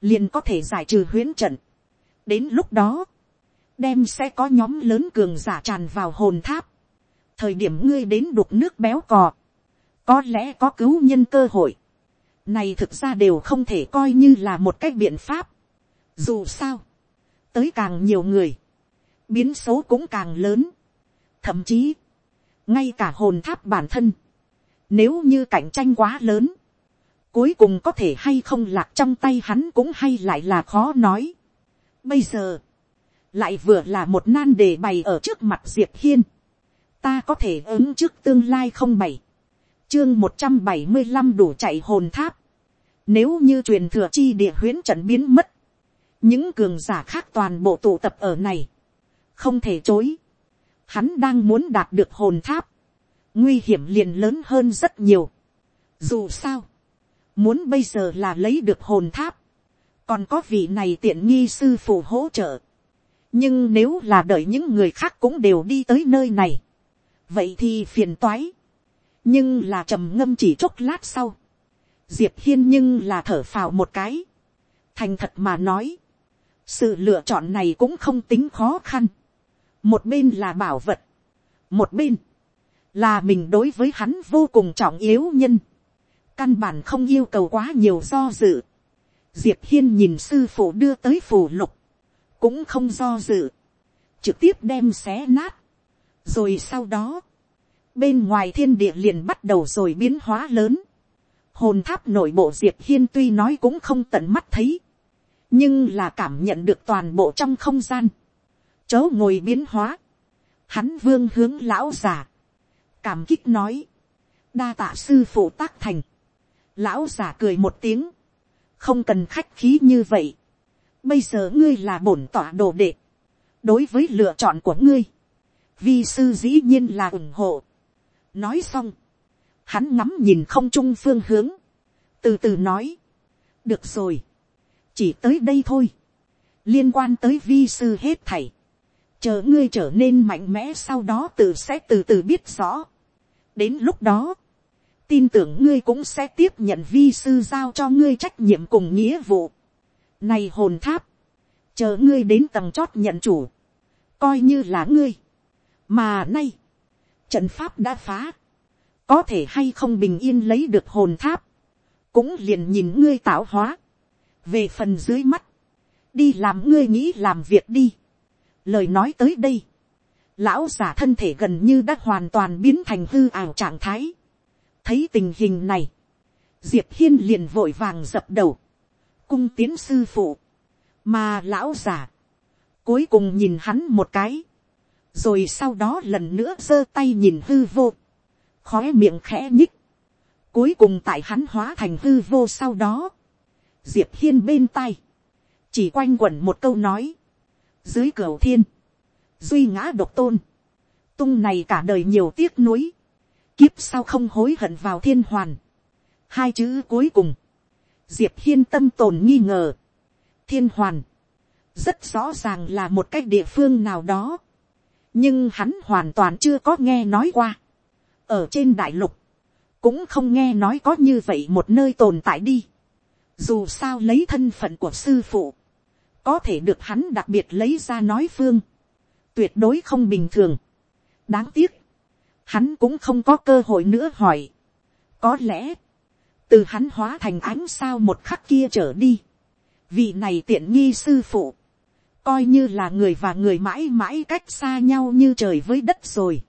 liền có thể giải trừ huyễn trận. đến lúc đó, đem sẽ có nhóm lớn cường giả tràn vào hồn tháp. thời điểm ngươi đến đục nước béo cò, có lẽ có cứu nhân cơ hội này thực ra đều không thể coi như là một cách biện pháp. dù sao, tới càng nhiều người, biến số cũng càng lớn. thậm chí, ngay cả hồn tháp bản thân, nếu như cạnh tranh quá lớn, cuối cùng có thể hay không lạc trong tay hắn cũng hay lại là khó nói. Bây giờ, lại vừa là một nan đề bày ở trước mặt diệp hiên. ta có thể ứng trước tương lai không bảy, chương một trăm bảy mươi năm đủ chạy hồn tháp. nếu như truyền thừa chi địa huyến trận biến mất, những cường giả khác toàn bộ tụ tập ở này, không thể chối. hắn đang muốn đạt được hồn tháp, nguy hiểm liền lớn hơn rất nhiều. dù sao, muốn bây giờ là lấy được hồn tháp, còn có vị này tiện nghi sư phụ hỗ trợ, nhưng nếu là đợi những người khác cũng đều đi tới nơi này, vậy thì phiền toái nhưng là trầm ngâm chỉ chốc lát sau, diệp hiên nhưng là thở phào một cái, thành thật mà nói, sự lựa chọn này cũng không tính khó khăn, một bên là bảo vật, một bên là mình đối với hắn vô cùng trọng yếu nhân, căn bản không yêu cầu quá nhiều do dự, diệp hiên nhìn sư phụ đưa tới phù lục, cũng không do dự, trực tiếp đem xé nát, rồi sau đó, bên ngoài thiên địa liền bắt đầu rồi biến hóa lớn, hồn tháp nội bộ diệp hiên tuy nói cũng không tận mắt thấy, nhưng là cảm nhận được toàn bộ trong không gian, chớ ngồi biến hóa, hắn vương hướng lão già, cảm kích nói, đa tạ sư phụ tác thành, lão già cười một tiếng, không cần khách khí như vậy, bây giờ ngươi là bổn tỏa đồ đệ, đối với lựa chọn của ngươi, vi sư dĩ nhiên là ủng hộ nói xong, hắn ngắm nhìn không trung phương hướng, từ từ nói, được rồi, chỉ tới đây thôi, liên quan tới vi sư hết thảy, chờ ngươi trở nên mạnh mẽ sau đó tự sẽ từ từ biết rõ. đến lúc đó, tin tưởng ngươi cũng sẽ tiếp nhận vi sư giao cho ngươi trách nhiệm cùng nghĩa vụ. Này hồn tháp, chờ ngươi đến tầng chót nhận chủ, coi như là ngươi. mà nay, trận pháp đã phá, có thể hay không bình yên lấy được hồn tháp, cũng liền nhìn ngươi tạo hóa, về phần dưới mắt, đi làm ngươi nghĩ làm việc đi. lời nói tới đây, lão giả thân thể gần như đã hoàn toàn biến thành hư ảo trạng thái. thấy tình hình này, diệp hiên liền vội vàng dập đầu, cung tiến sư phụ, mà lão giả, cuối cùng nhìn hắn một cái, rồi sau đó lần nữa giơ tay nhìn hư vô, khói miệng khẽ nhích, cuối cùng tại hắn hóa thành hư vô sau đó, diệp hiên bên tay, chỉ quanh quẩn một câu nói, dưới cửa thiên, duy ngã độc tôn, tung này cả đời nhiều tiếc nuối, kiếp sau không hối hận vào thiên hoàn, hai chữ cuối cùng, diệp hiên tâm tồn nghi ngờ, thiên hoàn, rất rõ ràng là một cái địa phương nào đó, nhưng hắn hoàn toàn chưa có nghe nói qua. ở trên đại lục, cũng không nghe nói có như vậy một nơi tồn tại đi. dù sao lấy thân phận của sư phụ, có thể được hắn đặc biệt lấy ra nói phương, tuyệt đối không bình thường. đáng tiếc, hắn cũng không có cơ hội nữa hỏi. có lẽ, từ hắn hóa thành ánh sao một khắc kia trở đi, vì này tiện nghi sư phụ, coi như là người và người mãi mãi cách xa nhau như trời với đất rồi.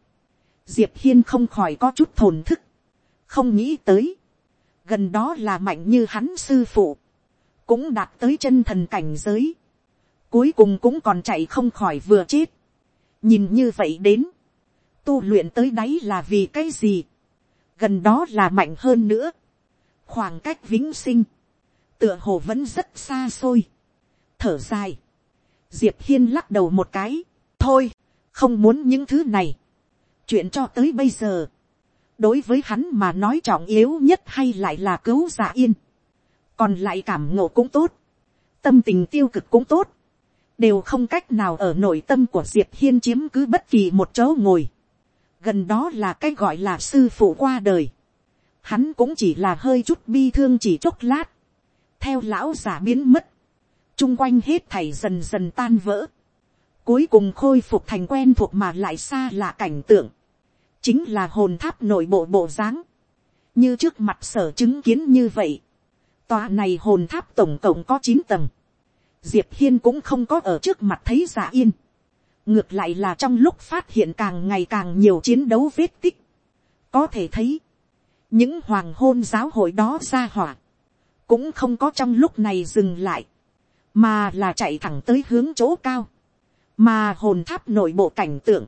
diệp hiên không khỏi có chút thồn thức, không nghĩ tới, gần đó là mạnh như hắn sư phụ, cũng đạt tới chân thần cảnh giới, cuối cùng cũng còn chạy không khỏi vừa chết. nhìn như vậy đến, tu luyện tới đáy là vì cái gì, gần đó là mạnh hơn nữa, khoảng cách vĩnh sinh, tựa hồ vẫn rất xa xôi, thở dài, diệp hiên lắc đầu một cái, thôi, không muốn những thứ này, chuyện cho tới bây giờ, đối với hắn mà nói trọng yếu nhất hay lại là cứu giả yên, còn lại cảm ngộ cũng tốt, tâm tình tiêu cực cũng tốt, đều không cách nào ở nội tâm của diệp hiên chiếm cứ bất kỳ một chỗ ngồi, gần đó là cái gọi là sư phụ qua đời, hắn cũng chỉ là hơi chút bi thương chỉ chốc lát, theo lão giả biến mất, chung quanh hết thảy dần dần tan vỡ, cuối cùng khôi phục thành quen thuộc mà lại xa lạ cảnh tượng, chính là hồn tháp nội bộ bộ dáng, như trước mặt sở chứng kiến như vậy, tòa này hồn tháp tổng cộng có chín tầng, diệp hiên cũng không có ở trước mặt thấy giả yên, ngược lại là trong lúc phát hiện càng ngày càng nhiều chiến đấu vết tích, có thể thấy, những hoàng hôn giáo hội đó ra hỏa, cũng không có trong lúc này dừng lại, mà là chạy thẳng tới hướng chỗ cao, mà hồn tháp nội bộ cảnh tượng,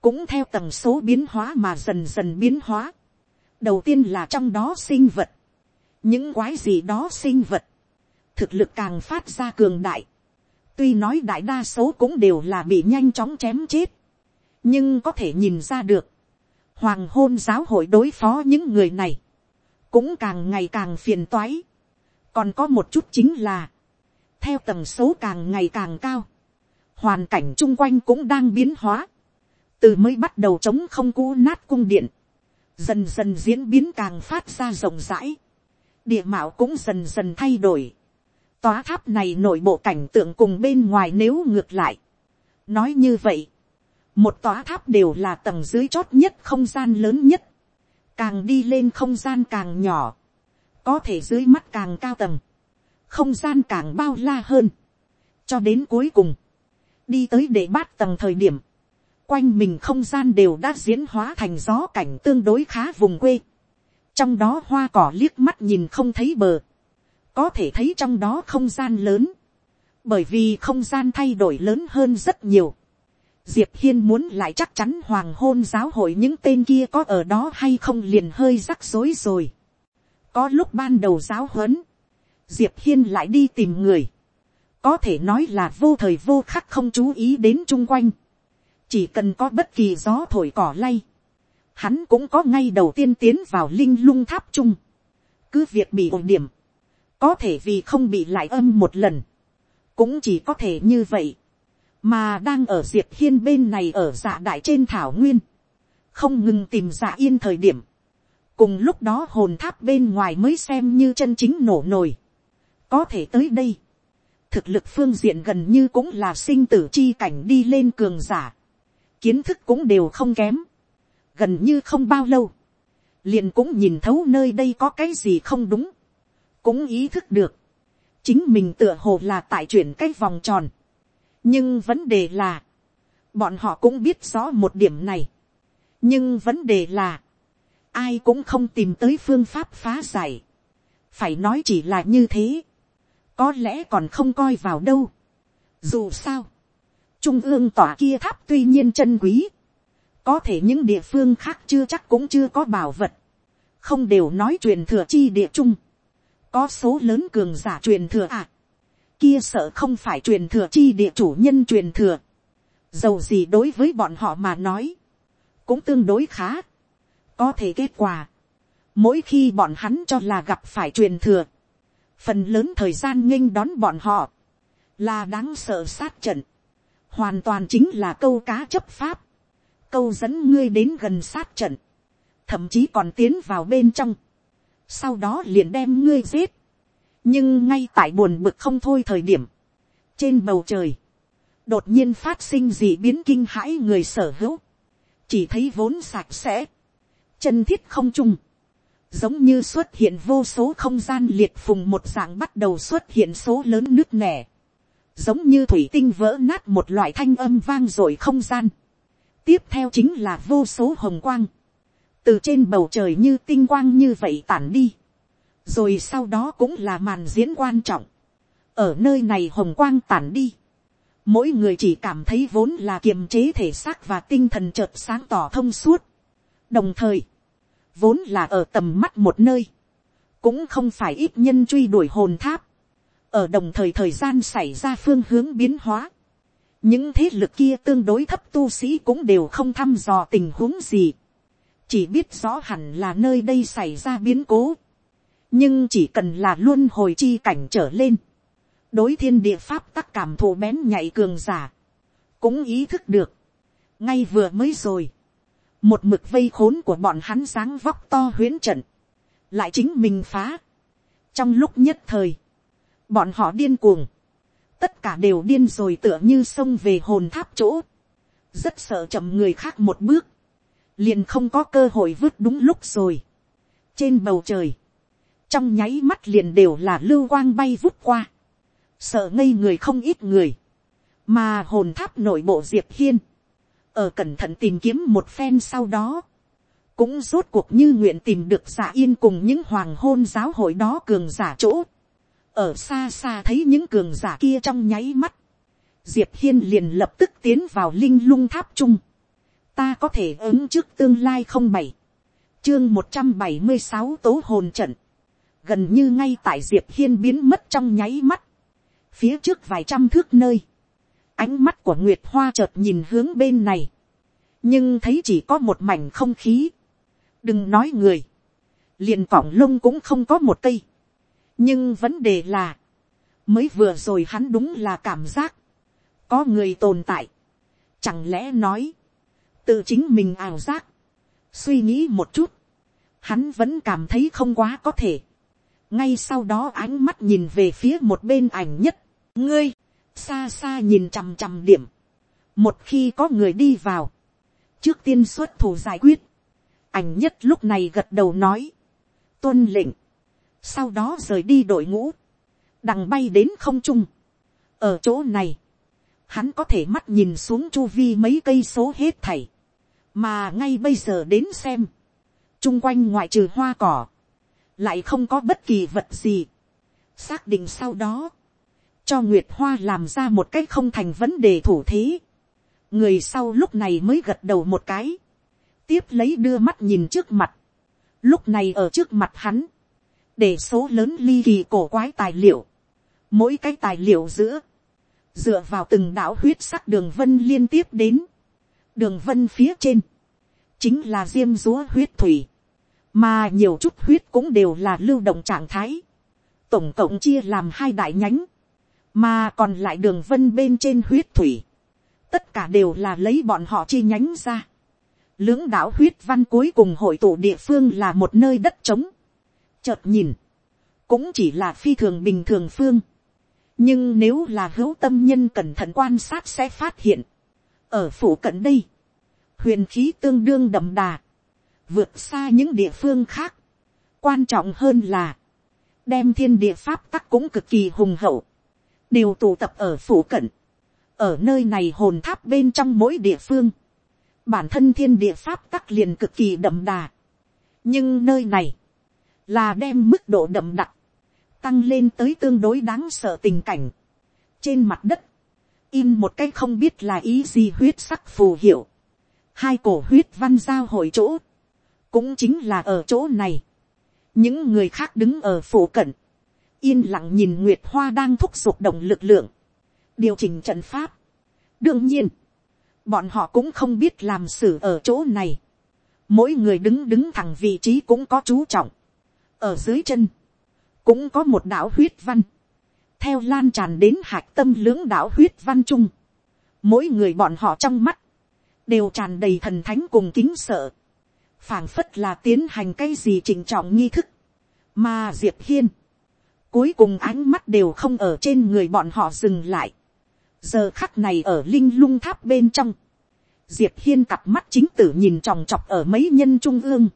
cũng theo tầng số biến hóa mà dần dần biến hóa. đầu tiên là trong đó sinh vật, những quái gì đó sinh vật, thực lực càng phát ra cường đại, tuy nói đại đa số cũng đều là bị nhanh chóng chém chết, nhưng có thể nhìn ra được, hoàng hôn giáo hội đối phó những người này, cũng càng ngày càng phiền toái. còn có một chút chính là, theo tầng số càng ngày càng cao, hoàn cảnh chung quanh cũng đang biến hóa, từ mới bắt đầu chống không cũ nát cung điện, dần dần diễn biến càng phát ra rộng rãi, địa mạo cũng dần dần thay đổi, tòa tháp này nội bộ cảnh tượng cùng bên ngoài nếu ngược lại, nói như vậy, một tòa tháp đều là tầng dưới chót nhất không gian lớn nhất, càng đi lên không gian càng nhỏ, có thể dưới mắt càng cao tầng, không gian càng bao la hơn, cho đến cuối cùng, đi tới để bát tầng thời điểm, quanh mình không gian đều đã diễn hóa thành gió cảnh tương đối khá vùng quê, trong đó hoa cỏ liếc mắt nhìn không thấy bờ, có thể thấy trong đó không gian lớn, bởi vì không gian thay đổi lớn hơn rất nhiều, diệp hiên muốn lại chắc chắn hoàng hôn giáo hội những tên kia có ở đó hay không liền hơi rắc rối rồi. có lúc ban đầu giáo huấn, diệp hiên lại đi tìm người, có thể nói là vô thời vô khắc không chú ý đến chung quanh, chỉ cần có bất kỳ gió thổi cỏ lay, hắn cũng có ngay đầu tiên tiến vào linh lung tháp chung, cứ việc bị ổn điểm, có thể vì không bị lại âm một lần, cũng chỉ có thể như vậy, mà đang ở diệp hiên bên này ở dạ đại trên thảo nguyên, không ngừng tìm dạ yên thời điểm, cùng lúc đó hồn tháp bên ngoài mới xem như chân chính nổ nổi, có thể tới đây, thực lực phương diện gần như cũng là sinh tử chi cảnh đi lên cường giả, kiến thức cũng đều không kém, gần như không bao lâu, liền cũng nhìn thấu nơi đây có cái gì không đúng, cũng ý thức được, chính mình tựa hồ là tại chuyển cái vòng tròn, nhưng vấn đề là, bọn họ cũng biết rõ một điểm này, nhưng vấn đề là, ai cũng không tìm tới phương pháp phá giải, phải nói chỉ là như thế, có lẽ còn không coi vào đâu. Dù sao, trung ương tỏa kia tháp tuy nhiên chân quý, có thể những địa phương khác chưa chắc cũng chưa có bảo vật, không đều nói truyền thừa chi địa trung, có số lớn cường giả truyền thừa à, kia sợ không phải truyền thừa chi địa chủ nhân truyền thừa, dầu gì đối với bọn họ mà nói, cũng tương đối khá, có thể kết quả, mỗi khi bọn hắn cho là gặp phải truyền thừa, phần lớn thời gian nghênh đón bọn họ, là đáng sợ sát trận, hoàn toàn chính là câu cá chấp pháp, câu dẫn ngươi đến gần sát trận, thậm chí còn tiến vào bên trong, sau đó liền đem ngươi giết, nhưng ngay tại buồn bực không thôi thời điểm, trên bầu trời, đột nhiên phát sinh gì biến kinh hãi người sở hữu, chỉ thấy vốn sạch sẽ, chân thiết không trung, giống như xuất hiện vô số không gian liệt phùng một dạng bắt đầu xuất hiện số lớn nước nẻ, giống như thủy tinh vỡ nát một loại thanh âm vang rồi không gian. tiếp theo chính là vô số hồng quang, từ trên bầu trời như tinh quang như vậy tản đi, rồi sau đó cũng là màn diễn quan trọng, ở nơi này hồng quang tản đi, mỗi người chỉ cảm thấy vốn là kiềm chế thể xác và tinh thần chợt sáng tỏ thông suốt, đồng thời, vốn là ở tầm mắt một nơi, cũng không phải ít nhân truy đuổi hồn tháp, ở đồng thời thời gian xảy ra phương hướng biến hóa, những thế lực kia tương đối thấp tu sĩ cũng đều không thăm dò tình huống gì, chỉ biết rõ hẳn là nơi đây xảy ra biến cố, nhưng chỉ cần là luôn hồi chi cảnh trở lên, đối thiên địa pháp tắc cảm thụ bén nhạy cường giả, cũng ý thức được, ngay vừa mới rồi, một mực vây khốn của bọn hắn dáng vóc to huyến trận, lại chính mình phá. trong lúc nhất thời, bọn họ điên cuồng, tất cả đều điên rồi tựa như xông về hồn tháp chỗ, rất sợ chậm người khác một bước, liền không có cơ hội vứt đúng lúc rồi. trên bầu trời, trong nháy mắt liền đều là lưu quang bay vút qua, sợ ngây người không ít người, mà hồn tháp nội bộ diệp hiên, ở cẩn thận tìm kiếm một phen sau đó, cũng rốt cuộc như nguyện tìm được giả yên cùng những hoàng hôn giáo hội đó cường giả chỗ, ở xa xa thấy những cường giả kia trong nháy mắt, diệp hiên liền lập tức tiến vào linh lung tháp chung, ta có thể ứng trước tương lai không bảy, chương một trăm bảy mươi sáu tố hồn trận, gần như ngay tại diệp hiên biến mất trong nháy mắt, phía trước vài trăm thước nơi, ánh mắt của nguyệt hoa chợt nhìn hướng bên này, nhưng thấy chỉ có một mảnh không khí, đừng nói người, liền cỏng lông cũng không có một cây, nhưng vấn đề là, mới vừa rồi hắn đúng là cảm giác, có người tồn tại, chẳng lẽ nói, tự chính mình ảo giác, suy nghĩ một chút, hắn vẫn cảm thấy không quá có thể. ngay sau đó ánh mắt nhìn về phía một bên ảnh nhất, ngươi, xa xa nhìn chằm chằm điểm, một khi có người đi vào, trước tiên xuất thủ giải quyết, ảnh nhất lúc này gật đầu nói, tuân lệnh, sau đó rời đi đội ngũ, đằng bay đến không trung, ở chỗ này, hắn có thể mắt nhìn xuống chu vi mấy cây số hết thảy, mà ngay bây giờ đến xem, chung quanh ngoại trừ hoa cỏ, lại không có bất kỳ vật gì. xác định sau đó, cho nguyệt hoa làm ra một cách không thành vấn đề thủ thế. người sau lúc này mới gật đầu một cái, tiếp lấy đưa mắt nhìn trước mặt, lúc này ở trước mặt hắn, để số lớn ly kỳ cổ quái tài liệu, mỗi cái tài liệu giữa, dựa vào từng đạo huyết sắc đường vân liên tiếp đến, đường vân phía trên, chính là diêm dúa huyết thủy, mà nhiều chút huyết cũng đều là lưu động trạng thái, tổng cộng chia làm hai đại nhánh, mà còn lại đường vân bên trên huyết thủy, tất cả đều là lấy bọn họ chi nhánh ra. Lưỡng đạo huyết văn cuối cùng hội tụ địa phương là một nơi đất trống. Chợt nhìn, cũng chỉ là phi thường bình thường phương. nhưng nếu là hữu tâm nhân cẩn thận quan sát sẽ phát hiện, ở phủ cận đây, huyền khí tương đương đậm đà, vượt xa những địa phương khác. quan trọng hơn là, đem thiên địa pháp tắc cũng cực kỳ hùng hậu, đều tụ tập ở phủ cận, ở nơi này hồn tháp bên trong mỗi địa phương, bản thân thiên địa pháp tắc liền cực kỳ đậm đà, nhưng nơi này, là đem mức độ đậm đặc, tăng lên tới tương đối đáng sợ tình cảnh. trên mặt đất, in một cái không biết là ý gì huyết sắc phù hiệu, hai cổ huyết văn giao hội chỗ, cũng chính là ở chỗ này. những người khác đứng ở phủ cận, yên lặng nhìn nguyệt hoa đang thúc giục động lực lượng, điều chỉnh trận pháp. đương nhiên, bọn họ cũng không biết làm xử ở chỗ này. mỗi người đứng đứng thẳng vị trí cũng có chú trọng. ở dưới chân, cũng có một đạo huyết văn, theo lan tràn đến hạc tâm lưỡng đạo huyết văn chung. mỗi người bọn họ trong mắt, đều tràn đầy thần thánh cùng kính sợ, phảng phất là tiến hành cái gì chỉnh trọng nghi thức, mà diệp hiên, cuối cùng ánh mắt đều không ở trên người bọn họ dừng lại, giờ khắc này ở linh lung tháp bên trong, diệp hiên cặp mắt chính tử nhìn tròng trọc ở mấy nhân trung ương,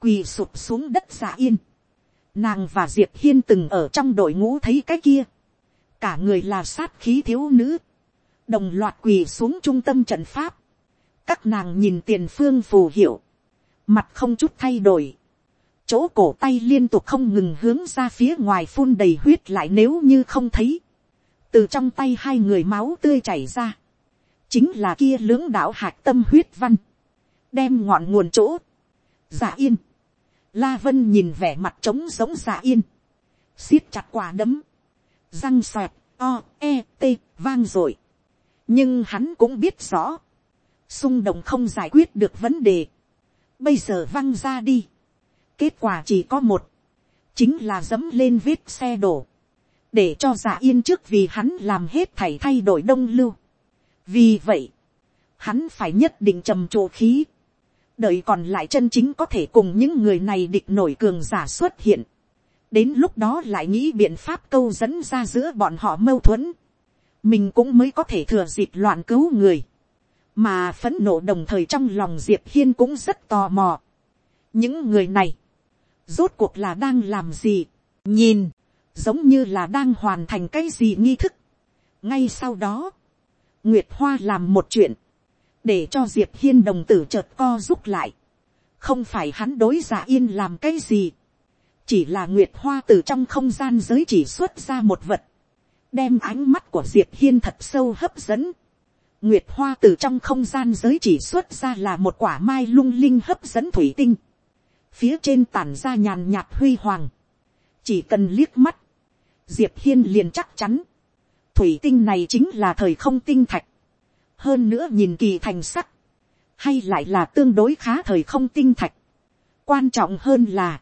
quỳ sụp xuống đất giả yên, nàng và diệp hiên từng ở trong đội ngũ thấy cái kia, cả người là sát khí thiếu nữ, đồng loạt quỳ xuống trung tâm trận pháp, các nàng nhìn tiền phương phù hiệu, mặt không chút thay đổi, chỗ cổ tay liên tục không ngừng hướng ra phía ngoài phun đầy huyết lại nếu như không thấy, từ trong tay hai người máu tươi chảy ra, chính là kia lưỡng đạo hạc tâm huyết văn, đem ngọn nguồn chỗ, giả yên, la vân nhìn vẻ mặt trống giống giả yên, siết chặt quả đấm, răng xoẹt, o, e, t, vang r ộ i nhưng hắn cũng biết rõ, xung động không giải quyết được vấn đề, bây giờ văng ra đi, kết quả chỉ có một, chính là dẫm lên vết xe đổ, để cho giả yên trước vì hắn làm hết thảy thay đổi đông lưu. vì vậy, hắn phải nhất định trầm trồ khí, đợi còn lại chân chính có thể cùng những người này địch nổi cường giả xuất hiện. đến lúc đó lại nghĩ biện pháp câu dẫn ra giữa bọn họ mâu thuẫn, mình cũng mới có thể thừa dịp loạn cứu người mà phấn nộ đồng thời trong lòng diệp hiên cũng rất tò mò. những người này, rốt cuộc là đang làm gì, nhìn, giống như là đang hoàn thành cái gì nghi thức. ngay sau đó, nguyệt hoa làm một chuyện, để cho diệp hiên đồng tử chợt co rút lại, không phải hắn đối giả yên làm cái gì, chỉ là nguyệt hoa từ trong không gian giới chỉ xuất ra một vật, đem ánh mắt của diệp hiên thật sâu hấp dẫn, Nguyệt Hoa từ trong không gian giới chỉ xuất ra là một quả mai lung linh hấp dẫn thủy tinh. Phía trên tản ra nhàn nhạt huy hoàng. Chỉ cần liếc mắt. Diệp Hiên liền chắc chắn. Thủy tinh này chính là thời không tinh thạch. Hơn nữa nhìn kỳ thành sắc. Hay lại là tương đối khá thời không tinh thạch. Quan trọng hơn là.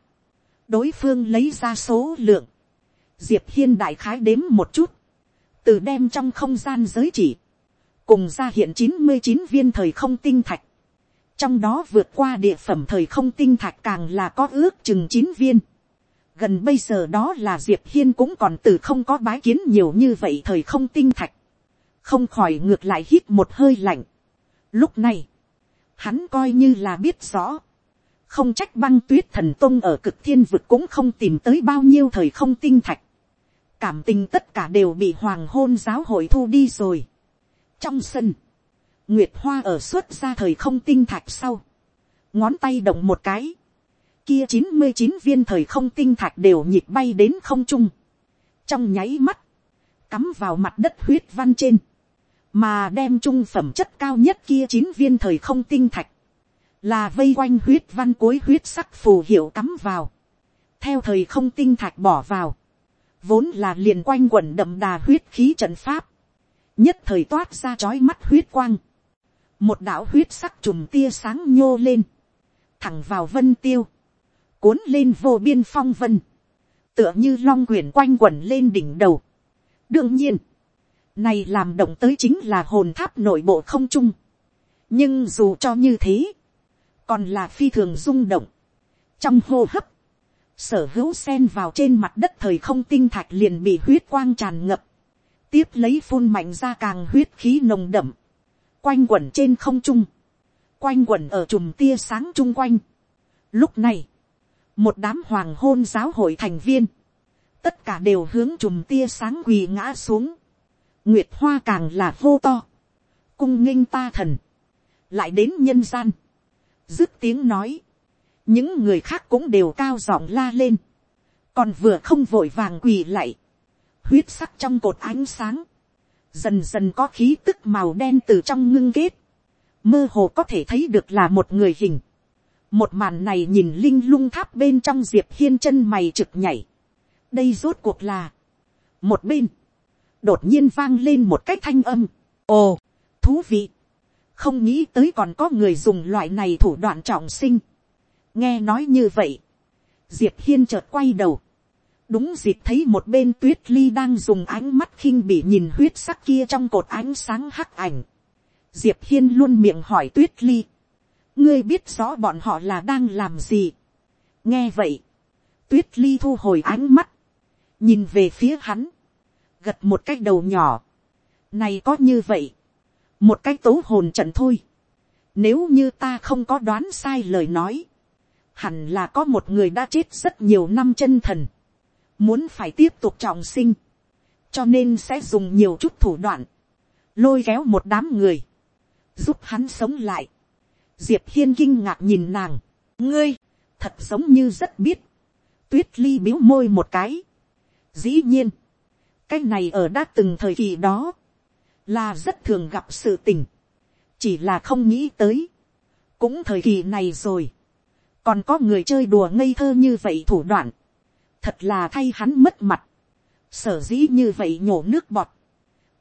Đối phương lấy ra số lượng. Diệp Hiên đại khái đếm một chút. Từ đem trong không gian giới chỉ cùng ra hiện chín mươi chín viên thời không tinh thạch, trong đó vượt qua địa phẩm thời không tinh thạch càng là có ước chừng chín viên. gần bây giờ đó là diệp hiên cũng còn từ không có bái kiến nhiều như vậy thời không tinh thạch. không khỏi ngược lại hít một hơi lạnh. lúc này, hắn coi như là biết rõ. không trách băng tuyết thần tông ở cực thiên vực cũng không tìm tới bao nhiêu thời không tinh thạch. cảm tình tất cả đều bị hoàng hôn giáo hội thu đi rồi. trong sân, Nguyệt Hoa ở suốt ra thời không tinh thạch sau. Ngón tay động một cái. Kia chín mươi chín viên thời không tinh thạch đều nhịp bay đến không trung. Trong nháy mắt. Cắm vào mặt đất huyết văn trên. Mà đem trung phẩm chất cao nhất kia chín viên thời không tinh thạch. Là vây quanh huyết văn cuối huyết sắc phù hiệu cắm vào. Theo thời không tinh thạch bỏ vào. Vốn là liền quanh quẩn đậm đà huyết khí trận pháp nhất thời toát ra chói mắt huyết quang, một đạo huyết sắc chùm tia sáng nhô lên, thẳng vào vân tiêu, cuốn lên vô biên phong vân, tựa như long quyển quanh quẩn lên đỉnh đầu. đương nhiên, này làm động tới chính là hồn tháp nội bộ không trung. nhưng dù cho như thế, còn là phi thường rung động. trong hô hấp, sở hữu sen vào trên mặt đất thời không tinh thạch liền bị huyết quang tràn ngập, tiếp lấy phun mạnh ra càng huyết khí nồng đậm, quanh quẩn trên không trung, quanh quẩn ở chùm tia sáng chung quanh. Lúc này, một đám hoàng hôn giáo hội thành viên, tất cả đều hướng chùm tia sáng quỳ ngã xuống, nguyệt hoa càng là vô to, cung nghinh ta thần, lại đến nhân gian, dứt tiếng nói, những người khác cũng đều cao giọng la lên, còn vừa không vội vàng quỳ lại, huyết sắc trong cột ánh sáng, dần dần có khí tức màu đen từ trong ngưng kết, mơ hồ có thể thấy được là một người hình. một màn này nhìn linh lung tháp bên trong diệp hiên chân mày trực nhảy. đây rốt cuộc là, một bên, đột nhiên vang lên một cách thanh âm. ồ, thú vị, không nghĩ tới còn có người dùng loại này thủ đoạn trọng sinh. nghe nói như vậy, diệp hiên chợt quay đầu, đúng dịp thấy một bên tuyết ly đang dùng ánh mắt khinh bỉ nhìn huyết sắc kia trong cột ánh sáng hắc ảnh. diệp hiên luôn miệng hỏi tuyết ly. ngươi biết rõ bọn họ là đang làm gì. nghe vậy, tuyết ly thu hồi ánh mắt, nhìn về phía hắn, gật một cái đầu nhỏ. này có như vậy, một cái tố hồn trận thôi. nếu như ta không có đoán sai lời nói, hẳn là có một người đã chết rất nhiều năm chân thần muốn phải tiếp tục trọng sinh, cho nên sẽ dùng nhiều chút thủ đoạn, lôi kéo một đám người, giúp hắn sống lại. Diệp hiên kinh ngạc nhìn nàng, ngươi, thật giống như rất biết, tuyết ly biếu môi một cái. dĩ nhiên, cái này ở đã từng thời kỳ đó, là rất thường gặp sự tình, chỉ là không nghĩ tới, cũng thời kỳ này rồi, còn có người chơi đùa ngây thơ như vậy thủ đoạn, thật là thay hắn mất mặt, sở dĩ như vậy nhổ nước bọt,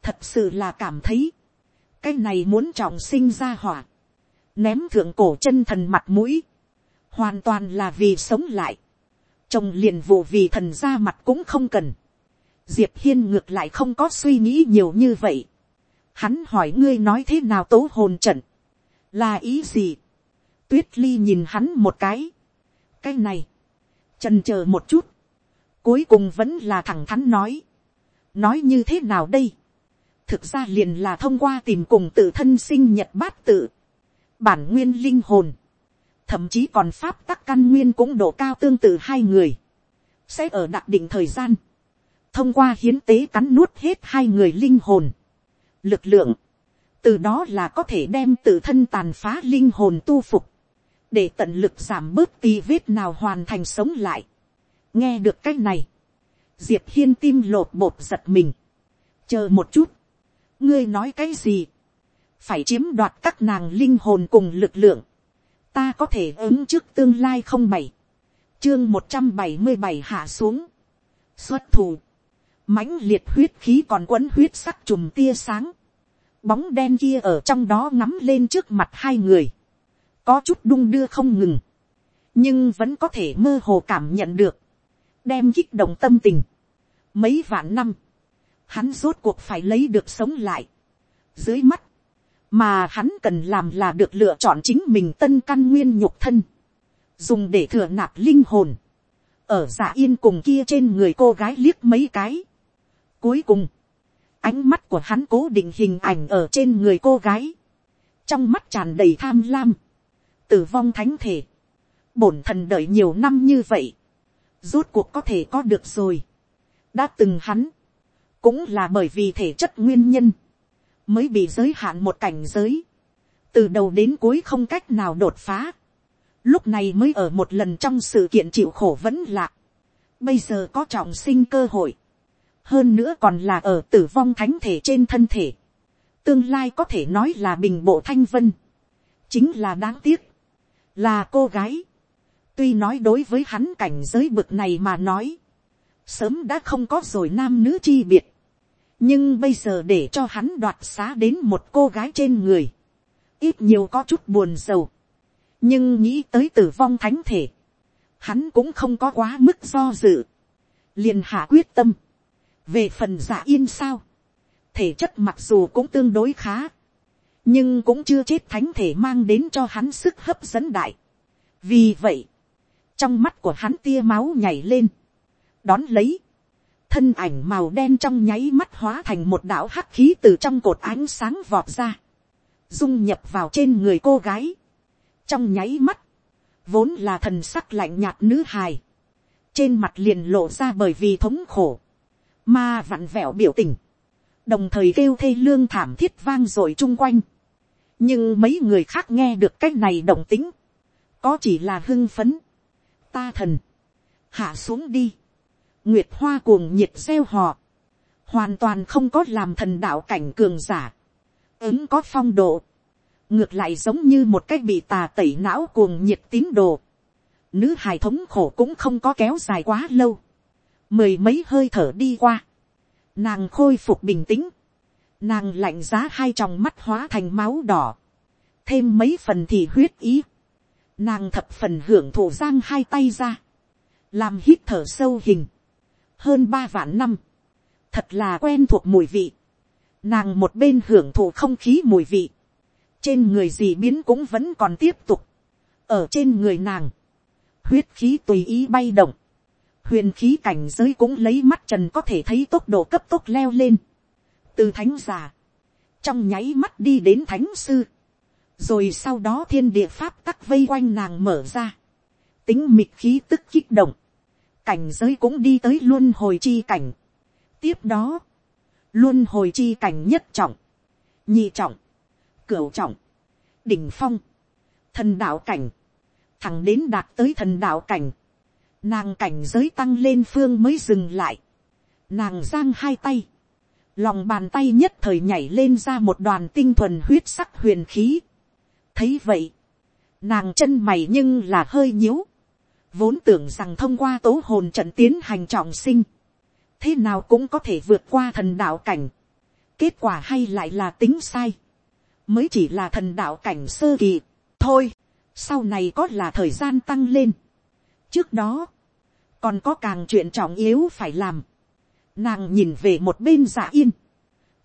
thật sự là cảm thấy, cái này muốn trọng sinh ra hỏa, ném thượng cổ chân thần mặt mũi, hoàn toàn là vì sống lại, chồng liền vụ vì thần ra mặt cũng không cần, diệp hiên ngược lại không có suy nghĩ nhiều như vậy, hắn hỏi ngươi nói thế nào tố hồn trận, là ý gì, tuyết ly nhìn hắn một cái, cái này, trần c h ờ một chút, Cuối cùng vẫn là thẳng thắn nói. Nói như thế nào đây? Thực ra liền là thông qua tìm cùng tự thân sinh nhật bát tự. Bản nguyên linh hồn. Thậm chí còn pháp tắc căn nguyên cũng độ cao tương tự hai người. Sẽ ở đặc định thời gian. Thông qua hiến tế cắn nuốt hết hai người linh hồn. Lực lượng. Từ đó là có thể đem tự thân tàn phá linh hồn tu phục. Để tận lực giảm bớt tì vết nào hoàn thành sống lại nghe được cái này, diệp hiên tim lột bột giật mình, chờ một chút, ngươi nói cái gì, phải chiếm đoạt các nàng linh hồn cùng lực lượng, ta có thể ứng trước tương lai không bảy, chương một trăm bảy mươi bảy hạ xuống, xuất thù, mãnh liệt huyết khí còn quấn huyết sắc chùm tia sáng, bóng đen kia ở trong đó ngắm lên trước mặt hai người, có chút đung đưa không ngừng, nhưng vẫn có thể mơ hồ cảm nhận được, đem kích động tâm tình. Mấy vạn năm, hắn rốt cuộc phải lấy được sống lại. Dưới mắt, mà hắn cần làm là được lựa chọn chính mình tân căn nguyên nhục thân, dùng để thừa nạp linh hồn, ở giả yên cùng kia trên người cô gái liếc mấy cái. Cuối cùng, ánh mắt của hắn cố định hình ảnh ở trên người cô gái, trong mắt tràn đầy tham lam, tử vong thánh thể, bổn thần đợi nhiều năm như vậy, rốt cuộc có thể có được rồi. đã từng hắn, cũng là bởi vì thể chất nguyên nhân, mới bị giới hạn một cảnh giới, từ đầu đến cuối không cách nào đột phá, lúc này mới ở một lần trong sự kiện chịu khổ vẫn lạc, bây giờ có trọng sinh cơ hội, hơn nữa còn là ở tử vong thánh thể trên thân thể, tương lai có thể nói là bình bộ thanh vân, chính là đáng tiếc, là cô gái, tuy nói đối với hắn cảnh giới bực này mà nói, sớm đã không có rồi nam nữ chi biệt, nhưng bây giờ để cho hắn đoạt xá đến một cô gái trên người, ít nhiều có chút buồn sầu, nhưng nghĩ tới tử vong thánh thể, hắn cũng không có quá mức do dự, liền hạ quyết tâm, về phần giả yên sao, thể chất mặc dù cũng tương đối khá, nhưng cũng chưa chết thánh thể mang đến cho hắn sức hấp dẫn đại. vì vậy, trong mắt của hắn tia máu nhảy lên, đón lấy, thân ảnh màu đen trong nháy mắt hóa thành một đạo hắc khí từ trong cột ánh sáng vọt ra, dung nhập vào trên người cô gái, trong nháy mắt, vốn là thần sắc lạnh nhạt nữ hài, trên mặt liền lộ ra bởi vì thống khổ, mà vặn vẹo biểu tình, đồng thời kêu thê lương thảm thiết vang r ộ i chung quanh, nhưng mấy người khác nghe được cái này động tính, có chỉ là hưng phấn, ta thần, hạ xuống đi, nguyệt hoa cuồng nhiệt gieo họ, hoàn toàn không có làm thần đạo cảnh cường giả, ứng có phong độ, ngược lại giống như một cái bị tà tẩy não cuồng nhiệt tín đồ, nữ hài thống khổ cũng không có kéo dài quá lâu, mười mấy hơi thở đi qua, nàng khôi phục bình tĩnh, nàng lạnh giá hai tròng mắt hóa thành máu đỏ, thêm mấy phần thì huyết ý, nàng thập phần hưởng thụ giang hai tay ra, làm hít thở sâu hình, hơn ba vạn năm, thật là quen thuộc mùi vị, nàng một bên hưởng thụ không khí mùi vị, trên người gì biến cũng vẫn còn tiếp tục, ở trên người nàng, huyết khí tùy ý bay động, huyền khí cảnh giới cũng lấy mắt trần có thể thấy tốc độ cấp tốc leo lên, từ thánh già, trong nháy mắt đi đến thánh sư, rồi sau đó thiên địa pháp tắc vây quanh nàng mở ra, tính mịt khí tức kích động, cảnh giới cũng đi tới luôn hồi chi cảnh. tiếp đó, luôn hồi chi cảnh nhất trọng, nhị trọng, cửu trọng, đỉnh phong, thần đạo cảnh, thẳng đến đạt tới thần đạo cảnh, nàng cảnh giới tăng lên phương mới dừng lại, nàng giang hai tay, lòng bàn tay nhất thời nhảy lên ra một đoàn tinh thuần huyết sắc huyền khí, thấy vậy, nàng chân mày nhưng là hơi nhíu, vốn tưởng rằng thông qua tố hồn trận tiến hành trọng sinh, thế nào cũng có thể vượt qua thần đạo cảnh, kết quả hay lại là tính sai, mới chỉ là thần đạo cảnh sơ kỳ, thôi, sau này có là thời gian tăng lên, trước đó, còn có càng chuyện trọng yếu phải làm, nàng nhìn về một bên giả yên,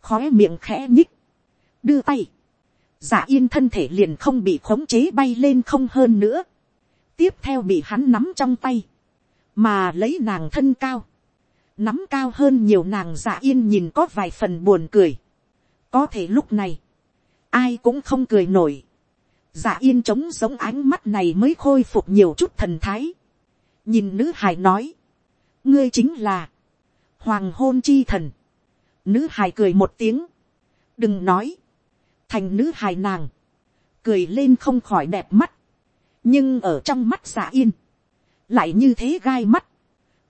khó miệng khẽ nhích, đưa tay, giả yên thân thể liền không bị khống chế bay lên không hơn nữa, tiếp theo bị hắn nắm trong tay, mà lấy nàng thân cao, nắm cao hơn nhiều nàng giả yên nhìn có vài phần buồn cười, có thể lúc này, ai cũng không cười nổi, giả yên trống giống ánh mắt này mới khôi phục nhiều chút thần thái, nhìn nữ hài nói, ngươi chính là, hoàng hôn chi thần, nữ hài cười một tiếng, đừng nói, thành nữ hài nàng, cười lên không khỏi đẹp mắt, nhưng ở trong mắt giả yên, lại như thế gai mắt,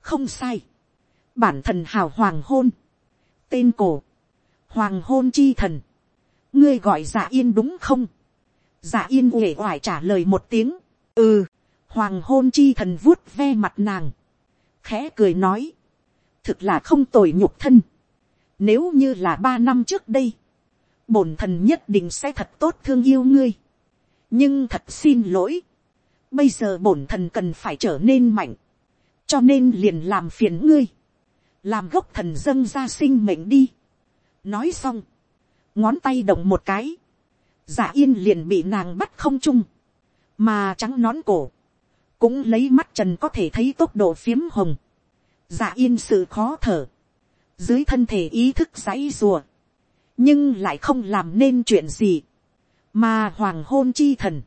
không sai, bản thần hào hoàng hôn, tên cổ, hoàng hôn chi thần, ngươi gọi giả yên đúng không, giả yên uể oải trả lời một tiếng, ừ, hoàng hôn chi thần vuốt ve mặt nàng, khẽ cười nói, thực là không tồi nhục thân, nếu như là ba năm trước đây, bổn thần nhất định sẽ thật tốt thương yêu ngươi. nhưng thật xin lỗi, bây giờ bổn thần cần phải trở nên mạnh, cho nên liền làm phiền ngươi, làm gốc thần dâng ra sinh mệnh đi. nói xong, ngón tay động một cái, giả yên liền bị nàng bắt không chung, mà trắng nón cổ, cũng lấy mắt trần có thể thấy tốc độ phiếm hồng, giả yên sự khó thở, dưới thân thể ý thức dãy rùa, nhưng lại không làm nên chuyện gì, mà hoàng hôn chi thần,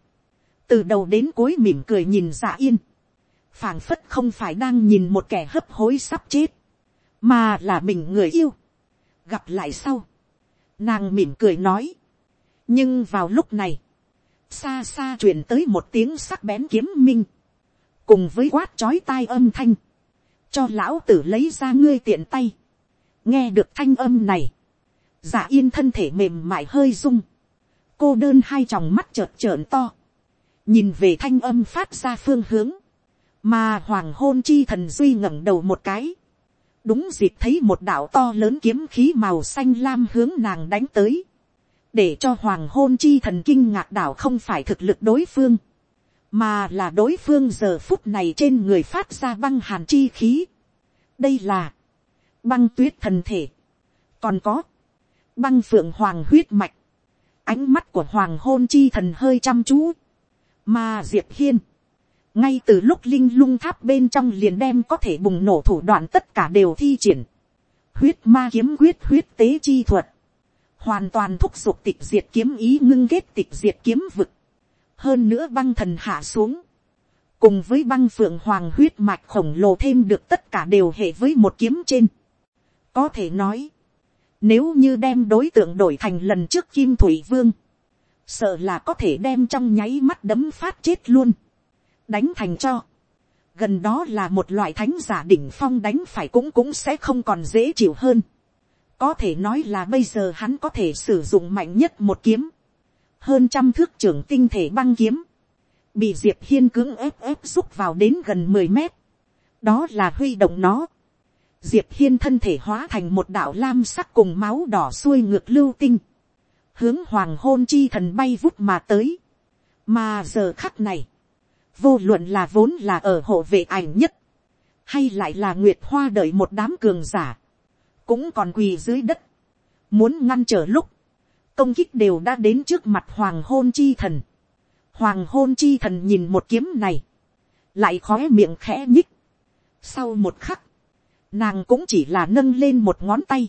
từ đầu đến cuối mỉm cười nhìn dạ yên, phảng phất không phải đang nhìn một kẻ hấp hối sắp chết, mà là mình người yêu. gặp lại sau, nàng mỉm cười nói, nhưng vào lúc này, xa xa truyền tới một tiếng sắc bén kiếm minh, cùng với quát chói tai âm thanh, cho lão tử lấy ra ngươi tiện tay, nghe được thanh âm này, giả yên thân thể mềm mại hơi rung, cô đơn hai tròng mắt chợt trợn to, nhìn về thanh âm phát ra phương hướng, mà hoàng hôn chi thần duy ngẩng đầu một cái, đúng dịp thấy một đạo to lớn kiếm khí màu xanh lam hướng nàng đánh tới, để cho hoàng hôn chi thần kinh ngạc đảo không phải thực lực đối phương, mà là đối phương giờ phút này trên người phát ra băng hàn chi khí. đây là băng tuyết thần thể, còn có băng phượng hoàng huyết mạch, ánh mắt của hoàng hôn chi thần hơi chăm chú, mà diệp hiên, ngay từ lúc linh lung tháp bên trong liền đem có thể bùng nổ thủ đoạn tất cả đều thi triển, huyết ma kiếm quyết huyết tế chi thuật, hoàn toàn thúc giục tịch diệt kiếm ý ngưng kết tịch diệt kiếm vực, hơn nữa băng thần hạ xuống, cùng với băng phượng hoàng huyết mạch khổng lồ thêm được tất cả đều hệ với một kiếm trên. có thể nói, nếu như đem đối tượng đổi thành lần trước kim thủy vương, sợ là có thể đem trong nháy mắt đấm phát chết luôn, đánh thành cho. gần đó là một loại thánh giả đỉnh phong đánh phải cũng cũng sẽ không còn dễ chịu hơn. có thể nói là bây giờ hắn có thể sử dụng mạnh nhất một kiếm, hơn trăm thước trưởng tinh thể băng kiếm, bị diệp hiên cứng ép ép xúc vào đến gần mười mét, đó là huy động nó. Diệp hiên thân thể hóa thành một đạo lam sắc cùng máu đỏ xuôi ngược lưu tinh, hướng hoàng hôn chi thần bay vút mà tới. mà giờ khắc này, vô luận là vốn là ở hộ vệ ảnh nhất, hay lại là nguyệt hoa đợi một đám cường giả, cũng còn quỳ dưới đất, muốn ngăn trở lúc, công kích đều đã đến trước mặt hoàng hôn chi thần. Hoàng hôn chi thần nhìn một kiếm này, lại khói miệng khẽ nhích. Sau một khắc, nàng cũng chỉ là nâng lên một ngón tay,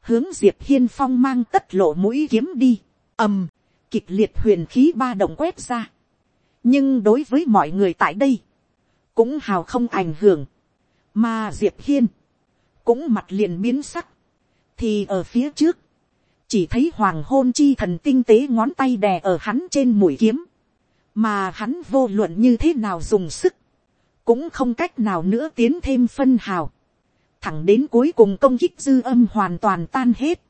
hướng diệp hiên phong mang tất lộ mũi kiếm đi, ầm, kịch liệt huyền khí ba động quét ra. nhưng đối với mọi người tại đây, cũng hào không ảnh hưởng, mà diệp hiên, cũng mặt liền biến sắc, thì ở phía trước, chỉ thấy hoàng hôn chi thần tinh tế ngón tay đè ở hắn trên mũi kiếm, mà hắn vô luận như thế nào dùng sức, cũng không cách nào nữa tiến thêm phân hào, thẳng đến cuối cùng công kích dư âm hoàn toàn tan hết,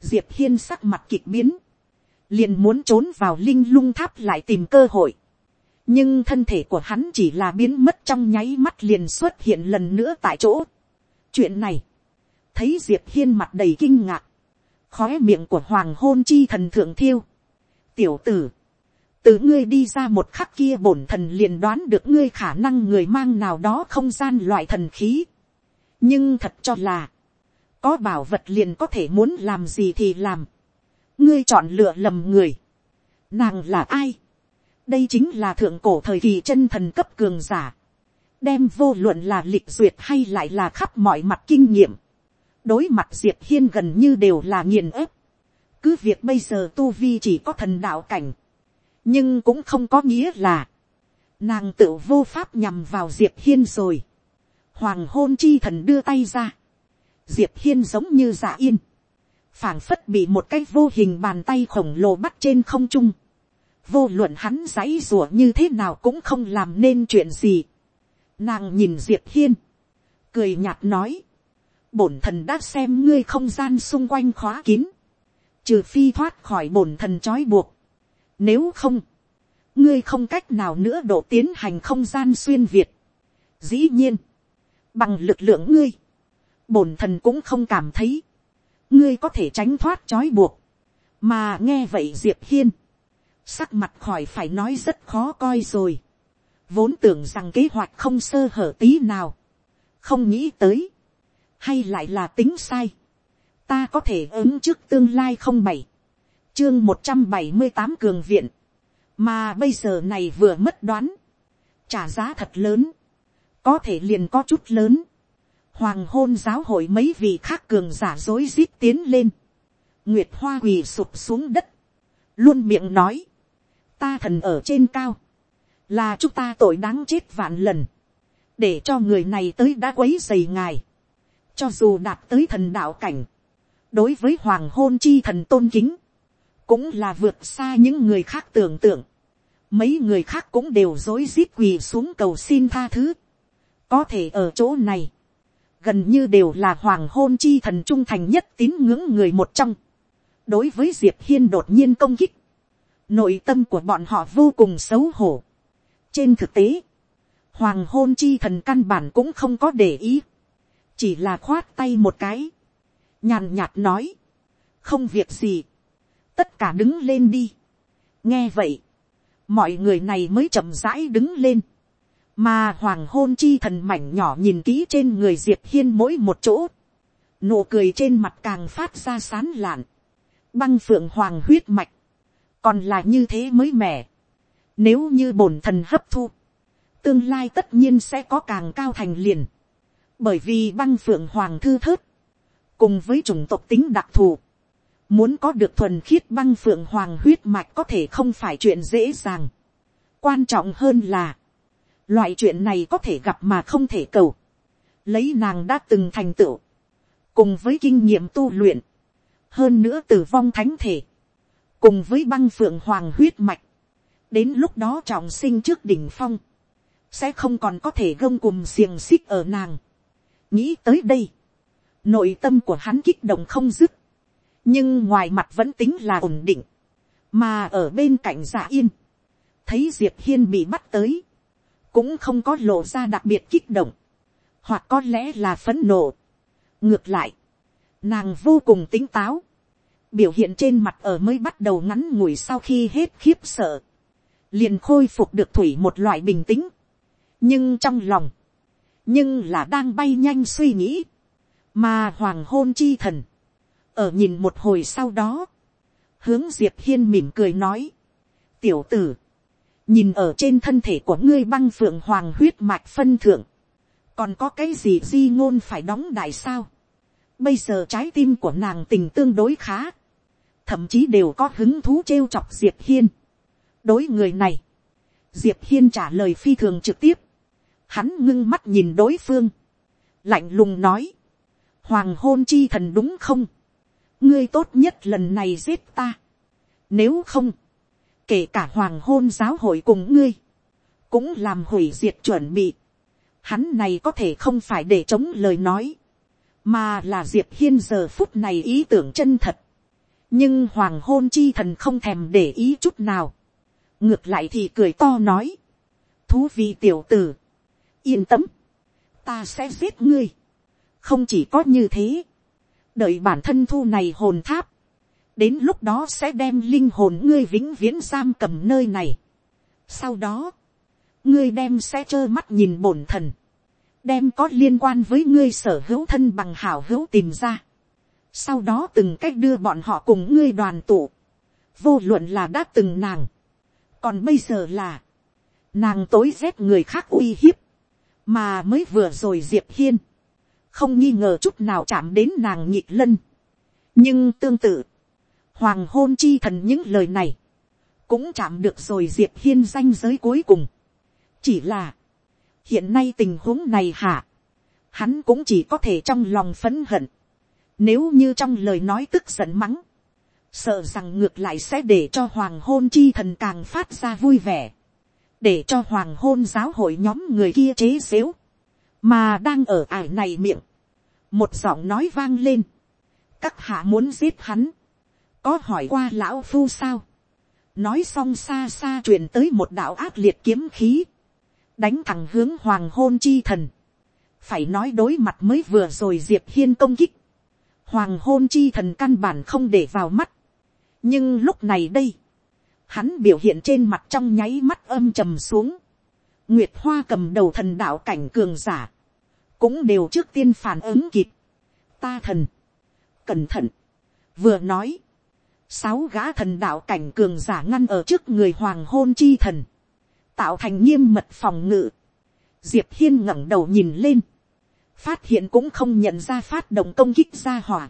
diệp hiên sắc mặt kịch biến, liền muốn trốn vào linh lung tháp lại tìm cơ hội, nhưng thân thể của hắn chỉ là biến mất trong nháy mắt liền xuất hiện lần nữa tại chỗ. chuyện này, thấy diệp hiên mặt đầy kinh ngạc, khói miệng của hoàng hôn chi thần thượng thiêu. tiểu tử, từ ngươi đi ra một khắc kia bổn thần liền đoán được ngươi khả năng người mang nào đó không gian loại thần khí nhưng thật cho là, có bảo vật liền có thể muốn làm gì thì làm. ngươi chọn lựa lầm người. nàng là ai. đây chính là thượng cổ thời kỳ chân thần cấp cường giả. đem vô luận là lịch duyệt hay lại là khắp mọi mặt kinh nghiệm đối mặt diệp hiên gần như đều là nghiền ép. cứ việc bây giờ tu vi chỉ có thần đạo cảnh, nhưng cũng không có nghĩa là, nàng tự vô pháp nhằm vào diệp hiên rồi hoàng hôn chi thần đưa tay ra, diệp hiên giống như giả yên, phảng phất bị một cái vô hình bàn tay khổng lồ bắt trên không trung. vô luận hắn giãy rủa như thế nào cũng không làm nên chuyện gì. nàng nhìn diệp hiên, cười nhạt nói, bổn thần đã xem ngươi không gian xung quanh khóa kín, trừ phi thoát khỏi bổn thần trói buộc. Nếu không, ngươi không cách nào nữa độ tiến hành không gian xuyên việt. Dĩ nhiên, bằng lực lượng ngươi, bổn thần cũng không cảm thấy, ngươi có thể tránh thoát trói buộc. mà nghe vậy diệp hiên, sắc mặt khỏi phải nói rất khó coi rồi. vốn tưởng rằng kế hoạch không sơ hở tí nào, không nghĩ tới, hay lại là tính sai, ta có thể ứng trước tương lai không bảy, chương một trăm bảy mươi tám cường viện, mà bây giờ này vừa mất đoán, trả giá thật lớn, có thể liền có chút lớn, hoàng hôn giáo hội mấy vị khác cường giả dối rít tiến lên, nguyệt hoa quỳ sụp xuống đất, luôn miệng nói, ta thần ở trên cao, là chúng ta tội đáng chết vạn lần, để cho người này tới đã quấy dày ngài, cho dù đạt tới thần đạo cảnh, đối với hoàng hôn chi thần tôn kính, cũng là vượt xa những người khác tưởng tượng, mấy người khác cũng đều dối rít quỳ xuống cầu xin tha thứ, có thể ở chỗ này, gần như đều là hoàng hôn chi thần trung thành nhất tín ngưỡng người một trong, đối với diệp hiên đột nhiên công kích, nội tâm của bọn họ vô cùng xấu hổ. trên thực tế, hoàng hôn chi thần căn bản cũng không có để ý, chỉ là khoát tay một cái, nhàn nhạt nói, không việc gì, tất cả đứng lên đi. nghe vậy, mọi người này mới chậm rãi đứng lên, mà hoàng hôn chi thần mảnh nhỏ nhìn kỹ trên người diệp hiên mỗi một chỗ, nụ cười trên mặt càng phát ra sán lạn, băng phượng hoàng huyết mạch, còn là như thế mới mẻ, nếu như bổn thần hấp thu, tương lai tất nhiên sẽ có càng cao thành liền, bởi vì băng phượng hoàng thư thớt, cùng với chủng tộc tính đặc thù, muốn có được thuần khiết băng phượng hoàng huyết mạch có thể không phải chuyện dễ dàng. quan trọng hơn là, loại chuyện này có thể gặp mà không thể cầu, lấy nàng đã từng thành tựu, cùng với kinh nghiệm tu luyện, hơn nữa tử vong thánh thể, cùng với băng phượng hoàng huyết mạch, đến lúc đó trọng sinh trước đỉnh phong, sẽ không còn có thể gông cùng xiềng xích ở nàng. nghĩ tới đây, nội tâm của hắn kích động không dứt, nhưng ngoài mặt vẫn tính là ổn định, mà ở bên cạnh giả yên, thấy diệp hiên bị bắt tới, cũng không có lộ ra đặc biệt kích động, hoặc có lẽ là phấn nộ. ngược lại, nàng vô cùng tính táo, biểu hiện trên mặt ở mới bắt đầu ngắn ngủi sau khi hết khiếp sợ, liền khôi phục được thủy một loại bình tĩnh, nhưng trong lòng, nhưng là đang bay nhanh suy nghĩ, mà hoàng hôn chi thần, ở nhìn một hồi sau đó, hướng diệp hiên mỉm cười nói, tiểu tử, nhìn ở trên thân thể của ngươi băng phượng hoàng huyết mạch phân thượng, còn có cái gì di ngôn phải đóng đại sao, bây giờ trái tim của nàng tình tương đối khá, thậm chí đều có hứng thú trêu chọc diệp hiên. đối người này, diệp hiên trả lời phi thường trực tiếp, hắn ngưng mắt nhìn đối phương, lạnh lùng nói, hoàng hôn chi thần đúng không, ngươi tốt nhất lần này giết ta, nếu không, kể cả hoàng hôn giáo hội cùng ngươi, cũng làm hủy diệt chuẩn bị, hắn này có thể không phải để chống lời nói, mà là diệp hiên giờ phút này ý tưởng chân thật, nhưng hoàng hôn chi thần không thèm để ý chút nào, ngược lại thì cười to nói, thú vị tiểu tử, yên tâm, ta sẽ giết ngươi, không chỉ có như thế, đợi bản thân thu này hồn tháp, đến lúc đó sẽ đem linh hồn ngươi vĩnh viễn giam cầm nơi này. sau đó, ngươi đem sẽ trơ mắt nhìn bổn thần, đem có liên quan với ngươi sở hữu thân bằng hảo hữu tìm ra. sau đó từng cách đưa bọn họ cùng ngươi đoàn tụ, vô luận là đã từng nàng, còn bây giờ là, nàng tối rét người khác uy hiếp, mà mới vừa rồi diệp hiên, không nghi ngờ chút nào chạm đến nàng nhị lân. nhưng tương tự, hoàng hôn chi thần những lời này, cũng chạm được rồi diệp hiên danh giới cuối cùng. chỉ là, hiện nay tình huống này hả, hắn cũng chỉ có thể trong lòng phấn hận. nếu như trong lời nói tức giận mắng, sợ rằng ngược lại sẽ để cho hoàng hôn chi thần càng phát ra vui vẻ, để cho hoàng hôn giáo hội nhóm người kia chế xếu, mà đang ở ải này miệng, một giọng nói vang lên, các hạ muốn giết hắn, có hỏi qua lão phu sao, nói xong xa xa truyền tới một đạo ác liệt kiếm khí, đánh thẳng hướng hoàng hôn chi thần, phải nói đối mặt mới vừa rồi diệp hiên công kích, hoàng hôn chi thần căn bản không để vào mắt, nhưng lúc này đây, hắn biểu hiện trên mặt trong nháy mắt âm trầm xuống, nguyệt hoa cầm đầu thần đạo cảnh cường giả, cũng đều trước tiên phản ứng kịp. Ta thần, cẩn thận, vừa nói, sáu gã thần đạo cảnh cường giả ngăn ở trước người hoàng hôn chi thần, tạo thành nghiêm mật phòng ngự. Diệp hiên ngẩng đầu nhìn lên, phát hiện cũng không nhận ra phát động công kích ra hỏa.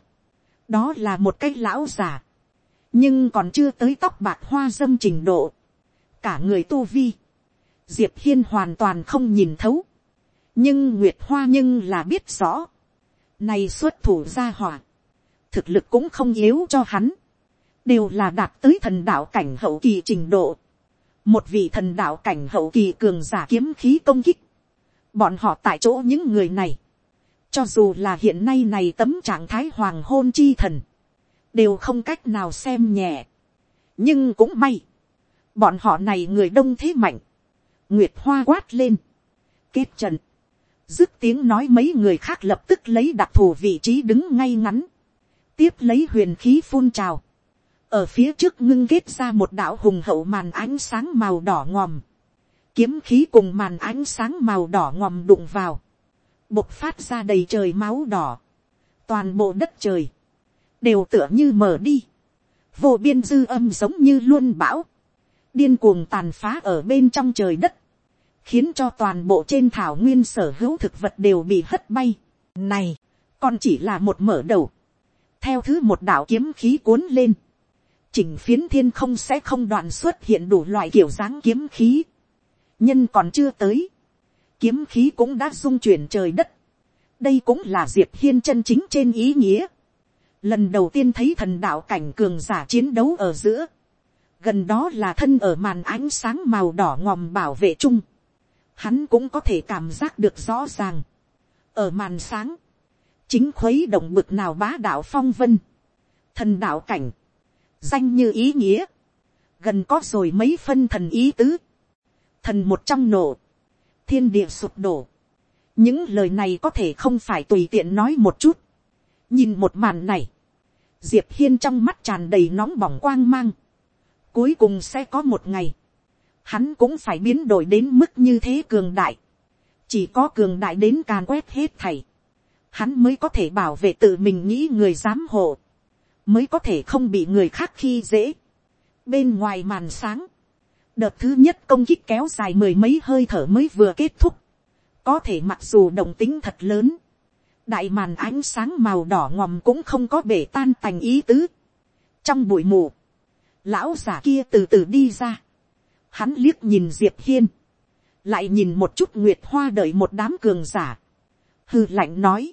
đó là một cái lão giả, nhưng còn chưa tới tóc bạc hoa dâm trình độ, cả người tu vi, diệp hiên hoàn toàn không nhìn thấu, nhưng nguyệt hoa nhưng là biết rõ, này xuất thủ ra hỏa, thực lực cũng không yếu cho hắn, đều là đạt tới thần đạo cảnh hậu kỳ trình độ, một vị thần đạo cảnh hậu kỳ cường giả kiếm khí công kích, bọn họ tại chỗ những người này, cho dù là hiện nay này tấm trạng thái hoàng hôn chi thần, đều không cách nào xem nhẹ, nhưng cũng may, bọn họ này người đông thế mạnh, nguyệt hoa quát lên, kết trận, dứt tiếng nói mấy người khác lập tức lấy đặc thù vị trí đứng ngay ngắn, tiếp lấy huyền khí phun trào, ở phía trước ngưng kết ra một đạo hùng hậu màn ánh sáng màu đỏ ngòm, kiếm khí cùng màn ánh sáng màu đỏ ngòm đụng vào, bộc phát ra đầy trời máu đỏ, toàn bộ đất trời, đều tựa như mở đi, vô biên dư âm giống như luôn bão, điên cuồng tàn phá ở bên trong trời đất, khiến cho toàn bộ trên thảo nguyên sở hữu thực vật đều bị hất bay. Này, còn chỉ là một mở đầu. Theo thứ một đạo kiếm khí cuốn lên, chỉnh phiến thiên không sẽ không đoạn xuất hiện đủ loại kiểu dáng kiếm khí. Nhân còn chưa tới, kiếm khí cũng đã dung chuyển trời đất. Đây cũng là diệp hiên chân chính trên ý nghĩa. Lần đầu tiên thấy thần đạo cảnh cường giả chiến đấu ở giữa. Gần đó là thân ở màn ánh sáng màu đỏ ngòm bảo vệ chung hắn cũng có thể cảm giác được rõ ràng. ở màn sáng, chính khuấy động bực nào bá đạo phong vân, thần đạo cảnh, danh như ý nghĩa, gần có rồi mấy phân thần ý tứ, thần một trong nổ, thiên địa sụp đổ, những lời này có thể không phải tùy tiện nói một chút, nhìn một màn này, diệp hiên trong mắt tràn đầy nóng bỏng quang mang, cuối cùng sẽ có một ngày, hắn cũng phải biến đổi đến mức như thế cường đại. chỉ có cường đại đến càn quét hết thảy. hắn mới có thể bảo vệ tự mình nghĩ người dám hộ mới có thể không bị người khác khi dễ. bên ngoài màn sáng, đợt thứ nhất công kích kéo dài mười mấy hơi thở mới vừa kết thúc. có thể mặc dù động tính thật lớn, đại màn ánh sáng màu đỏ ngòm cũng không có bể tan tành ý tứ. trong bụi mù, lão giả kia từ từ đi ra Hắn liếc nhìn Diệp Hiên. Lại nhìn một chút Nguyệt Hoa đợi một đám cường giả. Hư lạnh nói.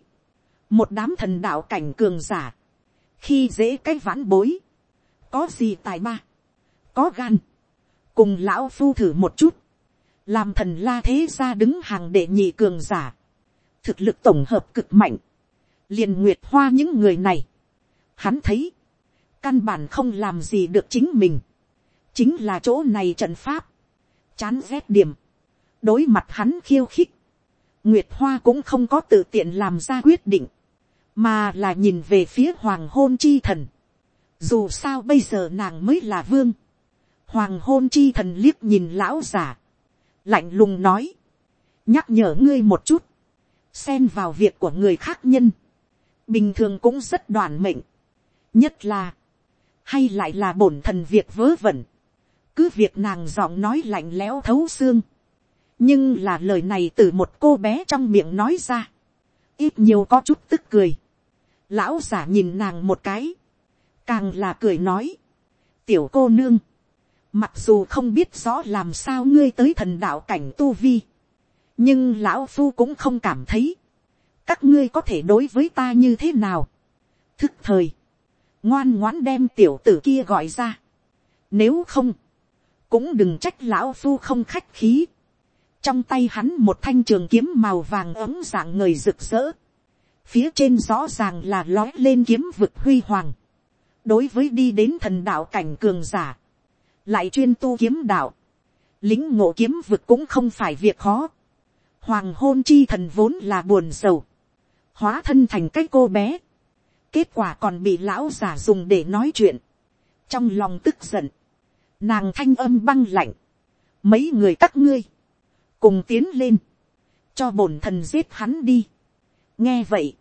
Một đám thần đạo cảnh cường giả. Khi dễ cái vãn bối. Có gì tài ba. Có gan. Cùng lão phu thử một chút. Làm thần la thế ra đứng hàng để nhị cường giả. Thực lực tổng hợp cực mạnh. liền Nguyệt Hoa những người này. Hắn thấy căn bản không làm gì được chính mình chính là chỗ này trận pháp, chán rét điểm, đối mặt hắn khiêu khích, nguyệt hoa cũng không có tự tiện làm ra quyết định, mà là nhìn về phía hoàng hôn chi thần, dù sao bây giờ nàng mới là vương, hoàng hôn chi thần liếc nhìn lão giả, lạnh lùng nói, nhắc nhở ngươi một chút, xen vào việc của người khác nhân, bình thường cũng rất đoàn mệnh, nhất là, hay lại là bổn thần việc vớ vẩn, cứ việc nàng giọng nói lạnh lẽo thấu xương, nhưng là lời này từ một cô bé trong miệng nói ra, ít nhiều có chút tức cười, lão giả nhìn nàng một cái, càng là cười nói, tiểu cô nương, mặc dù không biết rõ làm sao ngươi tới thần đạo cảnh tu vi, nhưng lão phu cũng không cảm thấy, các ngươi có thể đối với ta như thế nào. thức thời, ngoan ngoãn đem tiểu tử kia gọi ra. nếu không, cũng đừng trách lão phu không khách khí. trong tay hắn một thanh trường kiếm màu vàng ấm dạng người rực rỡ phía trên rõ ràng là lói lên kiếm vực huy hoàng. đối với đi đến thần đạo cảnh cường giả, lại chuyên tu kiếm đạo, lính ngộ kiếm vực cũng không phải việc khó. hoàng hôn chi thần vốn là buồn sầu, hóa thân thành cái cô bé. kết quả còn bị lão giả dùng để nói chuyện. trong lòng tức giận, nàng thanh âm băng lạnh, mấy người các ngươi, cùng tiến lên, cho bổn thần giết hắn đi nghe vậy,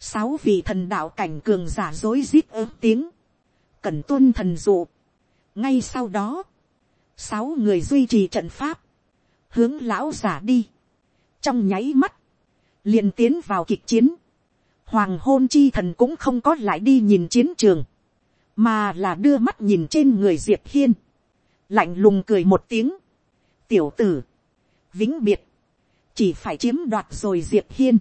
sáu vị thần đạo cảnh cường giả dối rít ớt tiếng, cần tuân thần dụ. ngay sau đó, sáu người duy trì trận pháp, hướng lão giả đi, trong nháy mắt, liền tiến vào kịch chiến, hoàng hôn chi thần cũng không có lại đi nhìn chiến trường, mà là đưa mắt nhìn trên người diệp hiên, lạnh lùng cười một tiếng, tiểu tử, vĩnh biệt, chỉ phải chiếm đoạt rồi diệp hiên,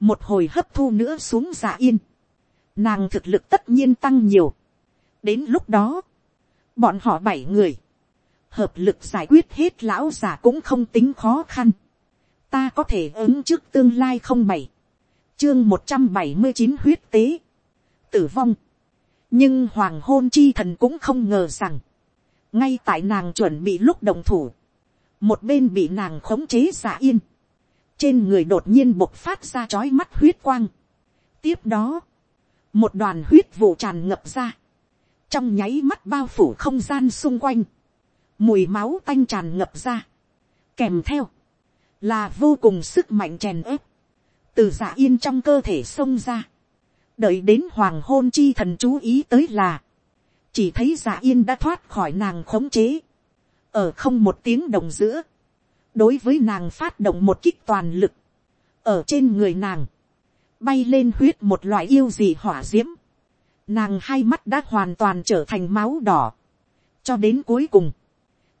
một hồi hấp thu nữa xuống giả yên, nàng thực lực tất nhiên tăng nhiều, đến lúc đó, bọn họ bảy người, hợp lực giải quyết hết lão giả cũng không tính khó khăn, ta có thể ứng trước tương lai không bảy, chương một trăm bảy mươi chín huyết tế, tử vong, nhưng hoàng hôn chi thần cũng không ngờ rằng, ngay tại nàng chuẩn bị lúc đồng thủ, một bên bị nàng khống chế giả yên, trên người đột nhiên bộc phát ra chói mắt huyết quang. tiếp đó, một đoàn huyết vụ tràn ngập ra, trong nháy mắt bao phủ không gian xung quanh, mùi máu tanh tràn ngập ra, kèm theo, là vô cùng sức mạnh chèn ớp, từ giả yên trong cơ thể xông ra, đợi đến hoàng hôn chi thần chú ý tới là, chỉ thấy giả yên đã thoát khỏi nàng khống chế, ở không một tiếng đồng giữa, đối với nàng phát động một kích toàn lực, ở trên người nàng, bay lên huyết một loại yêu gì hỏa d i ễ m nàng hai mắt đã hoàn toàn trở thành máu đỏ, cho đến cuối cùng,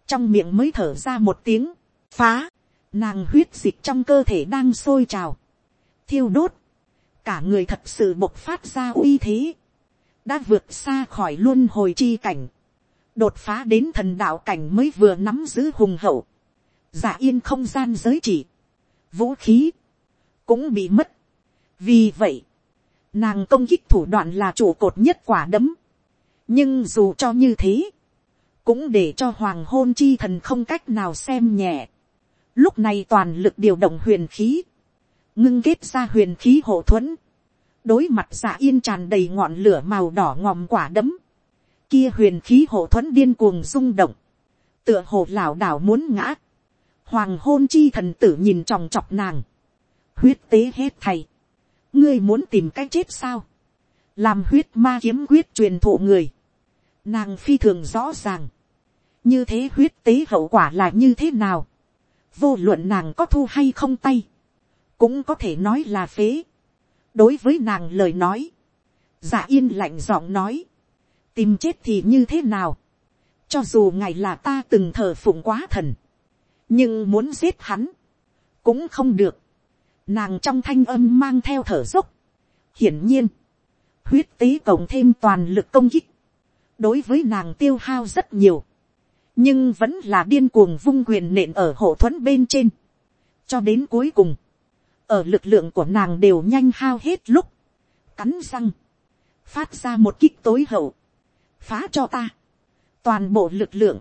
trong miệng mới thở ra một tiếng, phá, nàng huyết dịch trong cơ thể đang sôi trào, thiêu đốt, cả người thật sự bộc phát ra uy thế, đã vượt xa khỏi luân hồi chi cảnh, đột phá đến thần đạo cảnh mới vừa nắm giữ hùng hậu, giả yên không gian giới chỉ, vũ khí, cũng bị mất. vì vậy, nàng công kích thủ đoạn là trụ cột nhất quả đấm. nhưng dù cho như thế, cũng để cho hoàng hôn chi thần không cách nào xem nhẹ. lúc này toàn lực điều động huyền khí, ngưng kết ra huyền khí hộ thuẫn, đối mặt giả yên tràn đầy ngọn lửa màu đỏ ngòm quả đấm, kia huyền khí hộ thuẫn điên cuồng rung động, tựa hồ lảo đảo muốn ngã, hoàng hôn chi thần tử nhìn tròng trọc nàng, huyết tế hết thầy, ngươi muốn tìm cách chết sao, làm huyết ma kiếm huyết truyền thụ người, nàng phi thường rõ ràng, như thế huyết tế hậu quả là như thế nào, vô luận nàng có thu hay không tay, cũng có thể nói là phế. đối với nàng lời nói, giả yên lạnh giọng nói, tìm chết thì như thế nào, cho dù ngài là ta từng thờ phụng quá thần, nhưng muốn giết hắn, cũng không được. Nàng trong thanh âm mang theo thở dốc. hiển nhiên, huyết tế cộng thêm toàn lực công kích, đối với nàng tiêu hao rất nhiều, nhưng vẫn là điên cuồng vung quyền nện ở hộ thuẫn bên trên, cho đến cuối cùng, ở lực lượng của nàng đều nhanh hao hết lúc, cắn răng, phát ra một kích tối hậu, phá cho ta, toàn bộ lực lượng,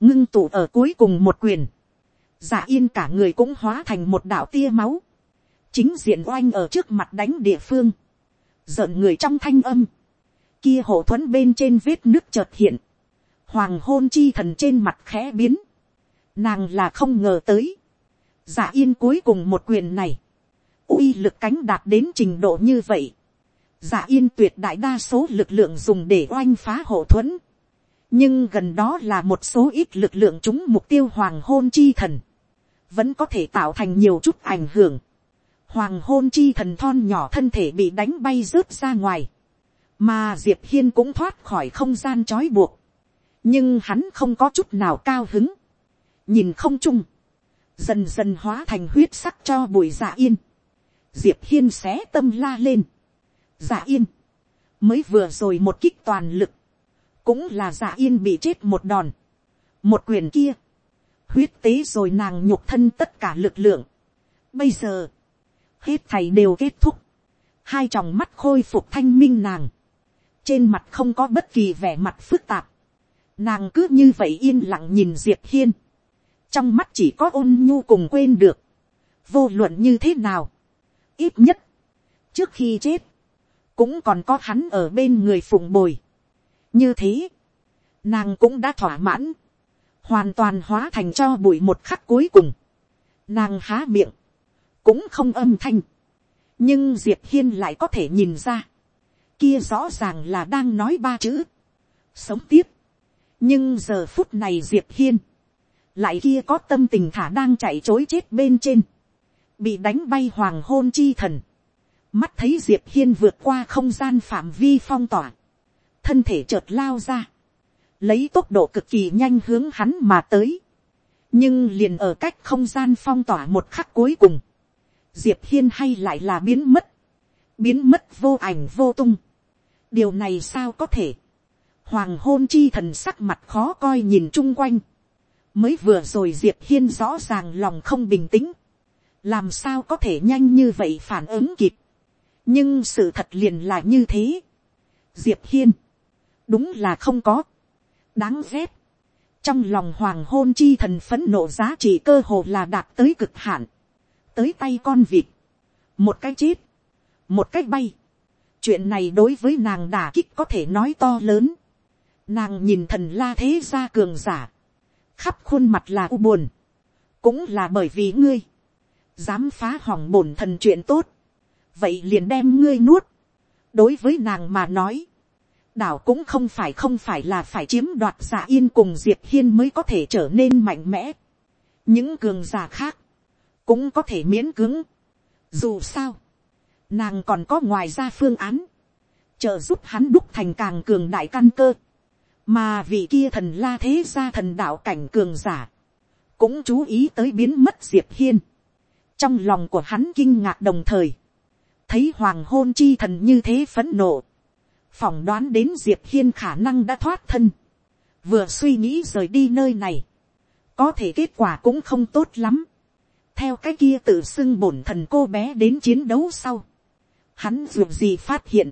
ngưng tụ ở cuối cùng một quyền, giả yên cả người cũng hóa thành một đạo tia máu, chính diện oanh ở trước mặt đánh địa phương, giận người trong thanh âm, kia hộ thuẫn bên trên vết nước chợt hiện, hoàng hôn chi thần trên mặt khẽ biến, nàng là không ngờ tới, giả yên cuối cùng một quyền này, uy lực cánh đạt đến trình độ như vậy, giả yên tuyệt đại đa số lực lượng dùng để oanh phá hộ thuẫn, nhưng gần đó là một số ít lực lượng chúng mục tiêu hoàng hôn chi thần, vẫn có thể tạo thành nhiều chút ảnh hưởng. Hoàng hôn chi thần thon nhỏ thân thể bị đánh bay rớt ra ngoài. Mà Diệp Hiên cũng thoát khỏi không gian trói buộc. Nhưng hắn không có chút nào cao hứng. Nhìn không chung. Dần dần hóa thành huyết sắc cho bụi dạ yên. Diệp Hiên xé tâm la lên. Dạ yên. Mới vừa rồi một kích toàn lực. Cũng là dạ yên bị chết một đòn. Một quyền kia huyết tế rồi nàng nhục thân tất cả lực lượng. Bây giờ, hết thầy đều kết thúc. Hai tròng mắt khôi phục thanh minh nàng. Trên mặt không có bất kỳ vẻ mặt phức tạp. Nàng cứ như vậy yên lặng nhìn Diệp Hiên. Trong mắt chỉ có ôn nhu cùng quên được. Vô luận như thế nào. Ít nhất. Trước khi chết. Cũng còn có hắn ở bên người phụng bồi. Như thế. Nàng cũng đã thỏa mãn hoàn toàn hóa thành cho bụi một khắc cuối cùng, nàng há miệng, cũng không âm thanh, nhưng diệp hiên lại có thể nhìn ra, kia rõ ràng là đang nói ba chữ, sống tiếp. nhưng giờ phút này diệp hiên, lại kia có tâm tình thả đang chạy chối chết bên trên, bị đánh bay hoàng hôn chi thần, mắt thấy diệp hiên vượt qua không gian phạm vi phong tỏa, thân thể chợt lao ra, lấy tốc độ cực kỳ nhanh hướng hắn mà tới, nhưng liền ở cách không gian phong tỏa một khắc cuối cùng, diệp hiên hay lại là biến mất, biến mất vô ảnh vô tung. điều này sao có thể, hoàng hôn chi thần sắc mặt khó coi nhìn chung quanh, mới vừa rồi diệp hiên rõ ràng lòng không bình tĩnh, làm sao có thể nhanh như vậy phản ứng kịp, nhưng sự thật liền là như thế. diệp hiên, đúng là không có, đáng ghét, trong lòng hoàng hôn chi thần phấn nộ giá trị cơ hồ là đạt tới cực hạn, tới tay con vịt, một cái chết, một cách bay. chuyện này đối với nàng đả kích có thể nói to lớn. nàng nhìn thần la thế gia cường giả, khắp khuôn mặt là u buồn, cũng là bởi vì ngươi, dám phá hỏng bổn thần chuyện tốt, vậy liền đem ngươi nuốt. đối với nàng mà nói, đảo cũng không phải không phải là phải chiếm đoạt giả yên cùng diệp hiên mới có thể trở nên mạnh mẽ. những cường giả khác, cũng có thể miễn cưỡng. dù sao, nàng còn có ngoài ra phương án, trợ giúp hắn đúc thành càng cường đại căn cơ, mà vị kia thần la thế ra thần đạo cảnh cường giả, cũng chú ý tới biến mất diệp hiên, trong lòng của hắn kinh ngạc đồng thời, thấy hoàng hôn chi thần như thế phấn nộ, phỏng đoán đến diệp hiên khả năng đã thoát thân, vừa suy nghĩ rời đi nơi này, có thể kết quả cũng không tốt lắm, theo cái kia tự xưng bổn thần cô bé đến chiến đấu sau, Hắn dù gì phát hiện.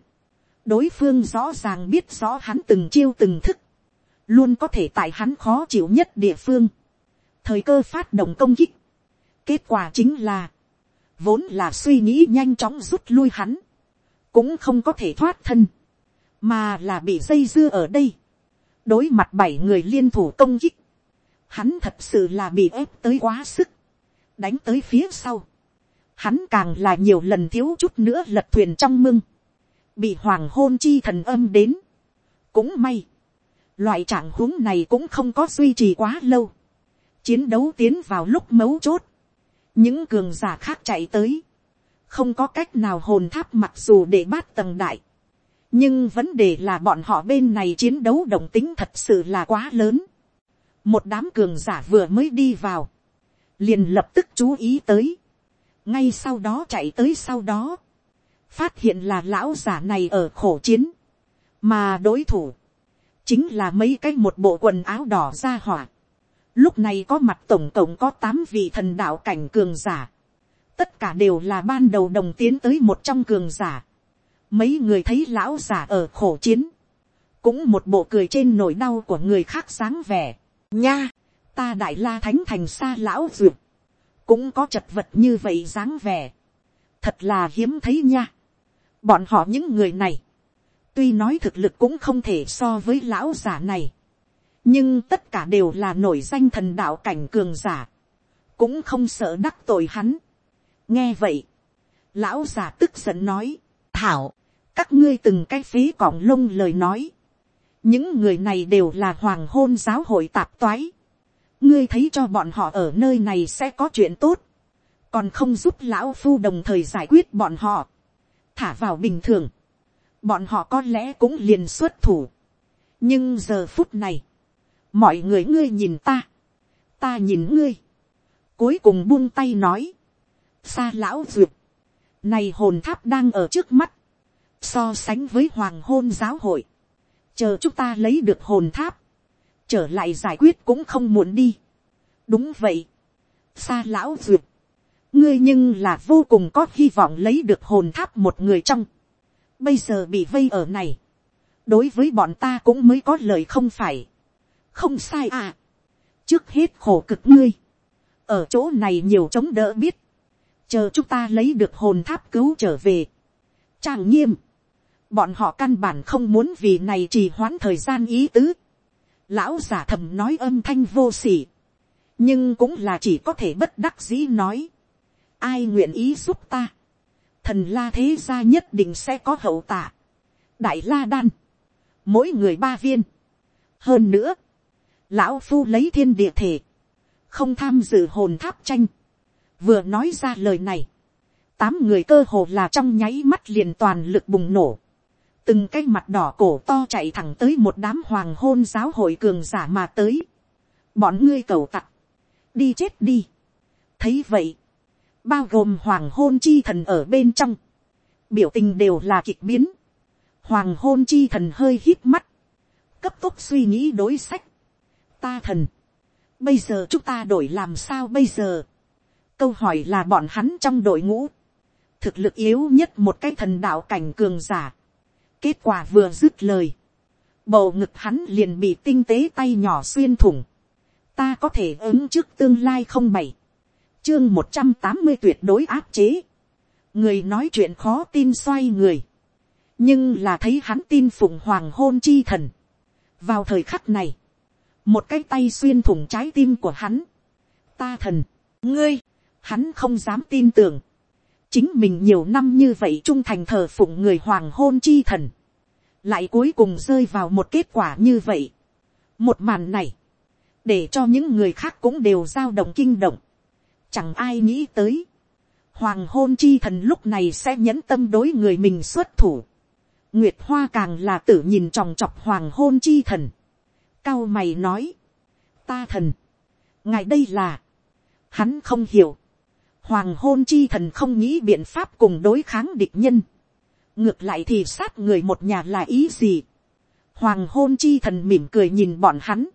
Đối phương rõ ràng biết rõ hắn từng chiêu từng thức. Luôn có thể tại hắn khó chịu nhất địa phương. Thời cơ phát động công kích. Kết quả chính là. Vốn là suy nghĩ nhanh chóng rút lui hắn. Cũng không có thể thoát thân. Mà là bị dây dưa ở đây. Đối mặt bảy người liên thủ công kích. Hắn thật sự là bị ép tới quá sức. Đánh tới phía sau hắn càng là nhiều lần thiếu chút nữa lật thuyền trong mưng, bị hoàng hôn chi thần âm đến. cũng may, loại trạng huống này cũng không có duy trì quá lâu, chiến đấu tiến vào lúc mấu chốt, những cường giả khác chạy tới, không có cách nào hồn tháp mặc dù để bát tầng đại, nhưng vấn đề là bọn họ bên này chiến đấu động tính thật sự là quá lớn. một đám cường giả vừa mới đi vào, liền lập tức chú ý tới, ngay sau đó chạy tới sau đó, phát hiện là lão giả này ở khổ chiến, mà đối thủ, chính là mấy cái một bộ quần áo đỏ ra hỏa. Lúc này có mặt tổng cộng có tám vị thần đạo cảnh cường giả. Tất cả đều là ban đầu đồng tiến tới một trong cường giả. Mấy người thấy lão giả ở khổ chiến. Cũng một bộ cười trên nỗi đau của người khác sáng vẻ. Nha, ta đại la thánh thành xa lão duyệt cũng có chật vật như vậy dáng vẻ, thật là hiếm thấy nha. bọn họ những người này, tuy nói thực lực cũng không thể so với lão giả này, nhưng tất cả đều là nổi danh thần đạo cảnh cường giả, cũng không sợ đắc tội hắn. nghe vậy, lão giả tức giận nói, thảo, các ngươi từng cái phí cỏng lông lời nói, những người này đều là hoàng hôn giáo hội tạp toái, ngươi thấy cho bọn họ ở nơi này sẽ có chuyện tốt, còn không giúp lão phu đồng thời giải quyết bọn họ, thả vào bình thường, bọn họ có lẽ cũng liền xuất thủ. nhưng giờ phút này, mọi người ngươi nhìn ta, ta nhìn ngươi, cuối cùng buông tay nói, xa lão duyệt, này hồn tháp đang ở trước mắt, so sánh với hoàng hôn giáo hội, chờ chúng ta lấy được hồn tháp, trở lại giải quyết cũng không muốn đi. đúng vậy, xa lão duyệt, ngươi nhưng là vô cùng có hy vọng lấy được hồn tháp một người trong, bây giờ bị vây ở này, đối với bọn ta cũng mới có lời không phải, không sai à, trước hết khổ cực ngươi, ở chỗ này nhiều chống đỡ biết, chờ chúng ta lấy được hồn tháp cứu trở về, trang nghiêm, bọn họ căn bản không muốn vì này trì hoãn thời gian ý tứ, lão giả thầm nói âm thanh vô sỉ, nhưng cũng là chỉ có thể bất đắc dĩ nói, ai nguyện ý giúp ta, thần la thế gia nhất định sẽ có hậu tạ, đại la đan, mỗi người ba viên, hơn nữa, lão phu lấy thiên địa thể, không tham dự hồn tháp tranh, vừa nói ra lời này, tám người cơ hồ là trong nháy mắt liền toàn lực bùng nổ, từng cái mặt đỏ cổ to chạy thẳng tới một đám hoàng hôn giáo hội cường giả mà tới, bọn ngươi cầu tặc, đi chết đi, thấy vậy, bao gồm hoàng hôn chi thần ở bên trong, biểu tình đều là kịch biến, hoàng hôn chi thần hơi hít mắt, cấp tốc suy nghĩ đối sách, ta thần, bây giờ chúng ta đổi làm sao bây giờ, câu hỏi là bọn hắn trong đội ngũ, thực lực yếu nhất một cái thần đạo cảnh cường giả, kết quả vừa dứt lời, bầu ngực hắn liền bị tinh tế tay nhỏ xuyên thủng, ta có thể ứng trước tương lai không bảy, chương một trăm tám mươi tuyệt đối áp chế, người nói chuyện khó tin xoay người, nhưng là thấy hắn tin phụng hoàng hôn chi thần. vào thời khắc này, một cái tay xuyên thủng trái tim của hắn. ta thần, ngươi, hắn không dám tin tưởng chính mình nhiều năm như vậy trung thành thờ phụng người hoàng hôn chi thần. lại cuối cùng rơi vào một kết quả như vậy. một màn này, để cho những người khác cũng đều giao động kinh động. chẳng ai nghĩ tới. hoàng hôn chi thần lúc này sẽ nhẫn tâm đối người mình xuất thủ Nguyệt Hoa càng là tự nhìn tròng trọc hoàng hôn chi thần. Cao mày nói. Ta thần. Ngài đây là. Hắn không hiểu. Hoàng hôn chi thần không nghĩ biện pháp cùng đối kháng địch nhân. Ngược lại thì sát người một nhà là ý gì. Hoàng hôn chi thần mỉm cười nhìn bọn hắn.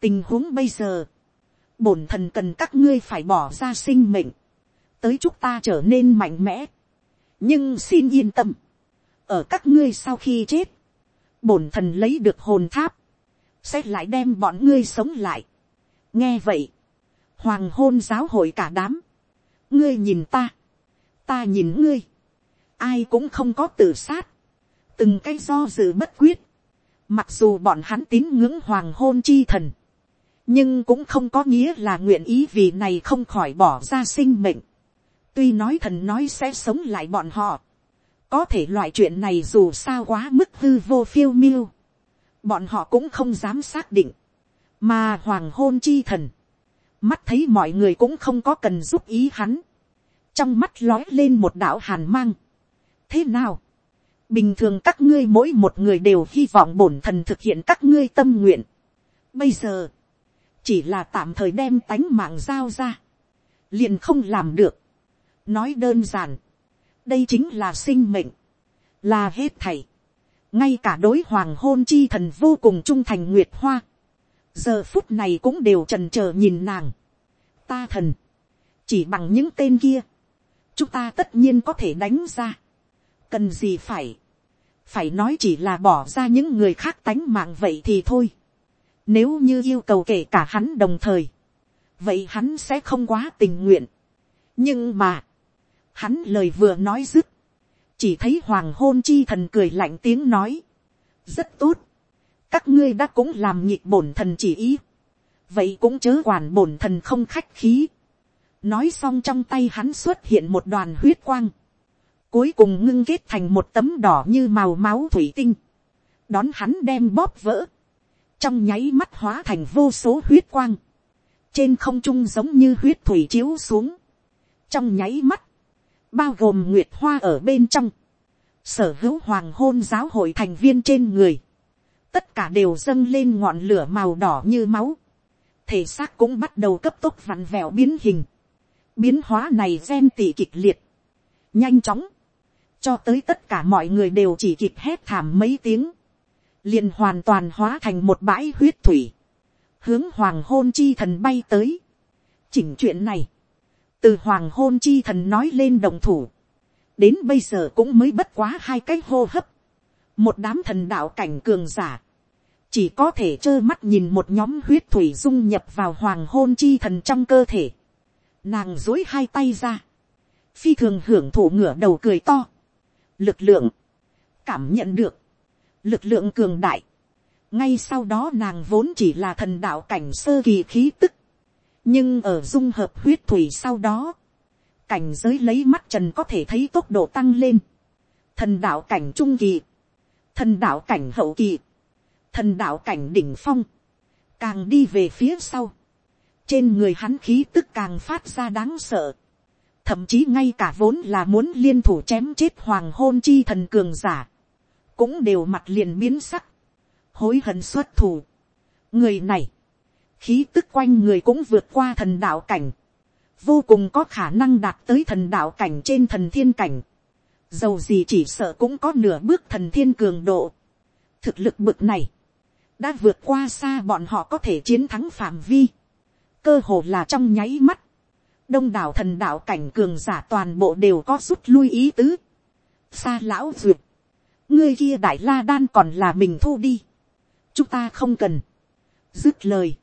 Tình huống bây giờ. Bổn thần cần các ngươi phải bỏ ra sinh mệnh. Tới chúc ta trở nên mạnh mẽ. Nhưng xin yên tâm ở các ngươi sau khi chết, bổn thần lấy được hồn tháp, sẽ lại đem bọn ngươi sống lại. nghe vậy, hoàng hôn giáo hội cả đám, ngươi nhìn ta, ta nhìn ngươi, ai cũng không có tự sát, từng cái do dự bất quyết, mặc dù bọn hắn tín ngưỡng hoàng hôn chi thần, nhưng cũng không có nghĩa là nguyện ý vì này không khỏi bỏ ra sinh mệnh. tuy nói thần nói sẽ sống lại bọn họ, có thể loại chuyện này dù sao quá mức hư vô phiêu miêu, bọn họ cũng không dám xác định, mà hoàng hôn chi thần, mắt thấy mọi người cũng không có cần giúp ý hắn, trong mắt lói lên một đạo hàn mang. thế nào, bình thường các ngươi mỗi một người đều hy vọng bổn thần thực hiện các ngươi tâm nguyện. bây giờ, chỉ là tạm thời đem tánh mạng giao ra, liền không làm được. nói đơn giản, đây chính là sinh mệnh, là hết thảy, ngay cả đối hoàng hôn chi thần vô cùng trung thành nguyệt hoa, giờ phút này cũng đều trần trờ nhìn nàng, ta thần, chỉ bằng những tên kia, chúng ta tất nhiên có thể đánh ra, cần gì phải, phải nói chỉ là bỏ ra những người khác tánh mạng vậy thì thôi, nếu như yêu cầu kể cả hắn đồng thời, vậy hắn sẽ không quá tình nguyện, nhưng mà, Hắn lời vừa nói dứt. Chỉ thấy hoàng hôn chi thần cười lạnh tiếng nói. Rất tốt. Các ngươi đã cũng làm nhịp bổn thần chỉ ý. Vậy cũng chớ quản bổn thần không khách khí. Nói xong trong tay hắn xuất hiện một đoàn huyết quang. Cuối cùng ngưng kết thành một tấm đỏ như màu máu thủy tinh. Đón hắn đem bóp vỡ. Trong nháy mắt hóa thành vô số huyết quang. Trên không trung giống như huyết thủy chiếu xuống. Trong nháy mắt bao gồm nguyệt hoa ở bên trong, sở hữu hoàng hôn giáo hội thành viên trên người, tất cả đều dâng lên ngọn lửa màu đỏ như máu, thể xác cũng bắt đầu cấp tốc vặn vẹo biến hình, biến hóa này gen tỉ kịch liệt, nhanh chóng, cho tới tất cả mọi người đều chỉ kịp hét thảm mấy tiếng, liền hoàn toàn hóa thành một bãi huyết thủy, hướng hoàng hôn chi thần bay tới. chỉnh chuyện này, từ hoàng hôn chi thần nói lên đồng thủ, đến bây giờ cũng mới bất quá hai cái hô hấp, một đám thần đạo cảnh cường giả, chỉ có thể trơ mắt nhìn một nhóm huyết thủy dung nhập vào hoàng hôn chi thần trong cơ thể, nàng dối hai tay ra, phi thường hưởng thụ ngửa đầu cười to, lực lượng, cảm nhận được, lực lượng cường đại, ngay sau đó nàng vốn chỉ là thần đạo cảnh sơ kỳ khí tức, nhưng ở dung hợp huyết thủy sau đó, cảnh giới lấy mắt trần có thể thấy tốc độ tăng lên, thần đạo cảnh trung kỳ, thần đạo cảnh hậu kỳ, thần đạo cảnh đỉnh phong, càng đi về phía sau, trên người hắn khí tức càng phát ra đáng sợ, thậm chí ngay cả vốn là muốn liên thủ chém chết hoàng hôn chi thần cường giả, cũng đều mặt liền biến sắc, hối hận xuất thủ. người này, khí tức quanh người cũng vượt qua thần đạo cảnh, vô cùng có khả năng đạt tới thần đạo cảnh trên thần thiên cảnh, dầu gì chỉ sợ cũng có nửa bước thần thiên cường độ. thực lực bực này, đã vượt qua xa bọn họ có thể chiến thắng phạm vi, cơ hồ là trong nháy mắt, đông đảo thần đạo cảnh cường giả toàn bộ đều có rút lui ý tứ. xa lão duyệt, ngươi kia đại la đan còn là mình thu đi, chúng ta không cần, dứt lời,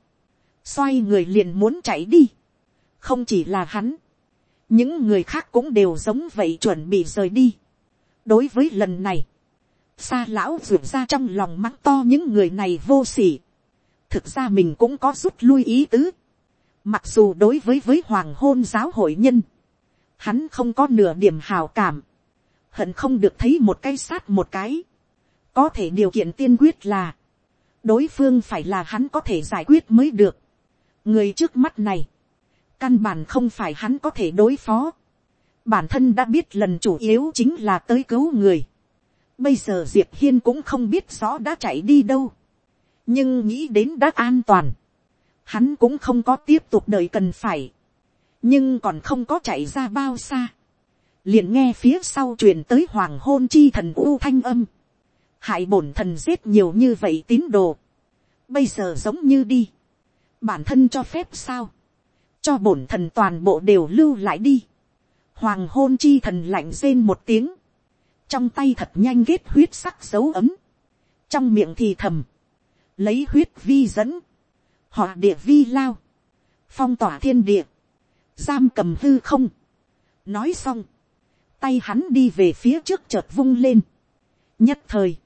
xoay người liền muốn chạy đi, không chỉ là hắn, những người khác cũng đều giống vậy chuẩn bị rời đi. đối với lần này, xa lão ruột ra trong lòng mắng to những người này vô s ỉ thực ra mình cũng có rút lui ý tứ. mặc dù đối với với hoàng hôn giáo hội nhân, hắn không có nửa điểm hào cảm, hận không được thấy một cái sát một cái. có thể điều kiện tiên quyết là, đối phương phải là hắn có thể giải quyết mới được. người trước mắt này, căn bản không phải hắn có thể đối phó. bản thân đã biết lần chủ yếu chính là tới cứu người. bây giờ diệp hiên cũng không biết rõ đã chạy đi đâu. nhưng nghĩ đến đã an toàn. hắn cũng không có tiếp tục đợi cần phải. nhưng còn không có chạy ra bao xa. liền nghe phía sau truyền tới hoàng hôn chi thần u thanh âm. hại bổn thần giết nhiều như vậy tín đồ. bây giờ giống như đi. bản thân cho phép sao cho bổn thần toàn bộ đều lưu lại đi. Hoàng hôn chi thần lạnh rên một tiếng. Trong tay thật nhanh ghét huyết sắc dấu ấm. Trong miệng thì thầm. Lấy huyết vi dẫn. Họ địa vi lao. Phong tỏa thiên địa. Giam cầm hư không. Nói xong. Tay hắn đi về phía trước chợt vung lên. Nhất thời.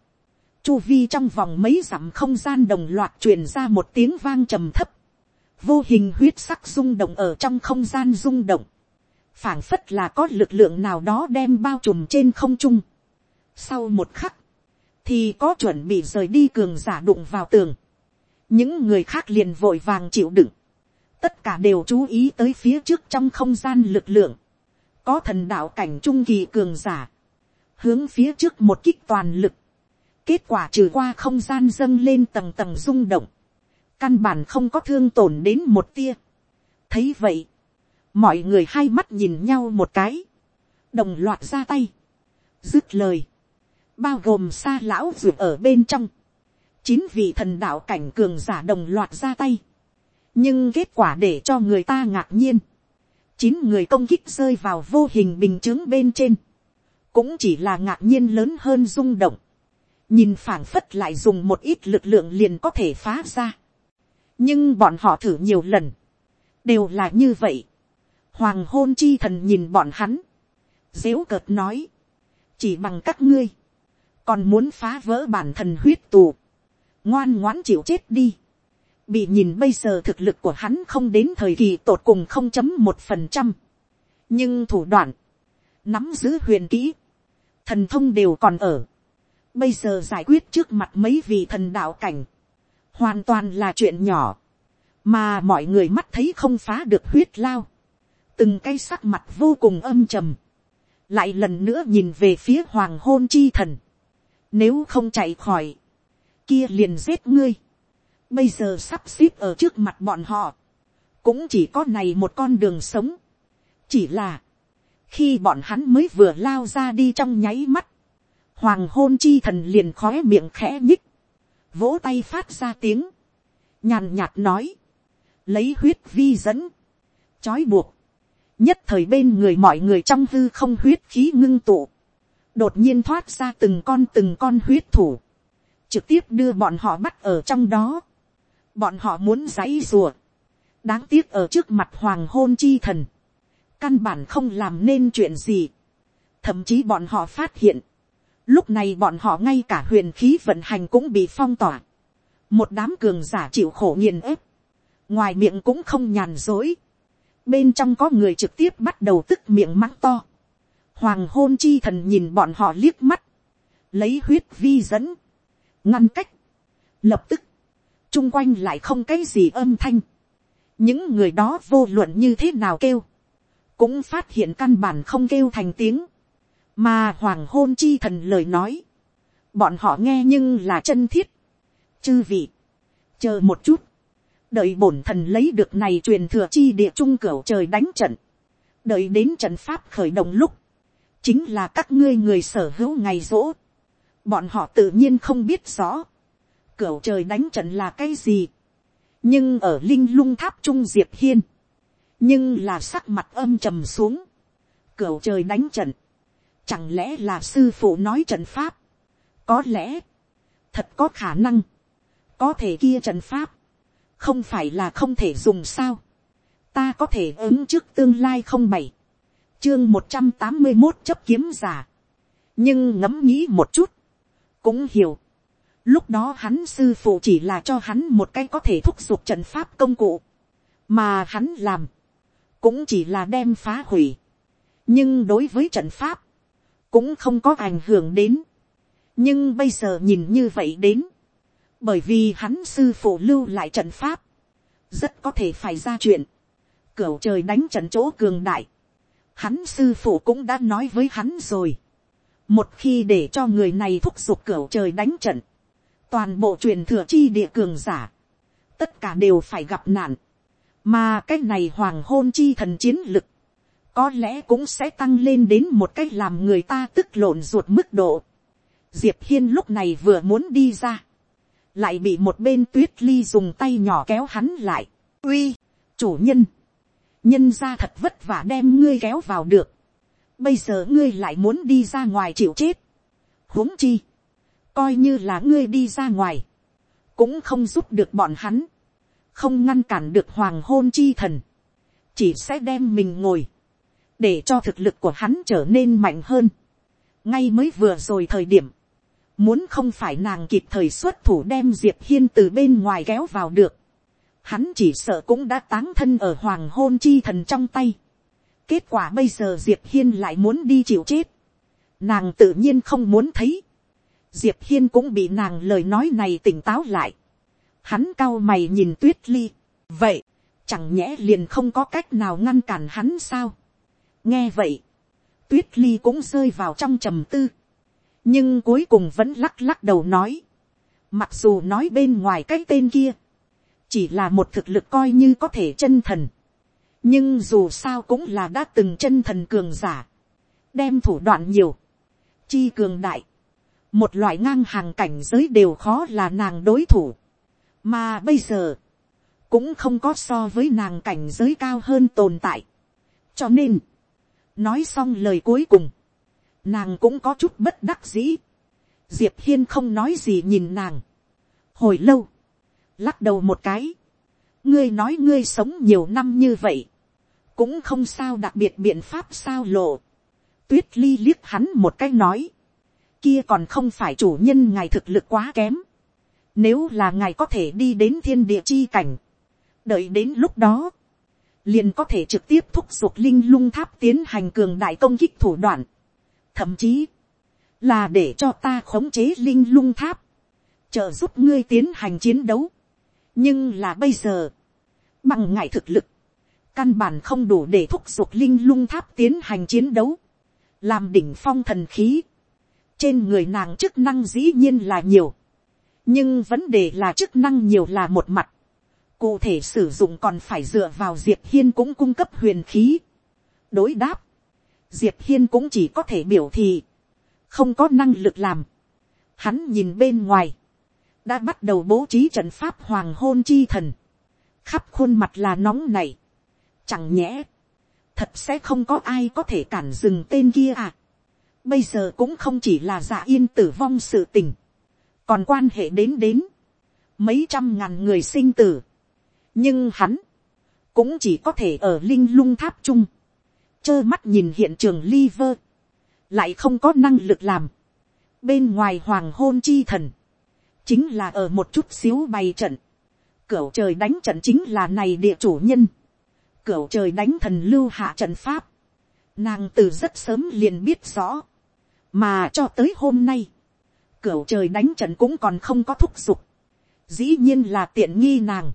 Chu vi trong vòng mấy dặm không gian đồng loạt truyền ra một tiếng vang trầm thấp vô hình huyết sắc rung động ở trong không gian rung động, phảng phất là có lực lượng nào đó đem bao trùm trên không trung. Sau một khắc, thì có chuẩn bị rời đi cường giả đụng vào tường. những người khác liền vội vàng chịu đựng, tất cả đều chú ý tới phía trước trong không gian lực lượng, có thần đạo cảnh trung kỳ cường giả, hướng phía trước một kích toàn lực, kết quả trừ qua không gian dâng lên tầng tầng rung động, căn bản không có thương tổn đến một tia. thấy vậy, mọi người hai mắt nhìn nhau một cái, đồng loạt ra tay, dứt lời, bao gồm xa lão ruột ở bên trong, chín vị thần đạo cảnh cường giả đồng loạt ra tay, nhưng kết quả để cho người ta ngạc nhiên, chín người công kích rơi vào vô hình bình chứng bên trên, cũng chỉ là ngạc nhiên lớn hơn rung động, nhìn phảng phất lại dùng một ít lực lượng liền có thể phá ra, nhưng bọn họ thử nhiều lần, đều là như vậy. Hoàng hôn chi thần nhìn bọn hắn, dếu cợt nói, chỉ bằng các ngươi, còn muốn phá vỡ bản thần huyết tù, ngoan ngoãn chịu chết đi. bị nhìn bây giờ thực lực của hắn không đến thời kỳ tột cùng không chấm một phần trăm, nhưng thủ đoạn, nắm giữ huyền kỹ, thần thông đều còn ở. bây giờ giải quyết trước mặt mấy vị thần đạo cảnh, hoàn toàn là chuyện nhỏ, mà mọi người mắt thấy không phá được huyết lao, từng cây sắc mặt vô cùng âm trầm, lại lần nữa nhìn về phía hoàng hôn chi thần, nếu không chạy khỏi, kia liền giết ngươi, bây giờ sắp xếp ở trước mặt bọn họ, cũng chỉ có này một con đường sống, chỉ là, khi bọn hắn mới vừa lao ra đi trong nháy mắt, hoàng hôn chi thần liền khói miệng khẽ nhích, vỗ tay phát ra tiếng, nhàn nhạt nói, lấy huyết vi dẫn, trói buộc, nhất thời bên người mọi người trong hư không huyết khí ngưng tụ, đột nhiên thoát ra từng con từng con huyết thủ, trực tiếp đưa bọn họ bắt ở trong đó, bọn họ muốn giãy rùa, đáng tiếc ở trước mặt hoàng hôn chi thần, căn bản không làm nên chuyện gì, thậm chí bọn họ phát hiện, lúc này bọn họ ngay cả huyền khí vận hành cũng bị phong tỏa, một đám cường giả chịu khổ nghiền ép, ngoài miệng cũng không nhàn dối, bên trong có người trực tiếp bắt đầu tức miệng mắng to, hoàng hôn chi thần nhìn bọn họ liếc mắt, lấy huyết vi dẫn, ngăn cách, Lập tức, trung quanh lại không cái gì âm thanh. Những người đó vô luận như thế nào kêu. Cũng phát hiện căn bản không kêu thành tiếng. Mà hoàng hôn chi thần lời nói. Bọn họ nghe nhưng là chân thiết. Chư vị. Chờ một chút. Đợi bổn thần lấy được này truyền thừa chi địa trung cửa trời đánh trận. Đợi đến trận pháp khởi động lúc. Chính là các ngươi người sở hữu ngày rỗ. Bọn họ tự nhiên không biết rõ cửa trời đánh trận là cái gì. nhưng ở linh lung tháp trung diệp hiên, nhưng là sắc mặt âm trầm xuống. cửa trời đánh trận, chẳng lẽ là sư phụ nói trận pháp. có lẽ, thật có khả năng, có thể kia trận pháp, không phải là không thể dùng sao. ta có thể ứng trước tương lai không bảy, chương một trăm tám mươi một chấp kiếm giả. nhưng ngẫm nghĩ một chút, cũng hiểu, Lúc đó hắn sư phụ chỉ là cho hắn một cái có thể thúc giục trận pháp công cụ. Mà hắn làm. Cũng chỉ là đem phá hủy. Nhưng đối với trận pháp. Cũng không có ảnh hưởng đến. Nhưng bây giờ nhìn như vậy đến. Bởi vì hắn sư phụ lưu lại trận pháp. Rất có thể phải ra chuyện. Cửu trời đánh trận chỗ cường đại. Hắn sư phụ cũng đã nói với hắn rồi. Một khi để cho người này thúc giục cửu trời đánh trận toàn bộ truyền thừa chi địa cường giả, tất cả đều phải gặp nạn, mà cái này hoàng hôn chi thần chiến lực, có lẽ cũng sẽ tăng lên đến một cách làm người ta tức lộn ruột mức độ. Diệp hiên lúc này vừa muốn đi ra, lại bị một bên tuyết ly dùng tay nhỏ kéo hắn lại. uy, chủ nhân, nhân ra thật vất vả đem ngươi kéo vào được, bây giờ ngươi lại muốn đi ra ngoài chịu chết. huống chi, coi như là ngươi đi ra ngoài, cũng không giúp được bọn hắn, không ngăn cản được hoàng hôn chi thần, chỉ sẽ đem mình ngồi, để cho thực lực của hắn trở nên mạnh hơn. ngay mới vừa rồi thời điểm, muốn không phải nàng kịp thời xuất thủ đem diệp hiên từ bên ngoài kéo vào được, hắn chỉ sợ cũng đã táng thân ở hoàng hôn chi thần trong tay. kết quả bây giờ diệp hiên lại muốn đi chịu chết, nàng tự nhiên không muốn thấy, diệp hiên cũng bị nàng lời nói này tỉnh táo lại. hắn cao mày nhìn tuyết ly. vậy, chẳng nhẽ liền không có cách nào ngăn cản hắn sao nghe vậy, tuyết ly cũng rơi vào trong trầm tư. nhưng cuối cùng vẫn lắc lắc đầu nói. mặc dù nói bên ngoài cái tên kia, chỉ là một thực lực coi như có thể chân thần. nhưng dù sao cũng là đã từng chân thần cường giả. đem thủ đoạn nhiều. chi cường đại một loại ngang hàng cảnh giới đều khó là nàng đối thủ, mà bây giờ, cũng không có so với nàng cảnh giới cao hơn tồn tại. cho nên, nói xong lời cuối cùng, nàng cũng có chút bất đắc dĩ. diệp hiên không nói gì nhìn nàng. hồi lâu, lắc đầu một cái, ngươi nói ngươi sống nhiều năm như vậy, cũng không sao đặc biệt biện pháp sao lộ. tuyết ly liếc hắn một cái nói, kia còn không phải chủ nhân ngài thực lực quá kém. Nếu là ngài có thể đi đến thiên địa chi cảnh, đợi đến lúc đó, liền có thể trực tiếp thúc giục linh lung tháp tiến hành cường đại công kích thủ đoạn. Thậm chí, là để cho ta khống chế linh lung tháp, trợ giúp ngươi tiến hành chiến đấu. nhưng là bây giờ, bằng ngại thực lực, căn bản không đủ để thúc giục linh lung tháp tiến hành chiến đấu, làm đỉnh phong thần khí, trên người nàng chức năng dĩ nhiên là nhiều. nhưng vấn đề là chức năng nhiều là một mặt cụ thể sử dụng còn phải dựa vào diệp hiên cũng cung cấp huyền khí. đối đáp, diệp hiên cũng chỉ có thể biểu thị, không có năng lực làm. hắn nhìn bên ngoài, đã bắt đầu bố trí trận pháp hoàng hôn chi thần, khắp khuôn mặt là nóng này. chẳng nhẽ, thật sẽ không có ai có thể cản dừng tên kia à bây giờ cũng không chỉ là giả yên tử vong sự tình, còn quan hệ đến đến mấy trăm ngàn người sinh tử nhưng hắn cũng chỉ có thể ở linh lung tháp chung, trơ mắt nhìn hiện trường liver, lại không có năng lực làm. bên ngoài hoàng hôn chi thần, chính là ở một chút xíu bày trận, cửa trời đánh trận chính là này địa chủ nhân, cửa trời đánh thần lưu hạ trận pháp, nàng từ rất sớm liền biết rõ, mà cho tới hôm nay, cửa trời đánh trận cũng còn không có thúc giục, dĩ nhiên là tiện nghi nàng,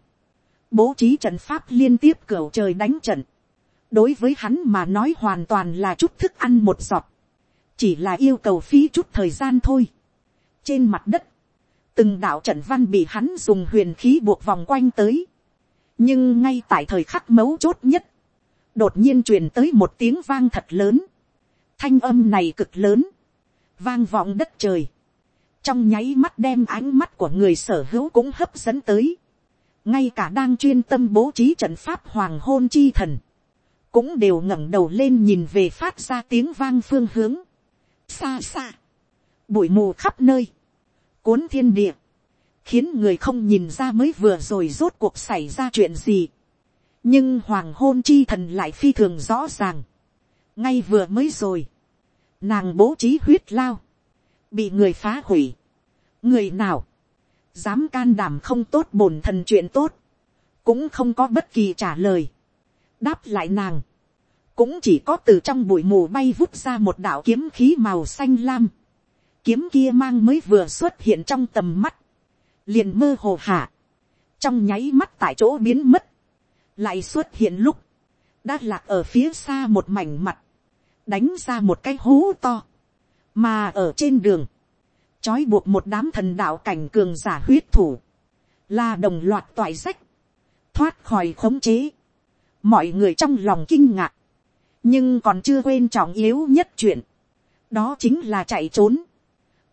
bố trí trận pháp liên tiếp cửa trời đánh trận, đối với hắn mà nói hoàn toàn là chút thức ăn một giọt, chỉ là yêu cầu phí chút thời gian thôi. trên mặt đất, từng đạo trận văn bị hắn dùng huyền khí buộc vòng quanh tới, nhưng ngay tại thời khắc mấu chốt nhất, đột nhiên truyền tới một tiếng vang thật lớn, thanh âm này cực lớn, vang vọng đất trời, trong nháy mắt đem ánh mắt của người sở hữu cũng hấp dẫn tới, ngay cả đang chuyên tâm bố trí trận pháp hoàng hôn chi thần, cũng đều ngẩng đầu lên nhìn về phát ra tiếng vang phương hướng, xa xa, bụi mù khắp nơi, cuốn thiên địa, khiến người không nhìn ra mới vừa rồi rốt cuộc xảy ra chuyện gì. nhưng hoàng hôn chi thần lại phi thường rõ ràng. ngay vừa mới rồi, nàng bố trí huyết lao, bị người phá hủy. người nào, dám can đảm không tốt bổn thần chuyện tốt, cũng không có bất kỳ trả lời. đáp lại nàng, cũng chỉ có từ trong bụi mù bay vút ra một đạo kiếm khí màu xanh lam. kiếm kia mang mới vừa xuất hiện trong tầm mắt, liền mơ hồ hạ, trong nháy mắt tại chỗ biến mất, lại xuất hiện lúc, đã lạc ở phía xa một mảnh mặt, đánh ra một cái hố to, mà ở trên đường, trói buộc một đám thần đạo cảnh cường giả huyết thủ, là đồng loạt toại sách, thoát khỏi khống chế, mọi người trong lòng kinh ngạc, nhưng còn chưa quên trọng yếu nhất chuyện, đó chính là chạy trốn,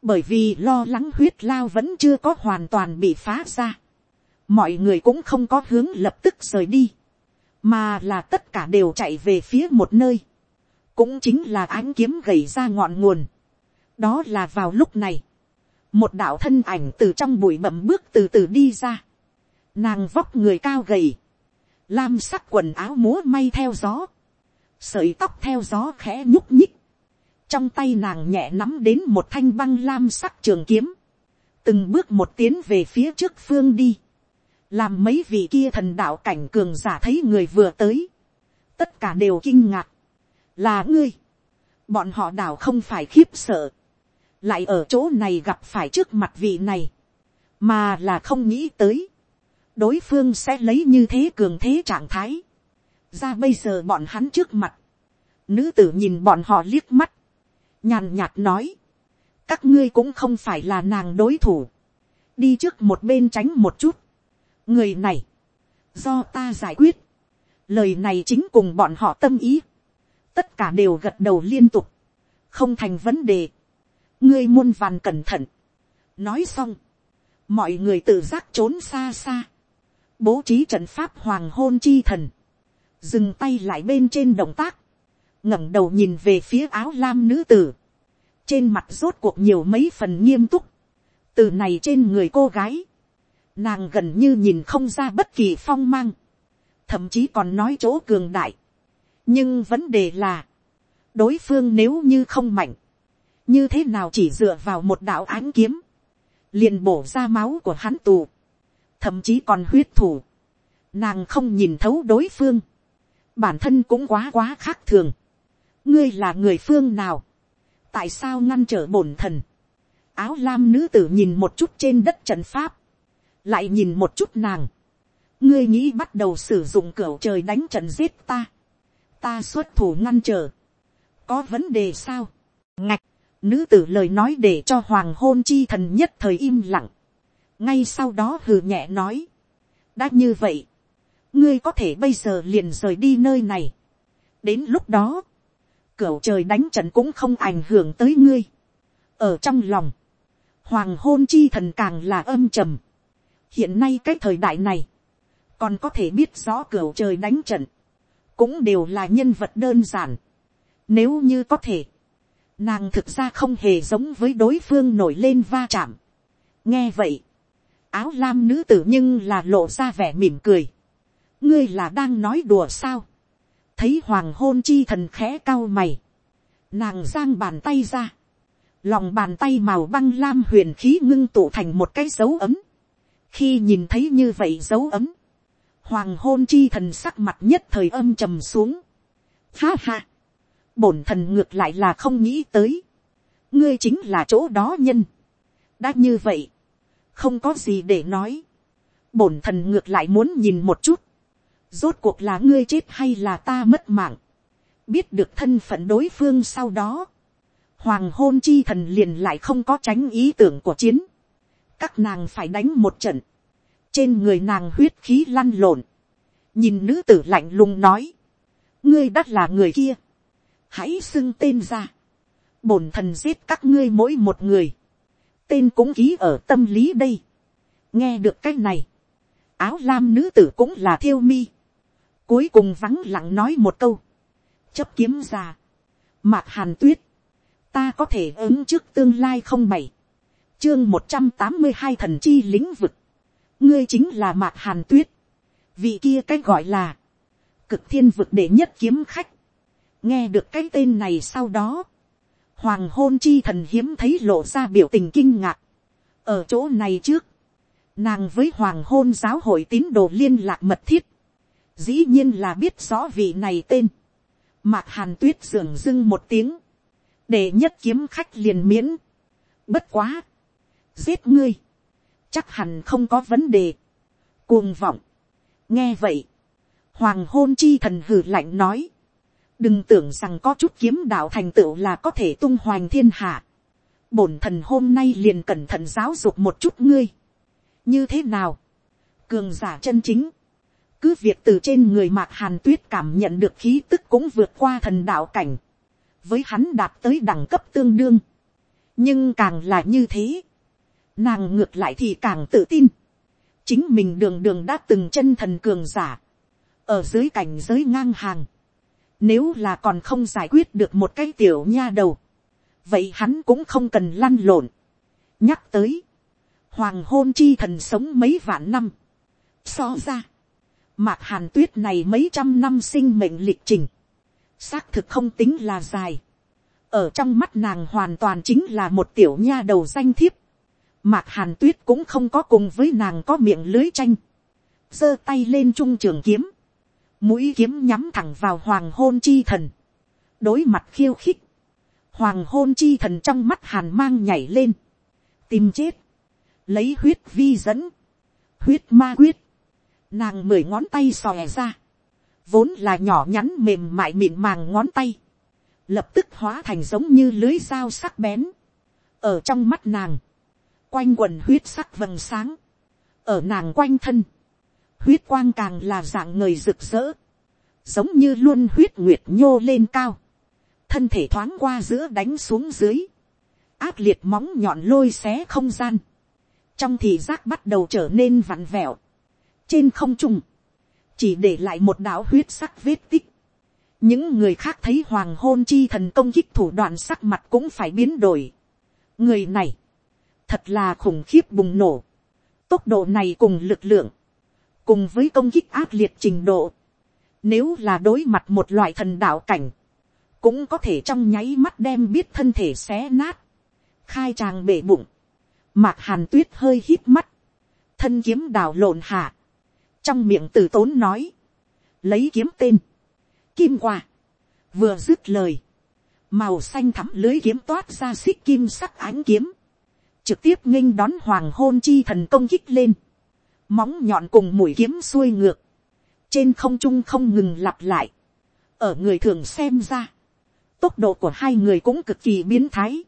bởi vì lo lắng huyết lao vẫn chưa có hoàn toàn bị phá ra, mọi người cũng không có hướng lập tức rời đi, mà là tất cả đều chạy về phía một nơi, cũng chính là ánh kiếm gầy ra ngọn nguồn. đó là vào lúc này, một đạo thân ảnh từ trong bụi bẩm bước từ từ đi ra, nàng vóc người cao gầy, lam sắc quần áo múa may theo gió, sợi tóc theo gió khẽ nhúc nhích, trong tay nàng nhẹ nắm đến một thanh băng lam sắc trường kiếm, từng bước một tiến về phía trước phương đi, làm mấy vị kia thần đạo cảnh cường giả thấy người vừa tới, tất cả đều kinh ngạc, là ngươi, bọn họ đảo không phải khiếp sợ, lại ở chỗ này gặp phải trước mặt vị này, mà là không nghĩ tới, đối phương sẽ lấy như thế cường thế trạng thái, ra bây giờ bọn hắn trước mặt, nữ tử nhìn bọn họ liếc mắt, nhàn nhạt nói, các ngươi cũng không phải là nàng đối thủ, đi trước một bên tránh một chút, người này, do ta giải quyết, lời này chính cùng bọn họ tâm ý, tất cả đều gật đầu liên tục, không thành vấn đề, ngươi muôn vàn cẩn thận, nói xong, mọi người tự giác trốn xa xa, bố trí trận pháp hoàng hôn chi thần, dừng tay lại bên trên động tác, ngẩng đầu nhìn về phía áo lam nữ tử, trên mặt rốt cuộc nhiều mấy phần nghiêm túc, từ này trên người cô gái, nàng gần như nhìn không ra bất kỳ phong mang, thậm chí còn nói chỗ cường đại, nhưng vấn đề là, đối phương nếu như không mạnh, như thế nào chỉ dựa vào một đạo ánh kiếm, liền bổ ra máu của hắn tù, thậm chí còn huyết thủ, nàng không nhìn thấu đối phương, bản thân cũng quá quá khác thường, ngươi là người phương nào, tại sao ngăn trở bổn thần, áo lam nữ tử nhìn một chút trên đất trận pháp, lại nhìn một chút nàng, ngươi nghĩ bắt đầu sử dụng cửa trời đánh trận giết ta, ta xuất thủ ngăn trở, có vấn đề sao, ngạch, nữ tử lời nói để cho hoàng hôn chi thần nhất thời im lặng, ngay sau đó hừ nhẹ nói, đã như vậy, ngươi có thể bây giờ liền rời đi nơi này, đến lúc đó, cửu trời đánh trận cũng không ảnh hưởng tới ngươi. ở trong lòng, hoàng hôn chi thần càng là âm trầm. hiện nay cái thời đại này, còn có thể biết rõ cửu trời đánh trận, cũng đều là nhân vật đơn giản. nếu như có thể, nàng thực ra không hề giống với đối phương nổi lên va chạm. nghe vậy, áo lam nữ tử nhưng là lộ ra vẻ mỉm cười. ngươi là đang nói đùa sao? Thấy hoàng hôn chi thần khẽ cao mày, nàng giang bàn tay ra, lòng bàn tay màu băng lam huyền khí ngưng tụ thành một cái dấu ấm, khi nhìn thấy như vậy dấu ấm, hoàng hôn chi thần sắc mặt nhất thời âm trầm xuống, ha ha, bổn thần ngược lại là không nghĩ tới, ngươi chính là chỗ đó nhân, đã như vậy, không có gì để nói, bổn thần ngược lại muốn nhìn một chút, rốt cuộc là ngươi chết hay là ta mất mạng, biết được thân phận đối phương sau đó, hoàng hôn chi thần liền lại không có tránh ý tưởng của chiến, các nàng phải đánh một trận, trên người nàng huyết khí lăn lộn, nhìn nữ tử lạnh lùng nói, ngươi đ là người kia, hãy xưng tên ra, bổn thần giết các ngươi mỗi một người, tên cũng ký ở tâm lý đây, nghe được cái này, áo lam nữ tử cũng là thiêu mi, cuối cùng vắng lặng nói một câu, chấp kiếm ra, mạc hàn tuyết, ta có thể ứng trước tương lai không bảy, chương một trăm tám mươi hai thần chi lĩnh vực, ngươi chính là mạc hàn tuyết, vị kia cái gọi là, cực thiên vực đệ nhất kiếm khách, nghe được cái tên này sau đó, hoàng hôn chi thần hiếm thấy lộ ra biểu tình kinh ngạc, ở chỗ này trước, nàng với hoàng hôn giáo hội tín đồ liên lạc mật thiết, dĩ nhiên là biết rõ vị này tên, mạc hàn tuyết dường dưng một tiếng, để nhất kiếm khách liền miễn, bất quá, giết ngươi, chắc hẳn không có vấn đề, cuồng vọng, nghe vậy, hoàng hôn chi thần hử lạnh nói, đừng tưởng rằng có chút kiếm đạo thành tựu là có thể tung hoành thiên hạ, bổn thần hôm nay liền cẩn thận giáo dục một chút ngươi, như thế nào, cường giả chân chính, cứ việc từ trên người mạc hàn tuyết cảm nhận được khí tức cũng vượt qua thần đạo cảnh, với hắn đạt tới đẳng cấp tương đương, nhưng càng là như thế, nàng ngược lại thì càng tự tin, chính mình đường đường đã từng chân thần cường giả, ở dưới cảnh giới ngang hàng, nếu là còn không giải quyết được một cái tiểu nha đầu, vậy hắn cũng không cần lăn lộn. nhắc tới, hoàng hôn chi thần sống mấy vạn năm, so ra, mạc hàn tuyết này mấy trăm năm sinh mệnh lịch trình, xác thực không tính là dài, ở trong mắt nàng hoàn toàn chính là một tiểu nha đầu danh thiếp, mạc hàn tuyết cũng không có cùng với nàng có miệng lưới tranh, giơ tay lên trung trường kiếm, mũi kiếm nhắm thẳng vào hoàng hôn chi thần, đối mặt khiêu khích, hoàng hôn chi thần trong mắt hàn mang nhảy lên, tìm chết, lấy huyết vi dẫn, huyết ma quyết, nàng mười ngón tay xòe ra, vốn là nhỏ nhắn mềm mại mịn màng ngón tay, lập tức hóa thành giống như lưới dao sắc bén, ở trong mắt nàng, quanh quần huyết sắc vầng sáng, ở nàng quanh thân, huyết quang càng là dạng người rực rỡ, giống như luôn huyết nguyệt nhô lên cao, thân thể thoáng qua giữa đánh xuống dưới, ác liệt móng nhọn lôi xé không gian, trong thì giác bắt đầu trở nên vặn vẹo, trên không trung, chỉ để lại một đạo huyết sắc vết tích, những người khác thấy hoàng hôn chi thần công kích thủ đoạn sắc mặt cũng phải biến đổi. người này, thật là khủng khiếp bùng nổ, tốc độ này cùng lực lượng, cùng với công kích ác liệt trình độ, nếu là đối mặt một loại thần đạo cảnh, cũng có thể trong nháy mắt đem biết thân thể xé nát, khai tràng bể bụng, mạc hàn tuyết hơi hít mắt, thân kiếm đào lộn hạ, trong miệng từ tốn nói, lấy kiếm tên, kim qua, vừa dứt lời, màu xanh thắm lưới kiếm toát ra xích kim sắc ánh kiếm, trực tiếp nghênh đón hoàng hôn chi thần công kích lên, móng nhọn cùng mũi kiếm xuôi ngược, trên không trung không ngừng lặp lại, ở người thường xem ra, tốc độ của hai người cũng cực kỳ biến thái,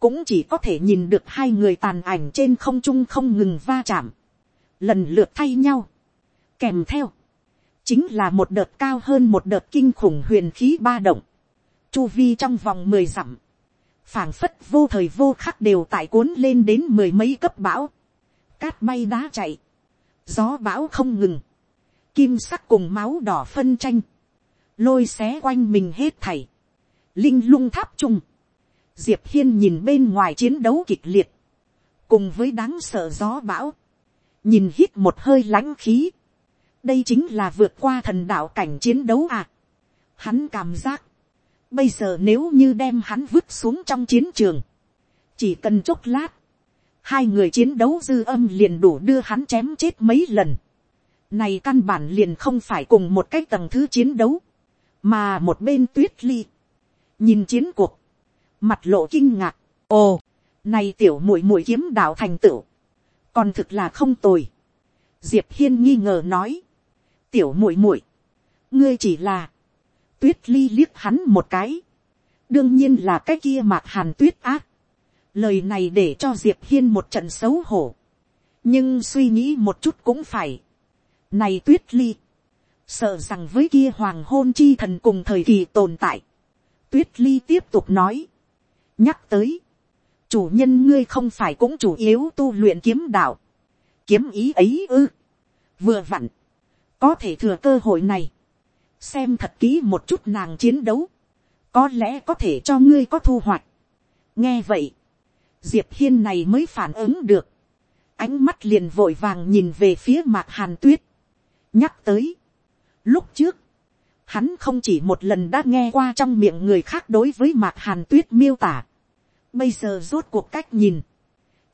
cũng chỉ có thể nhìn được hai người tàn ảnh trên không trung không ngừng va chạm, lần lượt thay nhau, kèm theo, chính là một đợt cao hơn một đợt kinh khủng huyền khí ba động, chu vi trong vòng mười dặm, phảng phất vô thời vô khắc đều tại cuốn lên đến mười mấy cấp bão, cát bay đá chạy, gió bão không ngừng, kim sắc cùng máu đỏ phân tranh, lôi xé quanh mình hết thảy, linh lung tháp trung, diệp hiên nhìn bên ngoài chiến đấu kịch liệt, cùng với đáng sợ gió bão, nhìn hít một hơi lãnh khí, đây chính là vượt qua thần đạo cảnh chiến đấu à. Hắn cảm giác, bây giờ nếu như đem hắn vứt xuống trong chiến trường, chỉ cần chốc lát, hai người chiến đấu dư âm liền đủ đưa hắn chém chết mấy lần. Này căn bản liền không phải cùng một cái tầng thứ chiến đấu, mà một bên tuyết ly. Nhìn chiến cuộc, mặt lộ kinh ngạc, ồ, này tiểu muội muội kiếm đạo thành tựu, còn thực là không tồi. Diệp hiên nghi ngờ nói, tiểu muội muội, ngươi chỉ là, tuyết ly liếc hắn một cái, đương nhiên là cái kia mạc hàn tuyết ác, lời này để cho diệp hiên một trận xấu hổ, nhưng suy nghĩ một chút cũng phải, này tuyết ly, sợ rằng với kia hoàng hôn chi thần cùng thời kỳ tồn tại, tuyết ly tiếp tục nói, nhắc tới, chủ nhân ngươi không phải cũng chủ yếu tu luyện kiếm đạo, kiếm ý ấy ư, vừa vặn, có thể thừa cơ hội này, xem thật kỹ một chút nàng chiến đấu, có lẽ có thể cho ngươi có thu hoạch. nghe vậy, diệp hiên này mới phản ứng được, ánh mắt liền vội vàng nhìn về phía mạc hàn tuyết, nhắc tới, lúc trước, hắn không chỉ một lần đã nghe qua trong miệng người khác đối với mạc hàn tuyết miêu tả, bây giờ rốt cuộc cách nhìn,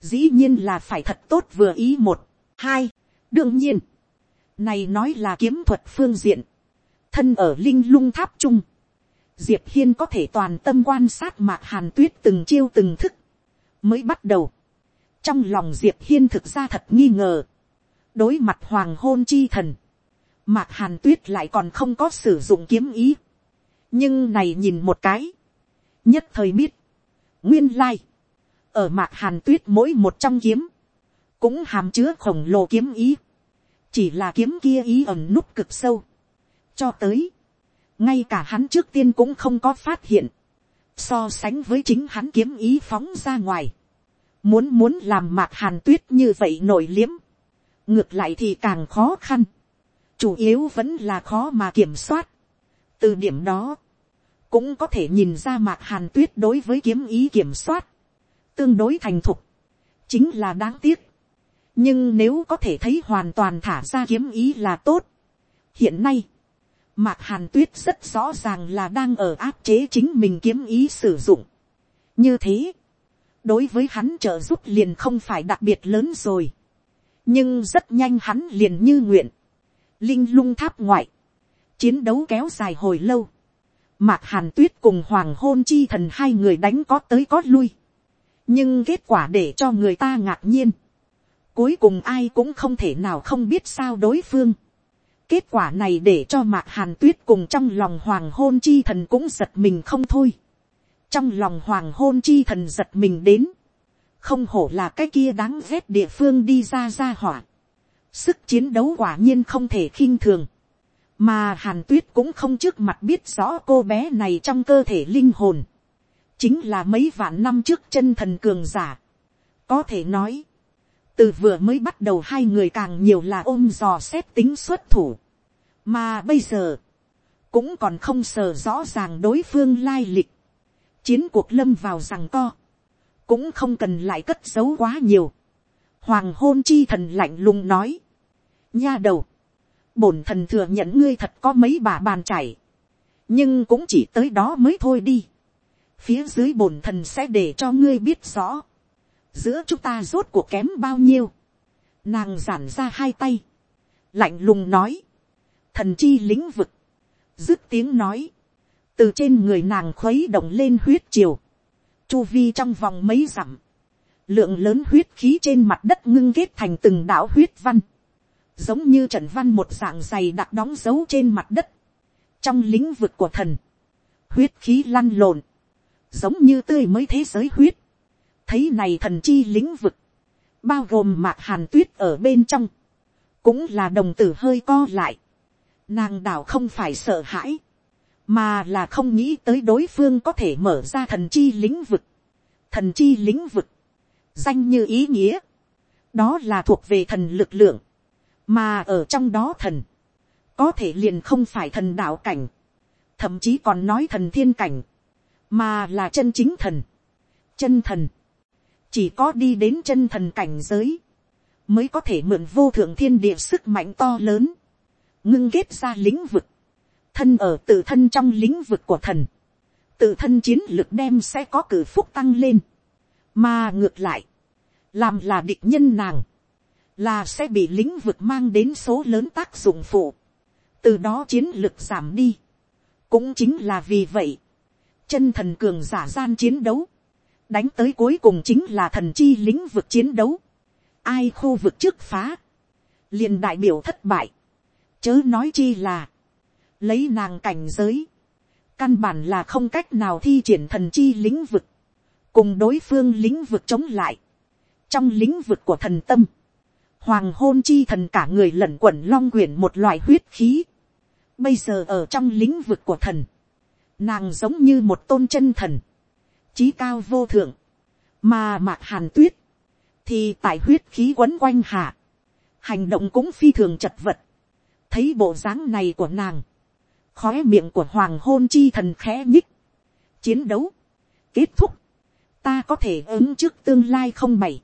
dĩ nhiên là phải thật tốt vừa ý một, hai, đương nhiên, này nói là kiếm thuật phương diện, thân ở linh lung tháp trung, diệp hiên có thể toàn tâm quan sát mạc hàn tuyết từng chiêu từng thức, mới bắt đầu, trong lòng diệp hiên thực ra thật nghi ngờ, đối mặt hoàng hôn chi thần, mạc hàn tuyết lại còn không có sử dụng kiếm ý, nhưng này nhìn một cái, nhất thời biết, nguyên lai, ở mạc hàn tuyết mỗi một trong kiếm, cũng hàm chứa khổng lồ kiếm ý, chỉ là kiếm kia ý ẩn nút cực sâu, cho tới, ngay cả hắn trước tiên cũng không có phát hiện, so sánh với chính hắn kiếm ý phóng ra ngoài, muốn muốn làm mạc hàn tuyết như vậy nổi liếm, ngược lại thì càng khó khăn, chủ yếu vẫn là khó mà kiểm soát. từ điểm đó, cũng có thể nhìn ra mạc hàn tuyết đối với kiếm ý kiểm soát, tương đối thành thục, chính là đáng tiếc. nhưng nếu có thể thấy hoàn toàn thả ra kiếm ý là tốt. hiện nay, mạc hàn tuyết rất rõ ràng là đang ở áp chế chính mình kiếm ý sử dụng. như thế, đối với hắn trợ giúp liền không phải đặc biệt lớn rồi. nhưng rất nhanh hắn liền như nguyện. linh lung tháp ngoại, chiến đấu kéo dài hồi lâu. mạc hàn tuyết cùng hoàng hôn chi thần hai người đánh có tới có lui. nhưng kết quả để cho người ta ngạc nhiên. cuối cùng ai cũng không thể nào không biết sao đối phương kết quả này để cho mạc hàn tuyết cùng trong lòng hoàng hôn chi thần cũng giật mình không thôi. Trong lòng hoàng hôn chi thần giật mình đến, không hổ là cái kia đáng ghét địa phương đi ra ra hỏa, sức chiến đấu quả nhiên không thể khinh thường, mà hàn tuyết cũng không trước mặt biết rõ cô bé này trong cơ thể linh hồn, chính là mấy vạn năm trước chân thần cường giả, có thể nói, từ vừa mới bắt đầu hai người càng nhiều là ôm dò xét tính xuất thủ, mà bây giờ, cũng còn không sờ rõ ràng đối phương lai lịch, chiến cuộc lâm vào rằng co, cũng không cần lại cất giấu quá nhiều. Hoàng hôn chi thần lạnh lùng nói, nha đầu, bổn thần thừa nhận ngươi thật có mấy bà bàn chảy, nhưng cũng chỉ tới đó mới thôi đi. phía dưới bổn thần sẽ để cho ngươi biết rõ, giữa chúng ta rốt cuộc kém bao nhiêu. nàng giản ra hai tay, lạnh lùng nói, thần chi lĩnh vực, dứt tiếng nói, từ trên người nàng khuấy động lên huyết triều, chu vi trong vòng mấy dặm, lượng lớn huyết khí trên mặt đất ngưng kết thành từng đảo huyết văn, giống như trận văn một dạng dày đặc đóng dấu trên mặt đất, trong lĩnh vực của thần, huyết khí lăn lộn, giống như tươi mới thế giới huyết, thấy này thần chi lĩnh vực, bao gồm mạc hàn tuyết ở bên trong, cũng là đồng tử hơi co lại, nàng đảo không phải sợ hãi, mà là không nghĩ tới đối phương có thể mở ra thần chi lĩnh vực, thần chi lĩnh vực, danh như ý nghĩa, đó là thuộc về thần lực lượng, mà ở trong đó thần, có thể liền không phải thần đạo cảnh, thậm chí còn nói thần thiên cảnh, mà là chân chính thần, chân thần, chỉ có đi đến chân thần cảnh giới, mới có thể mượn vô thượng thiên địa sức mạnh to lớn, ngưng kết ra lĩnh vực, thân ở tự thân trong lĩnh vực của thần, tự thân chiến lực đem sẽ có cử phúc tăng lên, mà ngược lại, làm là địch nhân nàng, là sẽ bị lĩnh vực mang đến số lớn tác dụng phụ, từ đó chiến lực giảm đi. cũng chính là vì vậy, chân thần cường giả gian chiến đấu, đánh tới cuối cùng chính là thần chi lĩnh vực chiến đấu, ai khu vực trước phá, liền đại biểu thất bại, chớ nói chi là, lấy nàng cảnh giới, căn bản là không cách nào thi triển thần chi lĩnh vực, cùng đối phương lĩnh vực chống lại, trong lĩnh vực của thần tâm, hoàng hôn chi thần cả người lẩn quẩn long quyển một loại huyết khí, bây giờ ở trong lĩnh vực của thần, nàng giống như một tôn chân thần, trí cao vô thượng, mà mạc hàn tuyết, thì tại huyết khí quấn quanh hạ, hành động cũng phi thường chật vật, thấy bộ dáng này của nàng, khói miệng của hoàng hôn chi thần khẽ nhích, chiến đấu, kết thúc, ta có thể ứng trước tương lai không bảy,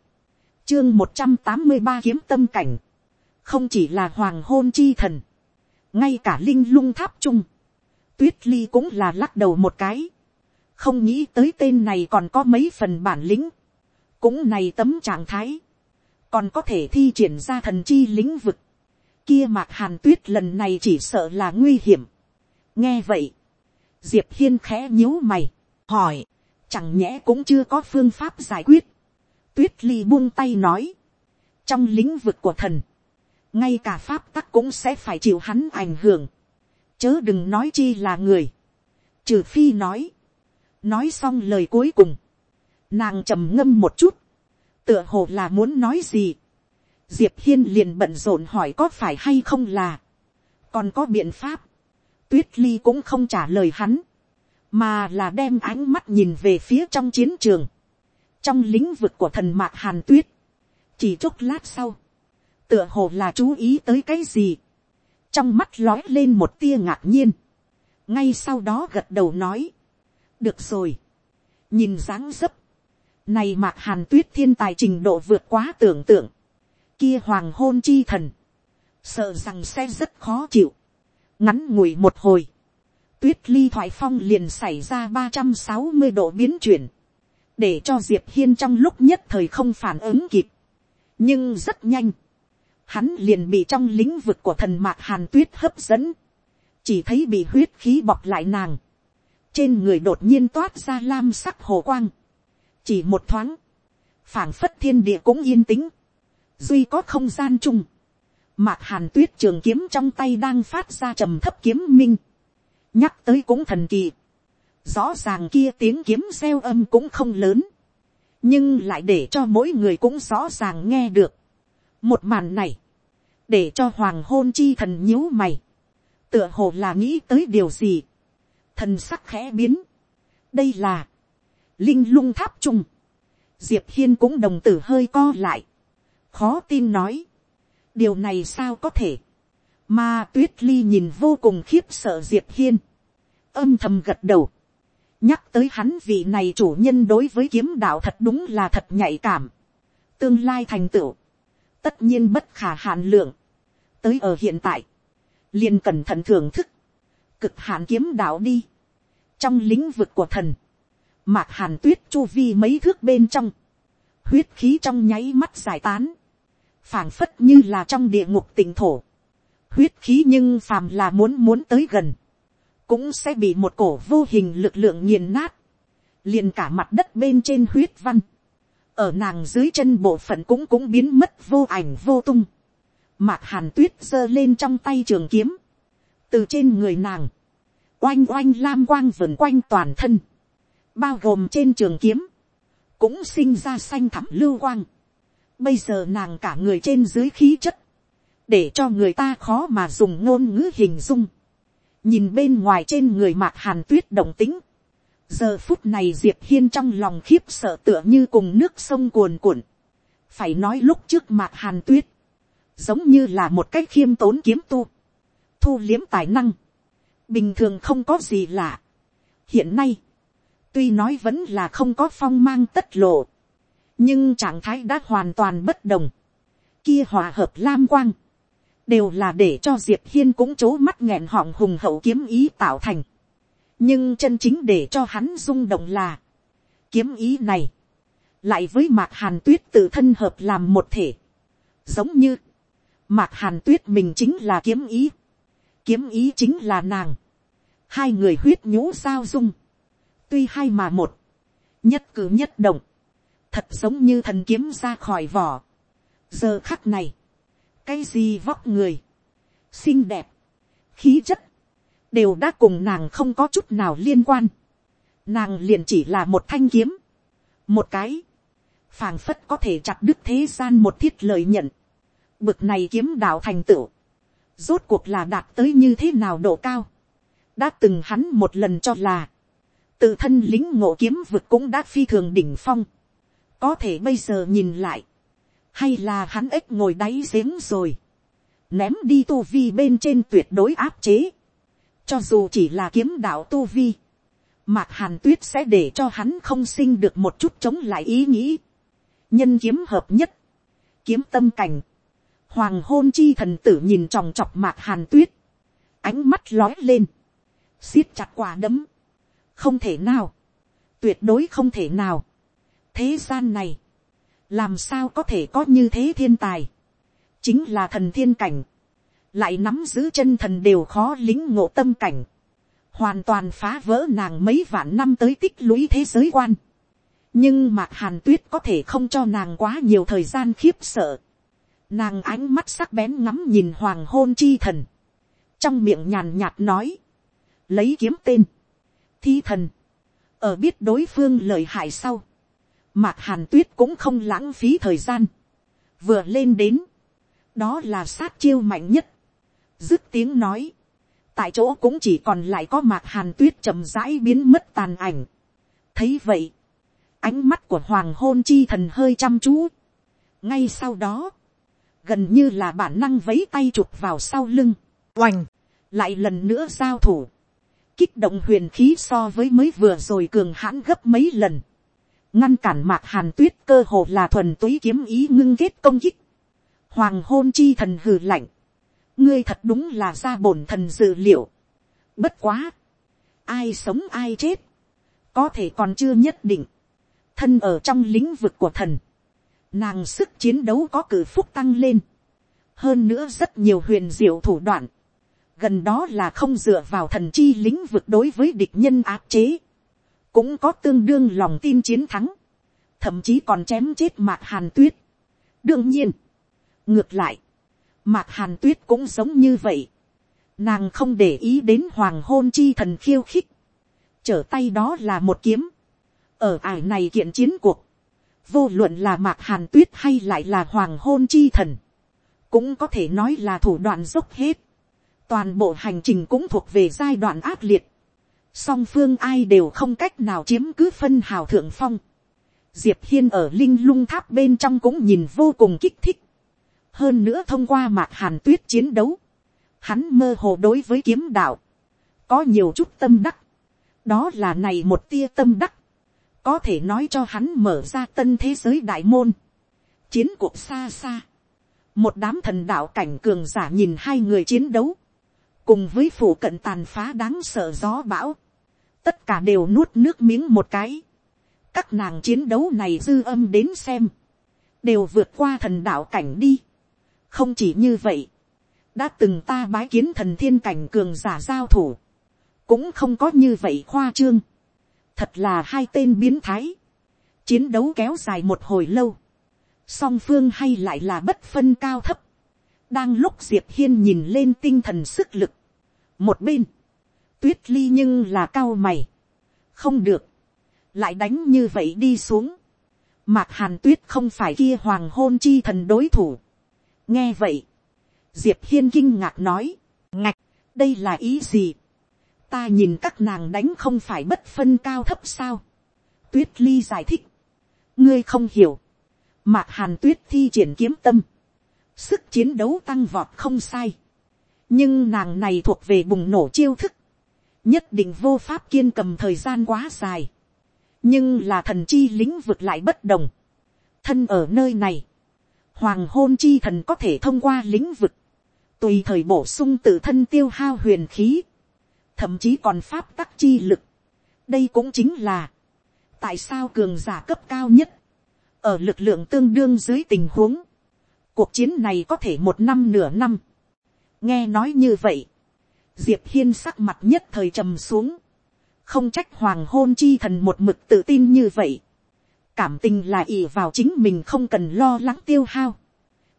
chương một trăm tám mươi ba kiếm tâm cảnh, không chỉ là hoàng hôn chi thần, ngay cả linh lung tháp chung, tuyết ly cũng là lắc đầu một cái, không nghĩ tới tên này còn có mấy phần bản lĩnh, cũng này tấm trạng thái, còn có thể thi triển ra thần chi lĩnh vực, kia mạc hàn tuyết lần này chỉ sợ là nguy hiểm. nghe vậy, diệp hiên khẽ nhíu mày, hỏi, chẳng nhẽ cũng chưa có phương pháp giải quyết. tuyết ly buông tay nói, trong lĩnh vực của thần, ngay cả pháp tắc cũng sẽ phải chịu hắn ảnh hưởng, chớ đừng nói chi là người, trừ phi nói, nói xong lời cuối cùng, nàng trầm ngâm một chút, tựa hồ là muốn nói gì, diệp hiên liền bận rộn hỏi có phải hay không là, còn có biện pháp, tuyết ly cũng không trả lời hắn, mà là đem ánh mắt nhìn về phía trong chiến trường, trong lĩnh vực của thần mạc hàn tuyết, chỉ chốc lát sau, tựa hồ là chú ý tới cái gì, trong mắt lói lên một tia ngạc nhiên, ngay sau đó gật đầu nói, được rồi, nhìn dáng dấp, này mạc hàn tuyết thiên tài trình độ vượt quá tưởng tượng, kia hoàng hôn chi thần, sợ rằng sẽ rất khó chịu, ngắn ngủi một hồi, tuyết ly thoại phong liền xảy ra ba trăm sáu mươi độ biến chuyển, để cho diệp hiên trong lúc nhất thời không phản ứng kịp, nhưng rất nhanh, hắn liền bị trong lĩnh vực của thần mạc hàn tuyết hấp dẫn, chỉ thấy bị huyết khí bọc lại nàng, trên người đột nhiên toát ra lam sắc hồ quang, chỉ một thoáng, phảng phất thiên địa cũng yên tĩnh, duy có không gian chung, mạc hàn tuyết trường kiếm trong tay đang phát ra trầm thấp kiếm minh, nhắc tới cũng thần kỳ, rõ ràng kia tiếng kiếm xeo âm cũng không lớn, nhưng lại để cho mỗi người cũng rõ ràng nghe được. một màn này, để cho hoàng hôn chi thần nhíu mày, tựa hồ là nghĩ tới điều gì, thần sắc khẽ biến, đây là, linh lung tháp trung, diệp hiên cũng đồng tử hơi co lại, khó tin nói, điều này sao có thể, mà tuyết ly nhìn vô cùng khiếp sợ diệp hiên, âm thầm gật đầu, nhắc tới hắn vị này chủ nhân đối với kiếm đạo thật đúng là thật nhạy cảm, tương lai thành tựu, tất nhiên bất khả hạn lượng, tới ở hiện tại, liền cẩn thận thưởng thức, cực hạn kiếm đạo đi, trong lĩnh vực của thần, mạc hàn tuyết chu vi mấy thước bên trong, huyết khí trong nháy mắt giải tán, phảng phất như là trong địa ngục tỉnh thổ, huyết khí nhưng phàm là muốn muốn tới gần, cũng sẽ bị một cổ vô hình lực lượng nghiền nát, liền cả mặt đất bên trên huyết văn, ở nàng dưới chân bộ phận cũng cũng biến mất vô ảnh vô tung, mạc hàn tuyết giơ lên trong tay trường kiếm, từ trên người nàng, oanh oanh lam quang vần quanh toàn thân, bao gồm trên trường kiếm, cũng sinh ra xanh thẳm lưu quang. Bây giờ nàng cả người trên dưới khí chất, để cho người ta khó mà dùng ngôn ngữ hình dung. nhìn bên ngoài trên người mạc hàn tuyết động tính. giờ phút này diệp hiên trong lòng khiếp sợ tựa như cùng nước sông cuồn cuộn. phải nói lúc trước mạc hàn tuyết, giống như là một cách khiêm tốn kiếm tu, thu liếm tài năng, bình thường không có gì lạ. hiện nay, tuy nói vẫn là không có phong mang tất lộ, nhưng trạng thái đã hoàn toàn bất đồng. Kia hòa hợp lam quang, đều là để cho diệp hiên cũng c mắt nghẹn họng hùng hậu kiếm ý tạo thành. nhưng chân chính để cho hắn rung động là, kiếm ý này, lại với mạc hàn tuyết tự thân hợp làm một thể, giống như, mạc hàn tuyết mình chính là kiếm ý, kiếm ý chính là nàng, hai người huyết nhũ giao dung, tuy hai mà một, nhất cử nhất động, thật giống như thần kiếm ra khỏi vỏ. giờ khắc này, cái gì vóc người, xinh đẹp, khí chất, đều đã cùng nàng không có chút nào liên quan. Nàng liền chỉ là một thanh kiếm, một cái, phảng phất có thể chặt đứt thế gian một thiết lời nhận. Bực này kiếm đạo thành tựu, rốt cuộc là đạt tới như thế nào độ cao. đã từng hắn một lần cho là, tự thân lính ngộ kiếm vực cũng đã phi thường đỉnh phong có thể bây giờ nhìn lại, hay là hắn ếch ngồi đáy giếng rồi, ném đi tu vi bên trên tuyệt đối áp chế, cho dù chỉ là kiếm đạo tu vi, mạc hàn tuyết sẽ để cho hắn không sinh được một chút chống lại ý nghĩ, nhân kiếm hợp nhất, kiếm tâm cảnh, hoàng hôn chi thần tử nhìn tròng trọc mạc hàn tuyết, ánh mắt lói lên, siết chặt quả đấm, không thể nào, tuyệt đối không thể nào, thế gian này, làm sao có thể có như thế thiên tài, chính là thần thiên cảnh, lại nắm giữ chân thần đều khó lính ngộ tâm cảnh, hoàn toàn phá vỡ nàng mấy vạn năm tới tích lũy thế giới quan. nhưng mạc hàn tuyết có thể không cho nàng quá nhiều thời gian khiếp sợ. nàng ánh mắt sắc bén ngắm nhìn hoàng hôn chi thần, trong miệng nhàn nhạt nói, lấy kiếm tên, thi thần, ở biết đối phương lời hại sau, mạc hàn tuyết cũng không lãng phí thời gian, vừa lên đến, đó là sát chiêu mạnh nhất, dứt tiếng nói, tại chỗ cũng chỉ còn lại có mạc hàn tuyết chậm rãi biến mất tàn ảnh. thấy vậy, ánh mắt của hoàng hôn chi thần hơi chăm chú. ngay sau đó, gần như là bản năng vấy tay chụp vào sau lưng, oành, lại lần nữa giao thủ, kích động huyền khí so với mới vừa rồi cường hãn gấp mấy lần, ngăn cản mạc hàn tuyết cơ hồ là thuần túy kiếm ý ngưng kết công kích, hoàng hôn chi thần hừ lạnh, ngươi thật đúng là ra bổn thần dự liệu. Bất quá, ai sống ai chết, có thể còn chưa nhất định. Thân ở trong lĩnh vực của thần, nàng sức chiến đấu có cử phúc tăng lên. Hơn nữa rất nhiều huyền diệu thủ đoạn. Gần đó là không dựa vào thần chi lĩnh vực đối với địch nhân áp chế. Cũng có tương đương lòng tin chiến thắng. Thậm chí còn chém chết mạc hàn tuyết. Đương nhiên, ngược lại, Mạc hàn tuyết cũng giống như vậy. Nàng không để ý đến hoàng hôn chi thần khiêu khích. Trở tay đó là một kiếm. Ở ải này kiện chiến cuộc. Vô luận là mạc hàn tuyết hay lại là hoàng hôn chi thần. Cũng có thể nói là thủ đoạn dốc hết. Toàn bộ hành trình cũng thuộc về giai đoạn ác liệt. Song phương ai đều không cách nào chiếm cứ phân hào thượng phong. Diệp Hiên ở linh lung tháp bên trong cũng nhìn vô cùng kích thích. Hơn nữa thông qua mạc hàn tuyết chiến đấu, hắn mơ hồ đối với kiếm đạo, có nhiều chút tâm đắc, đó là này một tia tâm đắc, có thể nói cho hắn mở ra tân thế giới đại môn, chiến cuộc xa xa, một đám thần đạo cảnh cường giả nhìn hai người chiến đấu, cùng với phủ cận tàn phá đáng sợ gió bão, tất cả đều nuốt nước miếng một cái, các nàng chiến đấu này dư âm đến xem, đều vượt qua thần đạo cảnh đi. Không chỉ như vậy, đã từng ta bái kiến thần thiên cảnh cường giả giao thủ, cũng không có như vậy khoa trương, thật là hai tên biến thái, chiến đấu kéo dài một hồi lâu, song phương hay lại là bất phân cao thấp, đang lúc diệp hiên nhìn lên tinh thần sức lực, một bên, tuyết ly nhưng là cao mày, không được, lại đánh như vậy đi xuống, mạc hàn tuyết không phải kia hoàng hôn chi thần đối thủ, nghe vậy, diệp hiên kinh ngạc nói, ngạch, đây là ý gì, ta nhìn các nàng đánh không phải bất phân cao thấp sao, tuyết ly giải thích, ngươi không hiểu, mạc hàn tuyết thi triển kiếm tâm, sức chiến đấu tăng vọt không sai, nhưng nàng này thuộc về bùng nổ chiêu thức, nhất định vô pháp kiên cầm thời gian quá dài, nhưng là thần chi lĩnh vực lại bất đồng, thân ở nơi này, Hoàng hôn chi thần có thể thông qua lĩnh vực. Tùy thời bổ sung tự thân tiêu hao huyền khí. Thậm chí còn pháp tắc chi lực. Đây cũng chính là. Tại sao cường giả cấp cao nhất. Ở lực lượng tương đương dưới tình huống. Cuộc chiến này có thể một năm nửa năm. Nghe nói như vậy. Diệp Hiên sắc mặt nhất thời trầm xuống. Không trách hoàng hôn chi thần một mực tự tin như vậy cảm tình là ì vào chính mình không cần lo lắng tiêu hao.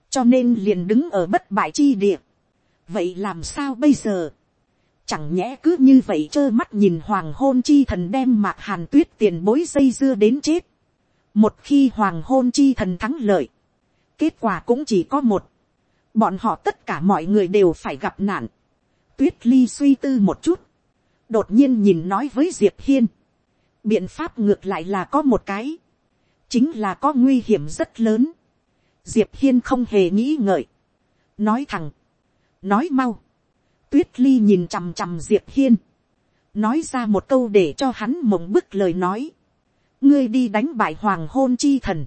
cho nên liền đứng ở bất bại chi địa. vậy làm sao bây giờ, chẳng nhẽ cứ như vậy trơ mắt nhìn hoàng hôn chi thần đem mạc hàn tuyết tiền bối dây dưa đến chết. một khi hoàng hôn chi thần thắng lợi, kết quả cũng chỉ có một, bọn họ tất cả mọi người đều phải gặp nạn. tuyết ly suy tư một chút, đột nhiên nhìn nói với diệp hiên, biện pháp ngược lại là có một cái, chính là có nguy hiểm rất lớn. diệp hiên không hề nghĩ ngợi, nói thẳng, nói mau, tuyết ly nhìn chằm chằm diệp hiên, nói ra một câu để cho hắn mộng bức lời nói, ngươi đi đánh bại hoàng hôn chi thần,